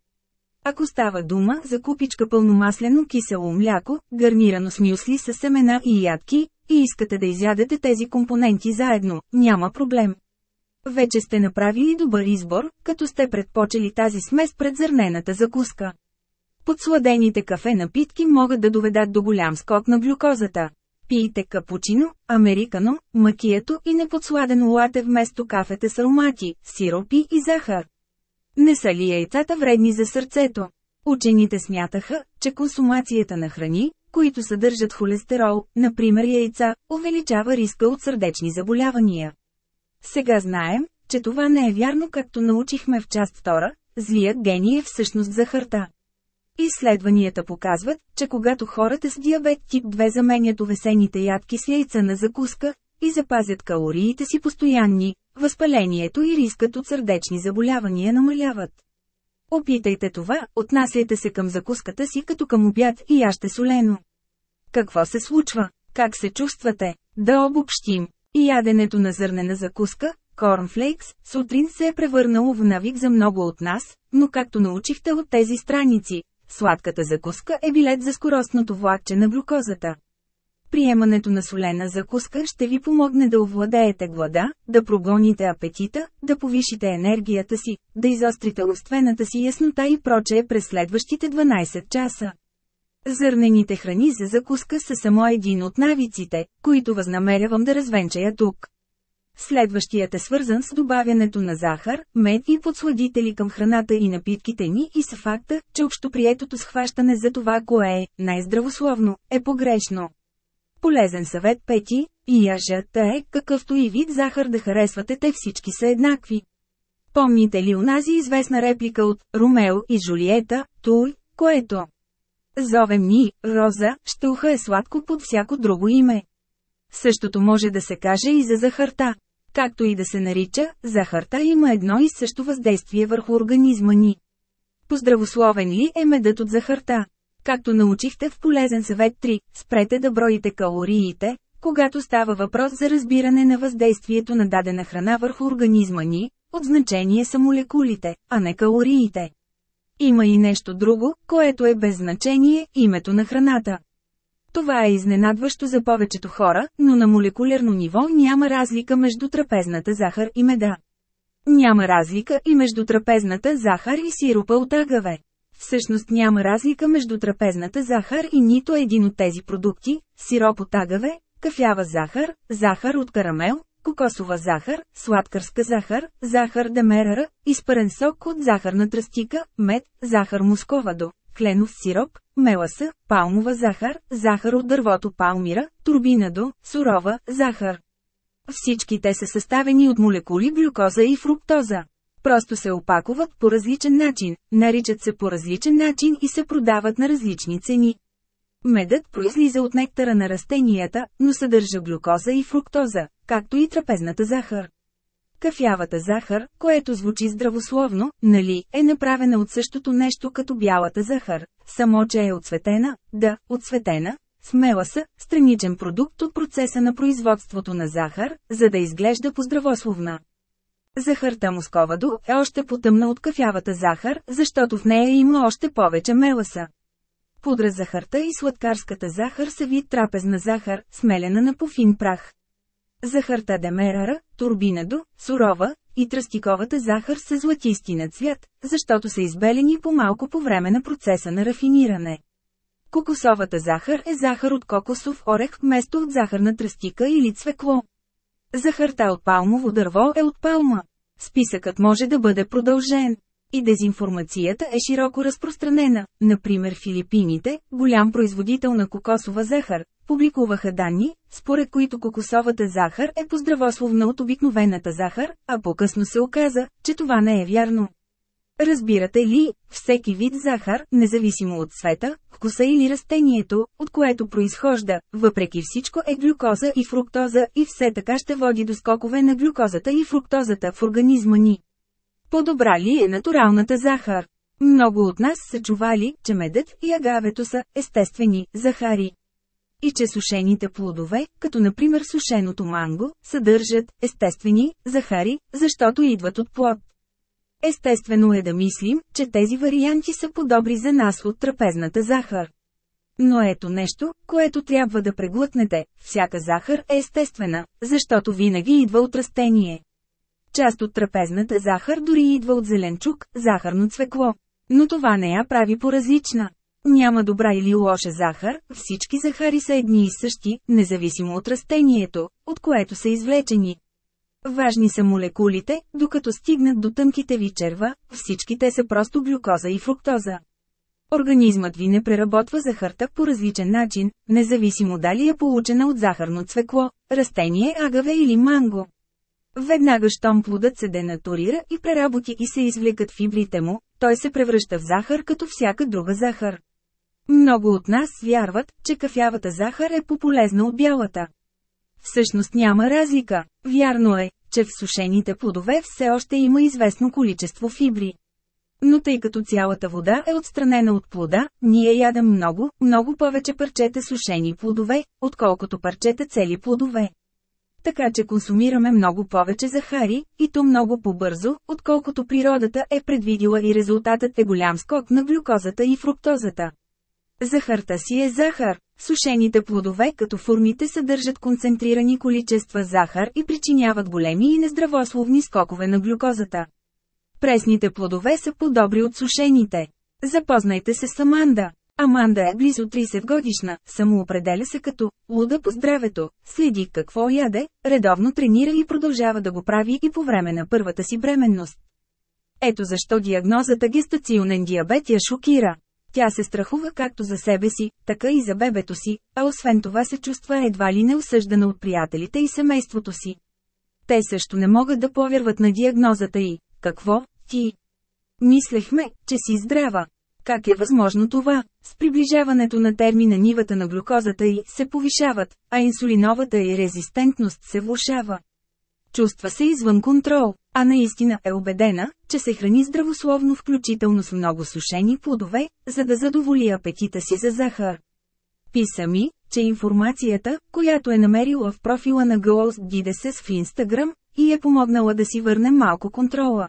Ако става дума за купичка пълномаслено кисело мляко, гарнирано с мюсли с семена и ядки, и искате да изядете тези компоненти заедно, няма проблем. Вече сте направили добър избор, като сте предпочели тази смес пред зърнената закуска. Подсладените кафе напитки могат да доведат до голям скок на глюкозата. Пийте капучино, американо, макието и неподсладено лате вместо кафете с аромати, сиропи и захар. Не са ли яйцата вредни за сърцето? Учените смятаха, че консумацията на храни, които съдържат холестерол, например яйца, увеличава риска от сърдечни заболявания. Сега знаем, че това не е вярно както научихме в част 2, злият гений е всъщност захарта. Изследванията показват, че когато хората с диабет тип 2 заменят овесените ядки с яйца на закуска и запазят калориите си постоянни, възпалението и рискът от сърдечни заболявания намаляват. Опитайте това, отнасяйте се към закуската си като към обяд и яще солено. Какво се случва? Как се чувствате? Да обобщим. И яденето на зърнена закуска, корнфлейкс, сутрин се е превърнало в навик за много от нас, но както научихте от тези страници, Сладката закуска е билет за скоростното влакче на глюкозата. Приемането на солена закуска ще ви помогне да овладеете глада, да прогоните апетита, да повишите енергията си, да изострите умствената си яснота и прочее през следващите 12 часа. Зърнените храни за закуска са само един от навиците, които възнамерявам да развенчая тук. Следващият е свързан с добавянето на захар, мед и подсладители към храната и напитките ни и с факта, че общоприетото схващане за това кое е най-здравословно, е погрешно. Полезен съвет пети, и яжата е, какъвто и вид захар да харесвате те всички са еднакви. Помните ли унази известна реплика от Ромео и Жулиета, той, което Зовем ми, Роза, ще уха е сладко под всяко друго име. Същото може да се каже и за захарта. Както и да се нарича, захарта има едно и също въздействие върху организма ни. Поздравословен ли е медът от захарта? Както научихте в полезен съвет 3, спрете да броите калориите, когато става въпрос за разбиране на въздействието на дадена храна върху организма ни, от значение са молекулите, а не калориите. Има и нещо друго, което е без значение – името на храната. Това е изненадващо за повечето хора, но на молекулярно ниво няма разлика между трапезната захар и меда. Няма разлика и между трапезната захар и сиропа от агаве. Всъщност няма разлика между трапезната захар и нито един от тези продукти – сироп от агаве, кафява захар, захар от карамел, кокосова захар, сладкърска захар, захар демерара, изпарен сок от захарна тръстика, мед, захар мусковадо, кленов сироп, меласа, палмова захар, захар от дървото палмира, турбинадо, сурова, захар. Всички те са съставени от молекули глюкоза и фруктоза. Просто се опакуват по различен начин, наричат се по различен начин и се продават на различни цени. Медът произлиза от нектара на растенията, но съдържа глюкоза и фруктоза, както и трапезната захар. Кафявата захар, което звучи здравословно, нали, е направена от същото нещо като бялата захар, само че е отцветена, да, отцветена, смела са, страничен продукт от процеса на производството на захар, за да изглежда поздравословна. Захарта московадо е още потъмна от кафявата захар, защото в нея има още повече меласа. Пудра захарта и сладкарската захар са вид трапезна захар, смелена на пофин прах. Захарта демерара, турбинадо, сурова и тръстиковата захар са златисти на цвят, защото са избелени по-малко по време на процеса на рафиниране. Кокосовата захар е захар от кокосов орех вместо от захарна тръстика или цвекло. Захарта от палмово дърво е от палма. Списъкът може да бъде продължен. И дезинформацията е широко разпространена. Например Филипините, голям производител на кокосова захар, публикуваха данни, според които кокосовата захар е поздравословна от обикновената захар, а по-късно се оказа, че това не е вярно. Разбирате ли, всеки вид захар, независимо от цвета, вкуса или растението, от което произхожда, въпреки всичко е глюкоза и фруктоза и все така ще води до скокове на глюкозата и фруктозата в организма ни. По-добра ли е натуралната захар? Много от нас са чували, че медът и агавето са естествени захари. И че сушените плодове, като например сушеното манго, съдържат естествени захари, защото идват от плод. Естествено е да мислим, че тези варианти са по-добри за нас от трапезната захар. Но ето нещо, което трябва да преглътнете – всяка захар е естествена, защото винаги идва от растение. Част от трапезната захар дори идва от зеленчук, захарно цвекло. Но това не я прави по-различна. Няма добра или лоша захар, всички захари са едни и същи, независимо от растението, от което са извлечени. Важни са молекулите, докато стигнат до тънките ви черва, всички те са просто глюкоза и фруктоза. Организмът ви не преработва захарта по различен начин, независимо дали е получена от захарно цвекло, растение, агаве или манго. Веднага щом плодът се денатурира и преработи и се извлекат фибрите му, той се превръща в захар като всяка друга захар. Много от нас вярват, че кафявата захар е по-полезна от бялата. Всъщност няма разлика. Вярно е, че в сушените плодове все още има известно количество фибри. Но тъй като цялата вода е отстранена от плода, ние ядем много, много повече парчета сушени плодове, отколкото парчета цели плодове. Така че консумираме много повече захари, и то много по-бързо, отколкото природата е предвидила и резултатът е голям скок на глюкозата и фруктозата. Захарта си е захар. Сушените плодове като формите съдържат концентрирани количества захар и причиняват големи и нездравословни скокове на глюкозата. Пресните плодове са по-добри от сушените. Запознайте се с Аманда. Аманда е близо 30 годишна, самоопределя се като «луда по здравето», следи какво яде, редовно тренира и продължава да го прави и по време на първата си бременност. Ето защо диагнозата гестационен диабет я шокира. Тя се страхува както за себе си, така и за бебето си, а освен това се чувства едва ли неосъждана от приятелите и семейството си. Те също не могат да повярват на диагнозата й. Какво, ти? Мислехме, че си здрава. Как е възможно това? С приближаването на термина нивата на глюкозата й се повишават, а инсулиновата й резистентност се влушава. Чувства се извън контрол, а наистина е убедена, че се храни здравословно включително с много сушени плодове, за да задоволи апетита си за захар. Писа ми, че информацията, която е намерила в профила на Girls Gideses в Instagram, и е помогнала да си върне малко контрола.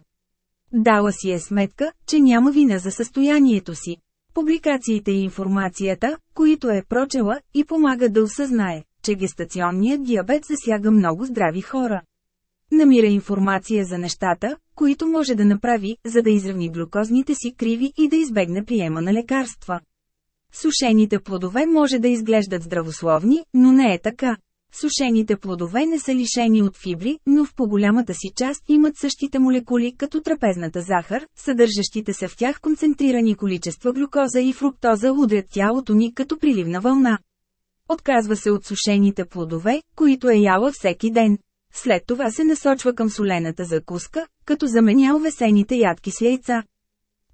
Дала си е сметка, че няма вина за състоянието си. Публикациите и информацията, които е прочела, и помага да осъзнае, че гестационният диабет засяга много здрави хора. Намира информация за нещата, които може да направи, за да изравни глюкозните си криви и да избегне приема на лекарства. Сушените плодове може да изглеждат здравословни, но не е така. Сушените плодове не са лишени от фибри, но в по-голямата си част имат същите молекули като трапезната захар, съдържащите се в тях концентрирани количества глюкоза и фруктоза удрят тялото ни като приливна вълна. Отказва се от сушените плодове, които е яла всеки ден. След това се насочва към солената закуска, като заменя овесените ядки с яйца.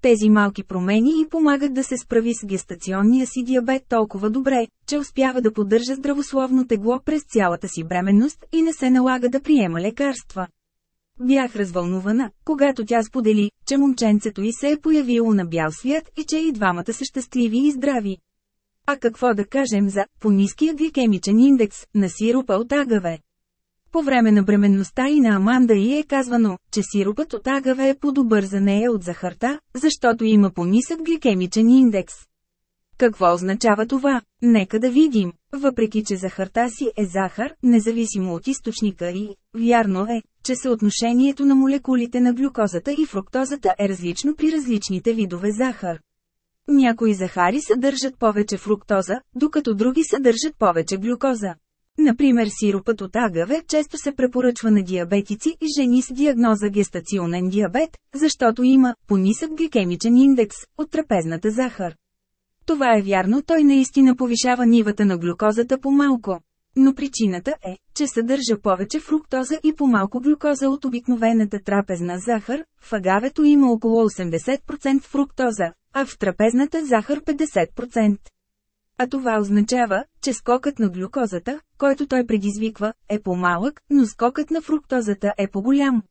Тези малки промени и помагат да се справи с гестационния си диабет толкова добре, че успява да поддържа здравословно тегло през цялата си бременност и не се налага да приема лекарства. Бях развълнувана, когато тя сподели, че момченцето й се е появило на бял свят и че и двамата са щастливи и здрави. А какво да кажем за по-ниския гликемичен индекс на сиропа от агаве? По време на бременността и на Аманда й е казвано, че сиропът от агаве е по-добър за нея от захарта, защото има по-нисък гликемичен индекс. Какво означава това? Нека да видим. Въпреки, че захарта си е захар, независимо от източника и, вярно е, че съотношението на молекулите на глюкозата и фруктозата е различно при различните видове захар. Някои захари съдържат повече фруктоза, докато други съдържат повече глюкоза. Например сиропът от агаве често се препоръчва на диабетици и жени с диагноза гестационен диабет, защото има понисък гликемичен индекс от трапезната захар. Това е вярно, той наистина повишава нивата на глюкозата по-малко. Но причината е, че съдържа повече фруктоза и по-малко глюкоза от обикновената трапезна захар, в агавето има около 80% фруктоза, а в трапезната захар 50%. А това означава, че скокът на глюкозата, който той предизвиква, е по-малък, но скокът на фруктозата е по-голям.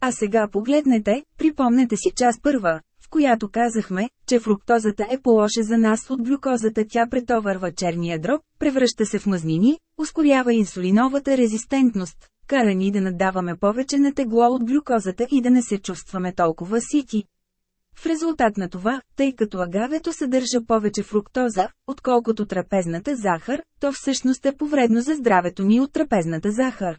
А сега погледнете, припомнете си част първа, в която казахме, че фруктозата е по-лоша за нас от глюкозата. Тя претоварва черния дроб, превръща се в мазнини, ускорява инсулиновата резистентност, кара ни да надаваме повече на тегло от глюкозата и да не се чувстваме толкова сити. В резултат на това, тъй като агавето съдържа повече фруктоза, отколкото трапезната захар, то всъщност е повредно за здравето ни от трапезната захар.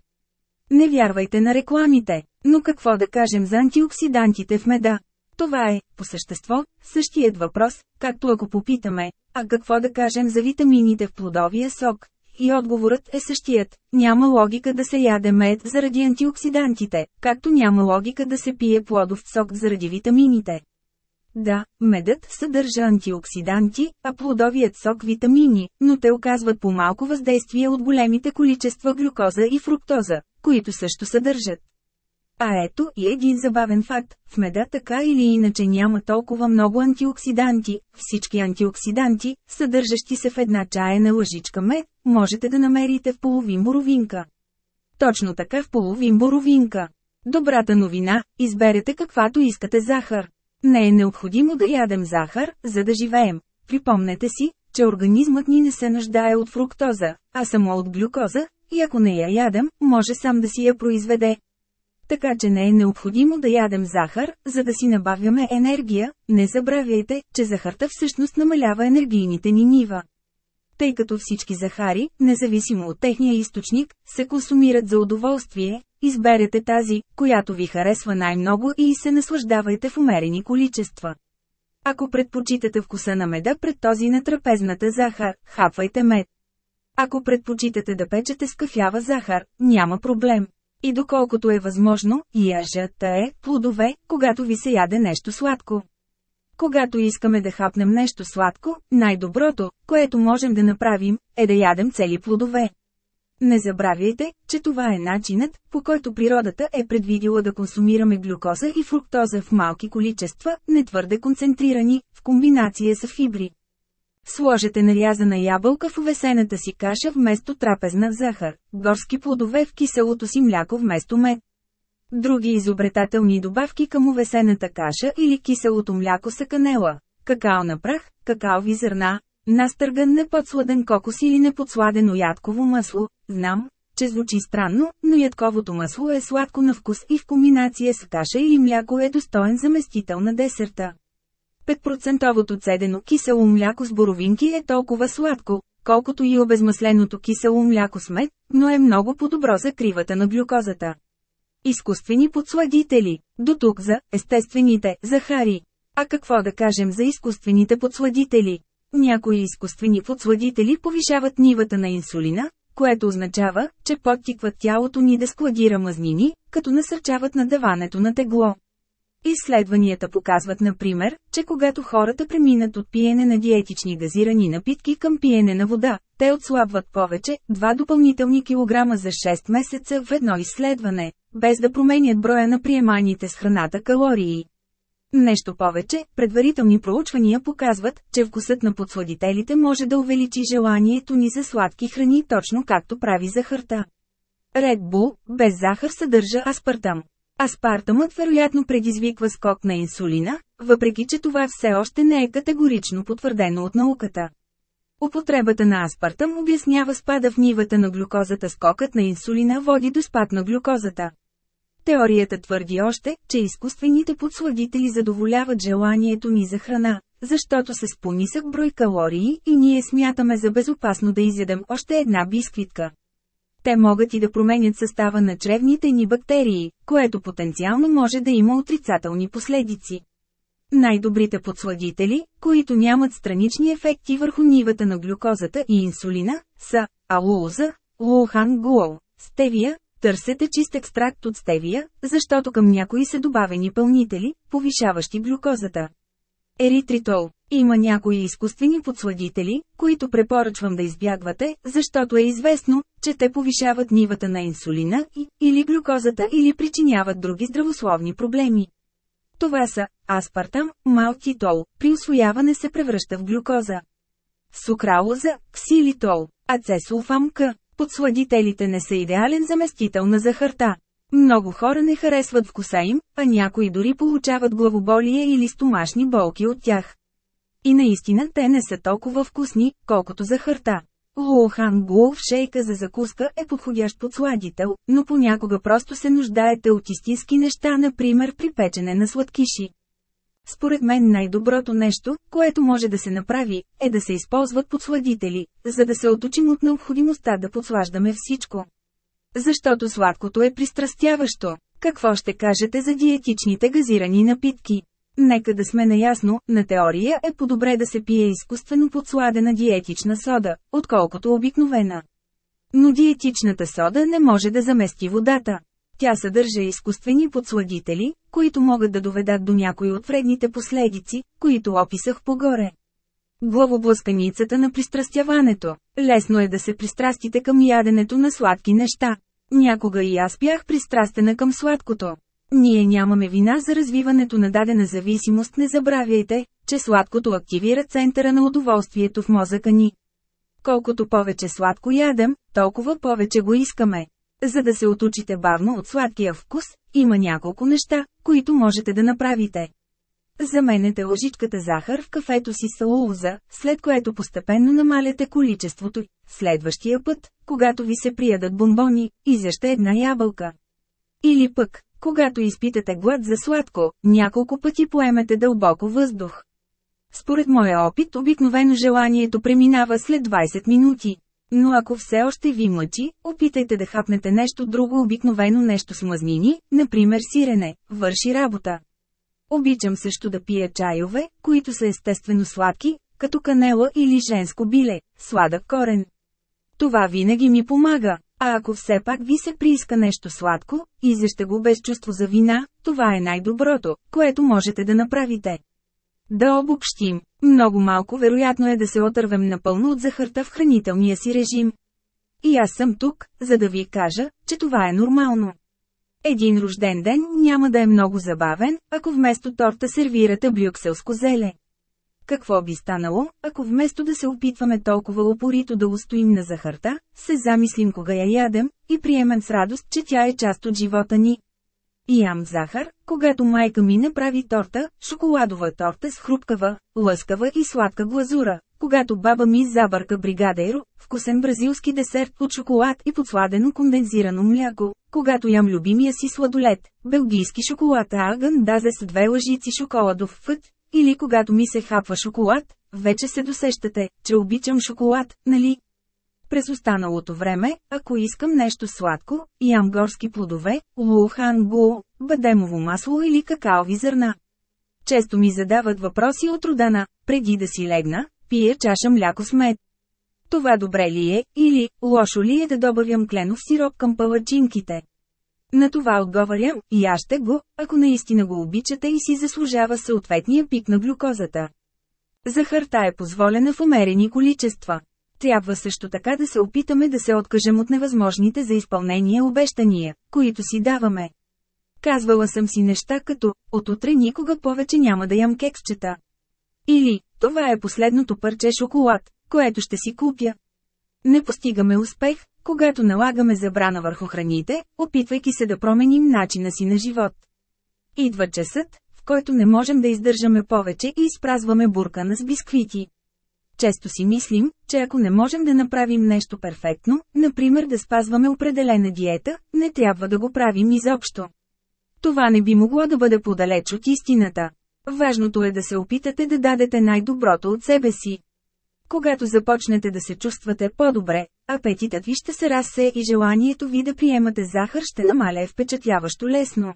Не вярвайте на рекламите, но какво да кажем за антиоксидантите в меда? Това е, по същество, същият въпрос, както ако попитаме, а какво да кажем за витамините в плодовия сок? И отговорът е същият. Няма логика да се яде мед заради антиоксидантите, както няма логика да се пие плодов сок заради витамините. Да, медът съдържа антиоксиданти, а плодовият сок витамини, но те оказват по-малко въздействие от големите количества глюкоза и фруктоза, които също съдържат. А ето и един забавен факт, в меда така или иначе няма толкова много антиоксиданти, всички антиоксиданти, съдържащи се в една чайна лъжичка мед, можете да намерите в половин боровинка. Точно така в половин боровинка. Добрата новина – изберете каквато искате захар. Не е необходимо да ядем захар, за да живеем. Припомнете си, че организмът ни не се нуждае от фруктоза, а само от глюкоза, и ако не я ядем, може сам да си я произведе. Така че не е необходимо да ядем захар, за да си набавяме енергия, не забравяйте, че захарта всъщност намалява енергийните ни нива. Тъй като всички захари, независимо от техния източник, се консумират за удоволствие, изберете тази, която ви харесва най-много и се наслаждавайте в умерени количества. Ако предпочитате вкуса на меда пред този на трапезната захар, хапвайте мед. Ако предпочитате да печете с кафява захар, няма проблем. И доколкото е възможно, яжата е плодове, когато ви се яде нещо сладко. Когато искаме да хапнем нещо сладко, най-доброто, което можем да направим, е да ядем цели плодове. Не забравяйте, че това е начинът, по който природата е предвидила да консумираме глюкоза и фруктоза в малки количества, не твърде концентрирани, в комбинация с фибри. Сложете нарязана ябълка в увесената си каша вместо трапезна захар, горски плодове в киселото си мляко вместо мед. Други изобретателни добавки към увесената каша или киселото мляко са канела, какао на прах, какаови зърна, настърган неподсладен кокос или неподсладено ядково масло. Знам, че звучи странно, но ядковото масло е сладко на вкус и в комбинация с каша или мляко е достоен заместител на десерта. 5% цедено кисело мляко с боровинки е толкова сладко, колкото и обезмасленото кисело мляко с мед, но е много по-добро за кривата на глюкозата. Изкуствени подсладители. До тук за естествените захари. А какво да кажем за изкуствените подсладители? Някои изкуствени подсладители повишават нивата на инсулина, което означава, че подтикват тялото ни да складира мазнини, като насърчават надаването на тегло. Изследванията показват например, че когато хората преминат от пиене на диетични газирани напитки към пиене на вода, те отслабват повече, 2 допълнителни килограма за 6 месеца в едно изследване, без да променят броя на приеманите с храната калории. Нещо повече, предварителни проучвания показват, че вкусът на подсладителите може да увеличи желанието ни за сладки храни точно както прави захарта. Red Bull, без захар съдържа аспартам. Аспартамът вероятно предизвиква скок на инсулина, въпреки че това все още не е категорично потвърдено от науката. Употребата на аспартам обяснява спада в нивата на глюкозата скокът на инсулина води до спад на глюкозата. Теорията твърди още, че изкуствените подсладители задоволяват желанието ни за храна, защото се с понисък брой калории и ние смятаме за безопасно да изядем още една бисквитка. Те могат и да променят състава на чревните ни бактерии, което потенциално може да има отрицателни последици. Най-добрите подсладители, които нямат странични ефекти върху нивата на глюкозата и инсулина, са алуза, лухан гуол, стевия, търсете чист екстракт от стевия, защото към някои са добавени пълнители, повишаващи глюкозата. Еритритол. Има някои изкуствени подсладители, които препоръчвам да избягвате, защото е известно, че те повишават нивата на инсулина и, или глюкозата или причиняват други здравословни проблеми. Това са аспартам, малтитол, при освояване се превръща в глюкоза. Сукралоза, ксилитол, ацесулфам К. Подсладителите не са идеален заместител на захарта. Много хора не харесват вкуса им, а някои дори получават главоболие или стомашни болки от тях. И наистина те не са толкова вкусни, колкото захарта. Лухан Гул в шейка за закуска е подходящ подсладител, но понякога просто се нуждаете от истински неща, например при печене на сладкиши. Според мен най-доброто нещо, което може да се направи, е да се използват подсладители, за да се отучим от необходимостта да подслаждаме всичко. Защото сладкото е пристрастяващо. Какво ще кажете за диетичните газирани напитки? Нека да сме наясно, на теория е по-добре да се пие изкуствено подсладена диетична сода, отколкото обикновена. Но диетичната сода не може да замести водата. Тя съдържа изкуствени подсладители, които могат да доведат до някои от вредните последици, които описах погоре. Главоблъсканицата на пристрастяването. Лесно е да се пристрастите към яденето на сладки неща. Някога и аз бях пристрастена към сладкото. Ние нямаме вина за развиването на дадена зависимост, не забравяйте, че сладкото активира центъра на удоволствието в мозъка ни. Колкото повече сладко ядем, толкова повече го искаме. За да се отучите бавно от сладкия вкус, има няколко неща, които можете да направите. Заменете лъжичката захар в кафето си с луза, след което постепенно намаляте количеството. Следващия път, когато ви се приядат бомбони, изяще една ябълка. Или пък, когато изпитате глад за сладко, няколко пъти поемете дълбоко въздух. Според моя опит обикновено желанието преминава след 20 минути. Но ако все още ви мъчи, опитайте да хапнете нещо друго обикновено нещо с мазнини, например сирене, върши работа. Обичам също да пия чайове, които са естествено сладки, като канела или женско биле, сладък корен. Това винаги ми помага. А ако все пак ви се прииска нещо сладко, изяще го без чувство за вина, това е най-доброто, което можете да направите. Да обобщим, много малко вероятно е да се отървем напълно от захарта в хранителния си режим. И аз съм тук, за да ви кажа, че това е нормално. Един рожден ден няма да е много забавен, ако вместо торта сервирате брюкселско зеле. Какво би станало, ако вместо да се опитваме толкова упорито да устоим на захарта, се замислим кога я ядем, и приемем с радост, че тя е част от живота ни? Ям захар, когато майка ми направи торта, шоколадова торта с хрупкава, лъскава и сладка глазура, когато баба ми забърка бригадейро, вкусен бразилски десерт от шоколад и подсладено кондензирано мляко, когато ям любимия си сладолет, белгийски шоколад Аган дазе с две лъжици шоколадов фът, или когато ми се хапва шоколад, вече се досещате, че обичам шоколад, нали? През останалото време, ако искам нещо сладко, ям горски плодове, лухан гу, бадемово масло или какаови зърна. Често ми задават въпроси от родана, преди да си легна, пия чаша мляко с мед. Това добре ли е, или лошо ли е да добавям кленов сироп към палачинките? На това отговарям, и аз ще го, ако наистина го обичате и си заслужава съответния пик на глюкозата. Захарта е позволена в умерени количества. Трябва също така да се опитаме да се откажем от невъзможните за изпълнение обещания, които си даваме. Казвала съм си неща като, от утре никога повече няма да ям кексчета. Или, това е последното парче шоколад, което ще си купя. Не постигаме успех, когато налагаме забрана върху храните, опитвайки се да променим начина си на живот. Идва часът, в който не можем да издържаме повече и изпразваме буркана с бисквити. Често си мислим, че ако не можем да направим нещо перфектно, например да спазваме определена диета, не трябва да го правим изобщо. Това не би могло да бъде подалеч от истината. Важното е да се опитате да дадете най-доброто от себе си. Когато започнете да се чувствате по-добре, апетитът ви ще се разсее и желанието ви да приемате захар ще намаля впечатляващо лесно.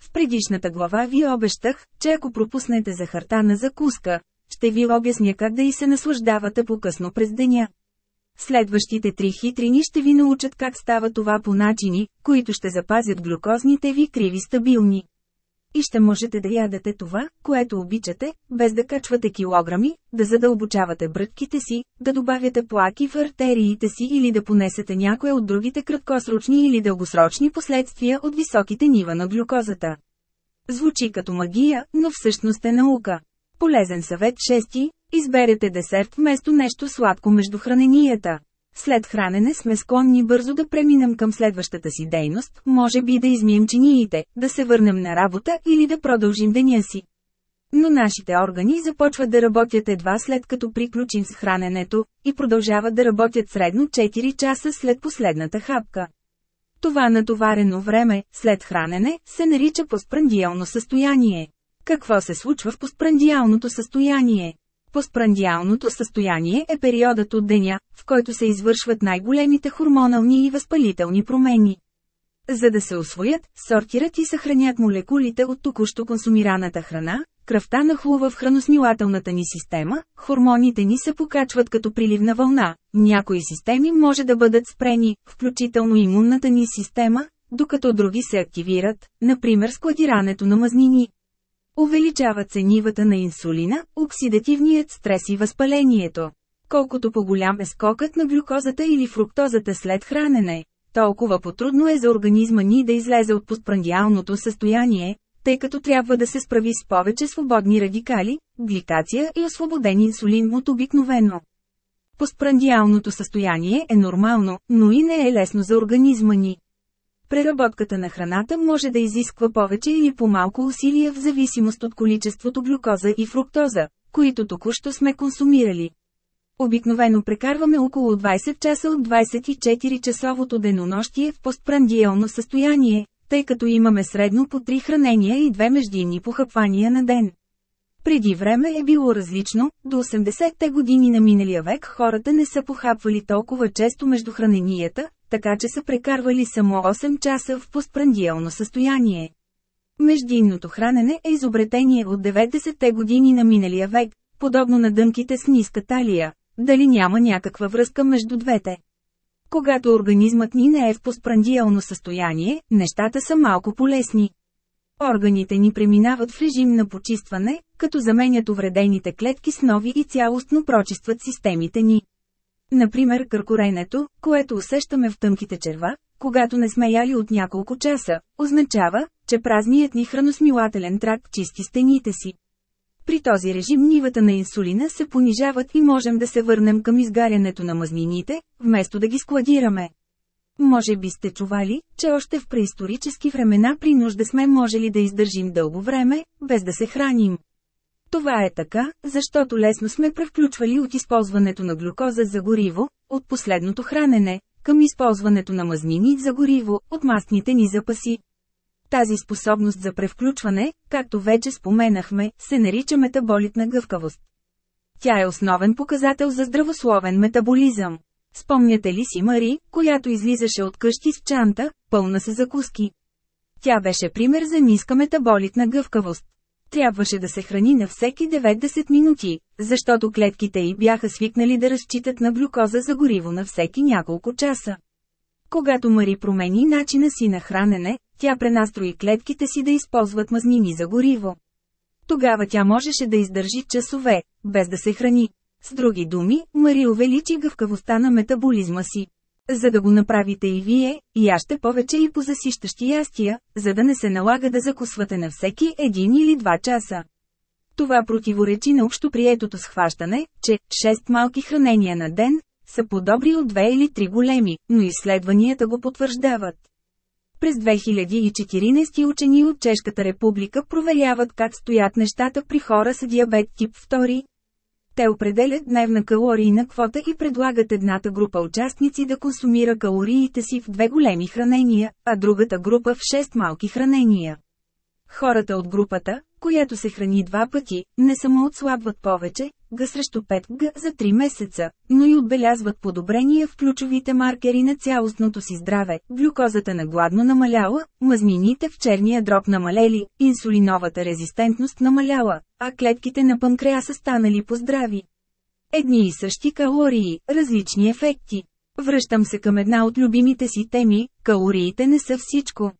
В предишната глава ви обещах, че ако пропуснете захарта на закуска, ще ви обясня как да и се наслаждавате по-късно през деня. Следващите три хитрини ще ви научат как става това по начини, които ще запазят глюкозните ви криви стабилни. И ще можете да ядете това, което обичате, без да качвате килограми, да задълбочавате брътките си, да добавяте плаки в артериите си или да понесете някое от другите краткосрочни или дългосрочни последствия от високите нива на глюкозата. Звучи като магия, но всъщност е наука. Полезен съвет 6. Изберете десерт вместо нещо сладко между храненията. След хранене сме склонни бързо да преминем към следващата си дейност, може би да измием чиниите, да се върнем на работа или да продължим деня си. Но нашите органи започват да работят едва след като приключим с храненето, и продължават да работят средно 4 часа след последната хапка. Това натоварено време, след хранене, се нарича постпрандиално състояние. Какво се случва в постпрандиалното състояние? Постпрандиалното състояние е периодът от деня, в който се извършват най-големите хормонални и възпалителни промени. За да се освоят, сортират и съхранят молекулите от току-що консумираната храна, кръвта нахлува в храносмилателната ни система, хормоните ни се покачват като приливна вълна, някои системи може да бъдат спрени, включително имунната ни система, докато други се активират, например складирането на мазнини. Увеличават се нивата на инсулина, оксидативният стрес и възпалението. Колкото по-голям е скокът на глюкозата или фруктозата след хранене, толкова по-трудно е за организма ни да излезе от постпрандиалното състояние, тъй като трябва да се справи с повече свободни радикали, гликация и освободен инсулин от обикновено. Постпрандиалното състояние е нормално, но и не е лесно за организма ни. Преработката на храната може да изисква повече или по-малко усилия в зависимост от количеството глюкоза и фруктоза, които току-що сме консумирали. Обикновено прекарваме около 20 часа от 24-часовото денонощие в постпрандиално състояние, тъй като имаме средно по 3 хранения и 2 междинни похъпвания на ден. Преди време е било различно, до 80-те години на миналия век хората не са похапвали толкова често между храненията, така че са прекарвали само 8 часа в постпрандиално състояние. Междинното хранене е изобретение от 90-те години на миналия век, подобно на дъмките с ниска талия. Дали няма някаква връзка между двете? Когато организмът ни не е в постпрандиално състояние, нещата са малко полезни. Органите ни преминават в режим на почистване, като заменят увредените клетки с нови и цялостно прочистват системите ни. Например къркоренето, което усещаме в тънките черва, когато не сме яли от няколко часа, означава, че празният ни храносмилателен тракт чисти стените си. При този режим нивата на инсулина се понижават и можем да се върнем към изгарянето на мазнините, вместо да ги складираме. Може би сте чували, че още в преисторически времена при нужда сме можели да издържим дълго време, без да се храним. Това е така, защото лесно сме превключвали от използването на глюкоза за гориво, от последното хранене, към използването на мазнини за гориво, от мастните ни запаси. Тази способност за превключване, както вече споменахме, се нарича метаболитна гъвкавост. Тя е основен показател за здравословен метаболизъм. Спомняте ли си Мари, която излизаше от къщи с чанта, пълна с закуски? Тя беше пример за ниска метаболитна гъвкавост. Трябваше да се храни на всеки 90 минути, защото клетките й бяха свикнали да разчитат на глюкоза за гориво на всеки няколко часа. Когато Мари промени начина си на хранене, тя пренастрои клетките си да използват мазнини за гориво. Тогава тя можеше да издържи часове, без да се храни. С други думи, Мари увеличи гъвкавостта на метаболизма си. За да го направите и вие, яще повече и по засищащи ястия, за да не се налага да закусвате на всеки един или два часа. Това противоречи на общоприетото схващане, че 6 малки хранения на ден са по-добри от 2 или 3 големи, но изследванията го потвърждават. През 2014 учени от Чешката република проверяват как стоят нещата при хора с диабет тип 2. Те определят дневна калорийна квота и предлагат едната група участници да консумира калориите си в две големи хранения, а другата група в 6 малки хранения. Хората от групата, която се храни два пъти, не само отслабват повече, г срещу 5 г за 3 месеца, но и отбелязват подобрения в ключовите маркери на цялостното си здраве. Глюкозата на гладно намаляла, мазнините в черния дроб намалели, инсулиновата резистентност намаляла, а клетките на панкреаса станали поздрави. Едни и същи калории, различни ефекти. Връщам се към една от любимите си теми – калориите не са всичко.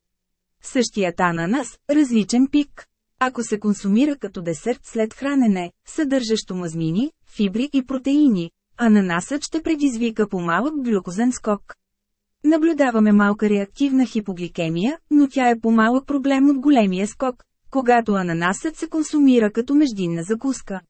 Същият ананас, различен пик. Ако се консумира като десерт след хранене, съдържащо мазнини, фибри и протеини, ананасът ще предизвика по-малък глюкозен скок. Наблюдаваме малка реактивна хипогликемия, но тя е по-малък проблем от големия скок, когато ананасът се консумира като междинна закуска.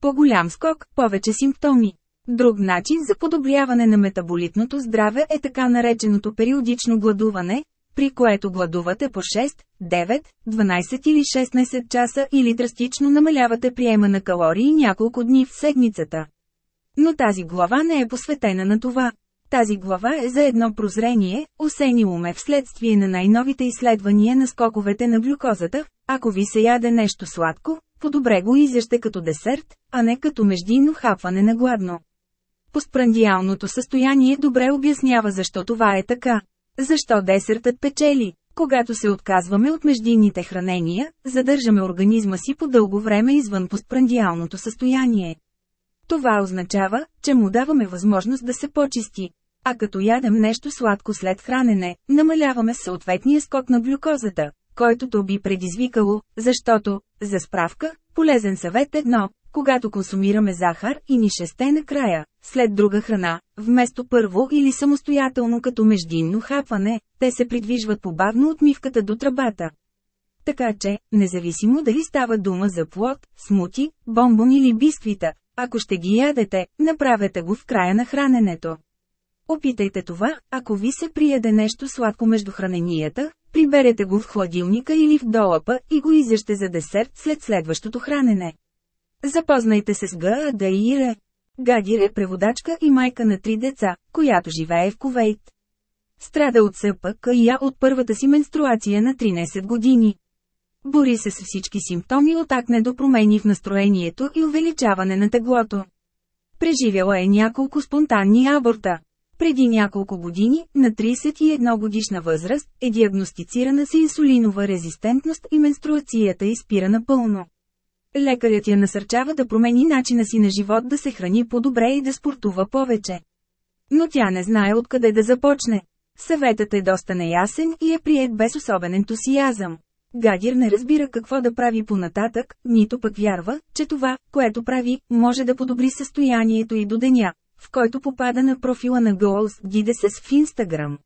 По-голям скок, повече симптоми. Друг начин за подобряване на метаболитното здраве е така нареченото периодично гладуване, при което гладувате по 6, 9, 12 или 16 часа или драстично намалявате приема на калории няколко дни в седмицата. Но тази глава не е посветена на това. Тази глава е за едно прозрение, осенило ме вследствие на най-новите изследвания на скоковете на глюкозата, ако ви се яде нещо сладко, по-добре го изяще като десерт, а не като междинно хапване на гладно. Постпрандиалното състояние добре обяснява защо това е така. Защо десертът печели? Когато се отказваме от междинните хранения, задържаме организма си по дълго време извън постпрандиалното състояние. Това означава, че му даваме възможност да се почисти. А като ядем нещо сладко след хранене, намаляваме съответния скок на глюкозата, който то би предизвикало, защото, за справка, полезен съвет едно, когато консумираме захар и ни шесте накрая, след друга храна, вместо първо или самостоятелно като междинно хапване, те се придвижват побавно от мивката до тръбата. Така че, независимо дали става дума за плод, смути, бомбон или бисквита, ако ще ги ядете, направете го в края на храненето. Опитайте това, ако ви се приеде нещо сладко между храненията, приберете го в хладилника или в долапа и го изяжте за десерт след следващото хранене. Запознайте се с Гаадайре. Гадир е преводачка и майка на три деца, която живее в Ковейт. Страда от СПК от първата си менструация на 13 години. Бори се с всички симптоми от акне до промени в настроението и увеличаване на теглото. Преживяла е няколко спонтанни аборта. Преди няколко години, на 31 годишна възраст, е диагностицирана с инсулинова резистентност и менструацията изпира напълно. Лекарят я насърчава да промени начина си на живот да се храни по-добре и да спортува повече. Но тя не знае откъде да започне. Съветът е доста неясен и е прият без особен ентусиазъм. Гадир не разбира какво да прави понататък, нито пък вярва, че това, което прави, може да подобри състоянието и до деня, в който попада на профила на Goals Gideses в Instagram.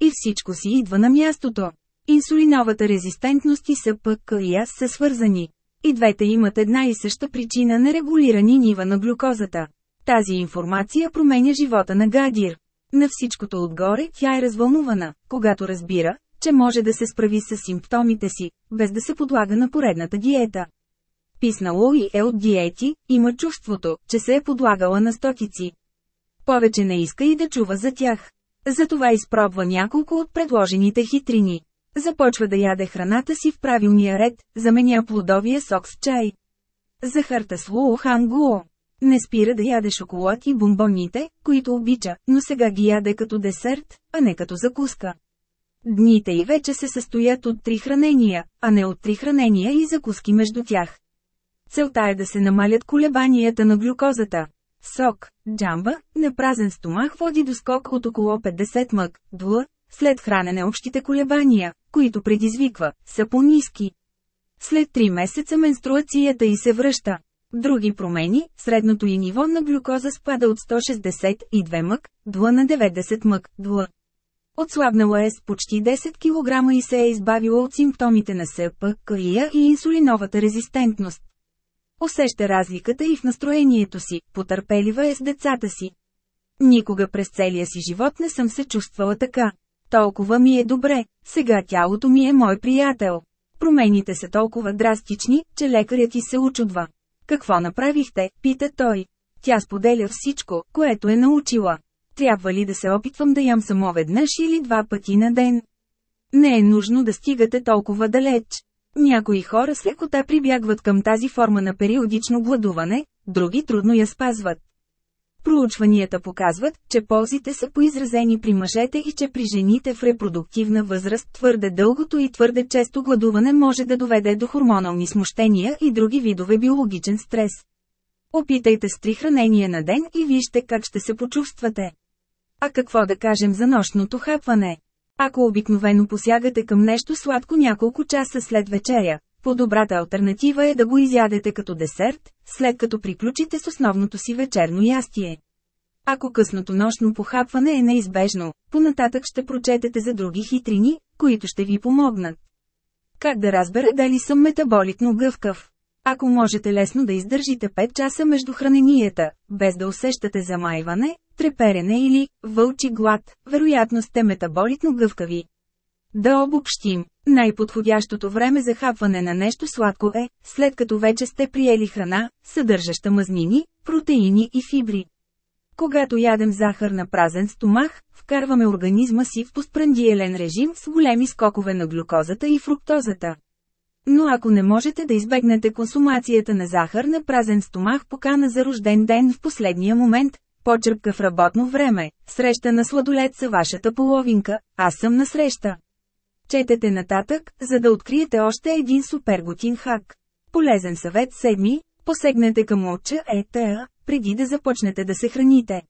И всичко си идва на мястото. Инсулиновата резистентност и СПК и аз са свързани. И двете имат една и съща причина на регулирани нива на глюкозата. Тази информация променя живота на Гадир. На всичкото отгоре тя е развълнувана, когато разбира, че може да се справи с симптомите си, без да се подлага на поредната диета. Писнало и е от диети, има чувството, че се е подлагала на стотици. Повече не иска и да чува за тях. Затова изпробва няколко от предложените хитрини. Започва да яде храната си в правилния ред, заменя плодовия сок с чай. Захарта с луохангуо. Не спира да яде шоколад и бомбоните, които обича, но сега ги яде като десерт, а не като закуска. Дните и вече се състоят от три хранения, а не от три хранения и закуски между тях. Целта е да се намалят колебанията на глюкозата. Сок, джамба, на празен стомах води до скок от около 50 мък, дла, след хранене общите колебания, които предизвиква, са по-низки. След три месеца менструацията й се връща. Други промени, средното и ниво на глюкоза спада от 162 мък, дла на 90 мък, дла. Отслабнала е с почти 10 кг и се е избавила от симптомите на СПКИЯ и инсулиновата резистентност. Усеща разликата и в настроението си, потърпелива е с децата си. Никога през целия си живот не съм се чувствала така. Толкова ми е добре, сега тялото ми е мой приятел. Промените са толкова драстични, че лекарят ти се очудва. Какво направихте, пита той. Тя споделя всичко, което е научила. Трябва ли да се опитвам да ям само веднъж или два пъти на ден? Не е нужно да стигате толкова далеч. Някои хора с лекота прибягват към тази форма на периодично гладуване, други трудно я спазват. Проучванията показват, че ползите са поизразени при мъжете и че при жените в репродуктивна възраст твърде дългото и твърде често гладуване може да доведе до хормонални смущения и други видове биологичен стрес. Опитайте с три хранения на ден и вижте как ще се почувствате. А какво да кажем за нощното хапване? Ако обикновено посягате към нещо сладко няколко часа след вечеря, по-добрата альтернатива е да го изядете като десерт, след като приключите с основното си вечерно ястие. Ако късното нощно похапване е неизбежно, понататък ще прочетете за други хитрини, които ще ви помогнат. Как да разбера дали съм метаболитно гъвкав? Ако можете лесно да издържите 5 часа между храненията, без да усещате замайване, треперене или вълчи глад, вероятно сте метаболитно гъвкави. Да обобщим, най-подходящото време за хапване на нещо сладко е, след като вече сте приели храна, съдържаща мазнини, протеини и фибри. Когато ядем захар на празен стомах, вкарваме организма си в постпрандиелен режим с големи скокове на глюкозата и фруктозата. Но ако не можете да избегнете консумацията на захар на празен стомах покана за рожден ден в последния момент, почерпка в работно време, среща на сладолет са вашата половинка, аз съм на среща. Четете нататък, за да откриете още един супер готин хак. Полезен съвет седми, посегнете към оча ЕТА, преди да започнете да се храните.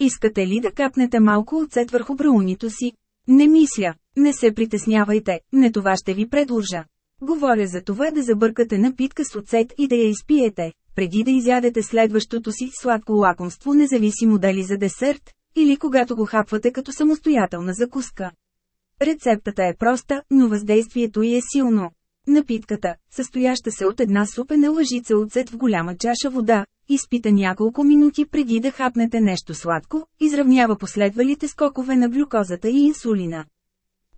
Искате ли да капнете малко оцет върху браунито си? Не мисля, не се притеснявайте, не това ще ви предложа. Говоря за това да забъркате напитка с оцет и да я изпиете, преди да изядете следващото си сладко лакомство независимо дали за десерт, или когато го хапвате като самостоятелна закуска. Рецептата е проста, но въздействието й е силно. Напитката, състояща се от една супена лъжица оцет в голяма чаша вода, изпита няколко минути преди да хапнете нещо сладко, изравнява последвалите скокове на глюкозата и инсулина.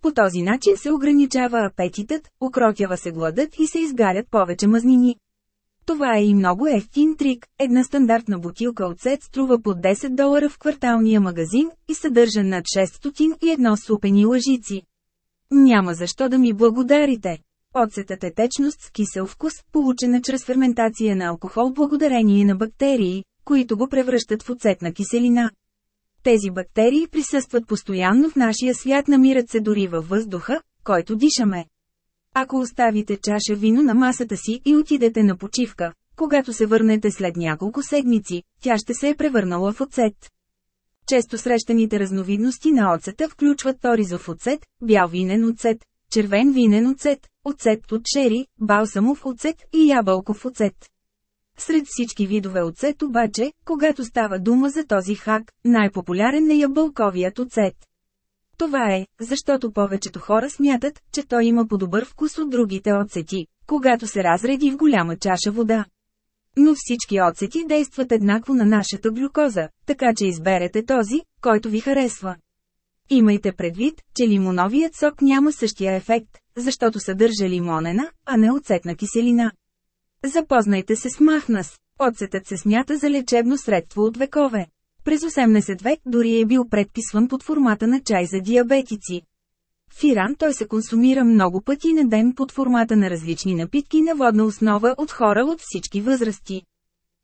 По този начин се ограничава апетитът, укротява се гладът и се изгарят повече мазнини. Това е и много ефтин трик. Една стандартна бутилка оцет струва по 10 долара в кварталния магазин и съдържа над 600 и едно супени лъжици. Няма защо да ми благодарите. Оцетът е течност с кисел вкус, получена чрез ферментация на алкохол благодарение на бактерии, които го превръщат в оцетна киселина. Тези бактерии присъстват постоянно в нашия свят, намират се дори във въздуха, който дишаме. Ако оставите чаша вино на масата си и отидете на почивка, когато се върнете след няколко седмици, тя ще се е превърнала в оцет. Често срещаните разновидности на оцета включват торизов оцет, бял винен оцет, червен винен оцет, оцет от шери, балсамов оцет и ябълков оцет. Сред всички видове оцет обаче, когато става дума за този хак, най-популярен е ябълковият оцет. Това е, защото повечето хора смятат, че той има по-добър вкус от другите оцети, когато се разреди в голяма чаша вода. Но всички оцети действат еднакво на нашата глюкоза, така че изберете този, който ви харесва. Имайте предвид, че лимоновият сок няма същия ефект, защото съдържа лимонена, а не оцетна киселина. Запознайте се с махнас. Оцетът се смята за лечебно средство от векове. През 18 век дори е бил предписван под формата на чай за диабетици. В Иран той се консумира много пъти на ден под формата на различни напитки на водна основа от хора от всички възрасти.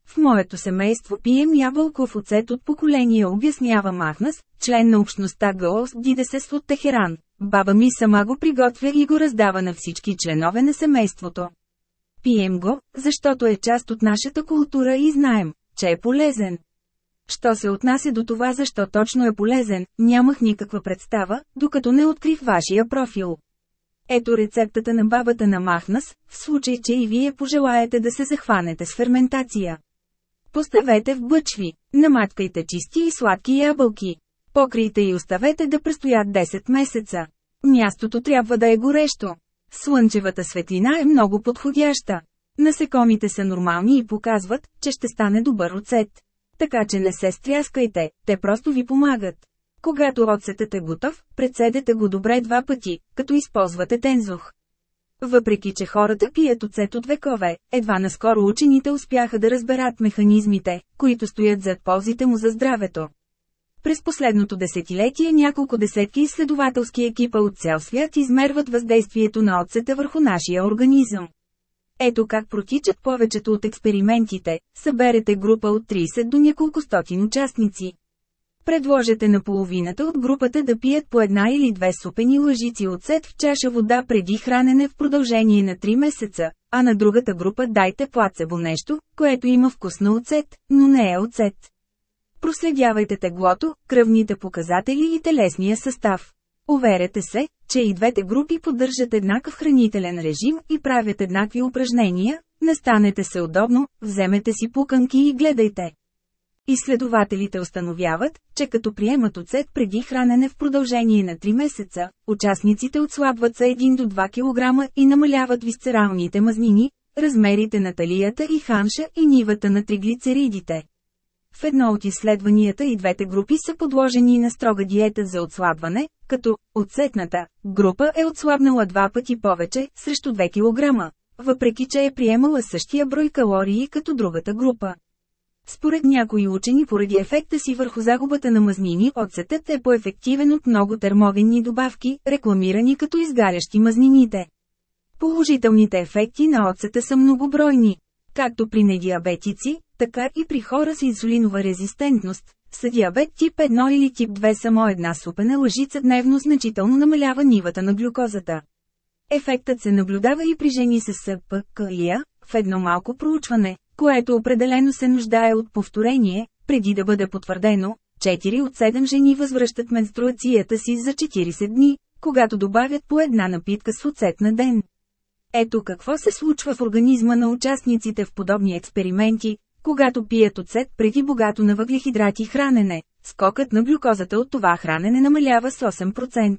В моето семейство пием ябълков оцет от поколение обяснява Махнас, член на общността Гаос Дидесес от Техеран. Баба ми сама го приготвя и го раздава на всички членове на семейството. Пием го, защото е част от нашата култура и знаем, че е полезен. Що се отнася до това защо точно е полезен, нямах никаква представа, докато не открих вашия профил. Ето рецептата на бабата на Махнас, в случай, че и вие пожелаете да се захванете с ферментация. Поставете в бъчви, наматкайте чисти и сладки ябълки. Покрийте и оставете да престоят 10 месеца. Мястото трябва да е горещо. Слънчевата светлина е много подходяща. Насекомите са нормални и показват, че ще стане добър оцет. Така че не се стряскайте, те просто ви помагат. Когато оцетът е готов, председете го добре два пъти, като използвате тензух. Въпреки че хората пият оцет от векове, едва наскоро учените успяха да разберат механизмите, които стоят зад ползите му за здравето. През последното десетилетие няколко десетки изследователски екипа от цял свят измерват въздействието на оцета върху нашия организъм. Ето как протичат повечето от експериментите, съберете група от 30 до няколко стотин участници. Предложете на половината от групата да пият по една или две супени лъжици оцет в чаша вода преди хранене в продължение на 3 месеца, а на другата група дайте плацебо нещо, което има вкус на оцет, но не е оцет. Проследявайте теглото, кръвните показатели и телесния състав. Уверете се, че и двете групи поддържат еднакъв хранителен режим и правят еднакви упражнения, настанете се удобно, вземете си пуканки и гледайте. Изследователите установяват, че като приемат оцет преди хранене в продължение на 3 месеца, участниците отслабват за 1 до 2 кг и намаляват висцералните мазнини, размерите на талията и ханша и нивата на триглицеридите. В едно от изследванията и двете групи са подложени на строга диета за отслабване, като отсетната група е отслабнала два пъти повече, срещу 2 кг, въпреки че е приемала същия брой калории като другата група. Според някои учени поради ефекта си върху загубата на мазнини, оцетът е по-ефективен от много термогенни добавки, рекламирани като изгарящи мазнините. Положителните ефекти на оцета са многобройни. Както при недиабетици, така и при хора с инсулинова резистентност. С диабет тип 1 или тип 2 само една супена лъжица дневно значително намалява нивата на глюкозата. Ефектът се наблюдава и при жени с СПКИА, в едно малко проучване, което определено се нуждае от повторение, преди да бъде потвърдено, 4 от 7 жени възвръщат менструацията си за 40 дни, когато добавят по една напитка с оцет на ден. Ето какво се случва в организма на участниците в подобни експерименти, когато пият оцет преди богато на въглехидрати хранене. Скокът на глюкозата от това хранене намалява с 8%.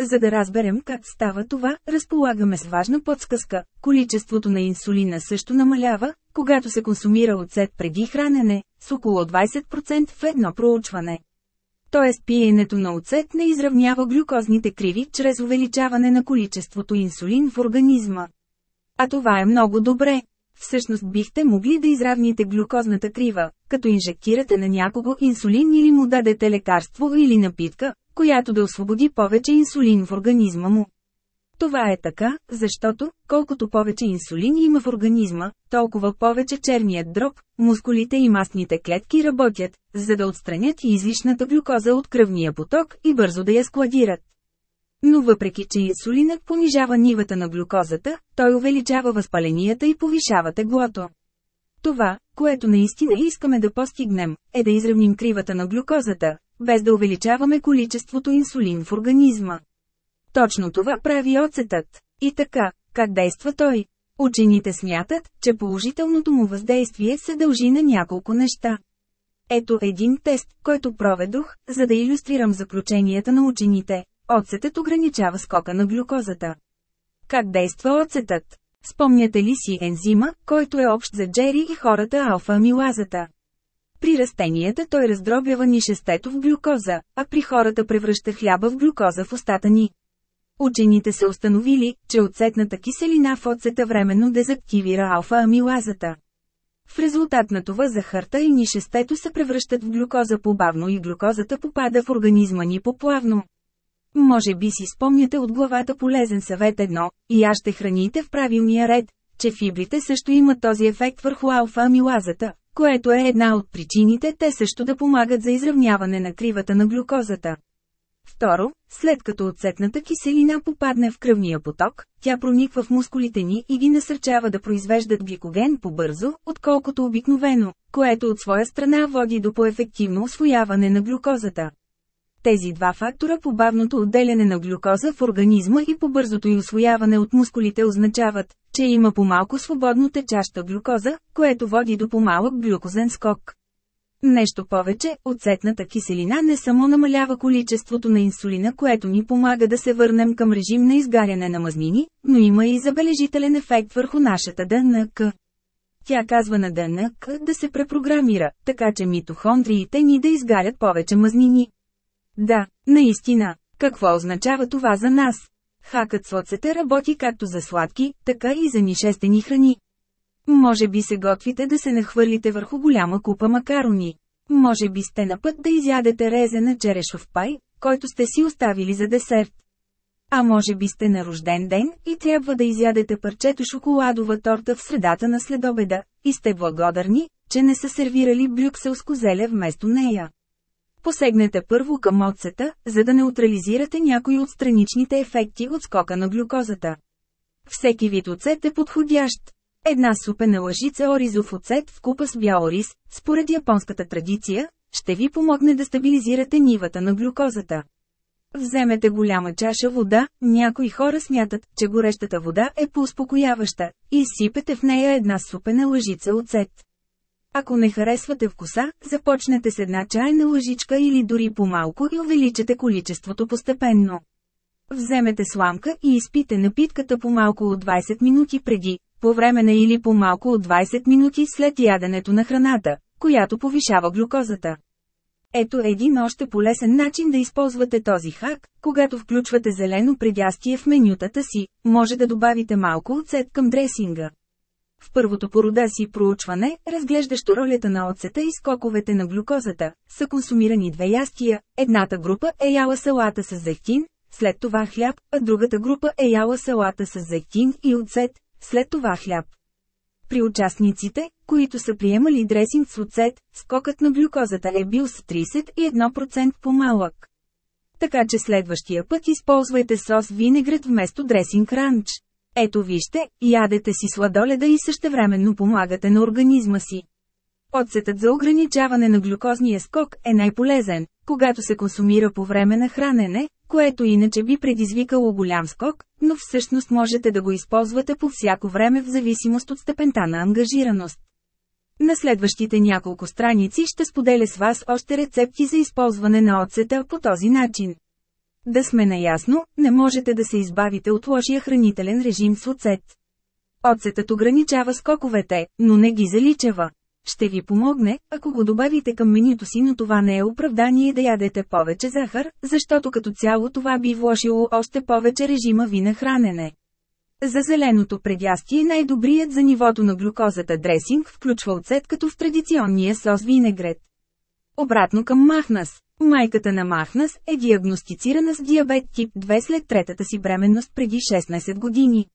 За да разберем как става това, разполагаме с важна подсказка. Количеството на инсулина също намалява, когато се консумира оцет преди хранене, с около 20% в едно проучване. Тоест пиенето на оцет не изравнява глюкозните криви чрез увеличаване на количеството инсулин в организма. А това е много добре. Всъщност бихте могли да изравните глюкозната крива, като инжектирате на някого инсулин или му дадете лекарство или напитка, която да освободи повече инсулин в организма му. Това е така, защото, колкото повече инсулин има в организма, толкова повече черният дроб, мускулите и мастните клетки работят, за да отстранят излишната глюкоза от кръвния поток и бързо да я складират. Но въпреки, че инсулинът понижава нивата на глюкозата, той увеличава възпаленията и повишава теглото. Това, което наистина искаме да постигнем, е да изравним кривата на глюкозата, без да увеличаваме количеството инсулин в организма. Точно това прави оцетът. И така, как действа той? Учените смятат, че положителното му въздействие се дължи на няколко неща. Ето един тест, който проведох, за да иллюстрирам заключенията на учените. Оцетът ограничава скока на глюкозата. Как действа оцетът? Спомняте ли си ензима, който е общ за джери и хората алфа-амилазата? При растенията той раздробява нишестето в глюкоза, а при хората превръща хляба в глюкоза в устата ни. Учените са установили, че оцетната киселина в оцета временно дезактивира алфа-амилазата. В резултат на това захарта и нишестето се превръщат в глюкоза по-бавно и глюкозата попада в организма ни по-плавно. Може би си спомняте от главата полезен съвет едно, и аз ще храните в правилния ред, че фибрите също имат този ефект върху алфа-амилазата, което е една от причините те също да помагат за изравняване на кривата на глюкозата. Второ, след като оцетната киселина попадне в кръвния поток, тя прониква в мускулите ни и ги насърчава да произвеждат гликоген по-бързо, отколкото обикновено, което от своя страна води до по-ефективно освояване на глюкозата. Тези два фактора по бавното отделяне на глюкоза в организма и по бързото й освояване от мускулите означават, че има по-малко свободно течаща глюкоза, което води до по-малък глюкозен скок. Нещо повече, оцетната киселина не само намалява количеството на инсулина, което ни помага да се върнем към режим на изгаряне на мазнини, но има и забележителен ефект върху нашата ДНК. Тя казва на ДНК да се препрограмира, така че митохондриите ни да изгарят повече мазнини. Да, наистина. Какво означава това за нас? Хакът с оцета работи както за сладки, така и за нишестени храни. Може би се готвите да се нахвърлите върху голяма купа макарони. Може би сте на път да изядете резена черешов пай, който сте си оставили за десерт. А може би сте на рожден ден и трябва да изядете парчето шоколадова торта в средата на следобеда, и сте благодарни, че не са сервирали брюкселско зеле вместо нея. Посегнете първо към оцета, за да неутрализирате някои от страничните ефекти от скока на глюкозата. Всеки вид оцет е подходящ. Една супена лъжица оризов оцет в купа с бял ориз, според японската традиция, ще ви помогне да стабилизирате нивата на глюкозата. Вземете голяма чаша вода, някои хора смятат, че горещата вода е по-успокояваща, и сипете в нея една супена лъжица оцет. Ако не харесвате вкуса, започнете с една чайна лъжичка или дори по-малко и увеличете количеството постепенно. Вземете сламка и изпите напитката по малко от 20 минути преди, по време на или по малко от 20 минути след яденето на храната, която повишава глюкозата. Ето един още полезен начин да използвате този хак, когато включвате зелено предястие в менютата си, може да добавите малко оцет към дресинга. В първото порода си проучване, разглеждащо ролята на оцета и скоковете на глюкозата, са консумирани две ястия, едната група е яла салата с зехтин, след това хляб, а другата група е яла салата с зехтин и оцет, след това хляб. При участниците, които са приемали дресинг с оцет, скокът на глюкозата е бил с 31% по-малък. Така че следващия път използвайте сос винегрет вместо дресинг ранч. Ето вижте, ядете си сладоледа и същевременно помагате на организма си. Оцетът за ограничаване на глюкозния скок е най-полезен, когато се консумира по време на хранене, което иначе би предизвикало голям скок, но всъщност можете да го използвате по всяко време в зависимост от степента на ангажираност. На следващите няколко страници ще споделя с вас още рецепти за използване на оцета по този начин. Да сме наясно, не можете да се избавите от лошия хранителен режим с оцет. Оцетът ограничава скоковете, но не ги заличава. Ще ви помогне, ако го добавите към менюто си, но това не е оправдание да ядете повече захар, защото като цяло това би влошило още повече режима ви на хранене. За зеленото предястие най-добрият за нивото на глюкозата дресинг включва оцет като в традиционния сос винегрет. Обратно към Махнас. Майката на Махнас е диагностицирана с диабет тип 2 след третата си бременност преди 16 години.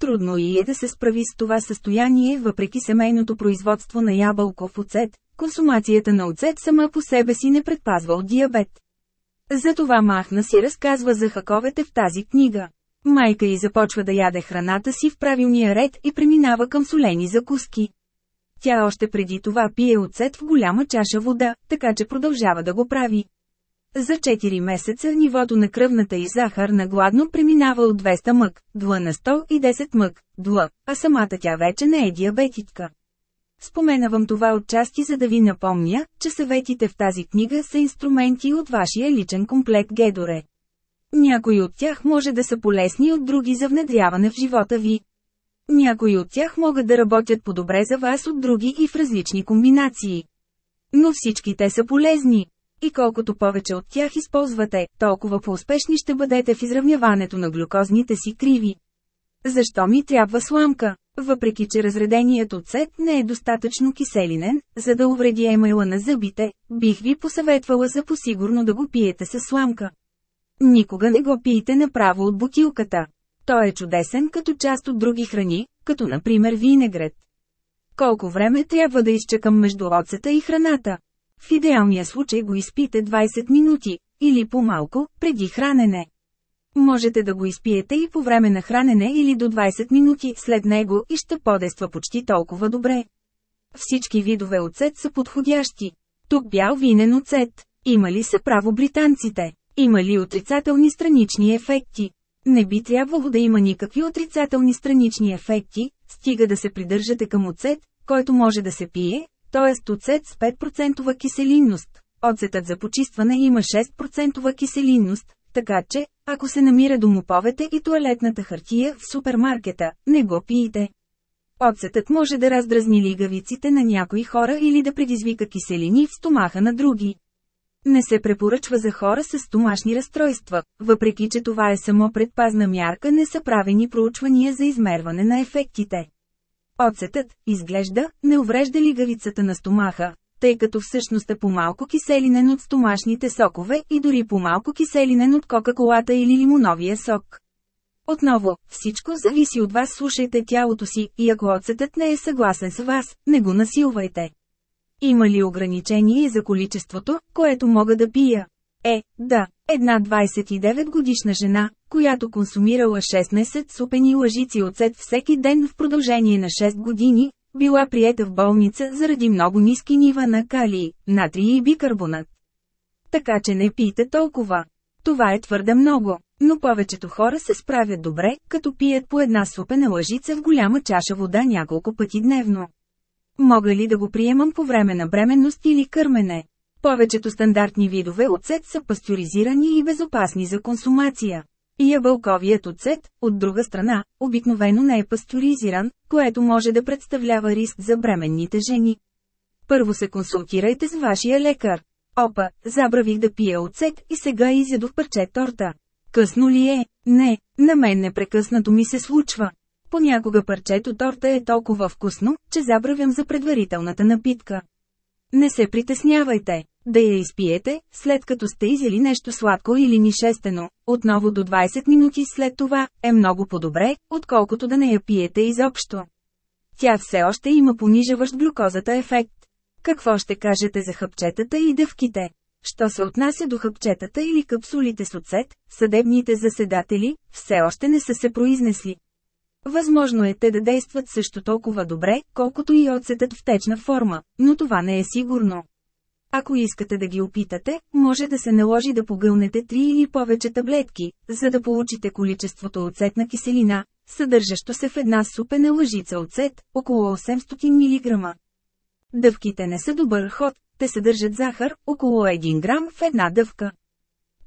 Трудно и е да се справи с това състояние въпреки семейното производство на ябълков оцет, консумацията на оцет сама по себе си не предпазва от диабет. Затова Махна си разказва за хаковете в тази книга. Майка й започва да яде храната си в правилния ред и преминава към солени закуски. Тя още преди това пие оцет в голяма чаша вода, така че продължава да го прави. За 4 месеца нивото на кръвната и захар на гладно преминава от 200 мък, дла на 110 мък, дла, а самата тя вече не е диабетитка. Споменавам това отчасти за да ви напомня, че съветите в тази книга са инструменти от вашия личен комплект Гедоре. Някои от тях може да са полезни от други за внедряване в живота ви. Някои от тях могат да работят по-добре за вас от други и в различни комбинации. Но всички те са полезни. И колкото повече от тях използвате, толкова по-успешни ще бъдете в изравняването на глюкозните си криви. Защо ми трябва сламка? Въпреки че разреденият оцет не е достатъчно киселинен, за да увреди емайла на зъбите, бих ви посъветвала за посигурно да го пиете с сламка. Никога не го пиете направо от бутилката. Той е чудесен като част от други храни, като например винегрет. Колко време трябва да изчакам между оцета и храната? В идеалния случай го изпите 20 минути, или по-малко, преди хранене. Можете да го изпиете и по време на хранене или до 20 минути след него и ще подейства почти толкова добре. Всички видове оцет са подходящи. Тук бял винен оцет. Има ли са право британците? Има ли отрицателни странични ефекти? Не би трябвало да има никакви отрицателни странични ефекти, стига да се придържате към оцет, който може да се пие, т.е. оцет с 5% киселинност. Оцетът за почистване има 6% киселинност, така че, ако се намира домоповете и туалетната хартия в супермаркета, не го пиете. Оцетът може да раздразни лигавиците на някои хора или да предизвика киселини в стомаха на други. Не се препоръчва за хора с стомашни разстройства, въпреки че това е само предпазна мярка не са правени проучвания за измерване на ефектите. Оцетът, изглежда, не уврежда лигавицата на стомаха, тъй като всъщност е по-малко киселинен от стомашните сокове и дори по-малко киселинен от кока-колата или лимоновия сок. Отново, всичко зависи от вас слушайте тялото си и ако оцетът не е съгласен с вас, не го насилвайте. Има ли ограничение за количеството, което мога да пия? Е, да, една 29 годишна жена, която консумирала 16 супени лъжици оцет всеки ден в продължение на 6 години, била приета в болница заради много ниски нива на калий, натрий и бикарбонат. Така че не пийте толкова. Това е твърде много, но повечето хора се справят добре, като пият по една супена лъжица в голяма чаша вода няколко пъти дневно. Мога ли да го приемам по време на бременност или кърмене? Повечето стандартни видове оцет са пастюризирани и безопасни за консумация. Ябълковият оцет, от друга страна, обикновено не е пастюризиран, което може да представлява риск за бременните жени. Първо се консултирайте с вашия лекар. Опа, забравих да пия оцет и сега изядох парче торта. Късно ли е? Не, на мен непрекъснато ми се случва. Понякога парчето торта е толкова вкусно, че забравям за предварителната напитка. Не се притеснявайте. Да я изпиете, след като сте изяли нещо сладко или нишестено, отново до 20 минути след това, е много по-добре, отколкото да не я пиете изобщо. Тя все още има понижаващ глюкозата ефект. Какво ще кажете за хъпчетата и дъвките? Що се отнася до хъпчетата или капсулите с оцет, съдебните заседатели все още не са се произнесли. Възможно е те да действат също толкова добре, колкото и оцетът в течна форма, но това не е сигурно. Ако искате да ги опитате, може да се наложи да погълнете 3 или повече таблетки, за да получите количеството оцетна киселина, съдържащо се в една супена лъжица оцет, около 800 мг. Дъвките не са добър ход, те съдържат захар, около 1 грам в една дъвка.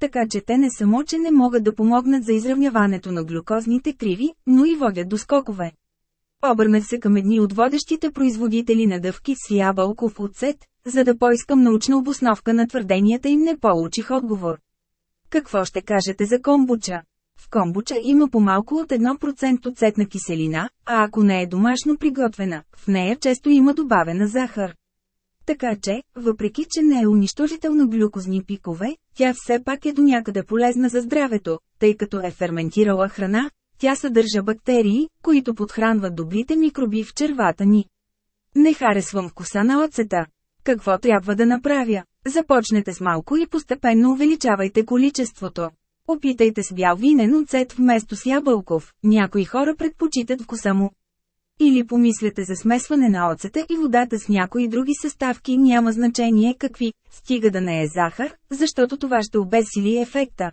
Така че те не само, че не могат да помогнат за изравняването на глюкозните криви, но и водят до скокове. Обърнах се към едни от водещите производители на дъвки с ябълков оцет, за да поискам научна обосновка на твърденията им не получих отговор. Какво ще кажете за комбуча? В комбуча има по-малко от 1% оцетна киселина, а ако не е домашно приготвена, в нея често има добавена захар. Така че, въпреки че не е унищожител глюкозни пикове, тя все пак е до някъде полезна за здравето, тъй като е ферментирала храна, тя съдържа бактерии, които подхранват добрите микроби в червата ни. Не харесвам вкуса на оцета. Какво трябва да направя? Започнете с малко и постепенно увеличавайте количеството. Опитайте с бял винен оцет вместо с ябълков, някои хора предпочитат вкуса му. Или помислете за смесване на оцета и водата с някои други съставки няма значение какви, стига да не е захар, защото това ще обесили ефекта.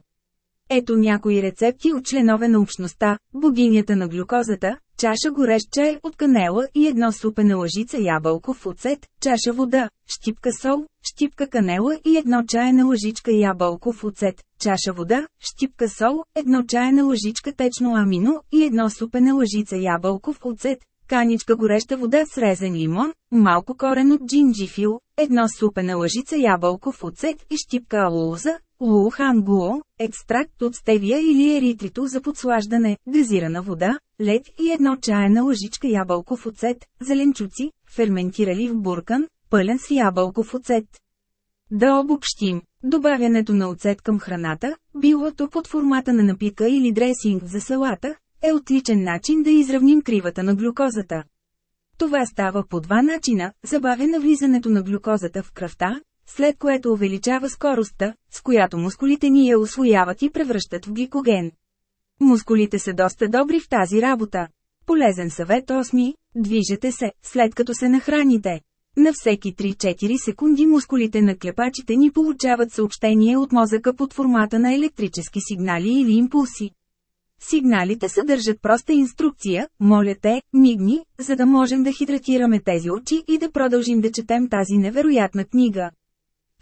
Ето някои рецепти от членове на общността, богинята на глюкозата, чаша горещ чай от канела и едно супена лъжица ябълков оцет, чаша вода, щипка сол, щипка канела и едно чайна лъжичка ябълков оцет, чаша вода, щипка сол, едно чайна лъжичка течно амино и едно супена лъжица ябълков оцет, каничка гореща вода с резен лимон, малко корен от джинджифил, едно супена лъжица ябълков оцет и щипка алуза, лухангуо, екстракт от стевия или еритрито за подслаждане, газирана вода, лед и едно чайна лъжичка ябълков оцет, зеленчуци, ферментирали в буркан, пълен с ябълков оцет. Да обобщим, добавянето на оцет към храната, било то под формата на напитка или дресинг за салата, е отличен начин да изравним кривата на глюкозата. Това става по два начина – забавя навлизането на глюкозата в кръвта, след което увеличава скоростта, с която мускулите ни я освояват и превръщат в гликоген. Мускулите са доста добри в тази работа. Полезен съвет 8. Движете се, след като се нахраните. На всеки 3-4 секунди мускулите на клепачите ни получават съобщение от мозъка под формата на електрически сигнали или импулси. Сигналите съдържат проста инструкция, моля те, мигни, за да можем да хидратираме тези очи и да продължим да четем тази невероятна книга.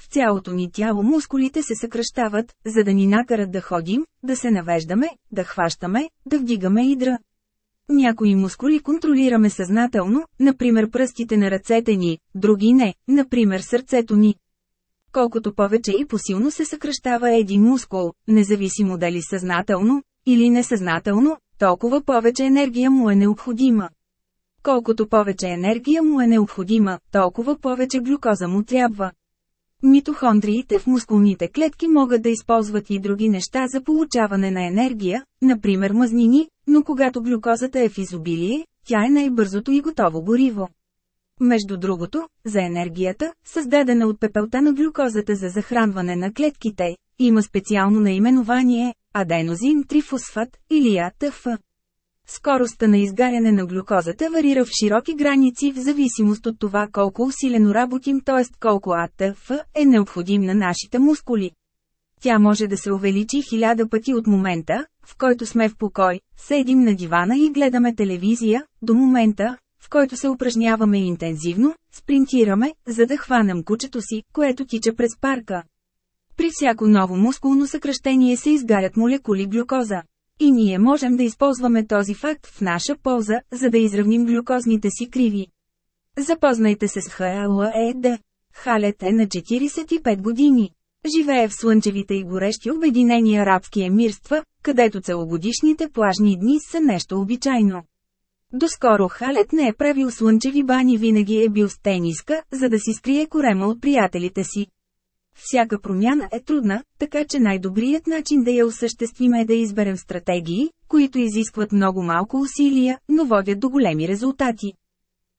В цялото ни тяло мускулите се съкръщават, за да ни накарат да ходим, да се навеждаме, да хващаме, да вдигаме идра. Някои мускули контролираме съзнателно, например пръстите на ръцете ни, други не, например сърцето ни. Колкото повече и посилно се съкръщава един мускул, независимо дали съзнателно или несъзнателно, толкова повече енергия му е необходима. Колкото повече енергия му е необходима, толкова повече глюкоза му трябва. Митохондриите в мускулните клетки могат да използват и други неща за получаване на енергия, например мазнини, но когато глюкозата е в изобилие, тя е най-бързото и готово гориво. Между другото, за енергията, създадена от пепелта на глюкозата за захранване на клетките, има специално наименование – аденозин трифосфат или АТФ. Скоростта на изгаряне на глюкозата варира в широки граници в зависимост от това колко усилено работим, т.е. колко АТФ е необходим на нашите мускули. Тя може да се увеличи хиляда пъти от момента, в който сме в покой, седим на дивана и гледаме телевизия, до момента, в който се упражняваме интензивно, спринтираме, за да хванем кучето си, което тича през парка. При всяко ново мускулно съкръщение се изгарят молекули глюкоза. И ние можем да използваме този факт в наша полза, за да изравним глюкозните си криви. Запознайте се с ХЛЕД. Халет е на 45 години. Живее в слънчевите и горещи Обединени арабски емирства, където целогодишните плажни дни са нещо обичайно. Доскоро Халет не е правил слънчеви бани винаги е бил с тениска, за да си скрие корема от приятелите си. Всяка промяна е трудна, така че най-добрият начин да я осъществим е да изберем стратегии, които изискват много малко усилия, но водят до големи резултати.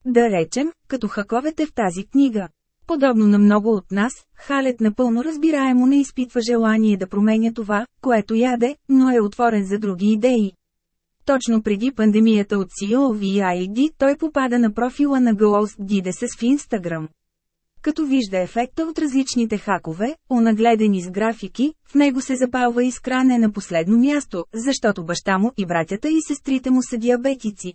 Да речем, като хаковете в тази книга. Подобно на много от нас, Халет напълно разбираемо не изпитва желание да променя това, което яде, но е отворен за други идеи. Точно преди пандемията от COVID той попада на профила на Ghost Dides в Instagram. Като вижда ефекта от различните хакове, онагледени с графики, в него се запалва искра не на последно място, защото баща му и братята и сестрите му са диабетици.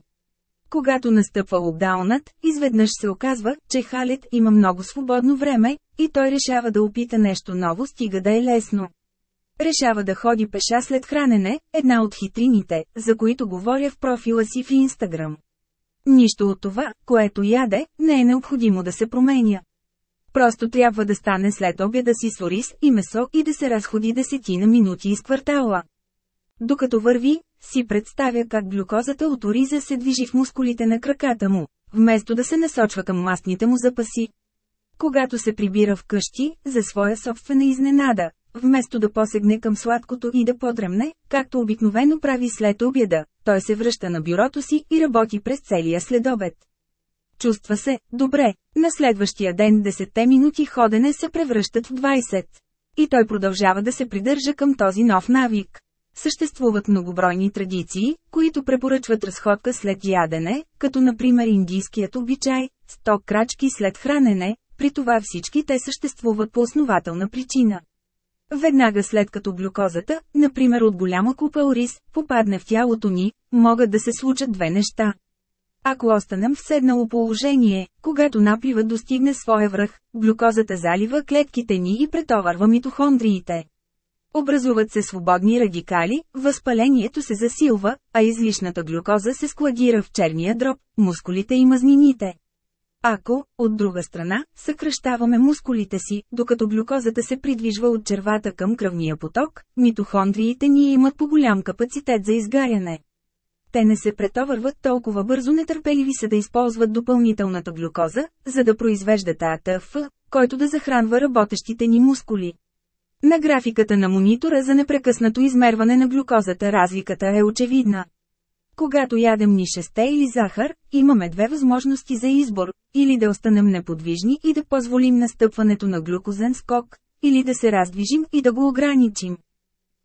Когато настъпва локдаунът, изведнъж се оказва, че Халет има много свободно време, и той решава да опита нещо ново стига да е лесно. Решава да ходи пеша след хранене, една от хитрините, за които говоря в профила си в Инстаграм. Нищо от това, което яде, не е необходимо да се променя. Просто трябва да стане след обяда си с ориз и месо и да се разходи десетина минути из квартала. Докато върви, си представя как глюкозата от ориза се движи в мускулите на краката му, вместо да се насочва към мастните му запаси. Когато се прибира в къщи, за своя собствена изненада, вместо да посегне към сладкото и да подремне, както обикновено прави след обяда, той се връща на бюрото си и работи през целия следобед. Чувства се, добре, на следващия ден 10 минути ходене се превръщат в 20. И той продължава да се придържа към този нов навик. Съществуват многобройни традиции, които препоръчват разходка след ядене, като например индийският обичай, 100 крачки след хранене, при това всички те съществуват по основателна причина. Веднага след като глюкозата, например от голяма купа ориз, попадне в тялото ни, могат да се случат две неща. Ако останем в седнало положение, когато напливът достигне своя връх, глюкозата залива клетките ни и претоварва митохондриите. Образуват се свободни радикали, възпалението се засилва, а излишната глюкоза се складира в черния дроб, мускулите и мазнините. Ако, от друга страна, съкръщаваме мускулите си, докато глюкозата се придвижва от червата към кръвния поток, митохондриите ни имат по голям капацитет за изгаряне. Те не се претовърват толкова бързо нетърпеливи са да използват допълнителната глюкоза, за да произвеждат АТФ, който да захранва работещите ни мускули. На графиката на монитора за непрекъснато измерване на глюкозата разликата е очевидна. Когато ядем нишесте или захар, имаме две възможности за избор – или да останем неподвижни и да позволим настъпването на глюкозен скок, или да се раздвижим и да го ограничим.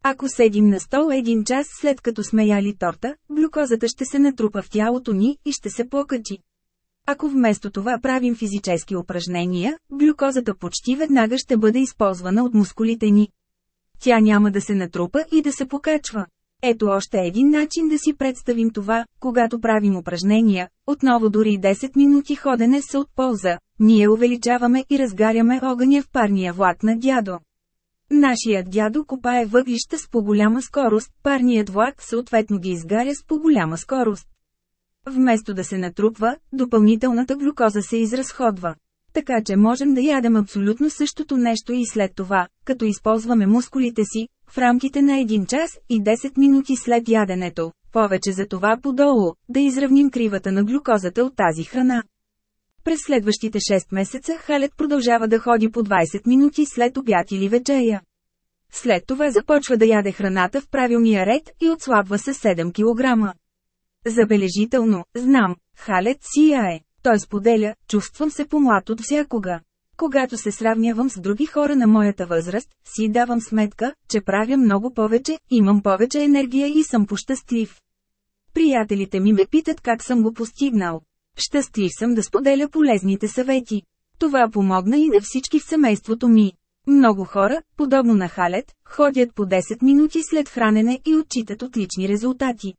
Ако седим на стол един час след като сме яли торта, глюкозата ще се натрупа в тялото ни и ще се покачи. Ако вместо това правим физически упражнения, глюкозата почти веднага ще бъде използвана от мускулите ни. Тя няма да се натрупа и да се покачва. Ето още един начин да си представим това, когато правим упражнения, отново дори 10 минути ходене са от полза, ние увеличаваме и разгаряме огъня в парния влак на дядо. Нашият дядо копае въглища с по-голяма скорост, парният влак съответно ги изгаря с по-голяма скорост. Вместо да се натрупва, допълнителната глюкоза се изразходва. Така че можем да ядем абсолютно същото нещо и след това, като използваме мускулите си, в рамките на 1 час и 10 минути след яденето, повече за това подолу, да изравним кривата на глюкозата от тази храна. През следващите 6 месеца Халет продължава да ходи по 20 минути след обяд или вечеря. След това започва да яде храната в правилния ред и отслабва се 7 кг. Забележително, знам, Халет сияе. Той споделя, чувствам се по-млад от всякога. Когато се сравнявам с други хора на моята възраст, си давам сметка, че правя много повече, имам повече енергия и съм пощастлив. Приятелите ми ме питат как съм го постигнал. Щастлив съм да споделя полезните съвети. Това помогна и на всички в семейството ми. Много хора, подобно на Халет, ходят по 10 минути след хранене и отчитат отлични резултати.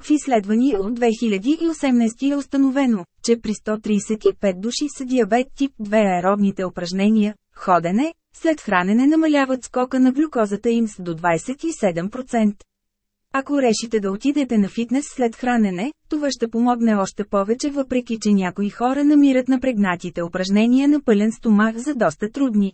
В изследвания от 2018 е установено, че при 135 души с диабет тип 2 аеробните упражнения, ходене, след хранене намаляват скока на глюкозата им с до 27%. Ако решите да отидете на фитнес след хранене, това ще помогне още повече въпреки че някои хора намират напрегнатите упражнения на пълен стомах за доста трудни.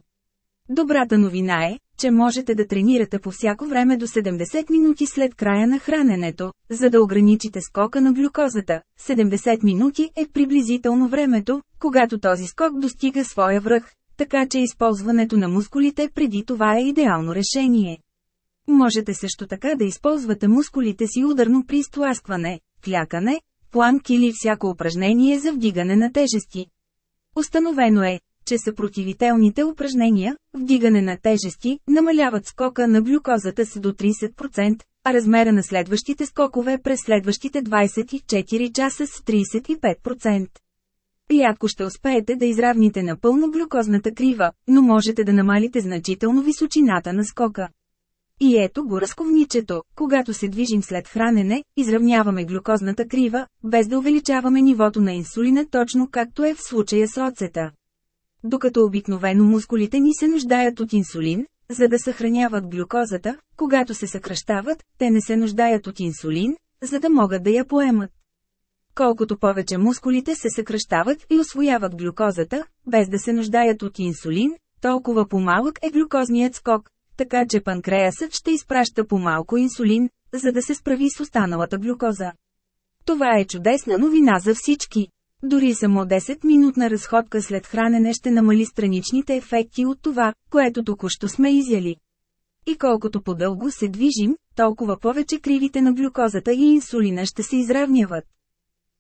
Добрата новина е, че можете да тренирате по всяко време до 70 минути след края на храненето, за да ограничите скока на глюкозата. 70 минути е приблизително времето, когато този скок достига своя връх, така че използването на мускулите преди това е идеално решение. Можете също така да използвате мускулите си ударно при изтласкване, клякане, планк или всяко упражнение за вдигане на тежести. Установено е, че съпротивителните упражнения, вдигане на тежести, намаляват скока на глюкозата с до 30%, а размера на следващите скокове през следващите 24 часа с 35%. Рядко ще успеете да изравните напълно глюкозната крива, но можете да намалите значително височината на скока. И ето го разковничето, когато се движим след хранене, изравняваме глюкозната крива, без да увеличаваме нивото на инсулина точно както е в случая с оцета. Докато обикновено мускулите ни се нуждаят от инсулин, за да съхраняват глюкозата, когато се съкръщават, те не се нуждаят от инсулин, за да могат да я поемат. Колкото повече мускулите се съкръщават и освояват глюкозата, без да се нуждаят от инсулин, толкова по-малък е глюкозният скок, така че панкреасът ще изпраща по-малко инсулин, за да се справи с останалата глюкоза. Това е чудесна новина за всички. Дори само 10-минутна разходка след хранене ще намали страничните ефекти от това, което току-що сме изяли. И колкото по-дълго се движим, толкова повече кривите на глюкозата и инсулина ще се изравняват.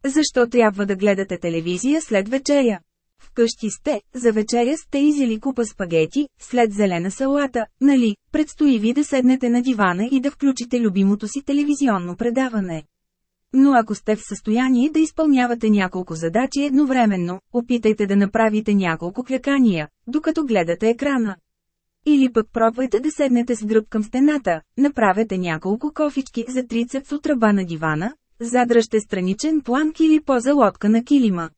Защо трябва да гледате телевизия след вечеря? Вкъщи сте, за вечеря сте изяли купа спагети, след зелена салата, нали, предстои ви да седнете на дивана и да включите любимото си телевизионно предаване. Но ако сте в състояние да изпълнявате няколко задачи едновременно, опитайте да направите няколко клякания, докато гледате екрана. Или пък пробвайте да седнете с гръб към стената, направете няколко кофички за трицепс от ръба на дивана, задръжте страничен планк или поза лодка на килима.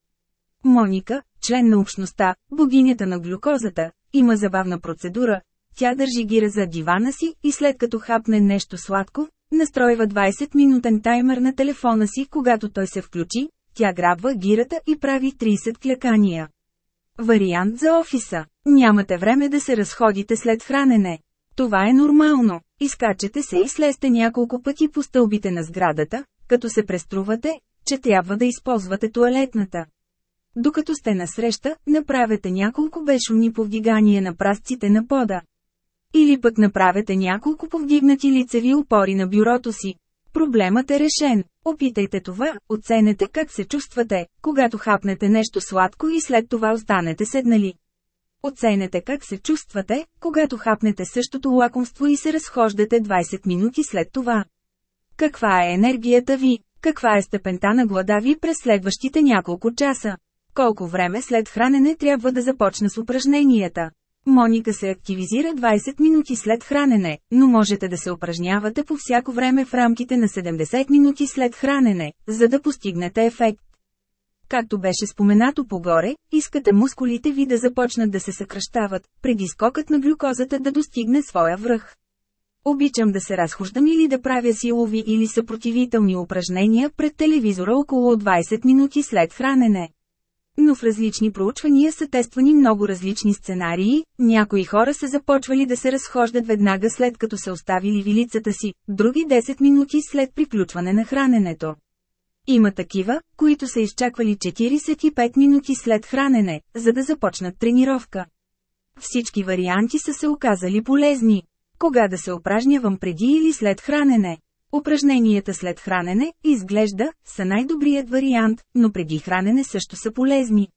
Моника, член на общността, богинята на глюкозата, има забавна процедура. Тя държи гира за дивана си и след като хапне нещо сладко, Настройва 20-минутен таймер на телефона си, когато той се включи, тя грабва гирата и прави 30 клякания. Вариант за офиса. Нямате време да се разходите след хранене. Това е нормално. Изкачете се и слезте няколко пъти по стълбите на сградата, като се преструвате, че трябва да използвате туалетната. Докато сте насреща, направете няколко безшумни повдигания на прасците на пода. Или пък направете няколко повдигнати лицеви опори на бюрото си. Проблемът е решен. Опитайте това, оценете как се чувствате, когато хапнете нещо сладко и след това останете седнали. Оценете как се чувствате, когато хапнете същото лакомство и се разхождате 20 минути след това. Каква е енергията ви? Каква е степента на глада ви през следващите няколко часа? Колко време след хранене трябва да започна с упражненията? Моника се активизира 20 минути след хранене, но можете да се упражнявате по всяко време в рамките на 70 минути след хранене, за да постигнете ефект. Както беше споменато погоре, искате мускулите ви да започнат да се съкръщават, преди скокът на глюкозата да достигне своя връх. Обичам да се разхождам или да правя силови или съпротивителни упражнения пред телевизора около 20 минути след хранене. Но в различни проучвания са тествани много различни сценарии, някои хора са започвали да се разхождат веднага след като са оставили вилицата си, други 10 минути след приключване на храненето. Има такива, които са изчаквали 45 минути след хранене, за да започнат тренировка. Всички варианти са се оказали полезни. Кога да се упражнявам преди или след хранене? Упражненията след хранене, изглежда, са най-добрият вариант, но преди хранене също са полезни.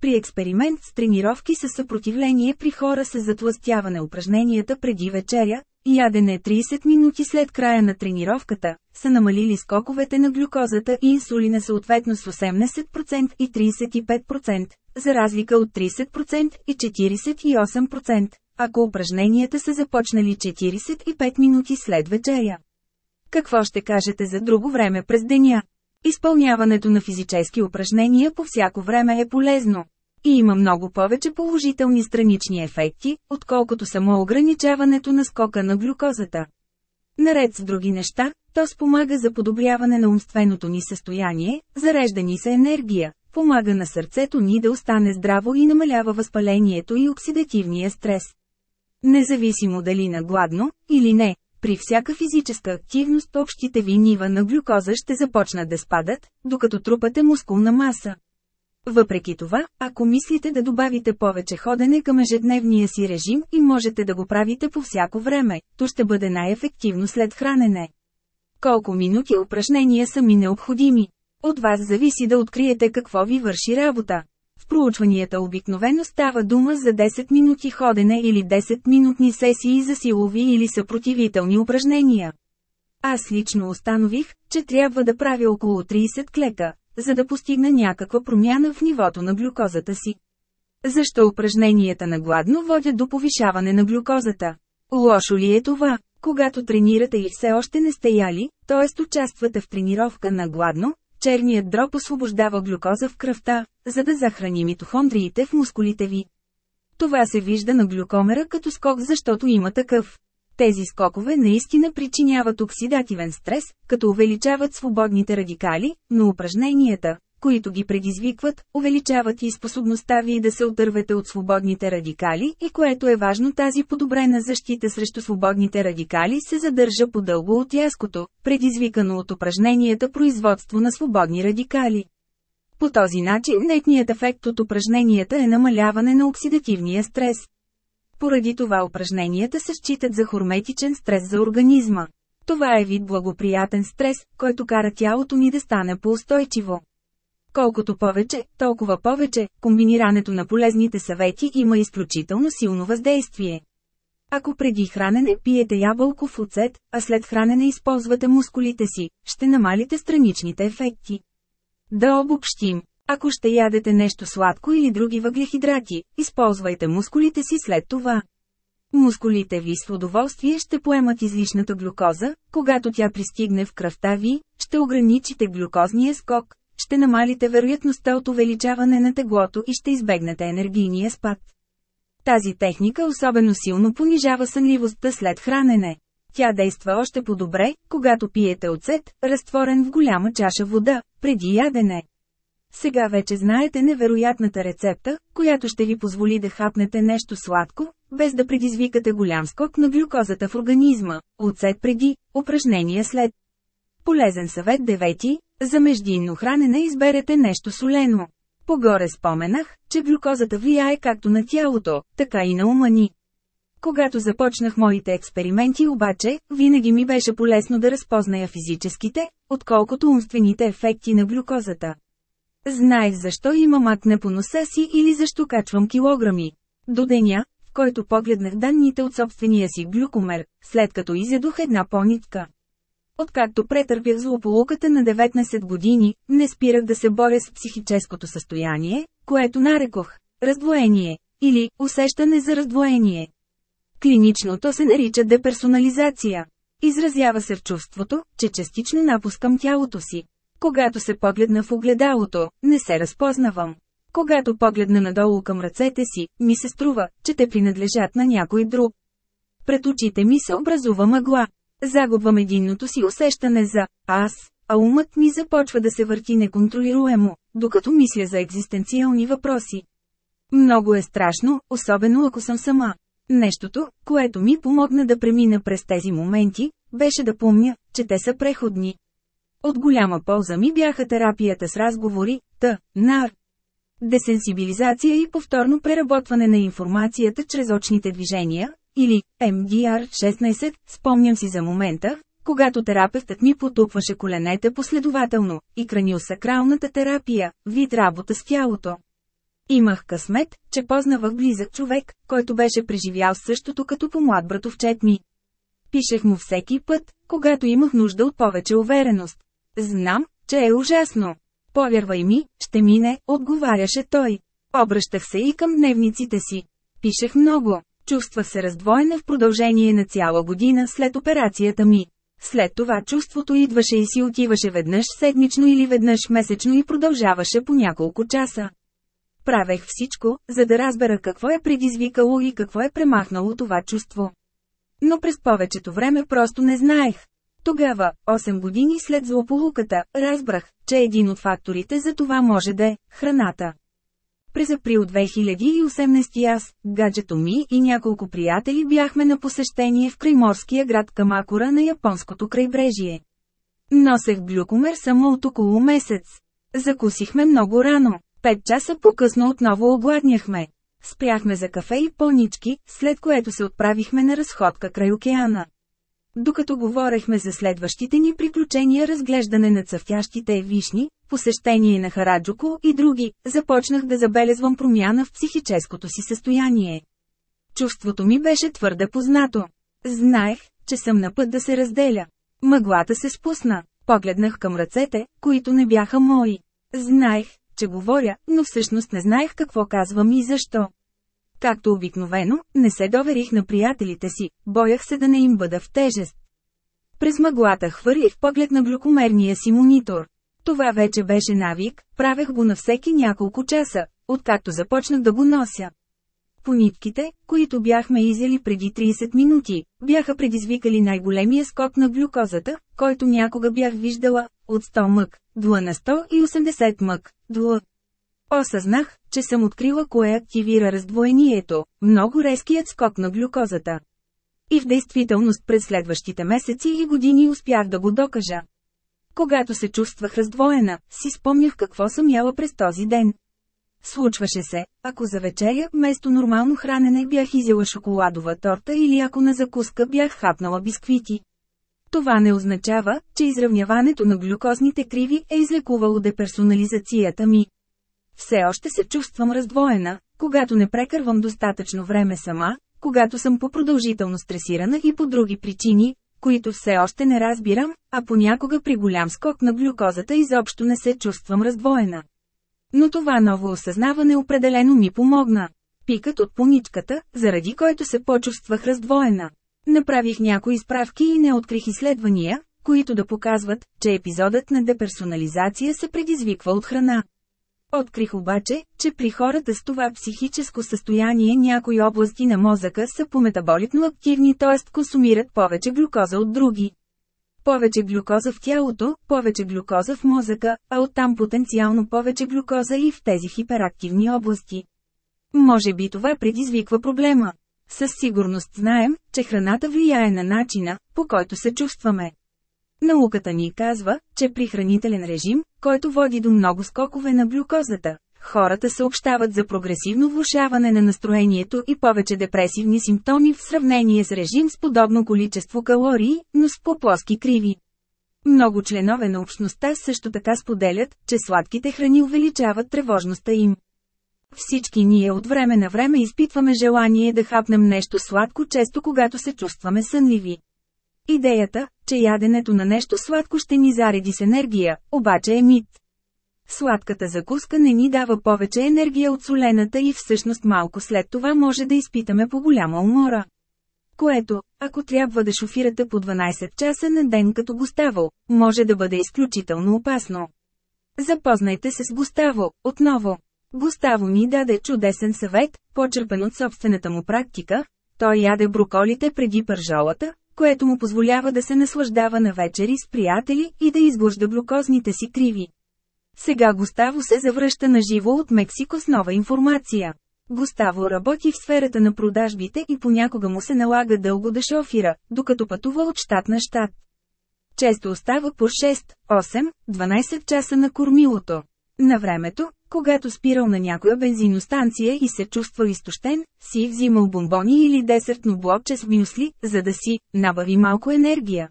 При експеримент с тренировки със съпротивление при хора с затластяване упражненията преди вечеря, ядене 30 минути след края на тренировката, са намалили скоковете на глюкозата и инсулина съответно с 80% и 35%, за разлика от 30% и 48%, ако упражненията са започнали 45 минути след вечеря. Какво ще кажете за друго време през деня? Изпълняването на физически упражнения по всяко време е полезно. И има много повече положителни странични ефекти, отколкото само ограничаването на скока на глюкозата. Наред с други неща, то спомага за подобряване на умственото ни състояние, зарежда ни се енергия, помага на сърцето ни да остане здраво и намалява възпалението и оксидативния стрес. Независимо дали на гладно, или не, при всяка физическа активност общите ви нива на глюкоза ще започнат да спадат, докато трупате мускулна маса. Въпреки това, ако мислите да добавите повече ходене към ежедневния си режим и можете да го правите по всяко време, то ще бъде най-ефективно след хранене. Колко минути упражнения са ми необходими? От вас зависи да откриете какво ви върши работа. В проучванията обикновено става дума за 10 минути ходене или 10 минутни сесии за силови или съпротивителни упражнения. Аз лично установих, че трябва да правя около 30 клека, за да постигна някаква промяна в нивото на глюкозата си. Защо упражненията на гладно водят до повишаване на глюкозата? Лошо ли е това? Когато тренирате и все още не сте яли, т.е. участвате в тренировка на гладно, черният дроб освобождава глюкоза в кръвта, за да захрани митохондриите в мускулите ви. Това се вижда на глюкомера като скок, защото има такъв. Тези скокове наистина причиняват оксидативен стрес, като увеличават свободните радикали, но упражненията, които ги предизвикват, увеличават и способността ви да се отървете от свободните радикали и което е важно тази подобрена защита срещу свободните радикали се задържа по-дълго от яското, предизвикано от упражненията производство на свободни радикали. По този начин нетният ефект от упражненията е намаляване на оксидативния стрес. Поради това упражненията се считат за хорметичен стрес за организма. Това е вид благоприятен стрес, който кара тялото ни да стане по-устойчиво. Колкото повече, толкова повече, комбинирането на полезните съвети има изключително силно въздействие. Ако преди хранене пиете ябълков оцет, а след хранене използвате мускулите си, ще намалите страничните ефекти. Да обобщим. Ако ще ядете нещо сладко или други въглехидрати, използвайте мускулите си след това. Мускулите ви с удоволствие ще поемат излишната глюкоза, когато тя пристигне в кръвта ви, ще ограничите глюкозния скок, ще намалите вероятността от увеличаване на теглото и ще избегнете енергийния спад. Тази техника особено силно понижава сънливостта след хранене. Тя действа още по-добре, когато пиете оцет, разтворен в голяма чаша вода, преди ядене. Сега вече знаете невероятната рецепта, която ще ви позволи да хапнете нещо сладко, без да предизвикате голям скок на глюкозата в организма, оцет преди, упражнения след. Полезен съвет девети, за междинно хранене изберете нещо солено. Погоре споменах, че глюкозата влияе както на тялото, така и на ума ни. Когато започнах моите експерименти обаче, винаги ми беше полезно да разпозная физическите, отколкото умствените ефекти на глюкозата. Знаех защо имам акне по носа си или защо качвам килограми. До деня, в който погледнах данните от собствения си глюкомер, след като изядох една понитка. Откакто претърпях злополуката на 19 години, не спирах да се боря с психическото състояние, което нарекох раздвоение или усещане за раздвоение. Клинично то се нарича деперсонализация. Изразява се в чувството, че частично напускам тялото си. Когато се погледна в огледалото, не се разпознавам. Когато погледна надолу към ръцете си, ми се струва, че те принадлежат на някой друг. Пред очите ми се образува мъгла. Загубвам единното си усещане за «аз», а умът ми започва да се върти неконтролируемо, докато мисля за екзистенциални въпроси. Много е страшно, особено ако съм сама. Нещото, което ми помогна да премина през тези моменти, беше да помня, че те са преходни. От голяма полза ми бяха терапията с разговори, т, нар. Десенсибилизация и повторно преработване на информацията чрез очните движения, или MDR-16, спомням си за момента, когато терапевтът ми потупваше коленете последователно, и краниосакралната терапия, вид работа с тялото. Имах късмет, че познавах близък човек, който беше преживял същото като по млад братовчет ми. Пишех му всеки път, когато имах нужда от повече увереност. Знам, че е ужасно. Повярвай ми, ще мине, отговаряше той. Обръщах се и към дневниците си. Пишех много. Чувствах се раздвоена в продължение на цяла година след операцията ми. След това чувството идваше и си отиваше веднъж седмично или веднъж месечно и продължаваше по няколко часа. Правех всичко, за да разбера какво е предизвикало и какво е премахнало това чувство. Но през повечето време просто не знаех. Тогава, 8 години след злополуката, разбрах, че един от факторите за това може да е храната. През април 2018 аз, гаджето ми и няколко приятели бяхме на посещение в крайморския град Камакура на японското крайбрежие. Носех глюкомер само от около месец. Закусихме много рано. Пет часа по-късно отново огладняхме. Спряхме за кафе и понички, след което се отправихме на разходка край океана. Докато говорехме за следващите ни приключения разглеждане на цъфтящите вишни, посещение на Хараджуко и други, започнах да забелезвам промяна в психическото си състояние. Чувството ми беше твърде познато. Знаех, че съм на път да се разделя. Мъглата се спусна. Погледнах към ръцете, които не бяха мои. Знаех, че говоря, но всъщност не знаех какво казвам и защо. Както обикновено, не се доверих на приятелите си, боях се да не им бъда в тежест. През мъглата хвърлих поглед на глюкомерния си монитор. Това вече беше навик, правех го на всеки няколко часа, откакто започнах да го нося. Понитките, които бяхме изяли преди 30 минути, бяха предизвикали най-големия скок на глюкозата, който някога бях виждала, от 100 мък, дла на 180 мък, дла. Осъзнах, че съм открила кое активира раздвоението, много резкият скок на глюкозата. И в действителност през следващите месеци и години успях да го докажа. Когато се чувствах раздвоена, си спомнях какво съм яла през този ден. Случваше се, ако за вечеря вместо нормално хранене бях изяла шоколадова торта или ако на закуска бях хапнала бисквити. Това не означава, че изравняването на глюкозните криви е излекувало деперсонализацията ми. Все още се чувствам раздвоена, когато не прекървам достатъчно време сама, когато съм по-продължително стресирана и по други причини, които все още не разбирам, а понякога при голям скок на глюкозата изобщо не се чувствам раздвоена. Но това ново осъзнаване определено ми помогна. Пикът от поничката, заради който се почувствах раздвоена. Направих някои справки и не открих изследвания, които да показват, че епизодът на деперсонализация се предизвиква от храна. Открих обаче, че при хората с това психическо състояние някои области на мозъка са пометаболитно активни, т.е. консумират повече глюкоза от други. Повече глюкоза в тялото, повече глюкоза в мозъка, а оттам потенциално повече глюкоза и в тези хиперактивни области. Може би това предизвиква проблема. Със сигурност знаем, че храната влияе на начина, по който се чувстваме. Науката ни казва, че при хранителен режим, който води до много скокове на глюкозата, хората съобщават за прогресивно влушаване на настроението и повече депресивни симптоми в сравнение с режим с подобно количество калории, но с по-плоски криви. Много членове на общността също така споделят, че сладките храни увеличават тревожността им. Всички ние от време на време изпитваме желание да хапнем нещо сладко често когато се чувстваме сънливи. Идеята, че яденето на нещо сладко ще ни зареди с енергия, обаче е мит. Сладката закуска не ни дава повече енергия от солената и всъщност малко след това може да изпитаме по голяма умора. Което, ако трябва да шофирате по 12 часа на ден като Густаво, може да бъде изключително опасно. Запознайте се с Густаво, отново. Густаво ми даде чудесен съвет, почерпен от собствената му практика, той яде броколите преди пържолата, което му позволява да се наслаждава на вечери с приятели и да изглъжда глюкозните си криви. Сега Густаво се завръща на живо от Мексико с нова информация. Густаво работи в сферата на продажбите и понякога му се налага дълго да шофира, докато пътува от щат на щат. Често остава по 6, 8, 12 часа на кормилото. На времето, когато спирал на някоя бензиностанция и се чувствал изтощен, си взимал бомбони или десертно блокче с мюсли, за да си набави малко енергия.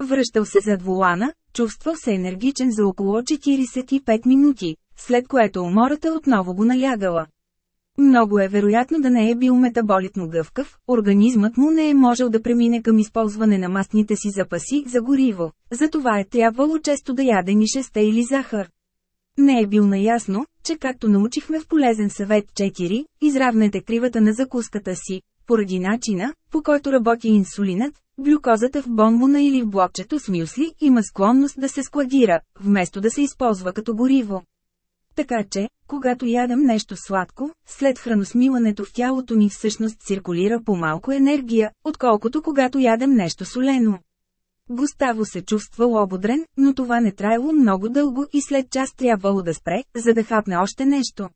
Връщал се зад волана, чувствал се енергичен за около 45 минути, след което умората отново го налягала. Много е вероятно да не е бил метаболитно гъвкав, организмът му не е можел да премине към използване на мастните си запаси за гориво, затова е трябвало често да яде нишеста или захар. Не е бил наясно, че както научихме в полезен съвет 4, изравнете кривата на закуската си, поради начина, по който работи инсулинът, глюкозата в бомбона или в блокчето с мюсли има склонност да се складира, вместо да се използва като гориво. Така че, когато ядам нещо сладко, след храносмилането в тялото ни всъщност циркулира по-малко енергия, отколкото когато ядем нещо солено. Густаво се чувствал ободрен, но това не траяло много дълго и след час трябвало да спре, за да хапне още нещо.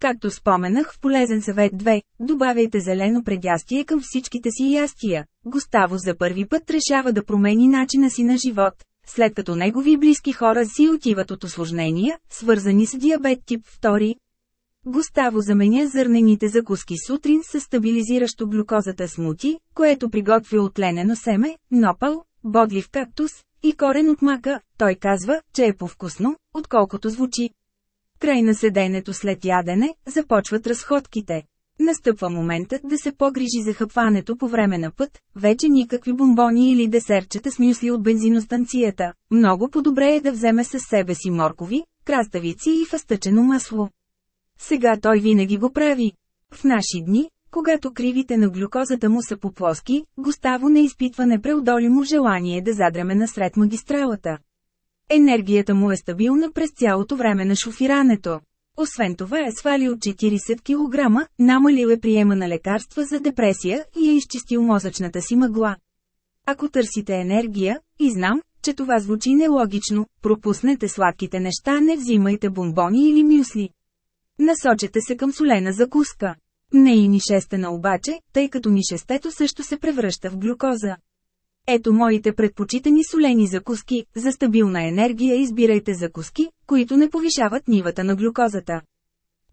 Както споменах в полезен съвет 2, добавяйте зелено предястие към всичките си ястия. Густаво за първи път решава да промени начина си на живот, след като негови близки хора си отиват от осложнения, свързани с диабет тип 2. Густаво заменя зърнените закуски сутрин с стабилизиращо глюкозата смути, което приготвя от ленено семе, нопал, бодлив кактус и корен от мака, той казва, че е повкусно, отколкото звучи. Край на седенето след ядене, започват разходките. Настъпва моментът да се погрижи за хъпването по време на път, вече никакви бомбони или десерчета с мюсли от бензиностанцията. Много по-добре е да вземе със себе си моркови, краставици и фастъчено масло. Сега той винаги го прави. В наши дни, когато кривите на глюкозата му са по-плоски, Густаво не изпитва непреодолимо желание да задреме насред магистралата. Енергията му е стабилна през цялото време на шофирането. Освен това е свалил 40 кг, намалил е приема на лекарства за депресия и е изчистил мозъчната си мъгла. Ако търсите енергия, и знам, че това звучи нелогично, пропуснете сладките неща, не взимайте бомбони или мюсли. Насочете се към солена закуска. Не и нишестена обаче, тъй като нишестето също се превръща в глюкоза. Ето моите предпочитани солени закуски, за стабилна енергия избирайте закуски, които не повишават нивата на глюкозата.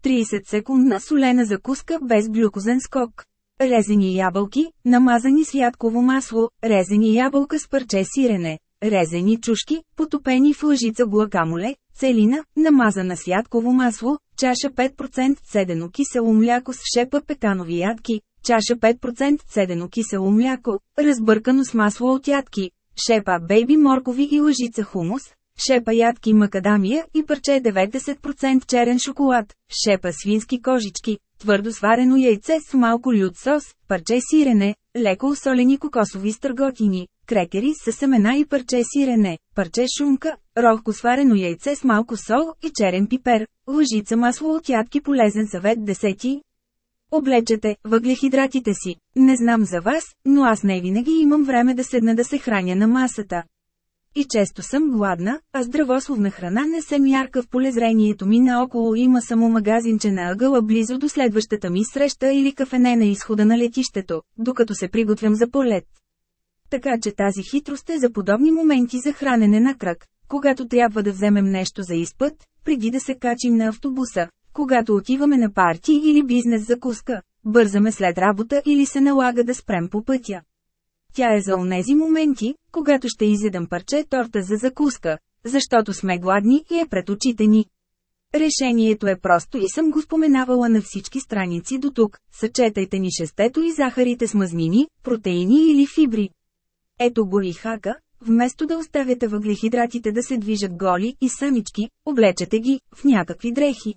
30 секундна солена закуска без глюкозен скок. Резени ябълки, намазани с ядково масло, резени ябълка с парче сирене, резени чушки, потопени в лъжица гуакамоле, целина, намазана с ядково масло, чаша 5% седено кисело мляко с шепа пеканови ядки, чаша 5% седено кисело мляко, разбъркано с масло от ядки, шепа бейби моркови и лъжица хумус, шепа ядки макадамия и парче 90% черен шоколад, шепа свински кожички, твърдо сварено яйце с малко лют сос, парче сирене, леко усолени кокосови стърготини, крекери с семена и парче сирене, парче шунка, рохко сварено яйце с малко сол и черен пипер, лъжица масло от ядки полезен съвет 10. Облечете въглехидратите си. Не знам за вас, но аз не винаги имам време да седна да се храня на масата. И често съм гладна, а здравословна храна не се мярка в полезрението ми наоколо има само магазинче на ъгъла близо до следващата ми среща или кафене на изхода на летището, докато се приготвям за полет. Така че тази хитрост е за подобни моменти за хранене на кръг, когато трябва да вземем нещо за изпът, преди да се качим на автобуса, когато отиваме на парти или бизнес закуска, бързаме след работа или се налага да спрем по пътя. Тя е за онези моменти, когато ще изядам парче торта за закуска, защото сме гладни и е пред очите ни. Решението е просто и съм го споменавала на всички страници до тук. Съчетайте ни шестето и захарите с мазнини, протеини или фибри. Ето го и хака, вместо да оставяте въглехидратите да се движат голи и самички, облечете ги в някакви дрехи.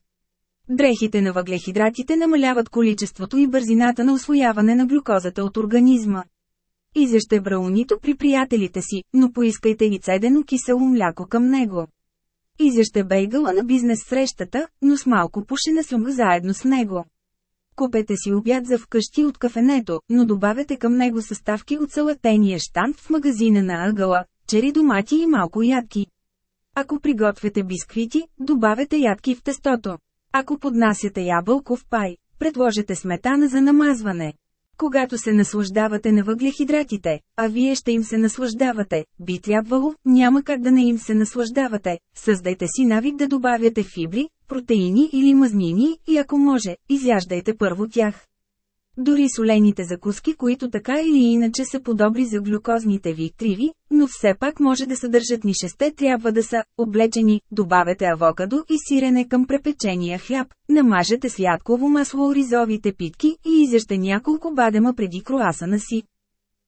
Дрехите на въглехидратите намаляват количеството и бързината на освояване на глюкозата от организма. Изяще браунито при приятелите си, но поискайте и цедено кисело мляко към него. Изяще бейгъла на бизнес срещата, но с малко пушена сумга заедно с него. Купете си обяд за вкъщи от кафенето, но добавете към него съставки от салатения штант в магазина на ъгъла, чери домати и малко ядки. Ако приготвяте бисквити, добавете ядки в тестото. Ако поднасяте ябълков пай, предложете сметана за намазване. Когато се наслаждавате на въглехидратите, а вие ще им се наслаждавате, би трябвало, няма как да не им се наслаждавате, създайте си навик да добавяте фибри, протеини или мазнини и ако може, изяждайте първо тях. Дори солените закуски, които така или иначе са подобри за глюкозните витриви, но все пак може да съдържат нишесте трябва да са облечени, добавете авокадо и сирене към препечения хляб, намажете с ядково масло оризовите питки и изяжте няколко бадема преди круасана си.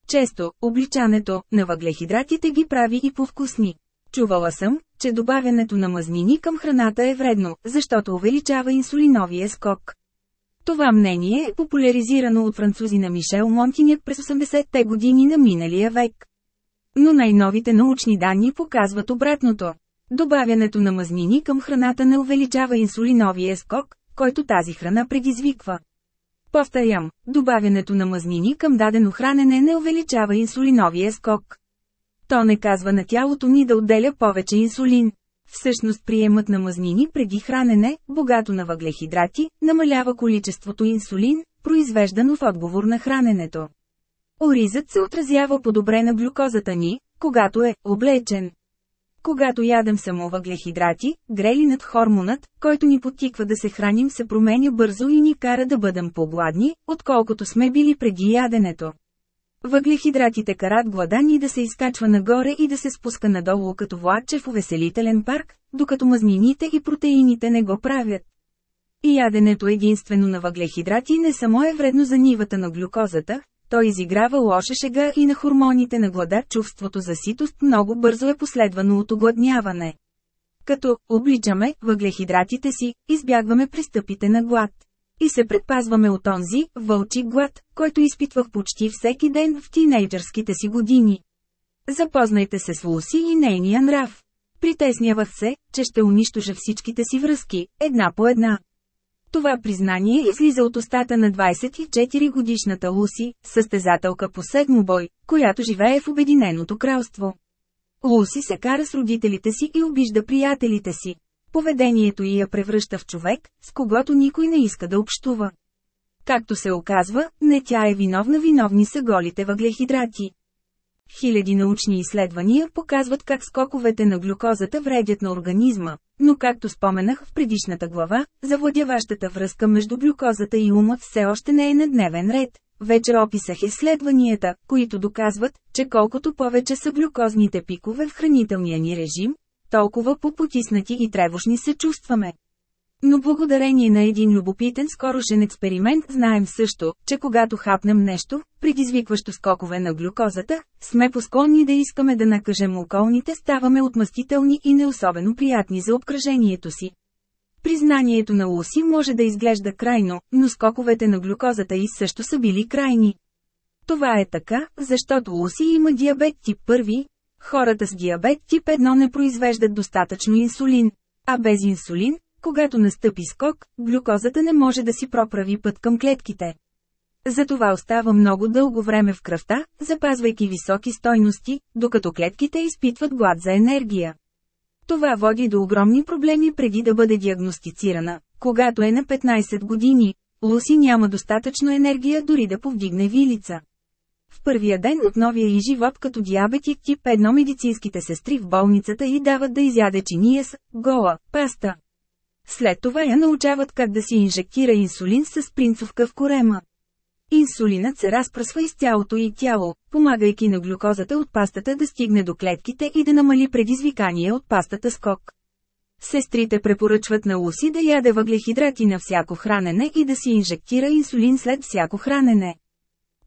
Често, обличането на въглехидратите ги прави и повкусни. Чувала съм, че добавянето на мазнини към храната е вредно, защото увеличава инсулиновия скок. Това мнение е популяризирано от французина Мишел Монтиняк през 80-те години на миналия век. Но най-новите научни данни показват обратното. Добавянето на мазнини към храната не увеличава инсулиновия скок, който тази храна предизвиква. Повторям, добавянето на мазнини към дадено хранене не увеличава инсулиновия скок. То не казва на тялото ни да отделя повече инсулин. Всъщност приемът на мазнини преди хранене, богато на въглехидрати, намалява количеството инсулин, произвеждано в отговор на храненето. Оризът се отразява по-добре на глюкозата ни, когато е облечен. Когато ядем само въглехидрати, грелинът хормонът, който ни потиква да се храним се променя бързо и ни кара да бъдем по-гладни, отколкото сме били преди яденето. Въглехидратите карат глада ни да се изкачва нагоре и да се спуска надолу като влакче в увеселителен парк, докато мазнините и протеините не го правят. И яденето единствено на въглехидрати не само е вредно за нивата на глюкозата, то изиграва лоша шега и на хормоните на глада чувството за ситост много бързо е последвано от огладняване. Като обличаме въглехидратите си, избягваме пристъпите на глад. И се предпазваме от онзи, вълчи глад, който изпитвах почти всеки ден в тинейджърските си години. Запознайте се с Луси и нейния нрав. Притеснявах се, че ще унищожа всичките си връзки, една по една. Това признание излиза от устата на 24-годишната Луси, състезателка по седмобой, която живее в Обединеното кралство. Луси се кара с родителите си и обижда приятелите си. Поведението й я превръща в човек, с когото никой не иска да общува. Както се оказва, не тя е виновна, виновни са голите въглехидрати. Хиляди научни изследвания показват как скоковете на глюкозата вредят на организма, но както споменах в предишната глава, завладяващата връзка между глюкозата и умът все още не е на дневен ред. Вече описах изследванията, които доказват, че колкото повече са глюкозните пикове в хранителния ни режим, толкова по-потиснати и тревожни се чувстваме. Но благодарение на един любопитен скорошен експеримент знаем също, че когато хапнем нещо, предизвикващо скокове на глюкозата, сме посклонни да искаме да накажем околните ставаме отмъстителни и не особено приятни за обкръжението си. Признанието на Луси може да изглежда крайно, но скоковете на глюкозата и също са били крайни. Това е така, защото Луси има диабет тип 1, Хората с диабет тип 1 не произвеждат достатъчно инсулин, а без инсулин, когато настъпи скок, глюкозата не може да си проправи път към клетките. Затова остава много дълго време в кръвта, запазвайки високи стойности, докато клетките изпитват глад за енергия. Това води до огромни проблеми преди да бъде диагностицирана. Когато е на 15 години, Луси няма достатъчно енергия дори да повдигне вилица. В първия ден от новия и живот като диабетик тип 1 медицинските сестри в болницата й дават да изяде чиния с гола паста. След това я научават как да си инжектира инсулин с принцовка в корема. Инсулинът се разпръсва из цялото и тяло, помагайки на глюкозата от пастата да стигне до клетките и да намали предизвикание от пастата скок. Сестрите препоръчват на Луси да яде въглехидрати на всяко хранене и да си инжектира инсулин след всяко хранене.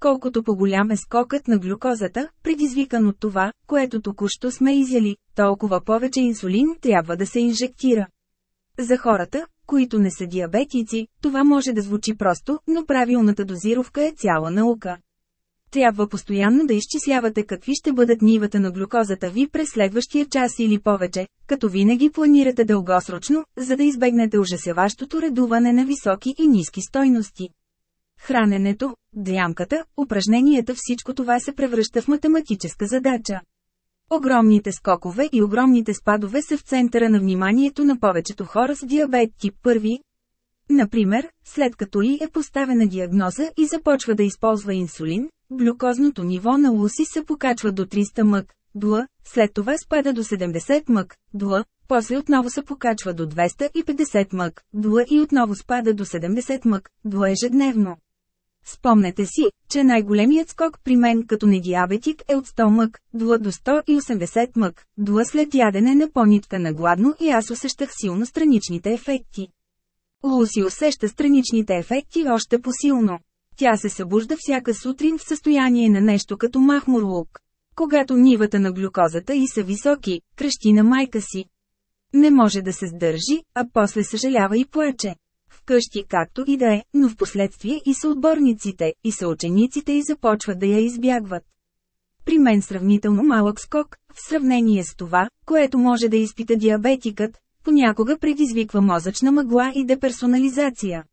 Колкото по-голям е скокът на глюкозата, предизвикан от това, което току-що сме изяли, толкова повече инсулин трябва да се инжектира. За хората, които не са диабетици, това може да звучи просто, но правилната дозировка е цяла наука. Трябва постоянно да изчислявате какви ще бъдат нивата на глюкозата ви през следващия час или повече, като винаги планирате дългосрочно, за да избегнете ужасяващото редуване на високи и ниски стойности. Храненето, дямката, упражненията всичко това се превръща в математическа задача. Огромните скокове и огромните спадове са в центъра на вниманието на повечето хора с диабет тип 1. Например, след като и е поставена диагноза и започва да използва инсулин, глюкозното ниво на Луси се покачва до 300 мък, дуа, след това спада до 70 мък, дуа, после отново се покачва до 250 мък, дуа и отново спада до 70 мък, дуа ежедневно. Спомнете си, че най-големият скок при мен като недиабетик е от 100 мък, дуа до 180 мък, дуа след ядене на понитка на гладно и аз усещах силно страничните ефекти. Луси усеща страничните ефекти още по-силно. Тя се събужда всяка сутрин в състояние на нещо като махмурлук. Когато нивата на глюкозата и са високи, крещи на майка си. Не може да се сдържи, а после съжалява и плаче вкъщи както и да е, но в последствие и съотборниците, и съучениците и започват да я избягват. При мен сравнително малък скок, в сравнение с това, което може да изпита диабетикът, понякога предизвиква мозъчна мъгла и деперсонализация.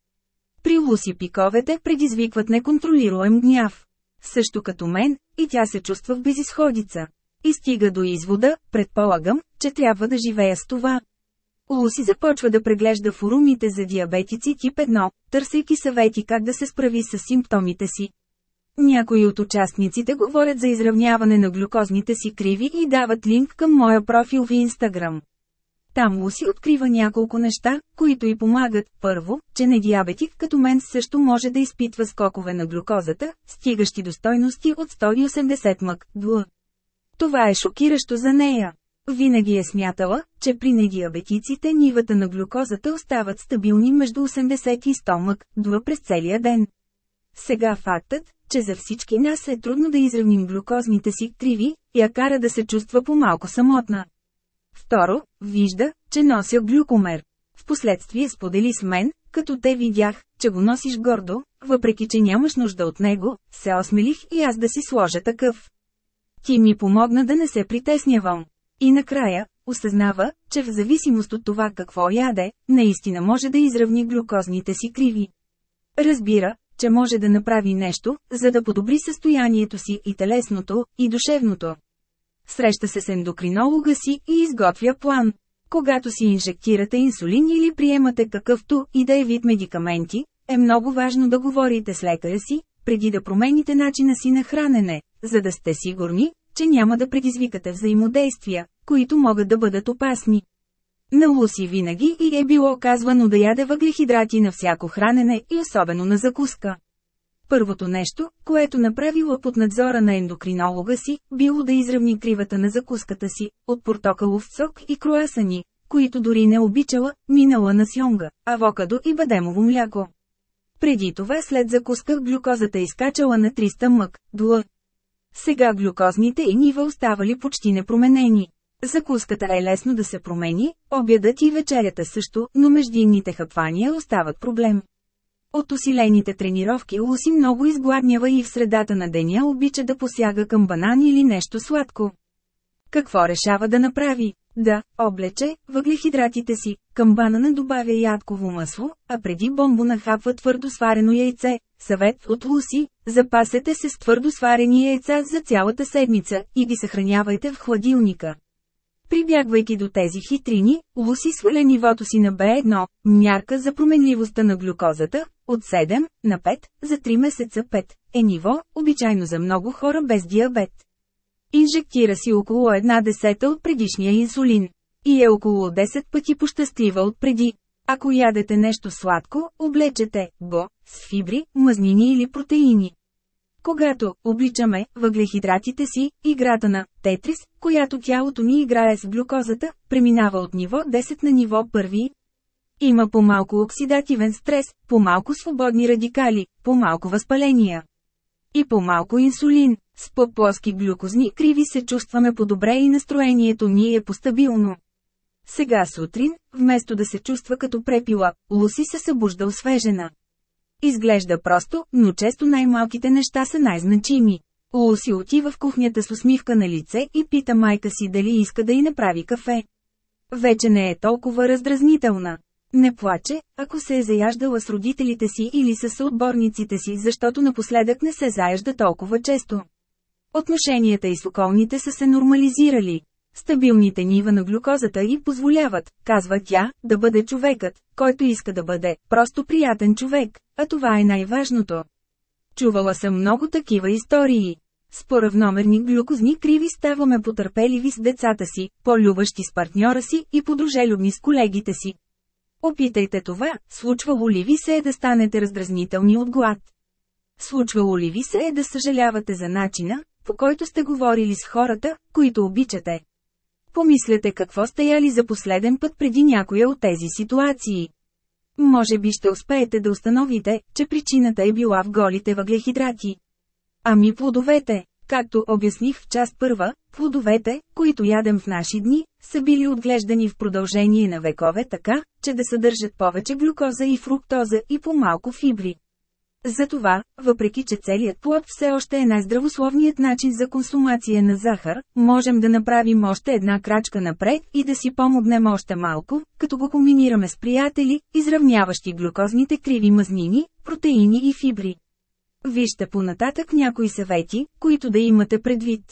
При Луси пиковете предизвикват неконтролируем гняв. Също като мен, и тя се чувства в безисходица. И стига до извода, предполагам, че трябва да живея с това. Луси започва да преглежда форумите за диабетици тип 1, търсейки съвети как да се справи с симптомите си. Някои от участниците говорят за изравняване на глюкозните си криви и дават линк към моя профил в Инстаграм. Там Луси открива няколко неща, които й помагат. Първо, че не диабетик като мен също може да изпитва скокове на глюкозата, стигащи до стойности от 180 мък. Това е шокиращо за нея. Винаги е смятала, че при недиабетиците нивата на глюкозата остават стабилни между 80 и 100 мък, дуа през целия ден. Сега фактът, че за всички нас е трудно да изравним глюкозните си криви, я кара да се чувства по-малко самотна. Второ, вижда, че нося глюкомер. Впоследствие сподели с мен, като те видях, че го носиш гордо, въпреки че нямаш нужда от него, се осмелих и аз да си сложа такъв. Ти ми помогна да не се притеснявам. И накрая, осъзнава, че в зависимост от това какво яде, наистина може да изравни глюкозните си криви. Разбира, че може да направи нещо, за да подобри състоянието си и телесното, и душевното. Среща се с ендокринолога си и изготвя план. Когато си инжектирате инсулин или приемате какъвто и да е вид медикаменти, е много важно да говорите с лекаря си, преди да промените начина си на хранене, за да сте сигурни, че няма да предизвикате взаимодействия, които могат да бъдат опасни. На Луси винаги и е било казвано да яде въглехидрати на всяко хранене и особено на закуска. Първото нещо, което направила под надзора на ендокринолога си, било да изравни кривата на закуската си, от портокалов сок и круасани, които дори не обичала, минала на сьонга, авокадо и бадемово мляко. Преди това след закуска глюкозата изкачала на 300 мък, дула. Сега глюкозните и нива оставали почти непроменени. Закуската е лесно да се промени, обядът и вечерята също, но междинните хъпвания остават проблем. От усилените тренировки Луси много изгладнява и в средата на деня обича да посяга към банан или нещо сладко. Какво решава да направи? Да, облече, въглехидратите си, към банана добавя ядково масло, а преди бомбо нахапва твърдо сварено яйце. Съвет от Луси, запасете се с твърдо сварени яйца за цялата седмица и ги съхранявайте в хладилника. Прибягвайки до тези хитрини, Луси сваля нивото си на B1, мярка за променливостта на глюкозата, от 7 на 5, за 3 месеца 5, е ниво, обичайно за много хора без диабет. Инжектира си около една десета от предишния инсулин. И е около 10 пъти пощастлива от преди. Ако ядете нещо сладко, облечете го с фибри, мазнини или протеини. Когато обличаме въглехидратите си, играта на тетрис, която тялото ни играе с глюкозата, преминава от ниво 10 на ниво 1. Има по-малко оксидативен стрес, по-малко свободни радикали, по-малко възпаления. И по-малко инсулин. С по-плоски глюкозни криви се чувстваме по-добре и настроението ни е постабилно. Сега сутрин, вместо да се чувства като препила, Луси се събужда освежена. Изглежда просто, но често най-малките неща са най-значими. Луси отива в кухнята с усмивка на лице и пита майка си дали иска да й направи кафе. Вече не е толкова раздразнителна. Не плаче, ако се е заяждала с родителите си или с съотборниците си, защото напоследък не се заяжда толкова често. Отношенията и с околните са се нормализирали. Стабилните нива на глюкозата й позволяват, казва тя, да бъде човекът, който иска да бъде, просто приятен човек, а това е най-важното. Чувала съм много такива истории. С поравномерни глюкозни криви ставаме потърпеливи с децата си, по-любащи с партньора си и подружелюбни с колегите си. Опитайте това, случвало ли ви се е да станете раздразнителни от глад? Случвало ли ви се е да съжалявате за начина, по който сте говорили с хората, които обичате? Помислете какво сте яли за последен път преди някоя от тези ситуации. Може би ще успеете да установите, че причината е била в голите въглехидрати. Ами плодовете, както обясних в част първа, плодовете, които ядем в наши дни, са били отглеждани в продължение на векове така, че да съдържат повече глюкоза и фруктоза и по-малко фибри. Затова, въпреки че целият плод все още е най-здравословният начин за консумация на захар, можем да направим още една крачка напред и да си помогнем още малко, като го комбинираме с приятели, изравняващи глюкозните криви мазнини, протеини и фибри. Вижте понататък някои съвети, които да имате предвид.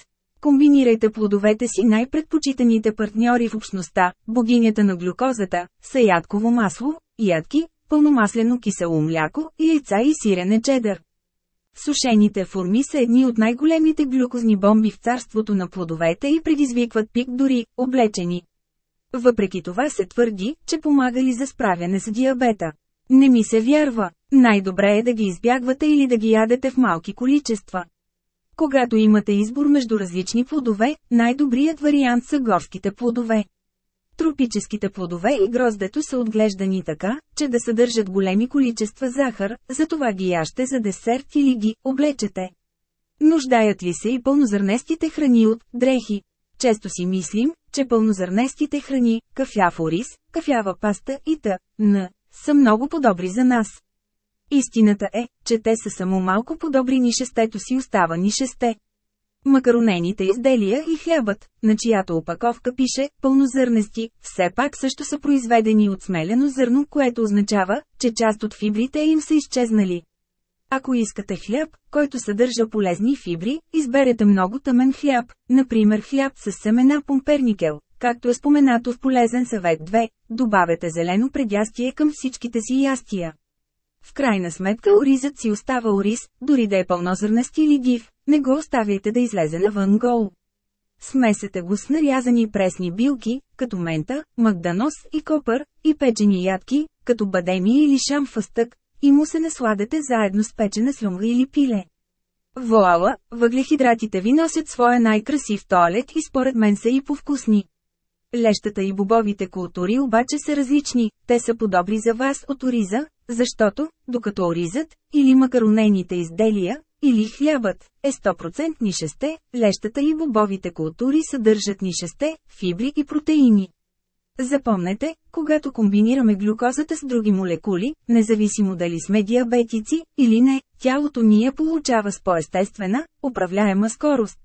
Комбинирайте плодовете си най-предпочитаните партньори в общността, богинята на глюкозата, са ядково масло, ядки, пълномаслено кисело мляко, яйца и сирене чедър. Сушените форми са едни от най-големите глюкозни бомби в царството на плодовете и предизвикват пик дори, облечени. Въпреки това се твърди, че помагали за справяне с диабета. Не ми се вярва. Най-добре е да ги избягвате или да ги ядете в малки количества. Когато имате избор между различни плодове, най-добрият вариант са горските плодове. Тропическите плодове и гроздето са отглеждани така, че да съдържат големи количества захар, затова ги яще за десерт или ги облечете. Нуждаят ли се и пълнозърнестите храни от дрехи? Често си мислим, че пълнозърнестите храни, кафяв ориз, кафява паста и т.н. са много по-добри за нас. Истината е, че те са само малко по-добри ни шестето си остава ни шесте. Макаронените изделия и хлябът, на чиято опаковка пише «пълнозърнести», все пак също са произведени от смелено зърно, което означава, че част от фибрите им са изчезнали. Ако искате хляб, който съдържа полезни фибри, изберете много тъмен хляб, например хляб с семена помперникел, както е споменато в полезен съвет 2, добавете зелено предястие към всичките си ястия. В крайна сметка оризът си остава ориз, дори да е пълнозърнести или див, не го оставяйте да излезе навън гол. Смесете го с нарязани пресни билки, като мента, магданос и копър, и печени ядки, като бадеми или шамфастък, и му се насладете заедно с печена слюнга или пиле. Воала, въглехидратите ви носят своя най-красив туалет и според мен са и повкусни. Лещата и бобовите култури обаче са различни, те са подобри за вас от ориза, защото, докато оризът, или макаронените изделия, или хлябът, е 100% нишесте, лещата и бобовите култури съдържат нишесте, фибри и протеини. Запомнете, когато комбинираме глюкозата с други молекули, независимо дали сме диабетици или не, тялото ни я получава с по-естествена, управляема скорост.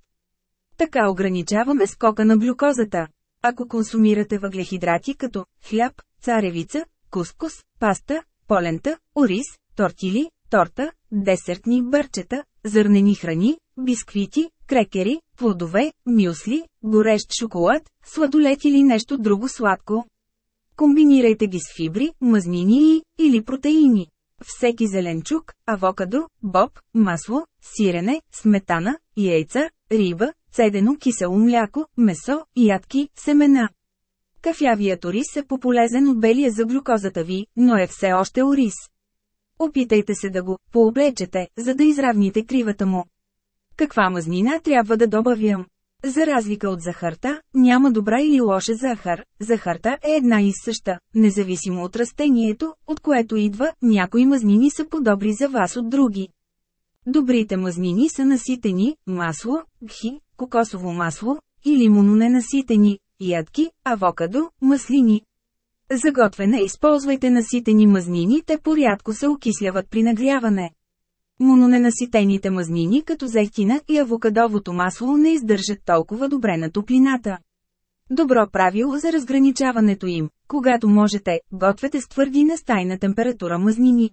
Така ограничаваме скока на глюкозата. Ако консумирате въглехидрати като хляб, царевица, кускус, паста, полента, ориз, тортили, торта, десертни бърчета, зърнени храни, бисквити, крекери, плодове, мюсли, горещ шоколад, сладолет или нещо друго сладко. Комбинирайте ги с фибри, мазнини и, или протеини. Всеки зеленчук, авокадо, боб, масло, сирене, сметана, яйца, риба, цедено кисело мляко, месо, ядки, семена. Кафявият ориз е пополезен от белия за глюкозата ви, но е все още ориз. Опитайте се да го пооблечете, за да изравните кривата му. Каква мазнина трябва да добавям? За разлика от захарта, няма добра или лоша захар. Захарта е една и съща, независимо от растението, от което идва, някои мазнини са подобри за вас от други. Добрите мазнини са наситени, масло, гхи, кокосово масло, или мононенаситени, ядки, авокадо, маслини. За готвене използвайте наситени мазнини, те порядко се окисляват при нагряване. Мононенаситените мазнини като зехтина и авокадовото масло не издържат толкова добре на топлината. Добро правило за разграничаването им, когато можете, гответе с твърди на стайна температура мазнини.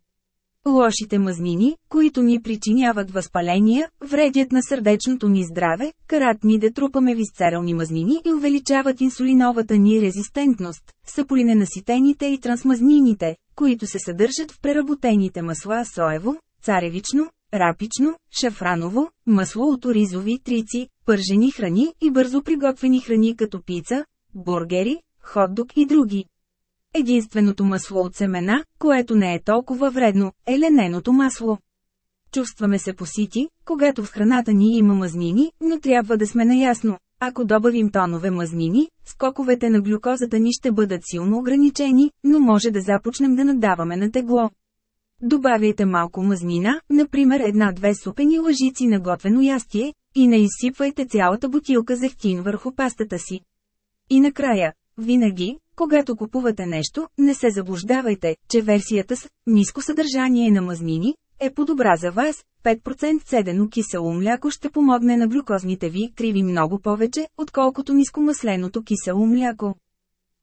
Лошите мазнини, които ни причиняват възпаления, вредят на сърдечното ни здраве, карат ни да трупаме висцерални мазнини и увеличават инсулиновата ни резистентност, са полиненаситените и трансмазнините, които се съдържат в преработените масла соево, царевично, рапично, шафраново, масло от оризови трици, пържени храни и бързо приготвени храни като пица, бургери, хот-дог и други. Единственото масло от семена, което не е толкова вредно, е лененото масло. Чувстваме се посити, когато в храната ни има мазнини, но трябва да сме наясно. Ако добавим тонове мазнини, скоковете на глюкозата ни ще бъдат силно ограничени, но може да започнем да надаваме на тегло. Добавяйте малко мазнина, например една-две супени лъжици на готвено ястие, и не изсипвайте цялата бутилка зехтин върху пастата си. И накрая, винаги, когато купувате нещо, не се заблуждавайте, че версията с ниско съдържание на мазнини е по-добра за вас. 5% седено кисело мляко ще помогне на глюкозните ви криви много повече, отколкото нискомасленото кисело мляко.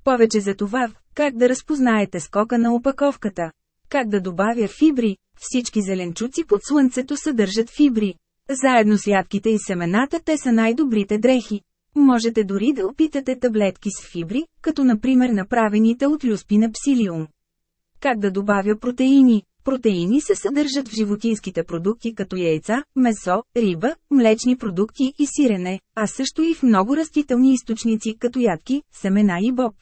Повече за това, как да разпознаете скока на опаковката. Как да добавя фибри? Всички зеленчуци под слънцето съдържат фибри. Заедно с ядките и семената те са най-добрите дрехи. Можете дори да опитате таблетки с фибри, като например направените от люспина псилиум. Как да добавя протеини? Протеини се съдържат в животинските продукти като яйца, месо, риба, млечни продукти и сирене, а също и в много растителни източници като ядки, семена и боб.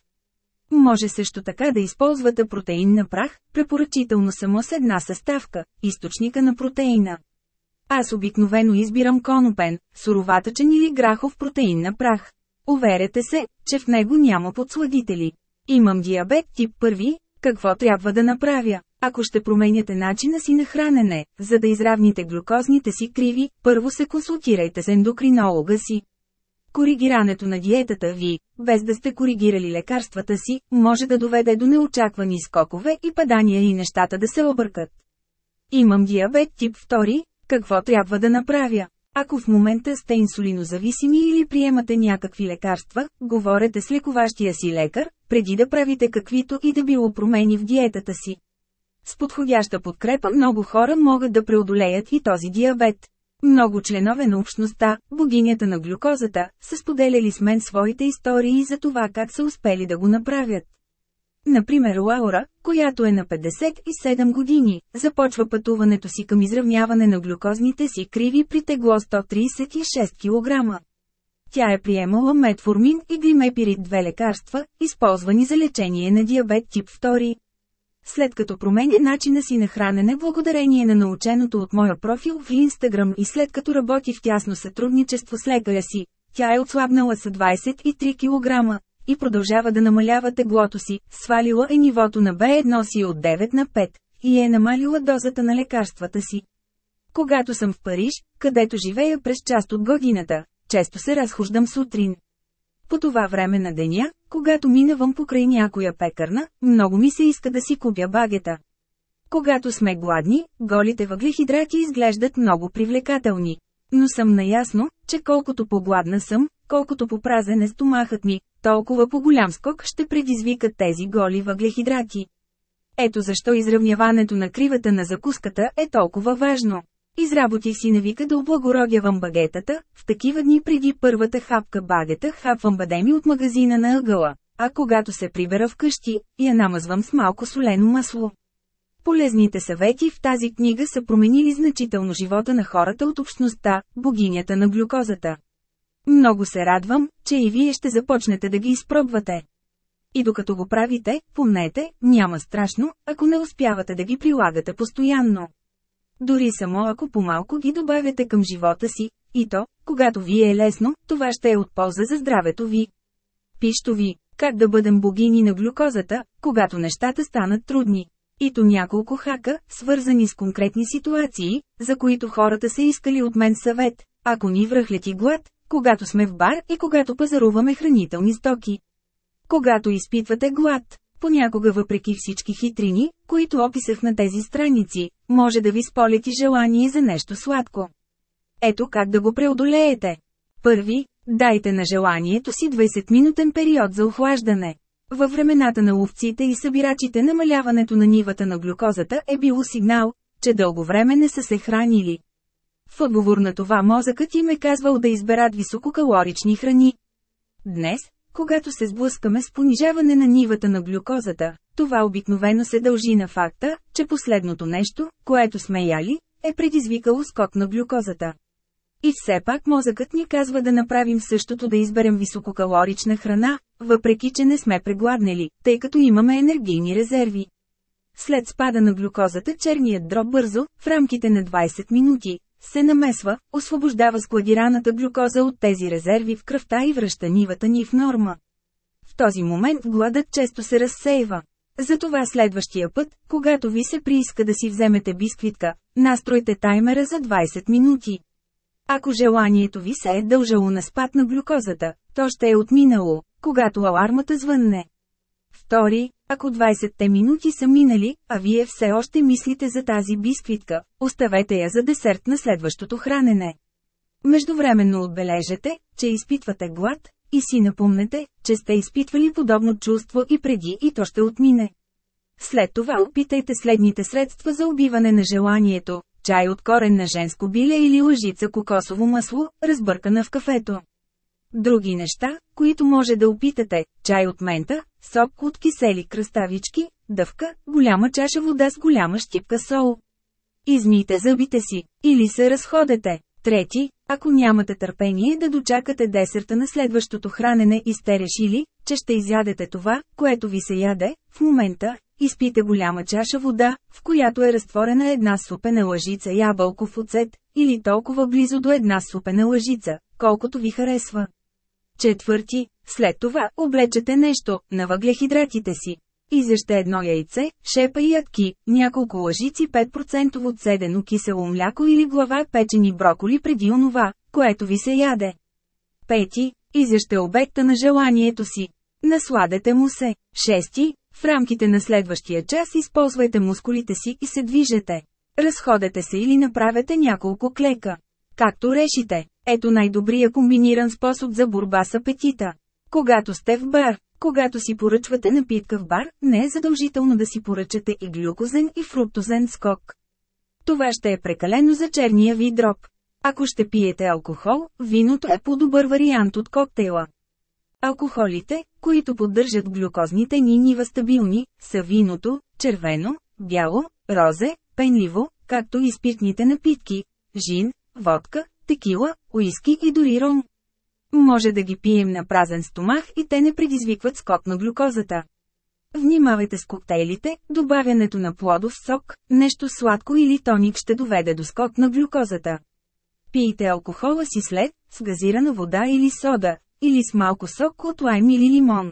Може също така да използвате протеин на прах, препоръчително само с една съставка – източника на протеина. Аз обикновено избирам конопен, суроватъчен или грахов протеин на прах. Уверете се, че в него няма подсладители. Имам диабет тип 1, какво трябва да направя? Ако ще променяте начина си на хранене, за да изравните глюкозните си криви, първо се консултирайте с ендокринолога си. Коригирането на диетата ви, без да сте коригирали лекарствата си, може да доведе до неочаквани скокове и падания и нещата да се объркат. Имам диабет тип 2, какво трябва да направя? Ако в момента сте инсулинозависими или приемате някакви лекарства, говорете с лекуващия си лекар, преди да правите каквито и да било промени в диетата си. С подходяща подкрепа много хора могат да преодолеят и този диабет. Много членове на общността, богинята на глюкозата, са споделяли с мен своите истории за това как са успели да го направят. Например Лаура, която е на 57 години, започва пътуването си към изравняване на глюкозните си криви при тегло 136 кг. Тя е приемала метформин и глимепирит две лекарства, използвани за лечение на диабет тип 2. След като променя начина си на хранене благодарение на наученото от моя профил в Инстаграм и след като работи в тясно сътрудничество с лекаря си, тя е отслабнала с 23 кг, и продължава да намалява теглото си, свалила е нивото на B1 си от 9 на 5 и е намалила дозата на лекарствата си. Когато съм в Париж, където живея през част от годината, често се разхождам сутрин. По това време на деня, когато минавам покрай някоя пекарна, много ми се иска да си купя багета. Когато сме гладни, голите въглехидрати изглеждат много привлекателни. Но съм наясно, че колкото по-гладна съм, колкото по-празен е стомахът ми, толкова по-голям скок ще предизвикат тези голи въглехидрати. Ето защо изравняването на кривата на закуската е толкова важно. Изработих си навика да облагородявам багетата, в такива дни преди първата хапка багета хапвам бадеми от магазина на ъгъла, а когато се прибера вкъщи, я намазвам с малко солено масло. Полезните съвети в тази книга са променили значително живота на хората от общността, богинята на глюкозата. Много се радвам, че и вие ще започнете да ги изпробвате. И докато го правите, помнете, няма страшно, ако не успявате да ги прилагате постоянно. Дори само ако по-малко ги добавяте към живота си, и то, когато ви е лесно, това ще е от полза за здравето ви. Пишто ви, как да бъдем богини на глюкозата, когато нещата станат трудни. И то няколко хака, свързани с конкретни ситуации, за които хората са искали от мен съвет, ако ни връхлети глад, когато сме в бар и когато пазаруваме хранителни стоки. Когато изпитвате глад, понякога въпреки всички хитрини, които описах на тези страници, може да ви сполети желание за нещо сладко. Ето как да го преодолеете. Първи, дайте на желанието си 20-минутен период за охлаждане. Във времената на ловците и събирачите намаляването на нивата на глюкозата е било сигнал, че дълго време не са се хранили. В отговор на това мозъкът им е казвал да изберат висококалорични храни. Днес, когато се сблъскаме с понижаване на нивата на глюкозата, това обикновено се дължи на факта, че последното нещо, което сме яли, е предизвикало скок на глюкозата. И все пак мозъкът ни казва да направим същото да изберем висококалорична храна, въпреки че не сме прегладнели, тъй като имаме енергийни резерви. След спада на глюкозата черният дроб бързо, в рамките на 20 минути, се намесва, освобождава складираната глюкоза от тези резерви в кръвта и връща нивата ни в норма. В този момент гладът често се разсейва. Затова следващия път, когато ви се прииска да си вземете бисквитка, настройте таймера за 20 минути. Ако желанието ви се е дължало на спад на глюкозата, то ще е отминало, когато алармата звънне. Втори, ако 20-те минути са минали, а вие все още мислите за тази бисквитка, оставете я за десерт на следващото хранене. Междувременно отбележете, че изпитвате глад, и си напомнете, че сте изпитвали подобно чувство и преди и то ще отмине. След това опитайте следните средства за убиване на желанието – чай от корен на женско биле или лъжица кокосово масло, разбъркана в кафето. Други неща, които може да опитате – чай от мента, сок от кисели кръставички, дъвка, голяма чаша вода с голяма щипка сол. Измийте зъбите си, или се разходете. Трети, ако нямате търпение да дочакате десерта на следващото хранене и сте решили, че ще изядете това, което ви се яде, в момента, изпите голяма чаша вода, в която е разтворена една супена лъжица ябълков оцет, или толкова близо до една супена лъжица, колкото ви харесва. Четвърти, след това облечете нещо на въглехидратите си. Изяще едно яйце, шепа и ядки, няколко лъжици 5% от седено кисело мляко или глава печени броколи преди онова, което ви се яде. Пети, изяще обекта на желанието си. Насладете му се. Шести, в рамките на следващия час използвайте мускулите си и се движете. Разходете се или направете няколко клека. Както решите, ето най-добрия комбиниран способ за борба с апетита. Когато сте в бар, когато си поръчвате напитка в бар, не е задължително да си поръчате и глюкозен и фруктозен скок. Това ще е прекалено за черния ви дроб. Ако ще пиете алкохол, виното е по-добър вариант от коктейла. Алкохолите, които поддържат глюкозните ни нива стабилни, са виното, червено, бяло, розе, пенливо, както и спиртните напитки, жин, водка, текила, уиски и дори ром. Може да ги пием на празен стомах и те не предизвикват скок на глюкозата. Внимавайте с коктейлите, добавянето на плодов сок, нещо сладко или тоник ще доведе до скок на глюкозата. Пийте алкохола си след, с газирана вода или сода, или с малко сок от лайм или лимон.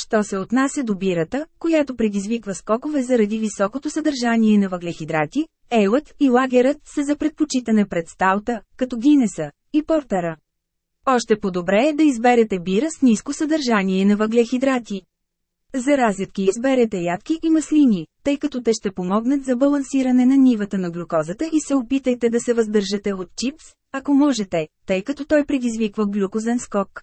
Що се отнася до бирата, която предизвиква скокове заради високото съдържание на въглехидрати, ейлът и лагерът са за предпочитане пред сталта, като гинеса и портера. Още по-добре е да изберете бира с ниско съдържание на въглехидрати. За разядки изберете ядки и маслини, тъй като те ще помогнат за балансиране на нивата на глюкозата и се опитайте да се въздържате от чипс, ако можете, тъй като той предизвиква глюкозен скок.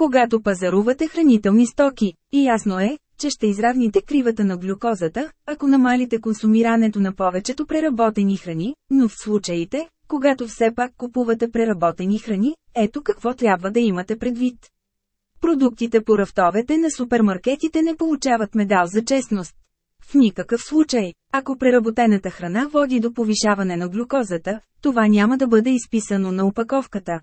Когато пазарувате хранителни стоки, и ясно е, че ще изравните кривата на глюкозата, ако намалите консумирането на повечето преработени храни, но в случаите, когато все пак купувате преработени храни, ето какво трябва да имате предвид. Продуктите по рафтовете на супермаркетите не получават медал за честност. В никакъв случай, ако преработената храна води до повишаване на глюкозата, това няма да бъде изписано на упаковката.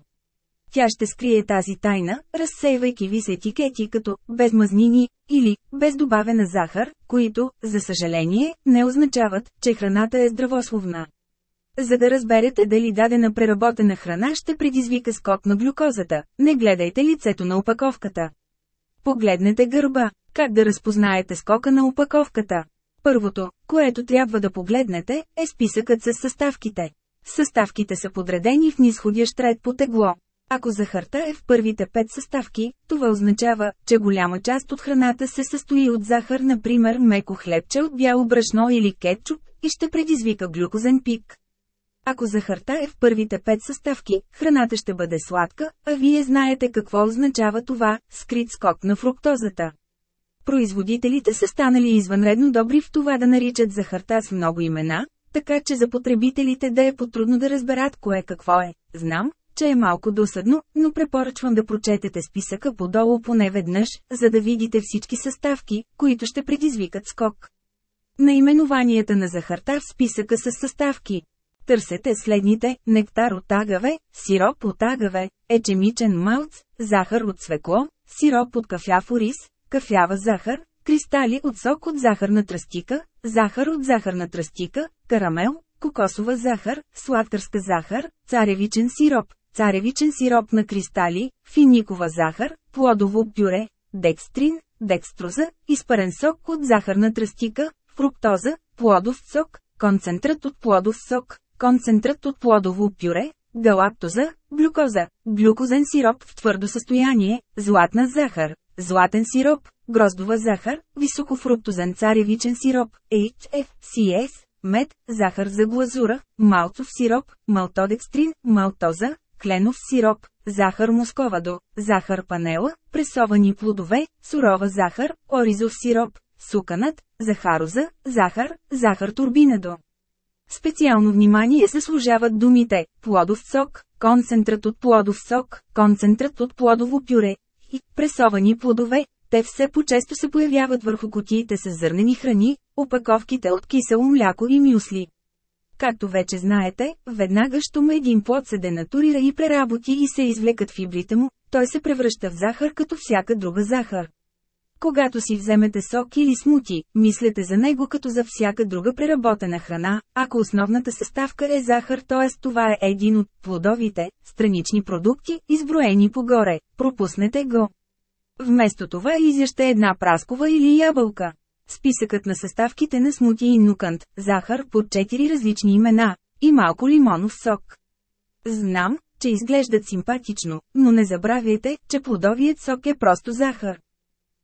Тя ще скрие тази тайна, разсейвайки ви с етикети като «без мазнини» или «без добавена захар», които, за съжаление, не означават, че храната е здравословна. За да разберете дали дадена преработена храна ще предизвика скок на глюкозата, не гледайте лицето на опаковката. Погледнете гърба. Как да разпознаете скока на опаковката? Първото, което трябва да погледнете, е списъкът с съставките. Съставките са подредени в нисходящ ред по тегло. Ако захарта е в първите пет съставки, това означава, че голяма част от храната се състои от захар, например меко хлебче от бяло брашно или кетчуп, и ще предизвика глюкозен пик. Ако захарта е в първите пет съставки, храната ще бъде сладка, а вие знаете какво означава това – скрит скок на фруктозата. Производителите са станали извънредно добри в това да наричат захарта с много имена, така че за потребителите да е потрудно да разберат кое какво е. Знам, че е малко досадно, но препоръчвам да прочетете списъка подолу поне веднъж, за да видите всички съставки, които ще предизвикат скок. Наименованията на захарта в списъка с съставки. Търсете следните – нектар от агаве, сироп от агаве, ечемичен малц, захар от свекло, сироп от кафяв ориз, кафява захар, кристали от сок от захарна тръстика, захар от захарна тръстика, карамел, кокосова захар, сладкърска захар, царевичен сироп, царевичен сироп на кристали, финикова захар, плодово пюре, декстрин, декстроза, изпарен сок от захарна тръстика, фруктоза, плодов сок, концентрат от плодов сок, концентрат от плодово пюре, галактоза, глюкоза, глюкозен сироп в твърдо състояние, златна захар, златен сироп, гроздова захар, високофруктозен царевичен сироп, HFCS, мед, захар за глазура, малцов сироп, малтодекстрин, малтоза, кленов сироп, захар московадо, захар панела, пресовани плодове, сурова захар, оризов сироп, суканът, захароза, захар, захар турбинадо. Специално внимание заслужават думите плодов сок, концентрат от плодов сок, концентрат от плодово пюре и пресовани плодове. Те все по-често се появяват върху кутиите с зърнени храни, опаковките от кисело мляко и мюсли. Както вече знаете, веднага щом един плод се денатурира и преработи и се извлекат фибрите му, той се превръща в захар като всяка друга захар. Когато си вземете сок или смути, мислете за него като за всяка друга преработена храна, ако основната съставка е захар, т.е. това е един от плодовите, странични продукти, изброени погоре, пропуснете го. Вместо това изяще една праскова или ябълка. Списъкът на съставките на смути и нукант, захар под 4 различни имена и малко лимонов сок. Знам, че изглеждат симпатично, но не забравяйте, че плодовият сок е просто захар.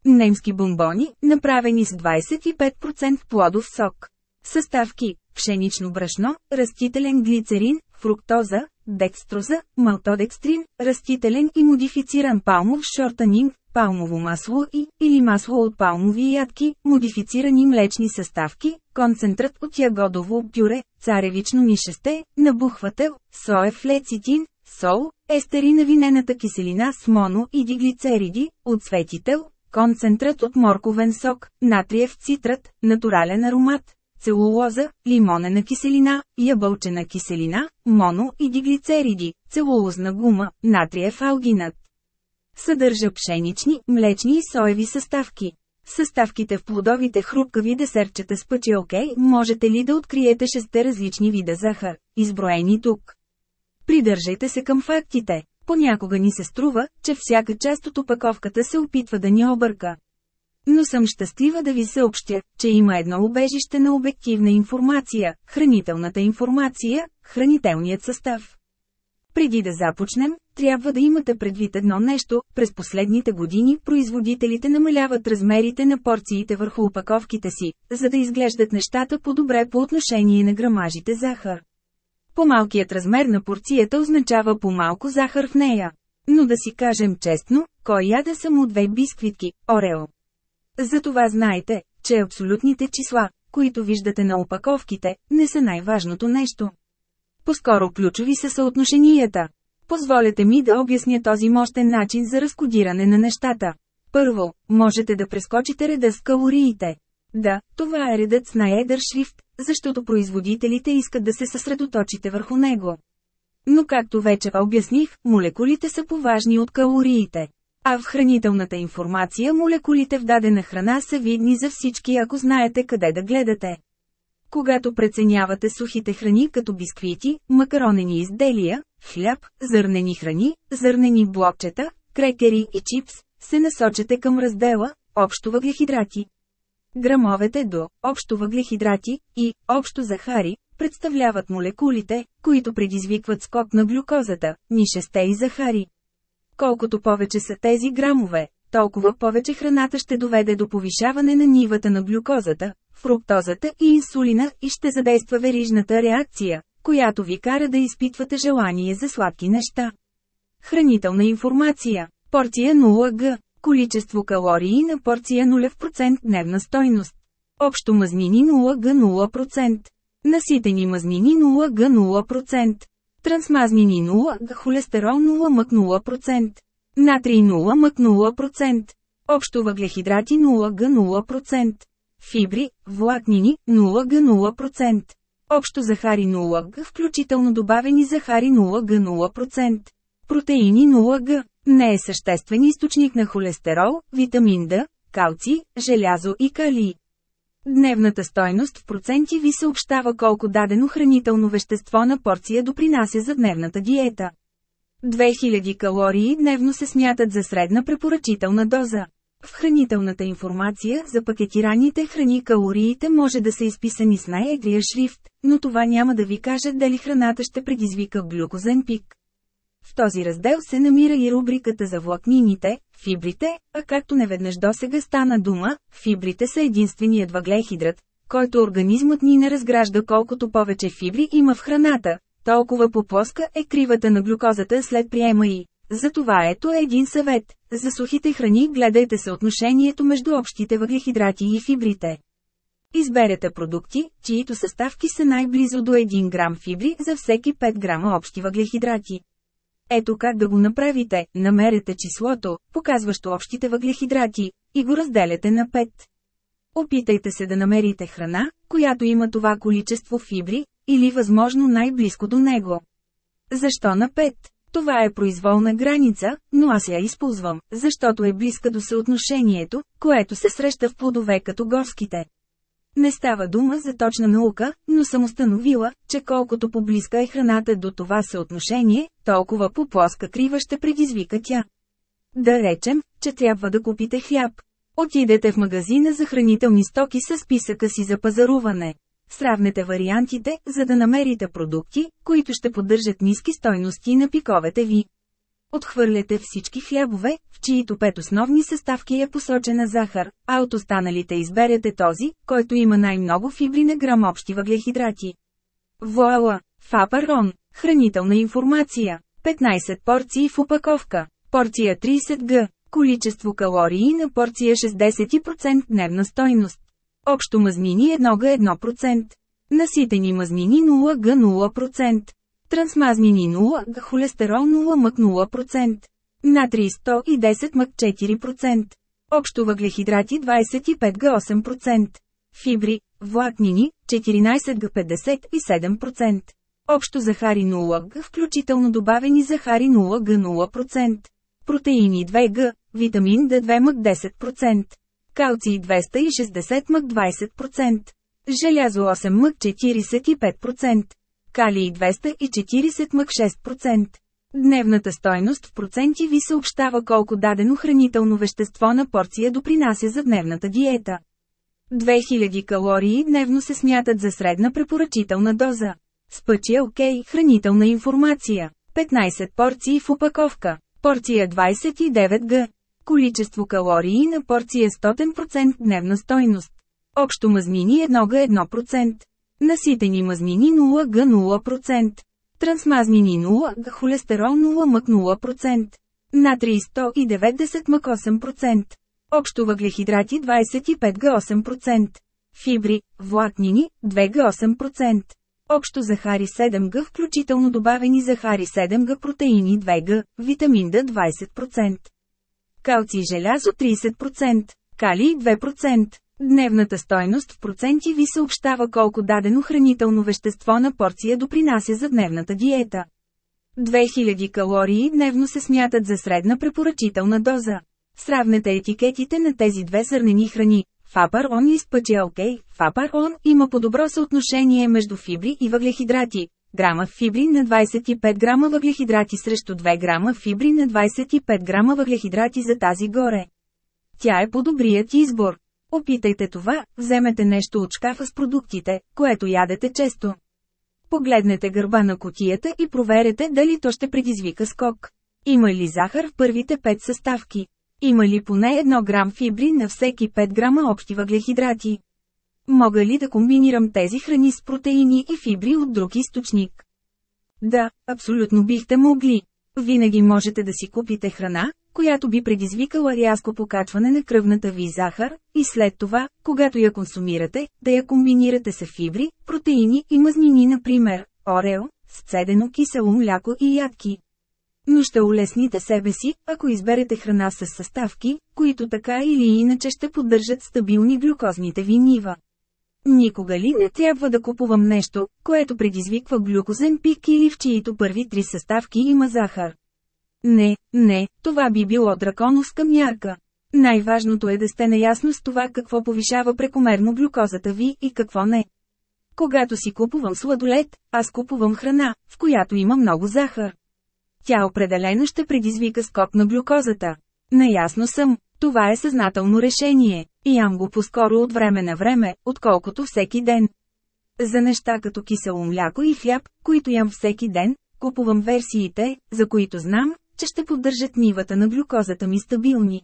Немски бомбони, направени с 25% плодов сок. Съставки – пшенично брашно, растителен глицерин, фруктоза, декстроза, малтодекстрин, растителен и модифициран палмов шортанинг, палмово масло и, или масло от палмови ядки, модифицирани млечни съставки, концентрат от ягодово пюре, царевично нишесте, набухвател, соев лецитин, сол, естери на винената киселина с моно и диглицериди, отцветител, концентрат от морковен сок, натриев цитрат, натурален аромат, целулоза, лимонена киселина, ябълчена киселина, моно и диглицериди, целулозна гума, натриев алгинат. Съдържа пшенични, млечни и соеви съставки. Съставките в плодовите хрупкави десерчета с пъчелкей можете ли да откриете шесте различни вида захар, изброени тук. Придържайте се към фактите. Понякога ни се струва, че всяка част от опаковката се опитва да ни обърка. Но съм щастлива да ви съобщя, че има едно убежище на обективна информация – хранителната информация, хранителният състав. Преди да започнем, трябва да имате предвид едно нещо, през последните години производителите намаляват размерите на порциите върху опаковките си, за да изглеждат нещата по-добре по отношение на грамажите захар. По-малкият размер на порцията означава по-малко захар в нея. Но да си кажем честно, кой яде само две бисквитки, Орео. Затова знайте, че абсолютните числа, които виждате на опаковките, не са най-важното нещо. По-скоро ключови са съотношенията. Позволете ми да обясня този мощен начин за разкодиране на нещата. Първо, можете да прескочите реда с калориите. Да, това е редът с най-едър шрифт, защото производителите искат да се съсредоточите върху него. Но както вече обясних, молекулите са поважни от калориите. А в хранителната информация молекулите в дадена храна са видни за всички ако знаете къде да гледате. Когато преценявате сухите храни като бисквити, макаронени изделия, хляб, зърнени храни, зърнени блокчета, крекери и чипс, се насочете към раздела «Общо въглехидрати». Грамовете до общо въглехидрати и общо захари представляват молекулите, които предизвикват скок на глюкозата, нишесте и захари. Колкото повече са тези грамове, толкова повече храната ще доведе до повишаване на нивата на глюкозата, фруктозата и инсулина и ще задейства верижната реакция, която ви кара да изпитвате желание за сладки неща. Хранителна информация. Порция 0 г. Количество калории на порция 0% дневна стойност. Общо мазнини 0 г 0%. Наситени мазнини 0 г 0%. Трансмазнини 0 г холестерол 0 мък 0%. Натрий 0 мък 0%. Общо въглехидрати 0 г 0%. Фибри, влакнини 0 г 0%. Общо захари 0 г включително добавени захари 0 г 0%. Протеини 0 г. Не е съществен източник на холестерол, витамин Д, калци, желязо и калий. Дневната стойност в проценти ви съобщава колко дадено хранително вещество на порция допринася за дневната диета. 2000 калории дневно се смятат за средна препоръчителна доза. В хранителната информация за пакетираните храни калориите може да са изписани с най-едрия шрифт, но това няма да ви каже дали храната ще предизвика глюкозен пик. В този раздел се намира и рубриката за влакнините, фибрите, а както неведнъж досега стана дума, фибрите са единственият въглехидрат, който организмът ни не разгражда колкото повече фибри има в храната, толкова по-плоска е кривата на глюкозата след приема и. Затова ето един съвет. За сухите храни гледайте съотношението между общите въглехидрати и фибрите. Изберете продукти, чието съставки са най-близо до 1 грам фибри за всеки 5 грама общи въглехидрати. Ето как да го направите, намерете числото, показващо общите въглехидрати, и го разделяте на 5. Опитайте се да намерите храна, която има това количество фибри, или възможно най-близко до него. Защо на 5? Това е произволна граница, но аз я използвам, защото е близка до съотношението, което се среща в плодове като горските. Не става дума за точна наука, но съм установила, че колкото поблизка е храната до това съотношение, толкова по плоска крива ще предизвика тя. Да речем, че трябва да купите хляб. Отидете в магазина за хранителни стоки с списъка си за пазаруване. Сравнете вариантите, за да намерите продукти, които ще поддържат ниски стойности на пиковете ви. Отхвърляте всички хлябове, в чието пет основни съставки е посочена захар, а от останалите изберете този, който има най-много фибри на грам общи въглехидрати. Вуала! Фапарон! Хранителна информация. 15 порции в упаковка. Порция 30 г. Количество калории на порция 60% дневна стойност. Общо мазнини 1 г 1%. Наситени мазнини 0 г 0%. Трансмазнини 0 г холестерол 0 мък 0%. Натрий 110 мък 4%. Общо въглехидрати 25 г 8%. Фибри, влакнини 14 г 57%. Общо захари 0 г включително добавени захари 0 г 0%. Протеини 2 г, витамин D2 мък 10%. Калций 260 мък 20%. Желязо 8 мък 45%. Калий 240 мък 6%. Дневната стойност в проценти ви съобщава колко дадено хранително вещество на порция допринася за дневната диета. 2000 калории дневно се смятат за средна препоръчителна доза. Спъчи окей, хранителна информация. 15 порции в упаковка. Порция 29 г. Количество калории на порция 100% дневна стойност. Общо мазнини 1 г 1%. Наситени мазнини 0 г 0%. Трансмазнини 0 г холестерол 0 мък 0%. Натрий 190 мък 8%. Общо въглехидрати 25 г 8%. Фибри, влакнини 2 г 8%. Общо захари 7 г включително добавени захари 7 г протеини 2 г, витамин Д 20%. Калций желязо 30%, калий 2%. Дневната стойност в проценти ви съобщава колко дадено хранително вещество на порция допринася за дневната диета. 2000 калории дневно се смятат за средна препоръчителна доза. Сравнете етикетите на тези две зърнени храни. Фапар Он и Спъчелкей. Фапар Он има по-добро съотношение между фибри и въглехидрати. Грама фибри на 25 грама въглехидрати срещу 2 грама фибри на 25 грама въглехидрати за тази горе. Тя е по-добрият избор. Опитайте това, вземете нещо от шкафа с продуктите, което ядете често. Погледнете гърба на котията и проверете дали то ще предизвика скок. Има ли захар в първите 5 съставки? Има ли поне 1 грам фибри на всеки 5 грама общи въглехидрати? Мога ли да комбинирам тези храни с протеини и фибри от друг източник? Да, абсолютно бихте могли. Винаги можете да си купите храна, която би предизвикала рязко покачване на кръвната ви захар, и след това, когато я консумирате, да я комбинирате с фибри, протеини и мазнини например, орео, сцедено кисело мляко и ядки. Но ще улесните себе си, ако изберете храна с съставки, които така или иначе ще поддържат стабилни глюкозните ви нива. Никога ли не трябва да купувам нещо, което предизвиква глюкозен пик или в чието първи три съставки има захар? Не, не, това би било драконовска мярка. Най-важното е да сте наясно с това какво повишава прекомерно глюкозата ви и какво не. Когато си купувам сладолет, аз купувам храна, в която има много захар. Тя определено ще предизвика скок на глюкозата. Наясно съм, това е съзнателно решение. И ям го по-скоро от време на време, отколкото всеки ден. За неща като кисело мляко и хляб, които ям всеки ден, купувам версиите, за които знам, че ще поддържат нивата на глюкозата ми стабилни.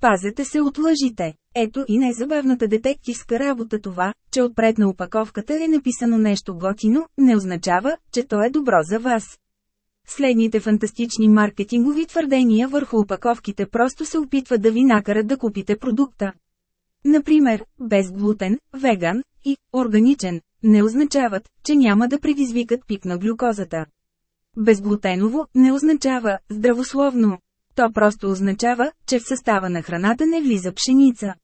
Пазете се от лъжите. Ето и най-забавната детективска работа това, че отпред на упаковката е написано нещо готино, не означава, че то е добро за вас. Следните фантастични маркетингови твърдения върху упаковките просто се опитват да ви накарат да купите продукта. Например, без глутен, веган и органичен не означават, че няма да предизвикат пик на глюкозата. Безглутеново не означава здравословно. То просто означава, че в състава на храната не влиза пшеница.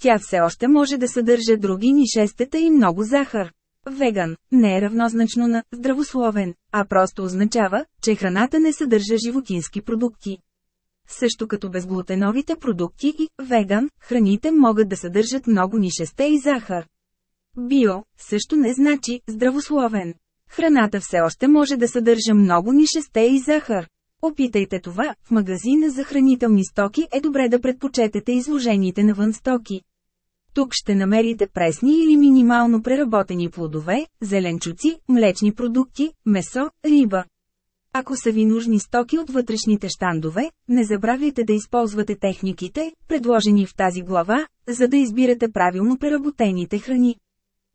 Тя все още може да съдържа други нишестета и много захар. Веган не е равнозначно на здравословен, а просто означава, че храната не съдържа животински продукти. Също като безглутеновите продукти и веган, храните могат да съдържат много нишесте и захар. Био също не значи здравословен. Храната все още може да съдържа много нишесте и захар. Опитайте това, в магазина за хранителни стоки е добре да предпочетете изложените навън стоки. Тук ще намерите пресни или минимално преработени плодове, зеленчуци, млечни продукти, месо, риба. Ако са ви нужни стоки от вътрешните щандове, не забравяйте да използвате техниките, предложени в тази глава, за да избирате правилно преработените храни.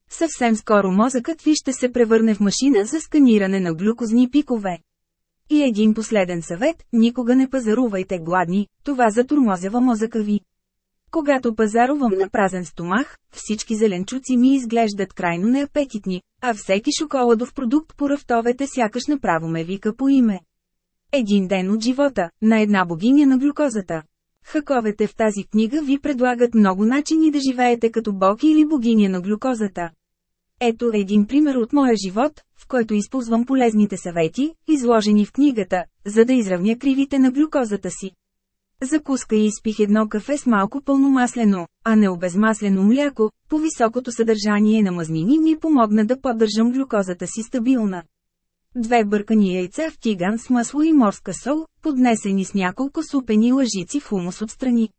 Съвсем скоро мозъкът ви ще се превърне в машина за сканиране на глюкозни пикове. И един последен съвет – никога не пазарувайте гладни, това затурмозява мозъка ви. Когато пазарувам на празен стомах, всички зеленчуци ми изглеждат крайно неапетитни, а всеки шоколадов продукт по рафтовете сякаш направо ме вика по име. Един ден от живота, на една богиня на глюкозата. Хаковете в тази книга ви предлагат много начини да живеете като бог или богиня на глюкозата. Ето един пример от моя живот, в който използвам полезните съвети, изложени в книгата, за да изравня кривите на глюкозата си. Закуска и изпих едно кафе с малко пълномаслено, а не обезмаслено мляко, по високото съдържание на мазнини ми помогна да поддържам глюкозата си стабилна. Две бъркани яйца в тиган с масло и морска сол, поднесени с няколко супени лъжици хумус отстрани.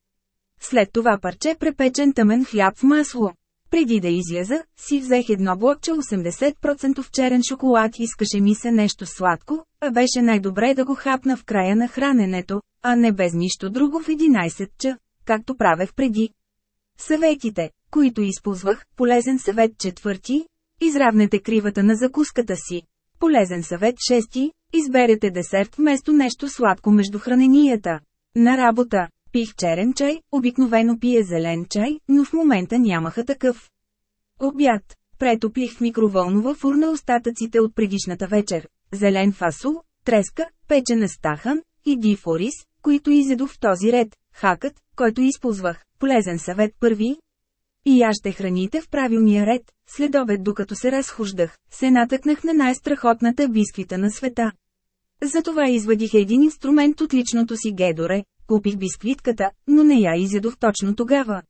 След това парче препечен тъмен хляб в масло. Преди да изляза, си взех едно блокче 80% черен шоколад искаше ми се нещо сладко, а беше най-добре да го хапна в края на храненето, а не без нищо друго в 11 ча, както правех преди. Съветите, които използвах, полезен съвет четвърти, изравнете кривата на закуската си. Полезен съвет шести, изберете десерт вместо нещо сладко между храненията. На работа, Пих черен чай, обикновено пие зелен чай, но в момента нямаха такъв. Обяд. Претоплих в микроволнова фурна остатъците от предишната вечер. Зелен фасул, треска, печена стахан и дифорис, които изедох в този ред. Хакът, който използвах. Полезен съвет първи. И я ще храните в правилния ред. След обед докато се разхождах, се натъкнах на най-страхотната бисквита на света. Затова извадих един инструмент от личното си гедоре, Купих бисквитката, но не я изядох точно тогава.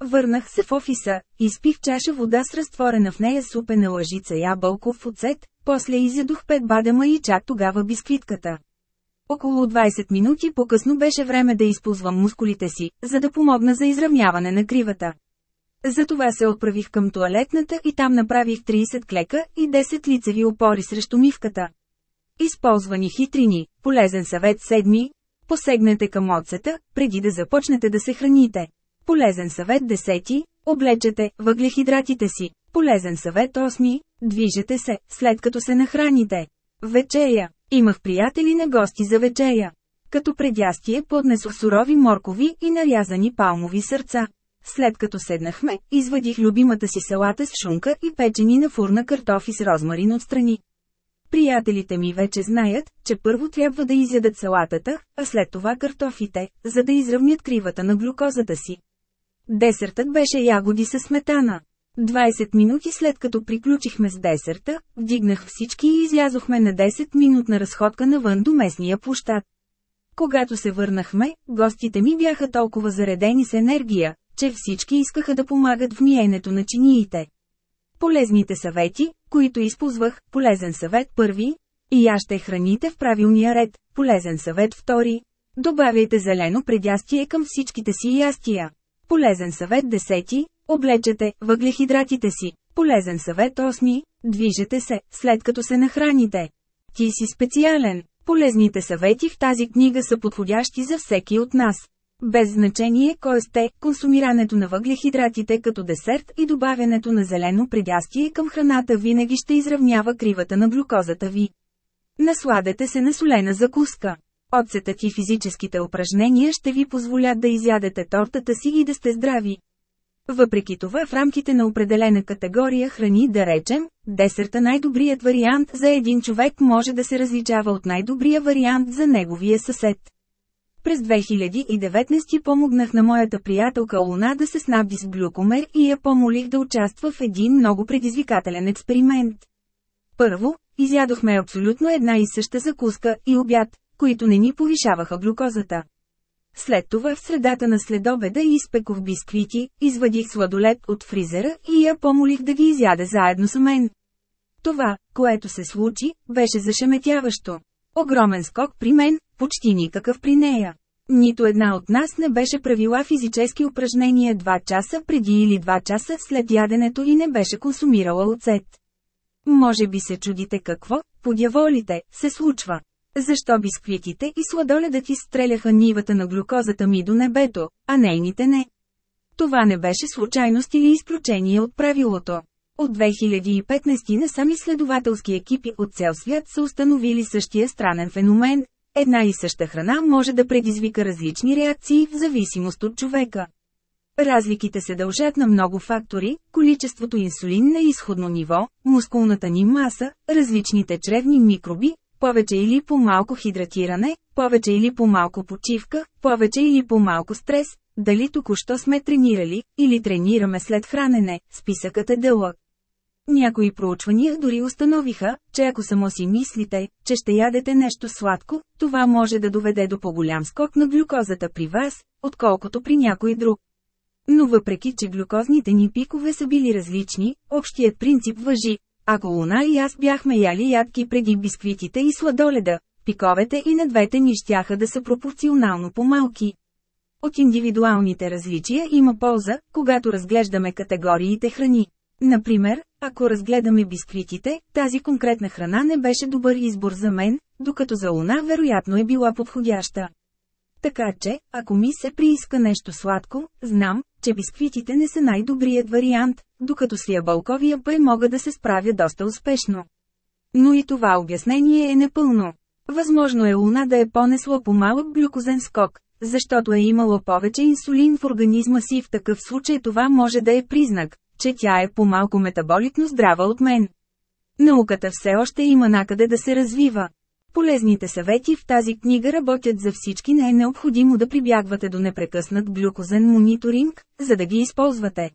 Върнах се в офиса, изпих чаша вода с разтворена в нея супена лъжица ябълков оцет, после изядох пет бадема и чак тогава бисквитката. Около 20 минути по-късно беше време да използвам мускулите си, за да помогна за изравняване на кривата. Затова се отправих към туалетната и там направих 30 клека и 10 лицеви опори срещу мивката. Използвани хитрини, полезен съвет седми. Посегнете към оцета, преди да започнете да се храните. Полезен съвет десети. Облечете въглехидратите си. Полезен съвет 8. Движете се, след като се нахраните. Вечеря. Имах приятели на гости за вечеря. Като предястие поднесох сурови моркови и нарязани палмови сърца. След като седнахме, извадих любимата си салата с шунка и печени на фурна картофи с розмарин отстрани. Приятелите ми вече знаят, че първо трябва да изядат салатата, а след това картофите, за да изравнят кривата на глюкозата си. Десертът беше ягоди със сметана. 20 минути след като приключихме с десерта, вдигнах всички и излязохме на 10-минутна разходка навън до местния площад. Когато се върнахме, гостите ми бяха толкова заредени с енергия, че всички искаха да помагат в миенето на чиниите. Полезните съвети, които използвах, полезен съвет първи, и я ще храните в правилния ред, полезен съвет втори. Добавяйте зелено предястие към всичките си ястия. Полезен съвет десети, облечете въглехидратите си. Полезен съвет 8. Движете се, след като се нахраните. Ти си специален. Полезните съвети в тази книга са подходящи за всеки от нас. Без значение кой сте, консумирането на въглехидратите като десерт и добавянето на зелено предястие към храната винаги ще изравнява кривата на глюкозата ви. Насладете се на солена закуска. Отсетът и физическите упражнения ще ви позволят да изядете тортата си и да сте здрави. Въпреки това в рамките на определена категория храни да речем, десерта най-добрият вариант за един човек може да се различава от най-добрия вариант за неговия съсед. През 2019 помогнах на моята приятелка Луна да се снабди с глюкомер и я помолих да участва в един много предизвикателен експеримент. Първо, изядохме абсолютно една и съща закуска и обяд, които не ни повишаваха глюкозата. След това в средата на следобеда изпекох бисквити, извадих сладолет от фризера и я помолих да ги изяде заедно с мен. Това, което се случи, беше зашеметяващо. Огромен скок при мен, почти никакъв при нея. Нито една от нас не беше правила физически упражнения 2 часа преди или 2 часа след яденето и не беше консумирала оцет. Може би се чудите какво, подяволите, се случва. Защо бисквитите и сладоледът изстреляха нивата на глюкозата ми до небето, а нейните не? Това не беше случайност или изключение от правилото. От 2015 насам изследователски екипи от цял свят са установили същия странен феномен. Една и съща храна може да предизвика различни реакции в зависимост от човека. Разликите се дължат на много фактори – количеството инсулин на изходно ниво, мускулната ни маса, различните чревни микроби, повече или по-малко хидратиране, повече или по-малко почивка, повече или по-малко стрес, дали току-що сме тренирали, или тренираме след хранене, списъкът е дълъг. Някои проучвания дори установиха, че ако само си мислите, че ще ядете нещо сладко, това може да доведе до по-голям скок на глюкозата при вас, отколкото при някой друг. Но въпреки, че глюкозните ни пикове са били различни, общият принцип въжи. Ако Луна и аз бяхме яли ядки преди бисквитите и сладоледа, пиковете и на двете ни щяха да са пропорционално по-малки. От индивидуалните различия има полза, когато разглеждаме категориите храни. Например, ако разгледаме бисквитите, тази конкретна храна не беше добър избор за мен, докато за Луна вероятно е била подходяща. Така че, ако ми се прииска нещо сладко, знам, че бисквитите не са най-добрият вариант, докато с ябълковия пай мога да се справя доста успешно. Но и това обяснение е непълно. Възможно е Луна да е понесла по малък глюкозен скок, защото е имало повече инсулин в организма си в такъв случай това може да е признак, че тя е по-малко метаболитно здрава от мен. Науката все още има накъде да се развива. Полезните съвети в тази книга работят за всички, не е необходимо да прибягвате до непрекъснат глюкозен мониторинг, за да ги използвате.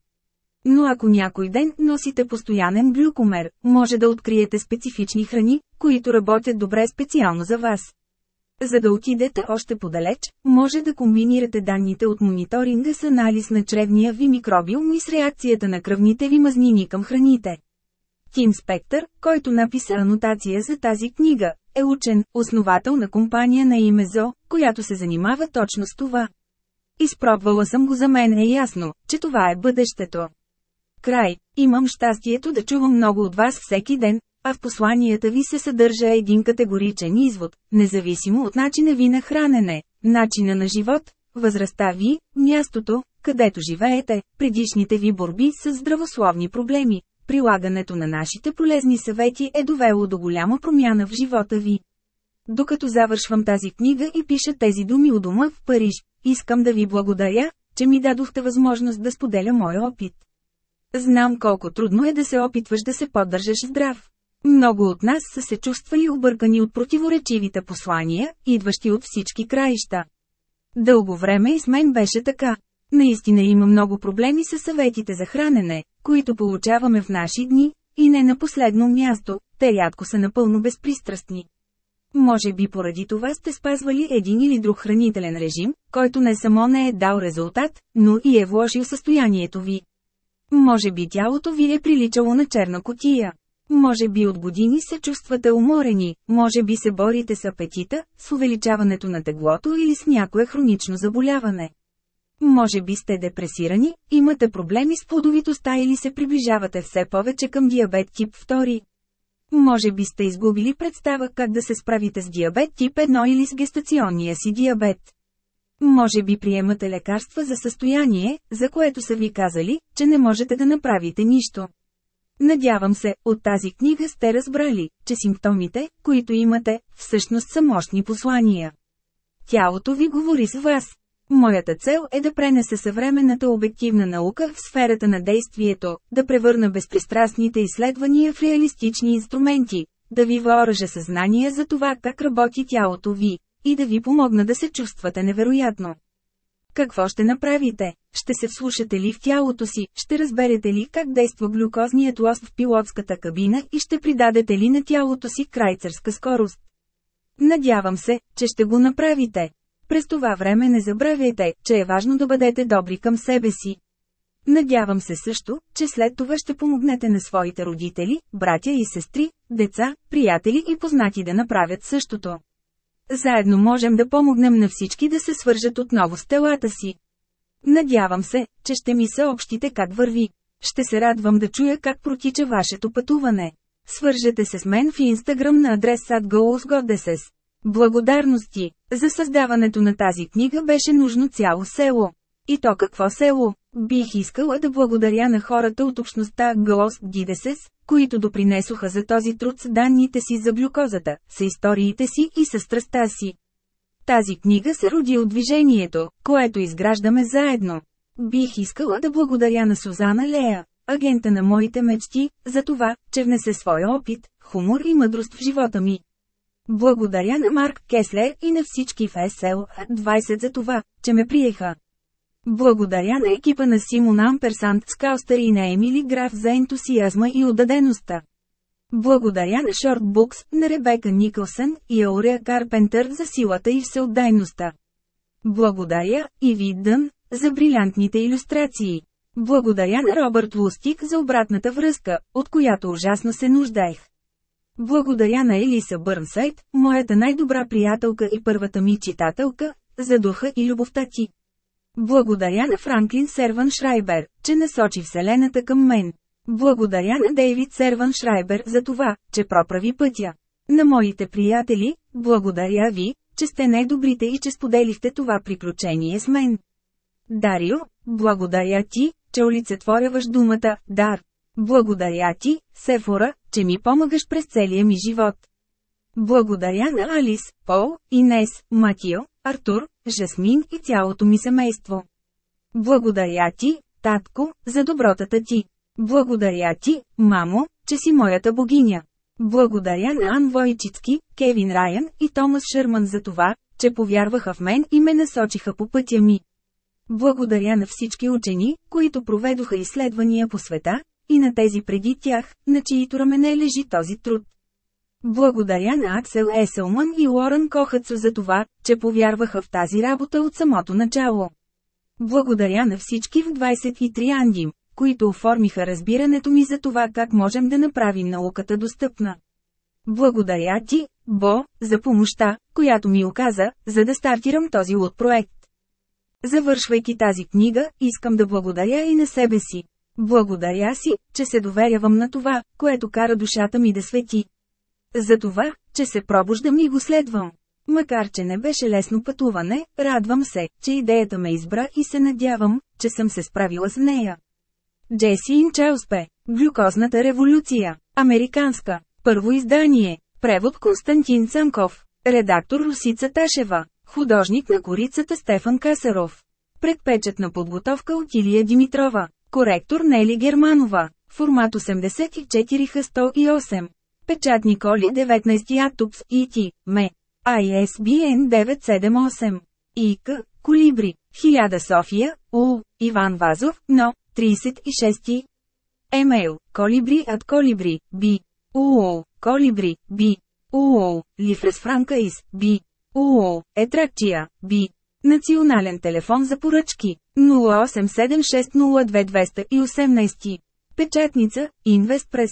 Но ако някой ден носите постоянен глюкомер, може да откриете специфични храни, които работят добре специално за вас. За да отидете още подалеч, може да комбинирате данните от мониторинга с анализ на чревния ви микробиум и с реакцията на кръвните ви мазнини към храните. Тим Спектър, който написа анотация за тази книга, е учен, основател на компания на име ЗО, която се занимава точно с това. Изпробвала съм го за мен е ясно, че това е бъдещето. Край, имам щастието да чувам много от вас всеки ден, а в посланията ви се съдържа един категоричен извод, независимо от начина ви на хранене, начина на живот, възрастта ви, мястото, където живеете, предишните ви борби с здравословни проблеми, прилагането на нашите полезни съвети е довело до голяма промяна в живота ви. Докато завършвам тази книга и пиша тези думи у дома в Париж, искам да ви благодаря, че ми дадохте възможност да споделя моя опит. Знам колко трудно е да се опитваш да се поддържаш здрав. Много от нас са се чувствали объркани от противоречивите послания, идващи от всички краища. Дълго време и с мен беше така. Наистина има много проблеми с съветите за хранене, които получаваме в наши дни, и не на последно място, те рядко са напълно безпристрастни. Може би поради това сте спазвали един или друг хранителен режим, който не само не е дал резултат, но и е вложил състоянието ви. Може би тялото ви е приличало на черна котия. Може би от години се чувствате уморени, може би се борите с апетита, с увеличаването на теглото или с някое хронично заболяване. Може би сте депресирани, имате проблеми с плодовитостта или се приближавате все повече към диабет тип 2. Може би сте изгубили представа как да се справите с диабет тип 1 или с гестационния си диабет. Може би приемате лекарства за състояние, за което са ви казали, че не можете да направите нищо. Надявам се, от тази книга сте разбрали, че симптомите, които имате, всъщност са мощни послания. Тялото ви говори с вас. Моята цел е да пренесе съвременната обективна наука в сферата на действието, да превърна безпристрастните изследвания в реалистични инструменти, да ви въоръжа съзнание за това как работи тялото ви, и да ви помогна да се чувствате невероятно. Какво ще направите? Ще се вслушате ли в тялото си, ще разберете ли как действа глюкозният лост в пилотската кабина и ще придадете ли на тялото си крайцерска скорост? Надявам се, че ще го направите. През това време не забравяйте, че е важно да бъдете добри към себе си. Надявам се също, че след това ще помогнете на своите родители, братя и сестри, деца, приятели и познати да направят същото. Заедно можем да помогнем на всички да се свържат отново с телата си. Надявам се, че ще ми съобщите как върви. Ще се радвам да чуя как протича вашето пътуване. Свържете се с мен в инстаграм на адрес sadgoalsgodeses. Благодарности! За създаването на тази книга беше нужно цяло село. И то какво село? Бих искала да благодаря на хората от общността Глос Гидесес, които допринесоха за този труд с данните си за глюкозата, с историите си и с страстта си. Тази книга се роди от движението, което изграждаме заедно. Бих искала да благодаря на Сузана Лея, агента на моите мечти, за това, че внесе своя опит, хумор и мъдрост в живота ми. Благодаря на Марк Кеслер и на всички в SL 20 за това, че ме приеха. Благодаря на екипа на Симон Амперсант Скаустър и на Емили Граф за ентусиазма и отдадеността. Благодаря на Шорт Букс, на Ребека Никълсън и Аурея Карпентър за силата и всеотдайността. Благодаря, и Видън, за брилянтните иллюстрации. Благодаря на Робърт Лустик за обратната връзка, от която ужасно се нуждаех. Благодаря на Елиса Бърнсайт, моята най-добра приятелка и първата ми читателка, за духа и любовта ти. Благодаря на Франклин Серван Шрайбер, че насочи Вселената към мен. Благодаря на Дейвид Серван Шрайбер за това, че проправи пътя. На моите приятели, благодаря ви, че сте най-добрите и че споделихте това приключение с мен. Дарио, благодаря ти, че олицетворяваш думата «дар». Благодаря ти, Сефора, че ми помагаш през целия ми живот. Благодаря на Алис, Пол, Инес, Матио, Артур, Жасмин и цялото ми семейство. Благодаря ти, татко, за добротата ти. Благодаря ти, мамо, че си моята богиня. Благодаря на Ан Войчицки, Кевин Райан и Томас Шърман за това, че повярваха в мен и ме насочиха по пътя ми. Благодаря на всички учени, които проведоха изследвания по света, и на тези преди тях, на чието рамене лежи този труд. Благодаря на Аксел Еселман и Лорен Кохацо за това, че повярваха в тази работа от самото начало. Благодаря на всички в 23 Андим, които оформиха разбирането ми за това как можем да направим науката достъпна. Благодаря ти, Бо, за помощта, която ми оказа, за да стартирам този луд проект. Завършвайки тази книга, искам да благодаря и на себе си. Благодаря си, че се доверявам на това, което кара душата ми да свети. За това, че се пробуждам и го следвам. Макар че не беше лесно пътуване, радвам се, че идеята ме избра и се надявам, че съм се справила с нея. Джеси Инчелспе. Глюкозната революция. Американска. Първо издание. Превод Константин Цанков. Редактор Русица Ташева. Художник на корицата Стефан Касаров. Предпечетна подготовка от Илия Димитрова. Коректор Нели Германова. Формат 84 х 108. Печатни коли 19 Атупс ИТ, МЕ. ISBN 978. ИК, Колибри, 1000 София, У, Иван Вазов, но, 36. Емейл, колибри от колибри, би. УО, колибри, би. УО, Лифрес Франкаис, би. УО, Етракчия, би. Национален телефон за поръчки 08760218. Печатница Инвестпрес.